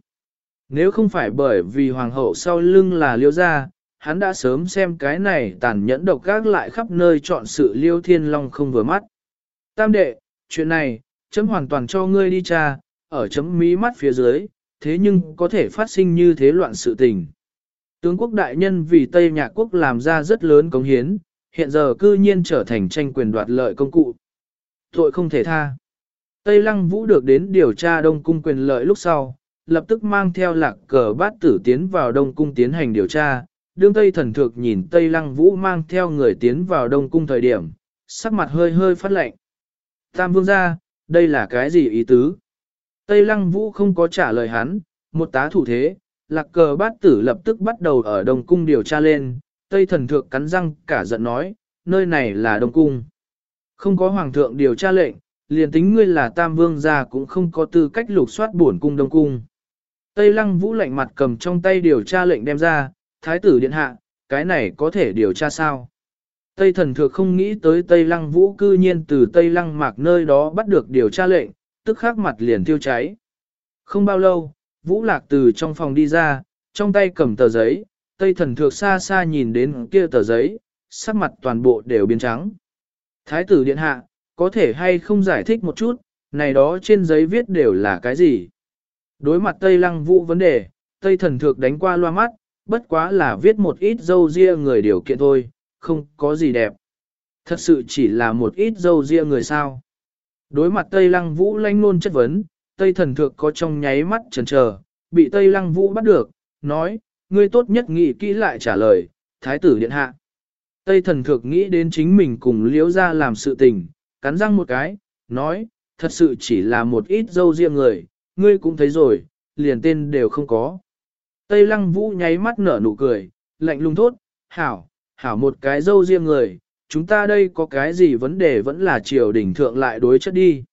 Nếu không phải bởi vì hoàng hậu sau lưng là liêu gia, hắn đã sớm xem cái này tàn nhẫn độc gác lại khắp nơi chọn sự liêu thiên long không vừa mắt. Tam đệ, chuyện này, chấm hoàn toàn cho ngươi đi cha, ở chấm mí mắt phía dưới, thế nhưng có thể phát sinh như thế loạn sự tình. Tướng quốc đại nhân vì Tây Nhạc quốc làm ra rất lớn cống hiến, hiện giờ cư nhiên trở thành tranh quyền đoạt lợi công cụ. Tội không thể tha. Tây Lăng Vũ được đến điều tra Đông Cung quyền lợi lúc sau, lập tức mang theo lạc cờ bát tử tiến vào Đông Cung tiến hành điều tra. Đương Tây thần thược nhìn Tây Lăng Vũ mang theo người tiến vào Đông Cung thời điểm, sắc mặt hơi hơi phát lạnh. Tam vương gia, đây là cái gì ý tứ? Tây Lăng Vũ không có trả lời hắn, một tá thủ thế, lạc cờ bát tử lập tức bắt đầu ở Đông Cung điều tra lên, Tây thần thượng cắn răng cả giận nói, nơi này là Đông Cung. Không có Hoàng thượng điều tra lệnh, liền tính ngươi là Tam Vương gia cũng không có tư cách lục soát bổn cung Đông Cung. Tây Lăng Vũ lạnh mặt cầm trong tay điều tra lệnh đem ra, Thái tử điện hạ, cái này có thể điều tra sao? Tây thần thược không nghĩ tới Tây Lăng Vũ cư nhiên từ Tây Lăng mạc nơi đó bắt được điều tra lệnh, tức khắc mặt liền tiêu cháy. Không bao lâu, Vũ Lạc từ trong phòng đi ra, trong tay cầm tờ giấy, Tây thần thược xa xa nhìn đến kia tờ giấy, sắc mặt toàn bộ đều biến trắng. Thái tử điện hạ, có thể hay không giải thích một chút, này đó trên giấy viết đều là cái gì? Đối mặt Tây Lăng Vũ vấn đề, Tây thần thược đánh qua loa mắt, bất quá là viết một ít dâu ria người điều kiện thôi, không có gì đẹp. Thật sự chỉ là một ít dâu ria người sao. Đối mặt Tây Lăng Vũ lanh nôn chất vấn, Tây thần thượng có trong nháy mắt chần chờ, bị Tây Lăng Vũ bắt được, nói, ngươi tốt nhất nghĩ kỹ lại trả lời, Thái tử điện hạ. Tây thần thượng nghĩ đến chính mình cùng liễu ra làm sự tình, cắn răng một cái, nói, thật sự chỉ là một ít dâu riêng người, ngươi cũng thấy rồi, liền tên đều không có. Tây lăng vũ nháy mắt nở nụ cười, lạnh lùng thốt, hảo, hảo một cái dâu riêng người, chúng ta đây có cái gì vấn đề vẫn là triều đình thượng lại đối chất đi.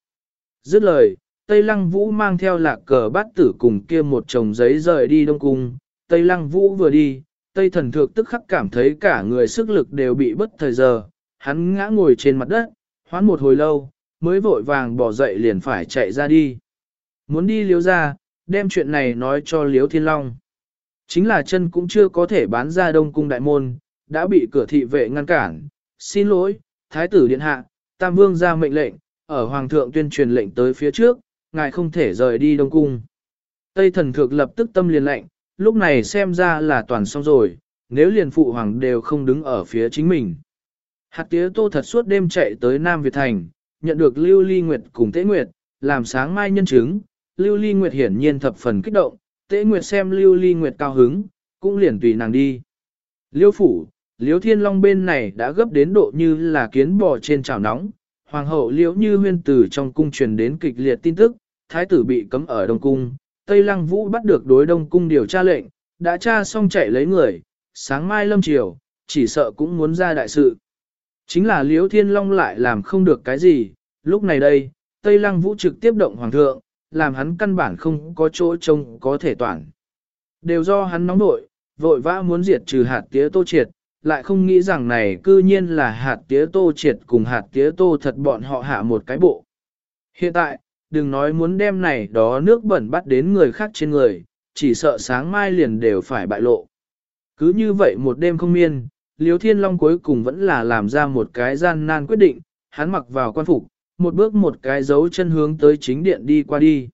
Dứt lời, Tây lăng vũ mang theo lạc cờ bát tử cùng kia một chồng giấy rời đi đông cung, Tây lăng vũ vừa đi, Tây thần thượng tức khắc cảm thấy cả người sức lực đều bị bất thời giờ, hắn ngã ngồi trên mặt đất, hoán một hồi lâu, mới vội vàng bỏ dậy liền phải chạy ra đi. Muốn đi liếu ra, đem chuyện này nói cho liếu thiên long. Chính là chân cũng chưa có thể bán ra đông cung đại môn, đã bị cửa thị vệ ngăn cản. Xin lỗi, Thái tử Điện Hạ, Tam Vương ra mệnh lệnh, ở Hoàng thượng tuyên truyền lệnh tới phía trước, ngài không thể rời đi đông cung. Tây thần thượng lập tức tâm liền lệnh, lúc này xem ra là toàn xong rồi, nếu liền phụ hoàng đều không đứng ở phía chính mình. Hạt tía tô thật suốt đêm chạy tới Nam Việt Thành, nhận được Lưu Ly Nguyệt cùng Tế Nguyệt, làm sáng mai nhân chứng, Lưu Ly Nguyệt hiển nhiên thập phần kích động, Tế Nguyệt xem Lưu Ly Nguyệt cao hứng, cũng liền tùy nàng đi. Liêu phủ, Liêu Thiên Long bên này đã gấp đến độ như là kiến bò trên chảo nóng, Hoàng hậu Liễu Như Huyên từ trong cung truyền đến kịch liệt tin tức, thái tử bị cấm ở Đông Cung, Tây Lăng Vũ bắt được đối Đông Cung điều tra lệnh, đã tra xong chạy lấy người, sáng mai lâm chiều, chỉ sợ cũng muốn ra đại sự. Chính là Liễu Thiên Long lại làm không được cái gì, lúc này đây, Tây Lăng Vũ trực tiếp động Hoàng thượng, làm hắn căn bản không có chỗ trông có thể toàn. Đều do hắn nóng nội, vội vã muốn diệt trừ hạt tía tô triệt, lại không nghĩ rằng này cư nhiên là hạt tía tô triệt cùng hạt tía tô thật bọn họ hạ một cái bộ. Hiện tại, đừng nói muốn đem này đó nước bẩn bắt đến người khác trên người, chỉ sợ sáng mai liền đều phải bại lộ. Cứ như vậy một đêm không miên, Liêu Thiên Long cuối cùng vẫn là làm ra một cái gian nan quyết định, hắn mặc vào quan phục, một bước một cái dấu chân hướng tới chính điện đi qua đi.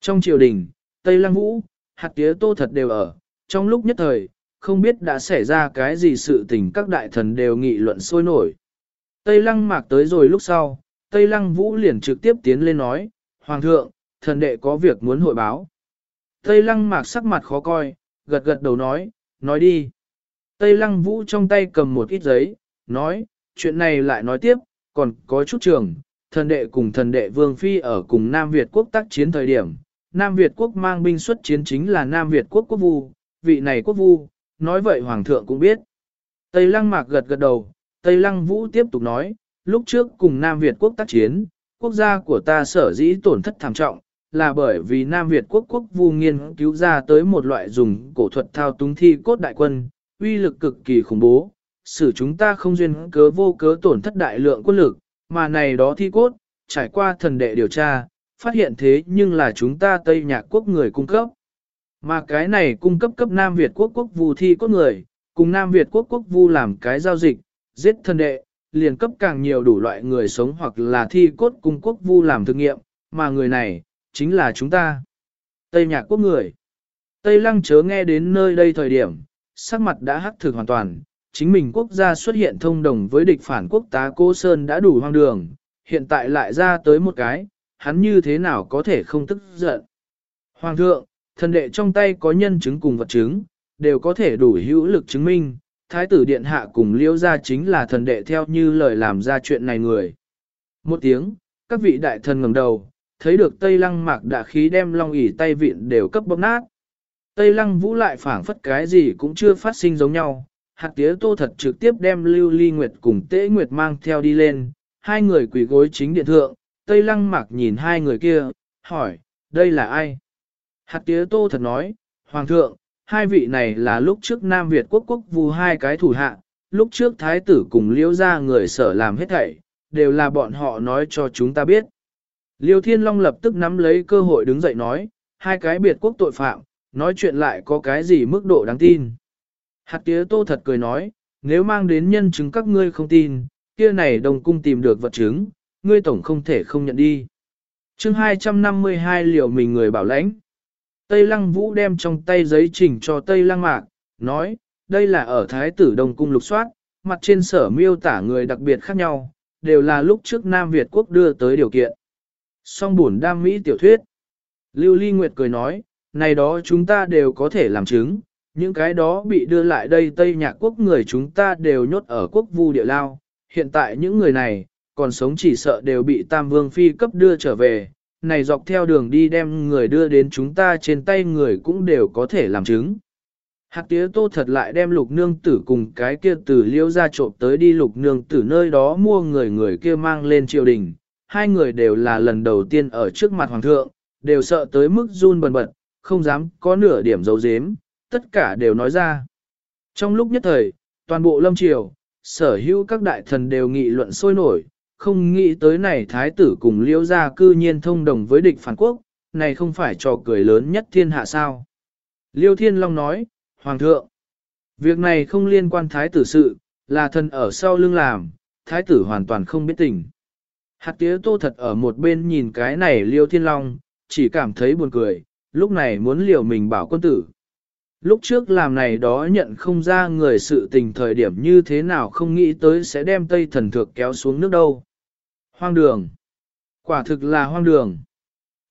Trong triều đình, Tây Lăng Vũ, hạt tía tô thật đều ở, trong lúc nhất thời, không biết đã xảy ra cái gì sự tình các đại thần đều nghị luận sôi nổi. Tây Lăng mạc tới rồi lúc sau, Tây Lăng Vũ liền trực tiếp tiến lên nói, Hoàng thượng, thần đệ có việc muốn hội báo. Tây Lăng mạc sắc mặt khó coi, gật gật đầu nói, nói đi. Tây Lăng Vũ trong tay cầm một ít giấy, nói, chuyện này lại nói tiếp, còn có chút trường, thần đệ cùng thần đệ Vương Phi ở cùng Nam Việt quốc tác chiến thời điểm. Nam Việt quốc mang binh xuất chiến chính là Nam Việt quốc quốc vu, vị này quốc vu, nói vậy Hoàng thượng cũng biết. Tây Lăng Mạc gật gật đầu, Tây Lăng Vũ tiếp tục nói, lúc trước cùng Nam Việt quốc tác chiến, quốc gia của ta sở dĩ tổn thất thảm trọng, là bởi vì Nam Việt quốc quốc vu nghiên cứu ra tới một loại dùng cổ thuật thao túng thi cốt đại quân, uy lực cực kỳ khủng bố, xử chúng ta không duyên cớ vô cớ tổn thất đại lượng quân lực, mà này đó thi cốt, trải qua thần đệ điều tra, phát hiện thế nhưng là chúng ta Tây Nhạc quốc người cung cấp. Mà cái này cung cấp cấp Nam Việt quốc quốc vu thi cốt người, cùng Nam Việt quốc quốc vu làm cái giao dịch, giết thần đệ, liền cấp càng nhiều đủ loại người sống hoặc là thi cốt cung quốc vu làm thực nghiệm, mà người này, chính là chúng ta. Tây Nhạc quốc người. Tây Lăng chớ nghe đến nơi đây thời điểm, sắc mặt đã hắc thực hoàn toàn, chính mình quốc gia xuất hiện thông đồng với địch phản quốc tá Cô Sơn đã đủ hoang đường, hiện tại lại ra tới một cái, hắn như thế nào có thể không tức giận. Hoàng thượng, thần đệ trong tay có nhân chứng cùng vật chứng, đều có thể đủ hữu lực chứng minh, thái tử điện hạ cùng liêu ra chính là thần đệ theo như lời làm ra chuyện này người. Một tiếng, các vị đại thần ngẩng đầu, thấy được Tây Lăng mạc đã khí đem long ỉ tay vịn đều cấp bóp nát. Tây Lăng vũ lại phảng phất cái gì cũng chưa phát sinh giống nhau, hạt tía tô thật trực tiếp đem Lưu Ly Nguyệt cùng Tế Nguyệt mang theo đi lên, hai người quỳ gối chính điện thượng, Tây Lăng mạc nhìn hai người kia, hỏi, đây là ai? Hạt tía tô thật nói, Hoàng thượng, hai vị này là lúc trước Nam Việt quốc quốc vù hai cái thủ hạ, lúc trước thái tử cùng liễu ra người sở làm hết thảy, đều là bọn họ nói cho chúng ta biết. Liêu Thiên Long lập tức nắm lấy cơ hội đứng dậy nói, hai cái biệt quốc tội phạm, nói chuyện lại có cái gì mức độ đáng tin. Hạt tía tô thật cười nói, nếu mang đến nhân chứng các ngươi không tin, kia này đồng cung tìm được vật chứng, ngươi tổng không thể không nhận đi. chương 252 liệu mình người bảo lãnh. Tây Lăng Vũ đem trong tay giấy trình cho Tây Lăng Mạc, nói, đây là ở Thái tử Đông Cung lục soát, mặt trên sở miêu tả người đặc biệt khác nhau, đều là lúc trước Nam Việt quốc đưa tới điều kiện. Song buồn đam mỹ tiểu thuyết. Lưu Ly Nguyệt cười nói, này đó chúng ta đều có thể làm chứng, những cái đó bị đưa lại đây Tây Nhạc quốc người chúng ta đều nhốt ở quốc vu địa lao, hiện tại những người này, còn sống chỉ sợ đều bị Tam Vương Phi cấp đưa trở về, này dọc theo đường đi đem người đưa đến chúng ta trên tay người cũng đều có thể làm chứng. Hạt tía tô thật lại đem lục nương tử cùng cái kia tử liêu ra trộm tới đi lục nương tử nơi đó mua người người kia mang lên triều đình. Hai người đều là lần đầu tiên ở trước mặt hoàng thượng, đều sợ tới mức run bần bật, không dám có nửa điểm dấu dếm, tất cả đều nói ra. Trong lúc nhất thời, toàn bộ lâm triều, sở hữu các đại thần đều nghị luận sôi nổi, không nghĩ tới này thái tử cùng liễu gia cư nhiên thông đồng với địch phản quốc, này không phải trò cười lớn nhất thiên hạ sao. Liêu Thiên Long nói, Hoàng thượng, việc này không liên quan thái tử sự, là thần ở sau lưng làm, thái tử hoàn toàn không biết tình. Hạt tía tô thật ở một bên nhìn cái này Liêu Thiên Long, chỉ cảm thấy buồn cười, lúc này muốn liều mình bảo quân tử. Lúc trước làm này đó nhận không ra người sự tình thời điểm như thế nào không nghĩ tới sẽ đem Tây Thần Thược kéo xuống nước đâu. Hoang đường. Quả thực là hoang đường.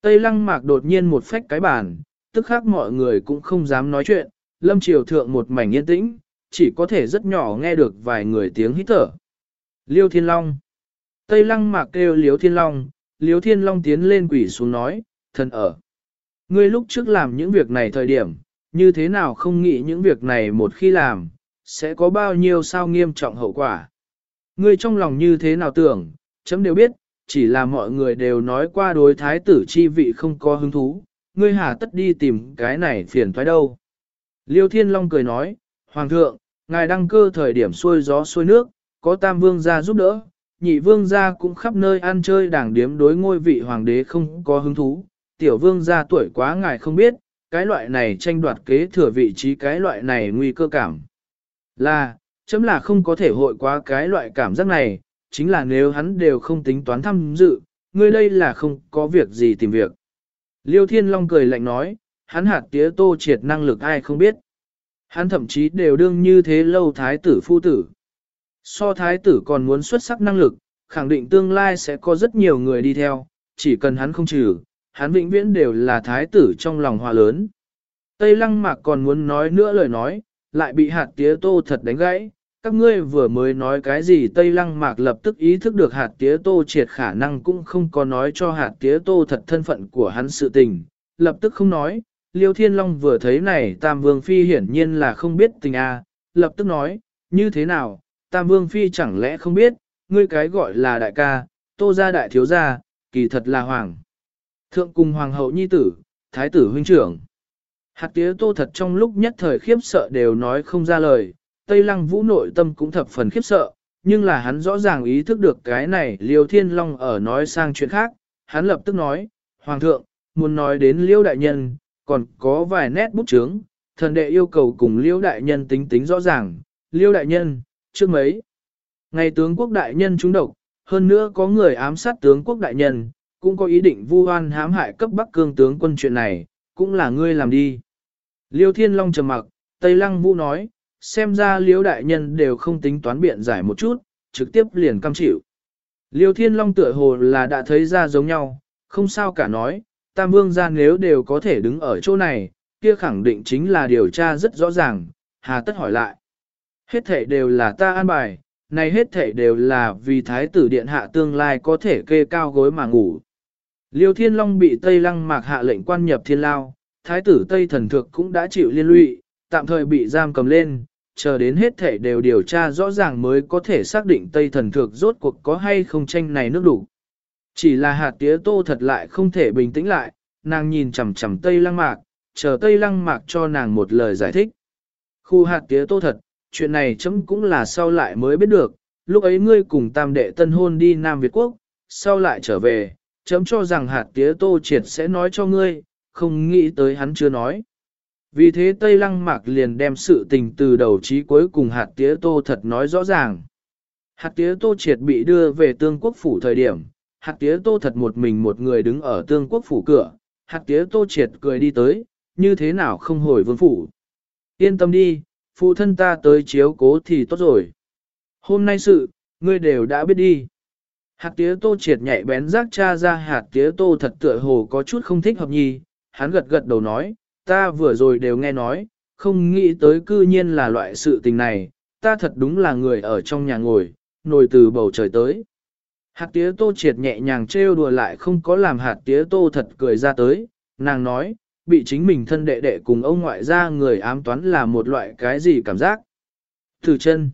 Tây Lăng Mạc đột nhiên một phách cái bàn, tức khác mọi người cũng không dám nói chuyện, lâm triều thượng một mảnh yên tĩnh, chỉ có thể rất nhỏ nghe được vài người tiếng hít thở. Liêu Thiên Long. Tây Lăng Mạc kêu Liêu Thiên Long, Liêu Thiên Long tiến lên quỷ xuống nói, thần ở. Ngươi lúc trước làm những việc này thời điểm, như thế nào không nghĩ những việc này một khi làm, sẽ có bao nhiêu sao nghiêm trọng hậu quả. Ngươi trong lòng như thế nào tưởng, chấm đều biết, chỉ là mọi người đều nói qua đối thái tử chi vị không có hứng thú, ngươi hà tất đi tìm cái này phiền thoái đâu. Liêu Thiên Long cười nói, Hoàng thượng, ngài đăng cơ thời điểm xuôi gió xuôi nước, có tam vương gia giúp đỡ, nhị vương gia cũng khắp nơi ăn chơi đảng điếm đối ngôi vị hoàng đế không có hứng thú, tiểu vương gia tuổi quá ngài không biết, cái loại này tranh đoạt kế thừa vị trí cái loại này nguy cơ cảm. Là, chấm là không có thể hội quá cái loại cảm giác này, chính là nếu hắn đều không tính toán tham dự, ngươi đây là không có việc gì tìm việc. Liêu Thiên Long cười lạnh nói, hắn hạt tía tô triệt năng lực ai không biết. Hắn thậm chí đều đương như thế lâu thái tử phu tử. So thái tử còn muốn xuất sắc năng lực, khẳng định tương lai sẽ có rất nhiều người đi theo, chỉ cần hắn không trừ, hắn vĩnh viễn đều là thái tử trong lòng hòa lớn. Tây lăng mạc còn muốn nói nữa lời nói, lại bị hạt tía tô thật đánh gãy. Các ngươi vừa mới nói cái gì Tây Lăng Mạc lập tức ý thức được hạt tía tô triệt khả năng cũng không có nói cho hạt tía tô thật thân phận của hắn sự tình, lập tức không nói. Liêu Thiên Long vừa thấy này Tam Vương Phi hiển nhiên là không biết tình a, lập tức nói, như thế nào, Tam Vương Phi chẳng lẽ không biết, ngươi cái gọi là đại ca, tô gia đại thiếu gia, kỳ thật là hoàng. Thượng cùng hoàng hậu nhi tử, thái tử huynh trưởng. Hạt tía tô thật trong lúc nhất thời khiếp sợ đều nói không ra lời, Tây Lăng Vũ nội tâm cũng thập phần khiếp sợ, nhưng là hắn rõ ràng ý thức được cái này Liêu Thiên Long ở nói sang chuyện khác, hắn lập tức nói, Hoàng thượng, muốn nói đến Liêu Đại Nhân, còn có vài nét bút chướng, thần đệ yêu cầu cùng Liêu Đại Nhân tính tính rõ ràng, Liêu Đại Nhân, trước mấy. Ngày tướng quốc đại nhân trúng độc, hơn nữa có người ám sát tướng quốc đại nhân, cũng có ý định vu oan hãm hại cấp Bắc cương tướng quân chuyện này, cũng là ngươi làm đi. Liêu Thiên Long trầm mặc, Tây Lăng Vũ nói, xem ra Liêu đại nhân đều không tính toán biện giải một chút, trực tiếp liền cam chịu. Liêu Thiên Long tựa hồ là đã thấy ra giống nhau, không sao cả nói, Tam Vương gia nếu đều có thể đứng ở chỗ này, kia khẳng định chính là điều tra rất rõ ràng, hà tất hỏi lại. Hết thể đều là ta an bài, này hết thể đều là vì thái tử điện hạ tương lai có thể kê cao gối mà ngủ. Liêu Thiên Long bị Tây Lăng mạc hạ lệnh quan nhập thiên lao, thái tử Tây thần Thược cũng đã chịu liên lụy, tạm thời bị giam cầm lên, chờ đến hết thể đều điều tra rõ ràng mới có thể xác định Tây thần Thược rốt cuộc có hay không tranh này nước đủ. Chỉ là hạt tía tô thật lại không thể bình tĩnh lại, nàng nhìn chằm chằm Tây Lăng mạc, chờ Tây Lăng mạc cho nàng một lời giải thích. Khu hạt tía tô thật, chuyện này chấm cũng là sau lại mới biết được, lúc ấy ngươi cùng tam đệ tân hôn đi Nam Việt Quốc, sau lại trở về, chấm cho rằng hạt tía tô triệt sẽ nói cho ngươi, không nghĩ tới hắn chưa nói. Vì thế Tây Lăng Mạc liền đem sự tình từ đầu chí cuối cùng hạt tía tô thật nói rõ ràng. Hạt tía tô triệt bị đưa về tương quốc phủ thời điểm, hạt tía tô thật một mình một người đứng ở tương quốc phủ cửa, hạt tía tô triệt cười đi tới, như thế nào không hồi vương phủ. Yên tâm đi, phụ thân ta tới chiếu cố thì tốt rồi. Hôm nay sự, ngươi đều đã biết đi. Hạt tía tô triệt nhạy bén rác cha ra hạt tía tô thật tựa hồ có chút không thích hợp nhi, hắn gật gật đầu nói, ta vừa rồi đều nghe nói, không nghĩ tới cư nhiên là loại sự tình này, ta thật đúng là người ở trong nhà ngồi, nồi từ bầu trời tới. Hạt tía tô triệt nhẹ nhàng trêu đùa lại không có làm hạt tía tô thật cười ra tới, nàng nói, bị chính mình thân đệ đệ cùng ông ngoại gia người ám toán là một loại cái gì cảm giác. Thử chân.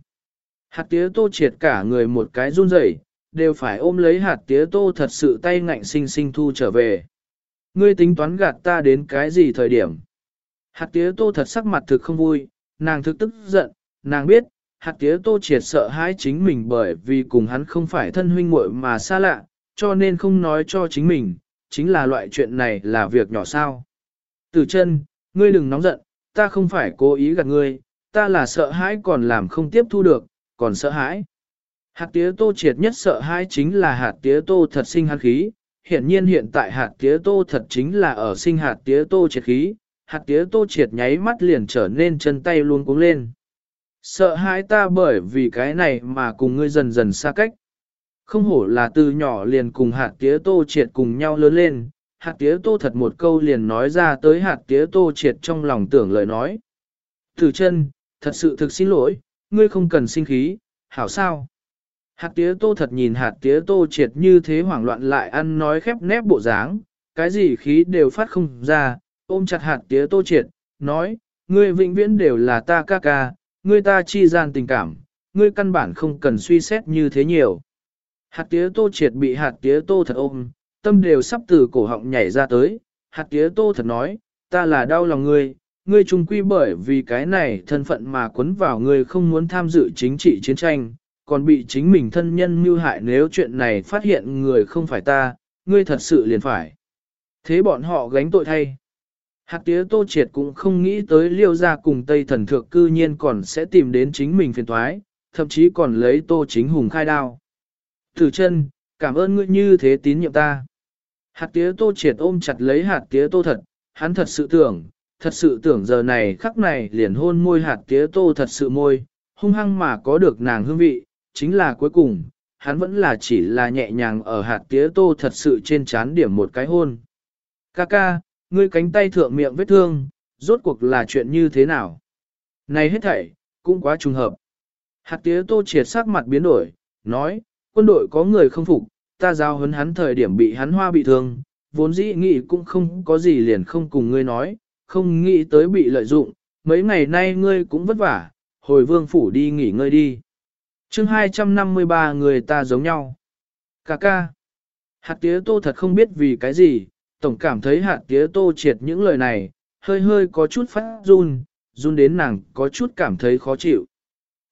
Hạt tía tô triệt cả người một cái run rẩy, đều phải ôm lấy hạt tía tô thật sự tay ngạnh sinh sinh thu trở về. Ngươi tính toán gạt ta đến cái gì thời điểm? Hạt tía tô thật sắc mặt thực không vui, nàng thực tức giận, nàng biết, hạt tía tô triệt sợ hãi chính mình bởi vì cùng hắn không phải thân huynh muội mà xa lạ, cho nên không nói cho chính mình, chính là loại chuyện này là việc nhỏ sao. Tử chân, ngươi đừng nóng giận, ta không phải cố ý gạt ngươi, ta là sợ hãi còn làm không tiếp thu được, còn sợ hãi. Hạt tía tô triệt nhất sợ hãi chính là hạt tía tô thật sinh hạt khí, hiện nhiên hiện tại hạt tía tô thật chính là ở sinh hạt tía tô triệt khí, hạt tía tô triệt nháy mắt liền trở nên chân tay luôn cuống lên. Sợ hãi ta bởi vì cái này mà cùng ngươi dần dần xa cách. Không hổ là từ nhỏ liền cùng hạt tía tô triệt cùng nhau lớn lên, hạt tía tô thật một câu liền nói ra tới hạt tía tô triệt trong lòng tưởng lời nói. Từ chân, thật sự thực xin lỗi, ngươi không cần sinh khí, hảo sao? Hạt tía tô thật nhìn hạt tía tô triệt như thế hoảng loạn lại ăn nói khép nép bộ dáng, cái gì khí đều phát không ra, ôm chặt hạt tía tô triệt, nói, ngươi vĩnh viễn đều là ta ca ca, ngươi ta chi gian tình cảm, ngươi căn bản không cần suy xét như thế nhiều. Hạt tía tô triệt bị hạt tía tô thật ôm, tâm đều sắp từ cổ họng nhảy ra tới, hạt tía tô thật nói, ta là đau lòng ngươi, ngươi trung quy bởi vì cái này thân phận mà quấn vào ngươi không muốn tham dự chính trị chiến tranh, còn bị chính mình thân nhân mưu hại nếu chuyện này phát hiện người không phải ta, ngươi thật sự liền phải. Thế bọn họ gánh tội thay. Hạt tía tô triệt cũng không nghĩ tới liêu ra cùng Tây thần thượng cư nhiên còn sẽ tìm đến chính mình phiền thoái, thậm chí còn lấy tô chính hùng khai đao. thử chân, cảm ơn ngươi như thế tín nhiệm ta. Hạt tía tô triệt ôm chặt lấy hạt tía tô thật, hắn thật sự tưởng, thật sự tưởng giờ này khắc này liền hôn môi hạt tía tô thật sự môi, hung hăng mà có được nàng hương vị, chính là cuối cùng, hắn vẫn là chỉ là nhẹ nhàng ở hạt tía tô thật sự trên chán điểm một cái hôn. Ca ca, ngươi cánh tay thượng miệng vết thương, rốt cuộc là chuyện như thế nào? Này hết thảy, cũng quá trùng hợp. Hạt tía tô triệt sắc mặt biến đổi, nói, quân đội có người không phục, ta giao hấn hắn thời điểm bị hắn hoa bị thương, vốn dĩ nghĩ cũng không có gì liền không cùng ngươi nói, không nghĩ tới bị lợi dụng, mấy ngày nay ngươi cũng vất vả, hồi vương phủ đi nghỉ ngơi đi chương 253 người ta giống nhau. Cà ca. Hạt tía tô thật không biết vì cái gì, tổng cảm thấy hạt tía tô triệt những lời này, hơi hơi có chút phát run, run đến nàng có chút cảm thấy khó chịu.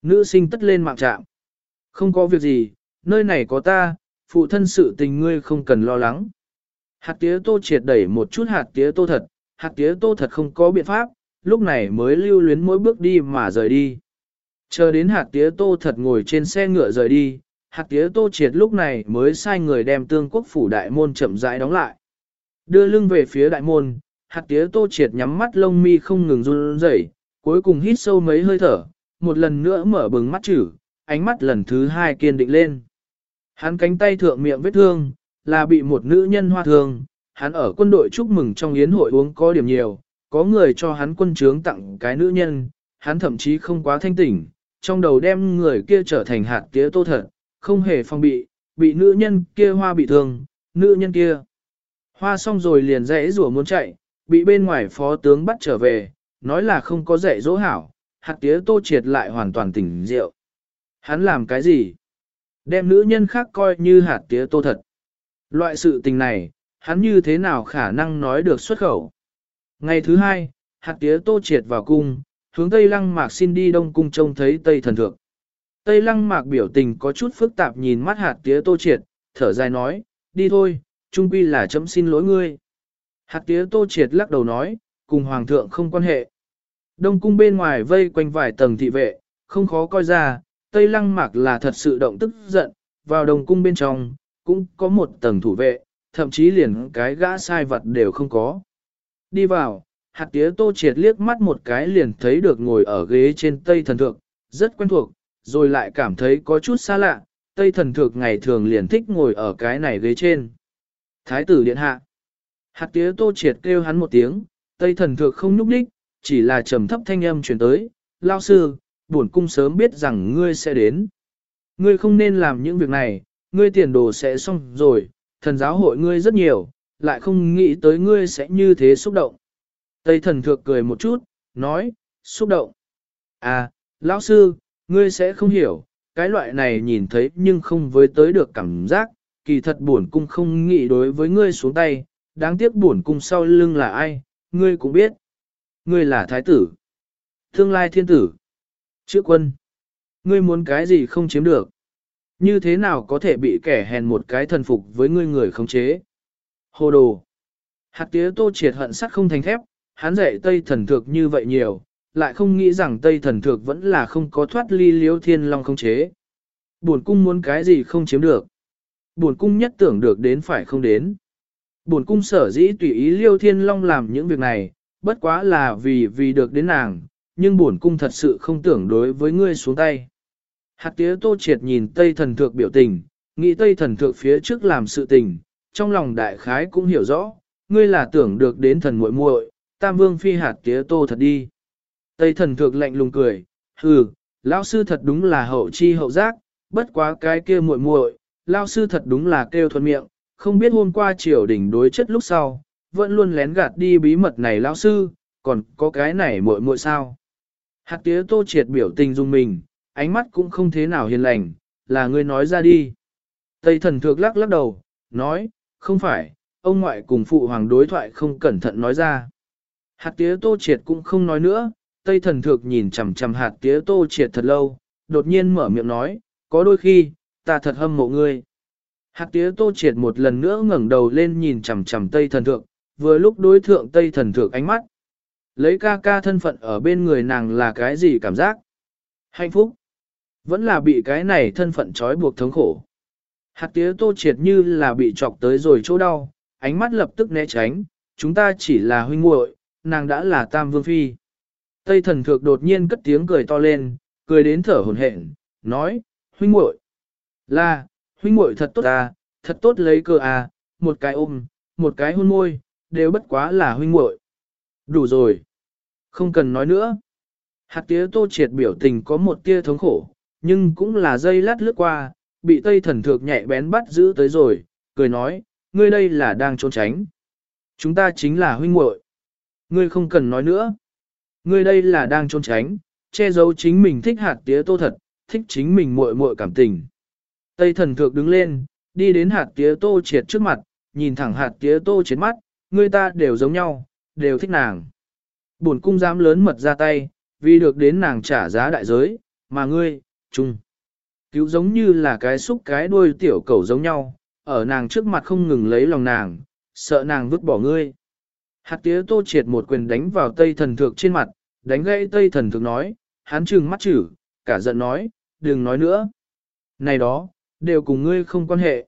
Nữ sinh tất lên mạng trạm. Không có việc gì, nơi này có ta, phụ thân sự tình ngươi không cần lo lắng. Hạt tía tô triệt đẩy một chút hạt tía tô thật, hạt tía tô thật không có biện pháp, lúc này mới lưu luyến mỗi bước đi mà rời đi. Chờ đến hạt tía tô thật ngồi trên xe ngựa rời đi, hạt tía tô triệt lúc này mới sai người đem tương quốc phủ đại môn chậm rãi đóng lại. Đưa lưng về phía đại môn, hạt tía tô triệt nhắm mắt lông mi không ngừng run rẩy, cuối cùng hít sâu mấy hơi thở, một lần nữa mở bừng mắt chữ, ánh mắt lần thứ hai kiên định lên. Hắn cánh tay thượng miệng vết thương, là bị một nữ nhân hoa thương, hắn ở quân đội chúc mừng trong yến hội uống có điểm nhiều, có người cho hắn quân trướng tặng cái nữ nhân, hắn thậm chí không quá thanh tỉnh, trong đầu đem người kia trở thành hạt tía tô thật, không hề phong bị, bị nữ nhân kia hoa bị thương, nữ nhân kia. Hoa xong rồi liền rẽ rủa muốn chạy, bị bên ngoài phó tướng bắt trở về, nói là không có dạy dỗ hảo, hạt tía tô triệt lại hoàn toàn tỉnh rượu. Hắn làm cái gì? Đem nữ nhân khác coi như hạt tía tô thật. Loại sự tình này, hắn như thế nào khả năng nói được xuất khẩu? Ngày thứ hai, hạt tía tô triệt vào cung, hướng Tây Lăng Mạc xin đi Đông Cung trông thấy Tây Thần Thượng. Tây Lăng Mạc biểu tình có chút phức tạp nhìn mắt hạt tía tô triệt, thở dài nói, đi thôi, trung quy là chấm xin lỗi ngươi. Hạt tía tô triệt lắc đầu nói, cùng Hoàng thượng không quan hệ. Đông Cung bên ngoài vây quanh vài tầng thị vệ, không khó coi ra, Tây Lăng Mạc là thật sự động tức giận, vào Đông Cung bên trong, cũng có một tầng thủ vệ, thậm chí liền cái gã sai vật đều không có. Đi vào, hạt tía tô triệt liếc mắt một cái liền thấy được ngồi ở ghế trên Tây Thần Thượng, rất quen thuộc, rồi lại cảm thấy có chút xa lạ, Tây Thần Thượng ngày thường liền thích ngồi ở cái này ghế trên. Thái tử điện hạ. Hạt tía tô triệt kêu hắn một tiếng, Tây Thần Thượng không nhúc đích, chỉ là trầm thấp thanh âm truyền tới, lao sư, bổn cung sớm biết rằng ngươi sẽ đến. Ngươi không nên làm những việc này, ngươi tiền đồ sẽ xong rồi, thần giáo hội ngươi rất nhiều, lại không nghĩ tới ngươi sẽ như thế xúc động. Tây thần thượng cười một chút, nói, xúc động. À, lão sư, ngươi sẽ không hiểu, cái loại này nhìn thấy nhưng không với tới được cảm giác, kỳ thật buồn cung không nghĩ đối với ngươi xuống tay, đáng tiếc buồn cung sau lưng là ai, ngươi cũng biết. Ngươi là thái tử, tương lai thiên tử, chữ quân. Ngươi muốn cái gì không chiếm được. Như thế nào có thể bị kẻ hèn một cái thần phục với ngươi người khống chế? Hồ đồ! Hạt tía tô triệt hận sắt không thành thép, hắn dạy Tây thần thược như vậy nhiều, lại không nghĩ rằng Tây thần thược vẫn là không có thoát ly liếu thiên long không chế. Buồn cung muốn cái gì không chiếm được. Buồn cung nhất tưởng được đến phải không đến. Buồn cung sở dĩ tùy ý liêu thiên long làm những việc này, bất quá là vì vì được đến nàng, nhưng buồn cung thật sự không tưởng đối với ngươi xuống tay. Hạt tía tô triệt nhìn Tây thần thượng biểu tình, nghĩ Tây thần thượng phía trước làm sự tình, trong lòng đại khái cũng hiểu rõ, ngươi là tưởng được đến thần muội muội, tam vương phi hạt tía tô thật đi. Tây thần thượng lạnh lùng cười, hừ, lão sư thật đúng là hậu chi hậu giác, bất quá cái kia muội muội, lão sư thật đúng là kêu thuận miệng, không biết hôm qua triều đỉnh đối chất lúc sau, vẫn luôn lén gạt đi bí mật này lão sư, còn có cái này muội muội sao? Hạt tía tô triệt biểu tình dung mình, ánh mắt cũng không thế nào hiền lành, là ngươi nói ra đi. Tây thần thược lắc lắc đầu, nói, không phải, ông ngoại cùng phụ hoàng đối thoại không cẩn thận nói ra. Hạt tía tô triệt cũng không nói nữa, Tây thần thược nhìn chằm chằm hạt tía tô triệt thật lâu, đột nhiên mở miệng nói, có đôi khi, ta thật hâm mộ ngươi. Hạt tía tô triệt một lần nữa ngẩng đầu lên nhìn chằm chằm Tây thần thượng, vừa lúc đối thượng Tây thần thượng ánh mắt. Lấy ca ca thân phận ở bên người nàng là cái gì cảm giác? Hạnh phúc. Vẫn là bị cái này thân phận trói buộc thống khổ. Hạt tía tô triệt như là bị chọc tới rồi chỗ đau, ánh mắt lập tức né tránh, chúng ta chỉ là huynh muội, nàng đã là tam vương phi. Tây thần thược đột nhiên cất tiếng cười to lên, cười đến thở hổn hển, nói, huynh muội là, huynh muội thật tốt à, thật tốt lấy cơ à, một cái ôm, một cái hôn môi, đều bất quá là huynh muội. Đủ rồi. Không cần nói nữa. Hạt tía tô triệt biểu tình có một tia thống khổ, nhưng cũng là dây lát lướt qua, bị tây thần thược nhạy bén bắt giữ tới rồi, cười nói, ngươi đây là đang trốn tránh. Chúng ta chính là huynh muội. Ngươi không cần nói nữa. Ngươi đây là đang trốn tránh, che giấu chính mình thích hạt tía tô thật, thích chính mình muội muội cảm tình. Tây thần thượng đứng lên, đi đến hạt tía tô triệt trước mặt, nhìn thẳng hạt tía tô triệt mắt, ngươi ta đều giống nhau, đều thích nàng. Bổn cung dám lớn mật ra tay, vì được đến nàng trả giá đại giới, mà ngươi, chung. Cứu giống như là cái xúc cái đuôi tiểu cầu giống nhau, ở nàng trước mặt không ngừng lấy lòng nàng, sợ nàng vứt bỏ ngươi. Hạt tía tô triệt một quyền đánh vào tây thần thượng trên mặt, đánh gãy tây thần thượng nói, hắn trừng mắt chử, cả giận nói, đừng nói nữa. Này đó, đều cùng ngươi không quan hệ.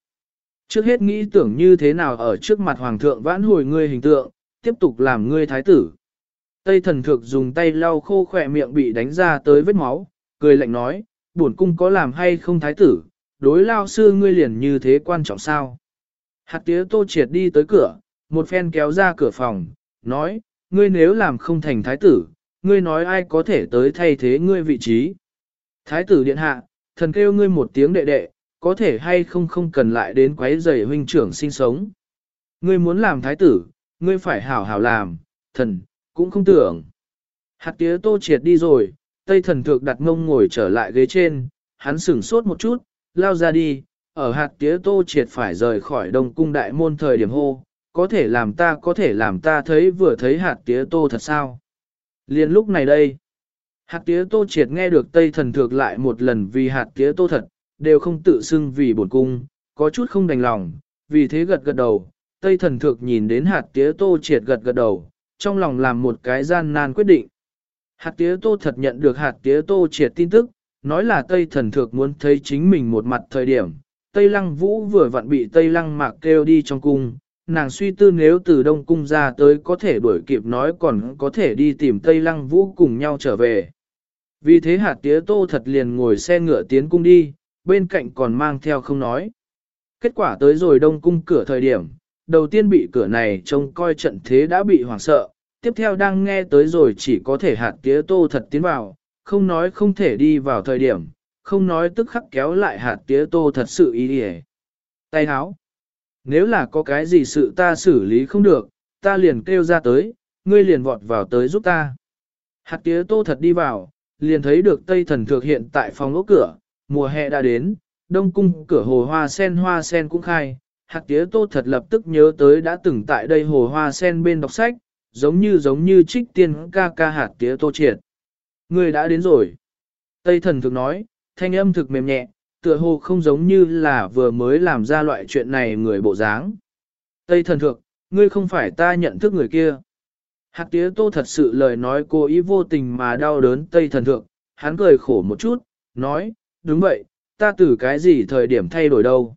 Trước hết nghĩ tưởng như thế nào ở trước mặt hoàng thượng vãn hồi ngươi hình tượng, tiếp tục làm ngươi thái tử. Tây thần Thượng dùng tay lau khô khỏe miệng bị đánh ra tới vết máu, cười lạnh nói, bổn cung có làm hay không thái tử, đối lao sư ngươi liền như thế quan trọng sao. Hạt tía tô triệt đi tới cửa, một phen kéo ra cửa phòng, nói, ngươi nếu làm không thành thái tử, ngươi nói ai có thể tới thay thế ngươi vị trí. Thái tử điện hạ, thần kêu ngươi một tiếng đệ đệ, có thể hay không không cần lại đến quấy rầy huynh trưởng sinh sống. Ngươi muốn làm thái tử, ngươi phải hảo hảo làm, thần, cũng không tưởng. Hạt tía tô triệt đi rồi, tây thần thượng đặt ngông ngồi trở lại ghế trên, hắn sửng sốt một chút, lao ra đi, ở hạt tía tô triệt phải rời khỏi đông cung đại môn thời điểm hô, có thể làm ta có thể làm ta thấy vừa thấy hạt tía tô thật sao. Liên lúc này đây, hạt tía tô triệt nghe được tây thần thượng lại một lần vì hạt tía tô thật, đều không tự xưng vì bổn cung, có chút không đành lòng, vì thế gật gật đầu, tây thần thượng nhìn đến hạt tía tô triệt gật gật đầu, trong lòng làm một cái gian nan quyết định. Hạt tía tô thật nhận được hạt tía tô triệt tin tức, nói là Tây thần thược muốn thấy chính mình một mặt thời điểm. Tây lăng vũ vừa vặn bị Tây lăng mạc kêu đi trong cung, nàng suy tư nếu từ Đông Cung ra tới có thể đuổi kịp nói còn có thể đi tìm Tây lăng vũ cùng nhau trở về. Vì thế hạt tía tô thật liền ngồi xe ngựa tiến cung đi, bên cạnh còn mang theo không nói. Kết quả tới rồi Đông Cung cửa thời điểm, đầu tiên bị cửa này trông coi trận thế đã bị hoảng sợ, tiếp theo đang nghe tới rồi chỉ có thể hạt tía tô thật tiến vào, không nói không thể đi vào thời điểm, không nói tức khắc kéo lại hạt tía tô thật sự ý đi Tay háo. Nếu là có cái gì sự ta xử lý không được, ta liền kêu ra tới, ngươi liền vọt vào tới giúp ta. Hạt tía tô thật đi vào, liền thấy được Tây Thần Thược hiện tại phòng ốc cửa, mùa hè đã đến, đông cung cửa hồ hoa sen hoa sen cũng khai. Hạt tía tô thật lập tức nhớ tới đã từng tại đây hồ hoa sen bên đọc sách, giống như giống như trích tiên ca ca hạt tía tô triệt. Người đã đến rồi. Tây thần thực nói, thanh âm thực mềm nhẹ, tựa hồ không giống như là vừa mới làm ra loại chuyện này người bộ dáng. Tây thần thượng, ngươi không phải ta nhận thức người kia. Hạt tía tô thật sự lời nói cô ý vô tình mà đau đớn Tây thần thượng, hắn cười khổ một chút, nói, đúng vậy, ta từ cái gì thời điểm thay đổi đâu.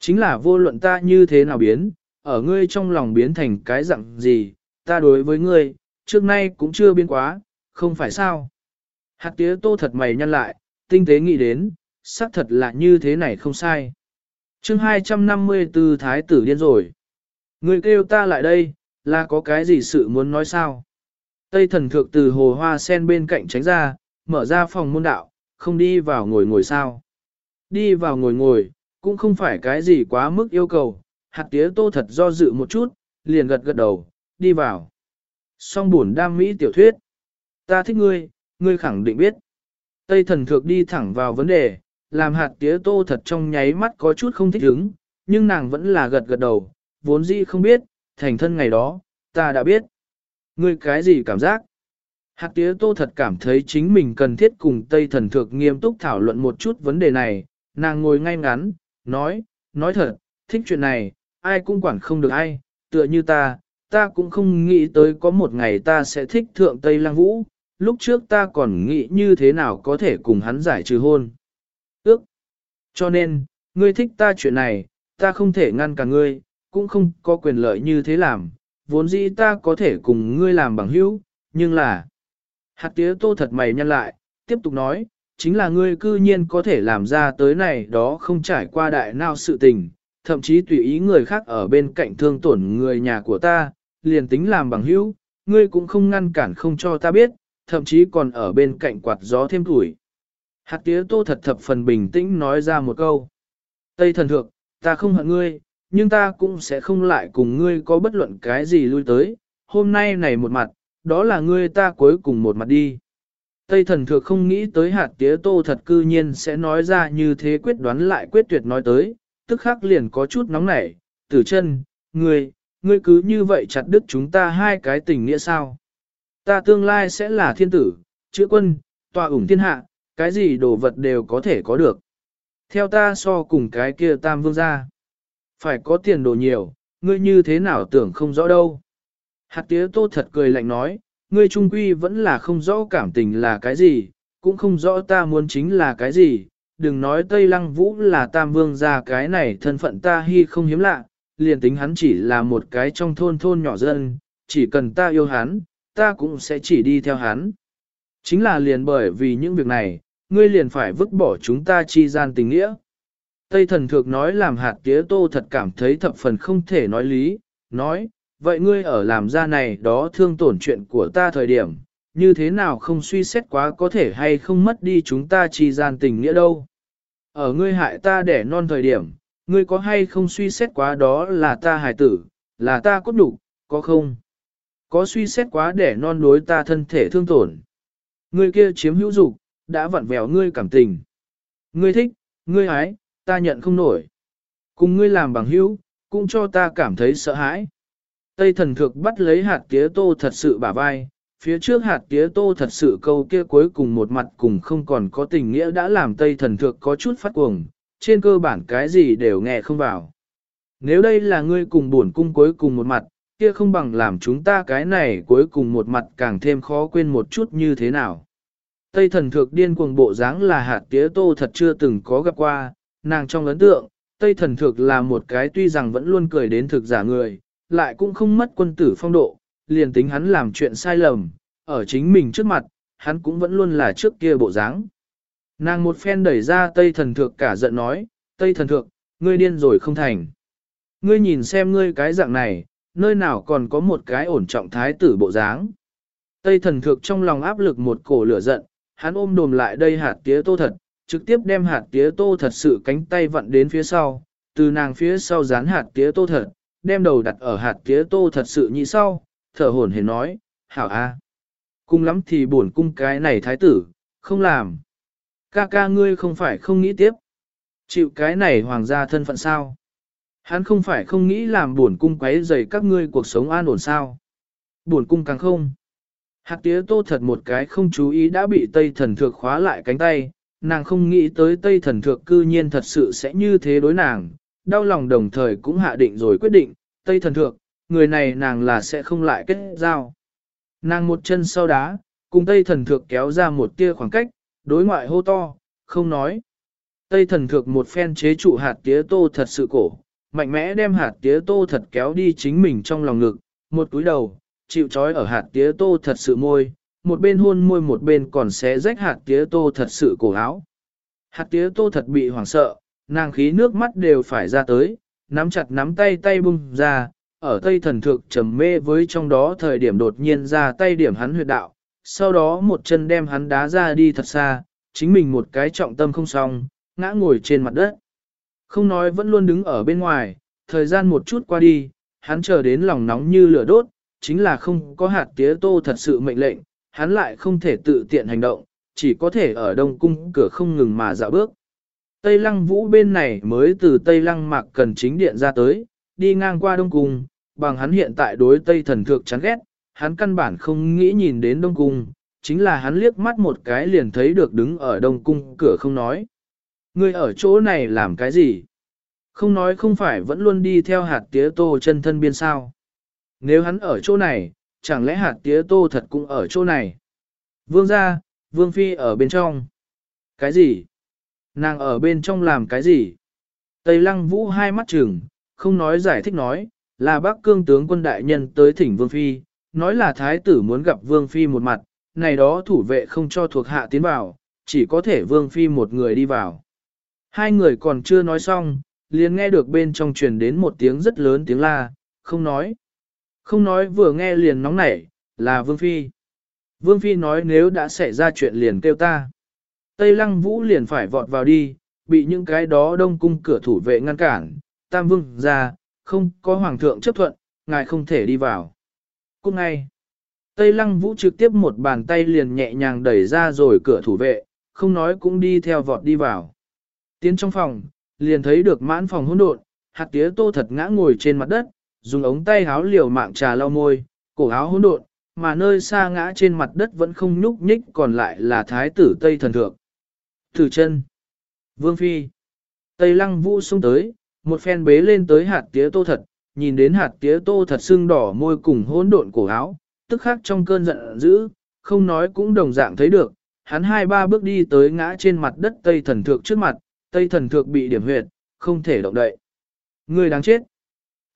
Chính là vô luận ta như thế nào biến, ở ngươi trong lòng biến thành cái dạng gì, ta đối với ngươi, trước nay cũng chưa biến quá, không phải sao. Hạt tía tô thật mày nhăn lại, tinh tế nghĩ đến, xác thật là như thế này không sai. chương 254 Thái tử điên rồi. Người kêu ta lại đây, là có cái gì sự muốn nói sao? Tây thần thượng từ hồ hoa sen bên cạnh tránh ra, mở ra phòng môn đạo, không đi vào ngồi ngồi sao. Đi vào ngồi ngồi, cũng không phải cái gì quá mức yêu cầu, hạt tía tô thật do dự một chút, liền gật gật đầu, đi vào. Song buồn đam mỹ tiểu thuyết. Ta thích ngươi, ngươi khẳng định biết. Tây thần thượng đi thẳng vào vấn đề, làm hạt tía tô thật trong nháy mắt có chút không thích ứng nhưng nàng vẫn là gật gật đầu, vốn dĩ không biết, thành thân ngày đó, ta đã biết. Ngươi cái gì cảm giác? Hạt tía tô thật cảm thấy chính mình cần thiết cùng Tây thần thược nghiêm túc thảo luận một chút vấn đề này, nàng ngồi ngay ngắn, nói, nói thật, thích chuyện này, ai cũng quản không được ai, tựa như ta, ta cũng không nghĩ tới có một ngày ta sẽ thích thượng Tây Lăng Vũ, lúc trước ta còn nghĩ như thế nào có thể cùng hắn giải trừ hôn. Cho nên, ngươi thích ta chuyện này, ta không thể ngăn cả ngươi, cũng không có quyền lợi như thế làm, vốn dĩ ta có thể cùng ngươi làm bằng hữu, nhưng là... Hạt tía tô thật mày nhăn lại, tiếp tục nói, chính là ngươi cư nhiên có thể làm ra tới này đó không trải qua đại nào sự tình, thậm chí tùy ý người khác ở bên cạnh thương tổn người nhà của ta, liền tính làm bằng hữu, ngươi cũng không ngăn cản không cho ta biết, thậm chí còn ở bên cạnh quạt gió thêm tuổi. Hạt tía tô thật thập phần bình tĩnh nói ra một câu. Tây thần thượng, ta không hận ngươi, nhưng ta cũng sẽ không lại cùng ngươi có bất luận cái gì lui tới, hôm nay này một mặt, đó là ngươi ta cuối cùng một mặt đi. Tây thần thượng không nghĩ tới hạt tía tô thật cư nhiên sẽ nói ra như thế quyết đoán lại quyết tuyệt nói tới, tức khắc liền có chút nóng nảy, tử chân, ngươi, ngươi cứ như vậy chặt đứt chúng ta hai cái tình nghĩa sao? Ta tương lai sẽ là thiên tử, chữ quân, tòa ủng thiên hạ, cái gì đồ vật đều có thể có được. Theo ta so cùng cái kia tam vương gia. Phải có tiền đồ nhiều, ngươi như thế nào tưởng không rõ đâu. Hạt tía tô thật cười lạnh nói, ngươi trung quy vẫn là không rõ cảm tình là cái gì, cũng không rõ ta muốn chính là cái gì. Đừng nói Tây Lăng Vũ là tam vương gia cái này thân phận ta hy không hiếm lạ, liền tính hắn chỉ là một cái trong thôn thôn nhỏ dân, chỉ cần ta yêu hắn, ta cũng sẽ chỉ đi theo hắn. Chính là liền bởi vì những việc này, ngươi liền phải vứt bỏ chúng ta chi gian tình nghĩa. Tây thần thược nói làm hạt tía tô thật cảm thấy thập phần không thể nói lý, nói, vậy ngươi ở làm ra này đó thương tổn chuyện của ta thời điểm, như thế nào không suy xét quá có thể hay không mất đi chúng ta chi gian tình nghĩa đâu. Ở ngươi hại ta để non thời điểm, ngươi có hay không suy xét quá đó là ta hài tử, là ta cốt đủ, có không? Có suy xét quá để non đối ta thân thể thương tổn. Ngươi kia chiếm hữu dục, đã vặn vẹo ngươi cảm tình. Ngươi thích, ngươi hái, ta nhận không nổi. Cùng ngươi làm bằng hữu, cũng cho ta cảm thấy sợ hãi. Tây thần thược bắt lấy hạt tía tô thật sự bả vai, phía trước hạt tía tô thật sự câu kia cuối cùng một mặt cùng không còn có tình nghĩa đã làm Tây thần thược có chút phát cuồng, trên cơ bản cái gì đều nghe không vào. Nếu đây là ngươi cùng buồn cung cuối cùng một mặt, kia không bằng làm chúng ta cái này cuối cùng một mặt càng thêm khó quên một chút như thế nào. Tây thần thược điên cuồng bộ dáng là hạt tía tô thật chưa từng có gặp qua, nàng trong ấn tượng, Tây thần thược là một cái tuy rằng vẫn luôn cười đến thực giả người, lại cũng không mất quân tử phong độ, liền tính hắn làm chuyện sai lầm, ở chính mình trước mặt, hắn cũng vẫn luôn là trước kia bộ dáng. Nàng một phen đẩy ra Tây thần thượng cả giận nói, Tây thần thượng, ngươi điên rồi không thành. Ngươi nhìn xem ngươi cái dạng này, nơi nào còn có một cái ổn trọng thái tử bộ dáng. Tây thần thượng trong lòng áp lực một cổ lửa giận, hắn ôm đồm lại đây hạt tía tô thật, trực tiếp đem hạt tía tô thật sự cánh tay vặn đến phía sau, từ nàng phía sau dán hạt tía tô thật, đem đầu đặt ở hạt tía tô thật sự nhị sau, thở hổn hển nói, hảo a, cung lắm thì buồn cung cái này thái tử, không làm. Ca ca ngươi không phải không nghĩ tiếp. Chịu cái này hoàng gia thân phận sao? Hắn không phải không nghĩ làm buồn cung quấy rầy các ngươi cuộc sống an ổn sao? Buồn cung càng không. Hạt tía tô thật một cái không chú ý đã bị Tây thần thược khóa lại cánh tay, nàng không nghĩ tới Tây thần thược cư nhiên thật sự sẽ như thế đối nàng, đau lòng đồng thời cũng hạ định rồi quyết định, Tây thần thược, người này nàng là sẽ không lại kết giao. Nàng một chân sau đá, cùng Tây thần thược kéo ra một tia khoảng cách, đối ngoại hô to, không nói. Tây thần thược một phen chế trụ hạt tía tô thật sự cổ, mạnh mẽ đem hạt tía tô thật kéo đi chính mình trong lòng ngực, một túi đầu, chịu trói ở hạt tía tô thật sự môi, một bên hôn môi một bên còn xé rách hạt tía tô thật sự cổ áo. Hạt tía tô thật bị hoảng sợ, nàng khí nước mắt đều phải ra tới, nắm chặt nắm tay tay bung ra, ở tây thần thực trầm mê với trong đó thời điểm đột nhiên ra tay điểm hắn huyệt đạo, sau đó một chân đem hắn đá ra đi thật xa, chính mình một cái trọng tâm không xong, ngã ngồi trên mặt đất. Không nói vẫn luôn đứng ở bên ngoài, thời gian một chút qua đi, hắn chờ đến lòng nóng như lửa đốt, chính là không có hạt tía tô thật sự mệnh lệnh, hắn lại không thể tự tiện hành động, chỉ có thể ở đông cung cửa không ngừng mà dạo bước. Tây lăng vũ bên này mới từ Tây lăng mạc cần chính điện ra tới, đi ngang qua đông cung, bằng hắn hiện tại đối Tây thần thượng chán ghét, hắn căn bản không nghĩ nhìn đến đông cung, chính là hắn liếc mắt một cái liền thấy được đứng ở đông cung cửa không nói. Ngươi ở chỗ này làm cái gì? Không nói không phải vẫn luôn đi theo hạt tía tô chân thân biên sao. Nếu hắn ở chỗ này, chẳng lẽ hạt tía tô thật cũng ở chỗ này? Vương gia, vương phi ở bên trong. Cái gì? Nàng ở bên trong làm cái gì? Tây lăng vũ hai mắt trừng, không nói giải thích nói, là bác cương tướng quân đại nhân tới thỉnh vương phi, nói là thái tử muốn gặp vương phi một mặt, này đó thủ vệ không cho thuộc hạ tiến vào, chỉ có thể vương phi một người đi vào. Hai người còn chưa nói xong, liền nghe được bên trong truyền đến một tiếng rất lớn tiếng la, không nói. Không nói vừa nghe liền nóng nảy, là vương phi. Vương phi nói nếu đã xảy ra chuyện liền kêu ta. Tây lăng vũ liền phải vọt vào đi, bị những cái đó đông cung cửa thủ vệ ngăn cản, tam vương ra, không có hoàng thượng chấp thuận, ngài không thể đi vào. Cũng ngay, Tây lăng vũ trực tiếp một bàn tay liền nhẹ nhàng đẩy ra rồi cửa thủ vệ, không nói cũng đi theo vọt đi vào. Tiến trong phòng, liền thấy được mãn phòng hỗn độn, hạt tía tô thật ngã ngồi trên mặt đất, dùng ống tay háo liều mạng trà lau môi, cổ áo hỗn độn, mà nơi xa ngã trên mặt đất vẫn không nhúc nhích còn lại là thái tử Tây Thần Thượng. Thử chân. Vương Phi. Tây Lăng Vũ xông tới, một phen bế lên tới hạt tía tô thật, nhìn đến hạt tía tô thật sưng đỏ môi cùng hỗn độn cổ áo, tức khắc trong cơn giận dữ, không nói cũng đồng dạng thấy được, hắn hai ba bước đi tới ngã trên mặt đất Tây Thần Thượng trước mặt, Tây Thần Thượng bị điểm huyệt, không thể động đậy. Người đáng chết.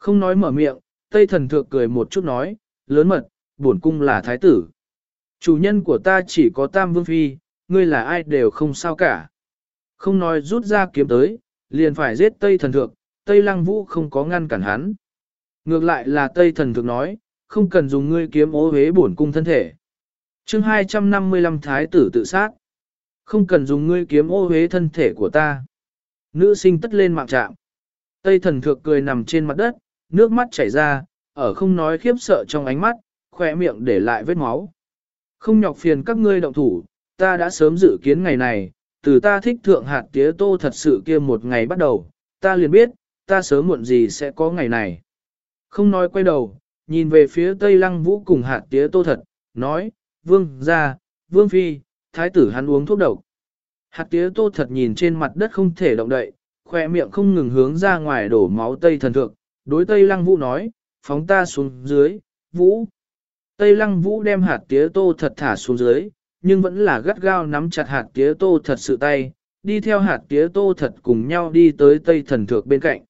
Không nói mở miệng, Tây Thần Thượng cười một chút nói, lớn mật, bổn cung là thái tử. Chủ nhân của ta chỉ có Tam Vương Phi, ngươi là ai đều không sao cả. Không nói rút ra kiếm tới, liền phải giết Tây Thần Thượng, Tây Lăng Vũ không có ngăn cản hắn. Ngược lại là Tây Thần Thượng nói, không cần dùng ngươi kiếm ố hế bổn cung thân thể. chương 255 Thái tử tự sát. Không cần dùng ngươi kiếm ô hế thân thể của ta. Nữ sinh tất lên mạng trạm. Tây thần thượng cười nằm trên mặt đất, nước mắt chảy ra, ở không nói khiếp sợ trong ánh mắt, khỏe miệng để lại vết máu. Không nhọc phiền các ngươi động thủ, ta đã sớm dự kiến ngày này, từ ta thích thượng hạt tía tô thật sự kia một ngày bắt đầu, ta liền biết, ta sớm muộn gì sẽ có ngày này. Không nói quay đầu, nhìn về phía tây lăng vũ cùng hạt tía tô thật, nói, vương ra, vương phi, thái tử hắn uống thuốc độc. Hạt tía tô thật nhìn trên mặt đất không thể động đậy, khoe miệng không ngừng hướng ra ngoài đổ máu tây thần thượng, đối tây lăng vũ nói, phóng ta xuống dưới, vũ. Tây lăng vũ đem hạt tía tô thật thả xuống dưới, nhưng vẫn là gắt gao nắm chặt hạt tía tô thật sự tay, đi theo hạt tía tô thật cùng nhau đi tới tây thần thượng bên cạnh.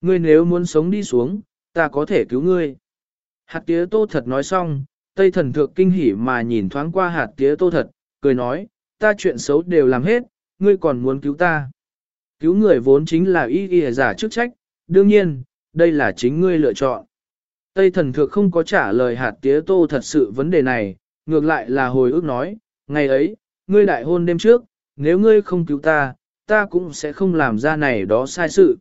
Ngươi nếu muốn sống đi xuống, ta có thể cứu ngươi. Hạt tía tô thật nói xong, tây thần thượng kinh hỉ mà nhìn thoáng qua hạt tía tô thật, cười nói, ta chuyện xấu đều làm hết, ngươi còn muốn cứu ta. Cứu người vốn chính là y y giả chức trách, đương nhiên, đây là chính ngươi lựa chọn. Tây thần thượng không có trả lời hạt tía tô thật sự vấn đề này, ngược lại là hồi ước nói, ngày ấy, ngươi đại hôn đêm trước, nếu ngươi không cứu ta, ta cũng sẽ không làm ra này đó sai sự.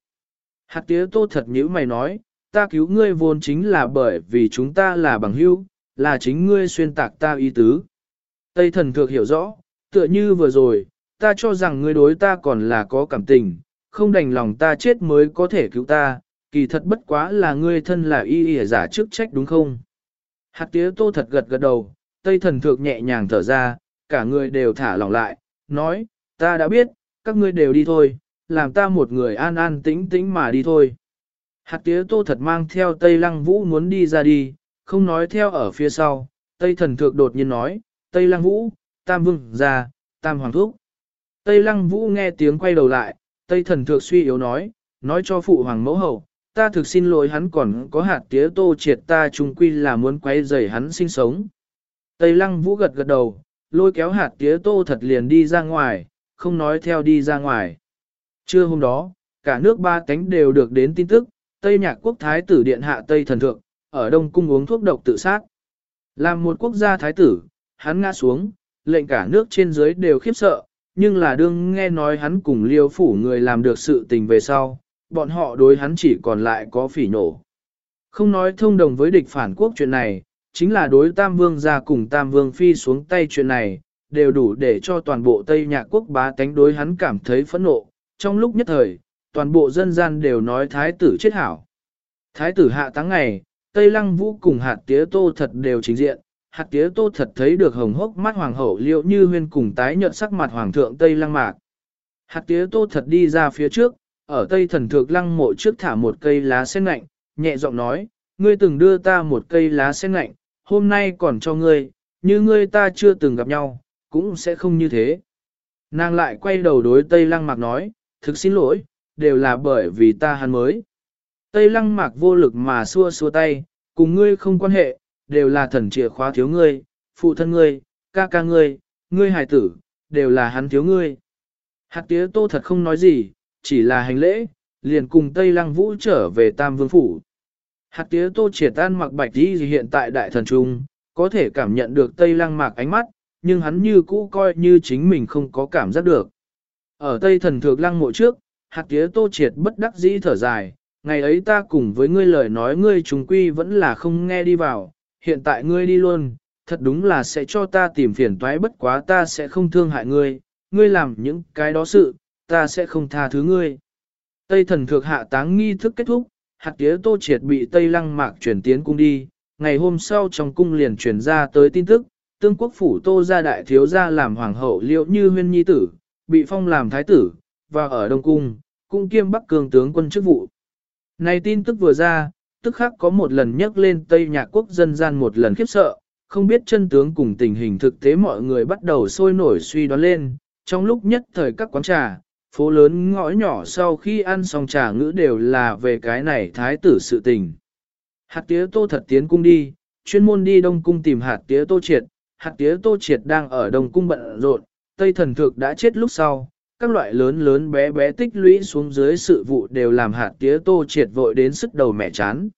Hạt tía tô thật nhữ mày nói, ta cứu ngươi vốn chính là bởi vì chúng ta là bằng hữu, là chính ngươi xuyên tạc ta ý tứ. Tây thần thượng hiểu rõ, tựa như vừa rồi, ta cho rằng ngươi đối ta còn là có cảm tình, không đành lòng ta chết mới có thể cứu ta, kỳ thật bất quá là ngươi thân là y y giả chức trách đúng không? Hạt tía tô thật gật gật đầu, tây thần thượng nhẹ nhàng thở ra, cả người đều thả lỏng lại, nói, ta đã biết, các ngươi đều đi thôi, làm ta một người an an tĩnh tĩnh mà đi thôi. Hạt tía tô thật mang theo Tây Lăng Vũ muốn đi ra đi, không nói theo ở phía sau, Tây thần thượng đột nhiên nói, Tây Lăng Vũ, Tam Vương, ra, Tam Hoàng Thúc. Tây Lăng Vũ nghe tiếng quay đầu lại, Tây thần thượng suy yếu nói, nói cho phụ hoàng mẫu hậu, ta thực xin lỗi hắn còn có hạt tía tô triệt ta chung quy là muốn quay rầy hắn sinh sống. Tây Lăng Vũ gật gật đầu, lôi kéo hạt tía tô thật liền đi ra ngoài, không nói theo đi ra ngoài. Trưa hôm đó, cả nước ba cánh đều được đến tin tức, Tây Nhạc Quốc Thái tử Điện Hạ Tây Thần Thượng, ở Đông Cung uống thuốc độc tự sát. Làm một quốc gia thái tử, hắn ngã xuống, lệnh cả nước trên dưới đều khiếp sợ, nhưng là đương nghe nói hắn cùng liêu phủ người làm được sự tình về sau, bọn họ đối hắn chỉ còn lại có phỉ nổ. Không nói thông đồng với địch phản quốc chuyện này, chính là đối Tam Vương ra cùng Tam Vương Phi xuống tay chuyện này, đều đủ để cho toàn bộ Tây Nhạc Quốc bá tánh đối hắn cảm thấy phẫn nộ. Trong lúc nhất thời, toàn bộ dân gian đều nói thái tử chết hảo. Thái tử hạ táng ngày, Tây Lăng Vũ cùng hạt tía tô thật đều chính diện, hạt tía tô thật thấy được hồng hốc mắt hoàng hậu liệu như huyên cùng tái nhợt sắc mặt hoàng thượng Tây Lăng Mạc. Hạt tía tô thật đi ra phía trước, ở Tây thần thượng lăng mộ trước thả một cây lá sen lạnh, nhẹ giọng nói, ngươi từng đưa ta một cây lá sen lạnh, hôm nay còn cho ngươi, như ngươi ta chưa từng gặp nhau, cũng sẽ không như thế. Nàng lại quay đầu đối Tây Lăng Mạc nói, thực xin lỗi, đều là bởi vì ta hắn mới. Tây Lăng Mạc vô lực mà xua xua tay, cùng ngươi không quan hệ, đều là thần chìa khóa thiếu ngươi, phụ thân ngươi, ca ca ngươi, ngươi hài tử, đều là hắn thiếu ngươi. Hạt tía tô thật không nói gì, chỉ là hành lễ, liền cùng Tây Lăng Vũ trở về Tam Vương Phủ. Hạt tía tô triệt tan mặc bạch đi hiện tại đại thần trung, có thể cảm nhận được Tây Lăng mạc ánh mắt, nhưng hắn như cũ coi như chính mình không có cảm giác được. Ở Tây thần thược lăng mộ trước, hạt tía tô triệt bất đắc dĩ thở dài, ngày ấy ta cùng với ngươi lời nói ngươi trùng quy vẫn là không nghe đi vào, hiện tại ngươi đi luôn, thật đúng là sẽ cho ta tìm phiền toái bất quá ta sẽ không thương hại ngươi, ngươi làm những cái đó sự, ta sẽ không tha thứ ngươi. Tây thần thược hạ táng nghi thức kết thúc, hạt tía tô triệt bị Tây Lăng Mạc chuyển tiến cung đi, ngày hôm sau trong cung liền truyền ra tới tin tức, tương quốc phủ tô gia đại thiếu gia làm hoàng hậu liệu như huyên nhi tử, bị phong làm thái tử, và ở Đông Cung, cung kiêm Bắc Cường tướng quân chức vụ. Này tin tức vừa ra, tức khắc có một lần nhắc lên Tây Nhạc quốc dân gian một lần khiếp sợ, không biết chân tướng cùng tình hình thực tế mọi người bắt đầu sôi nổi suy đoán lên, trong lúc nhất thời các quán trà, phố lớn ngõ nhỏ sau khi ăn xong trà ngữ đều là về cái này thái tử sự tình. Hạt tía tô thật tiến cung đi, chuyên môn đi đông cung tìm hạt tía tô triệt, hạt tía tô triệt đang ở đông cung bận rộn, tây thần thực đã chết lúc sau, các loại lớn lớn bé bé tích lũy xuống dưới sự vụ đều làm hạt tía tô triệt vội đến sức đầu mẹ chán.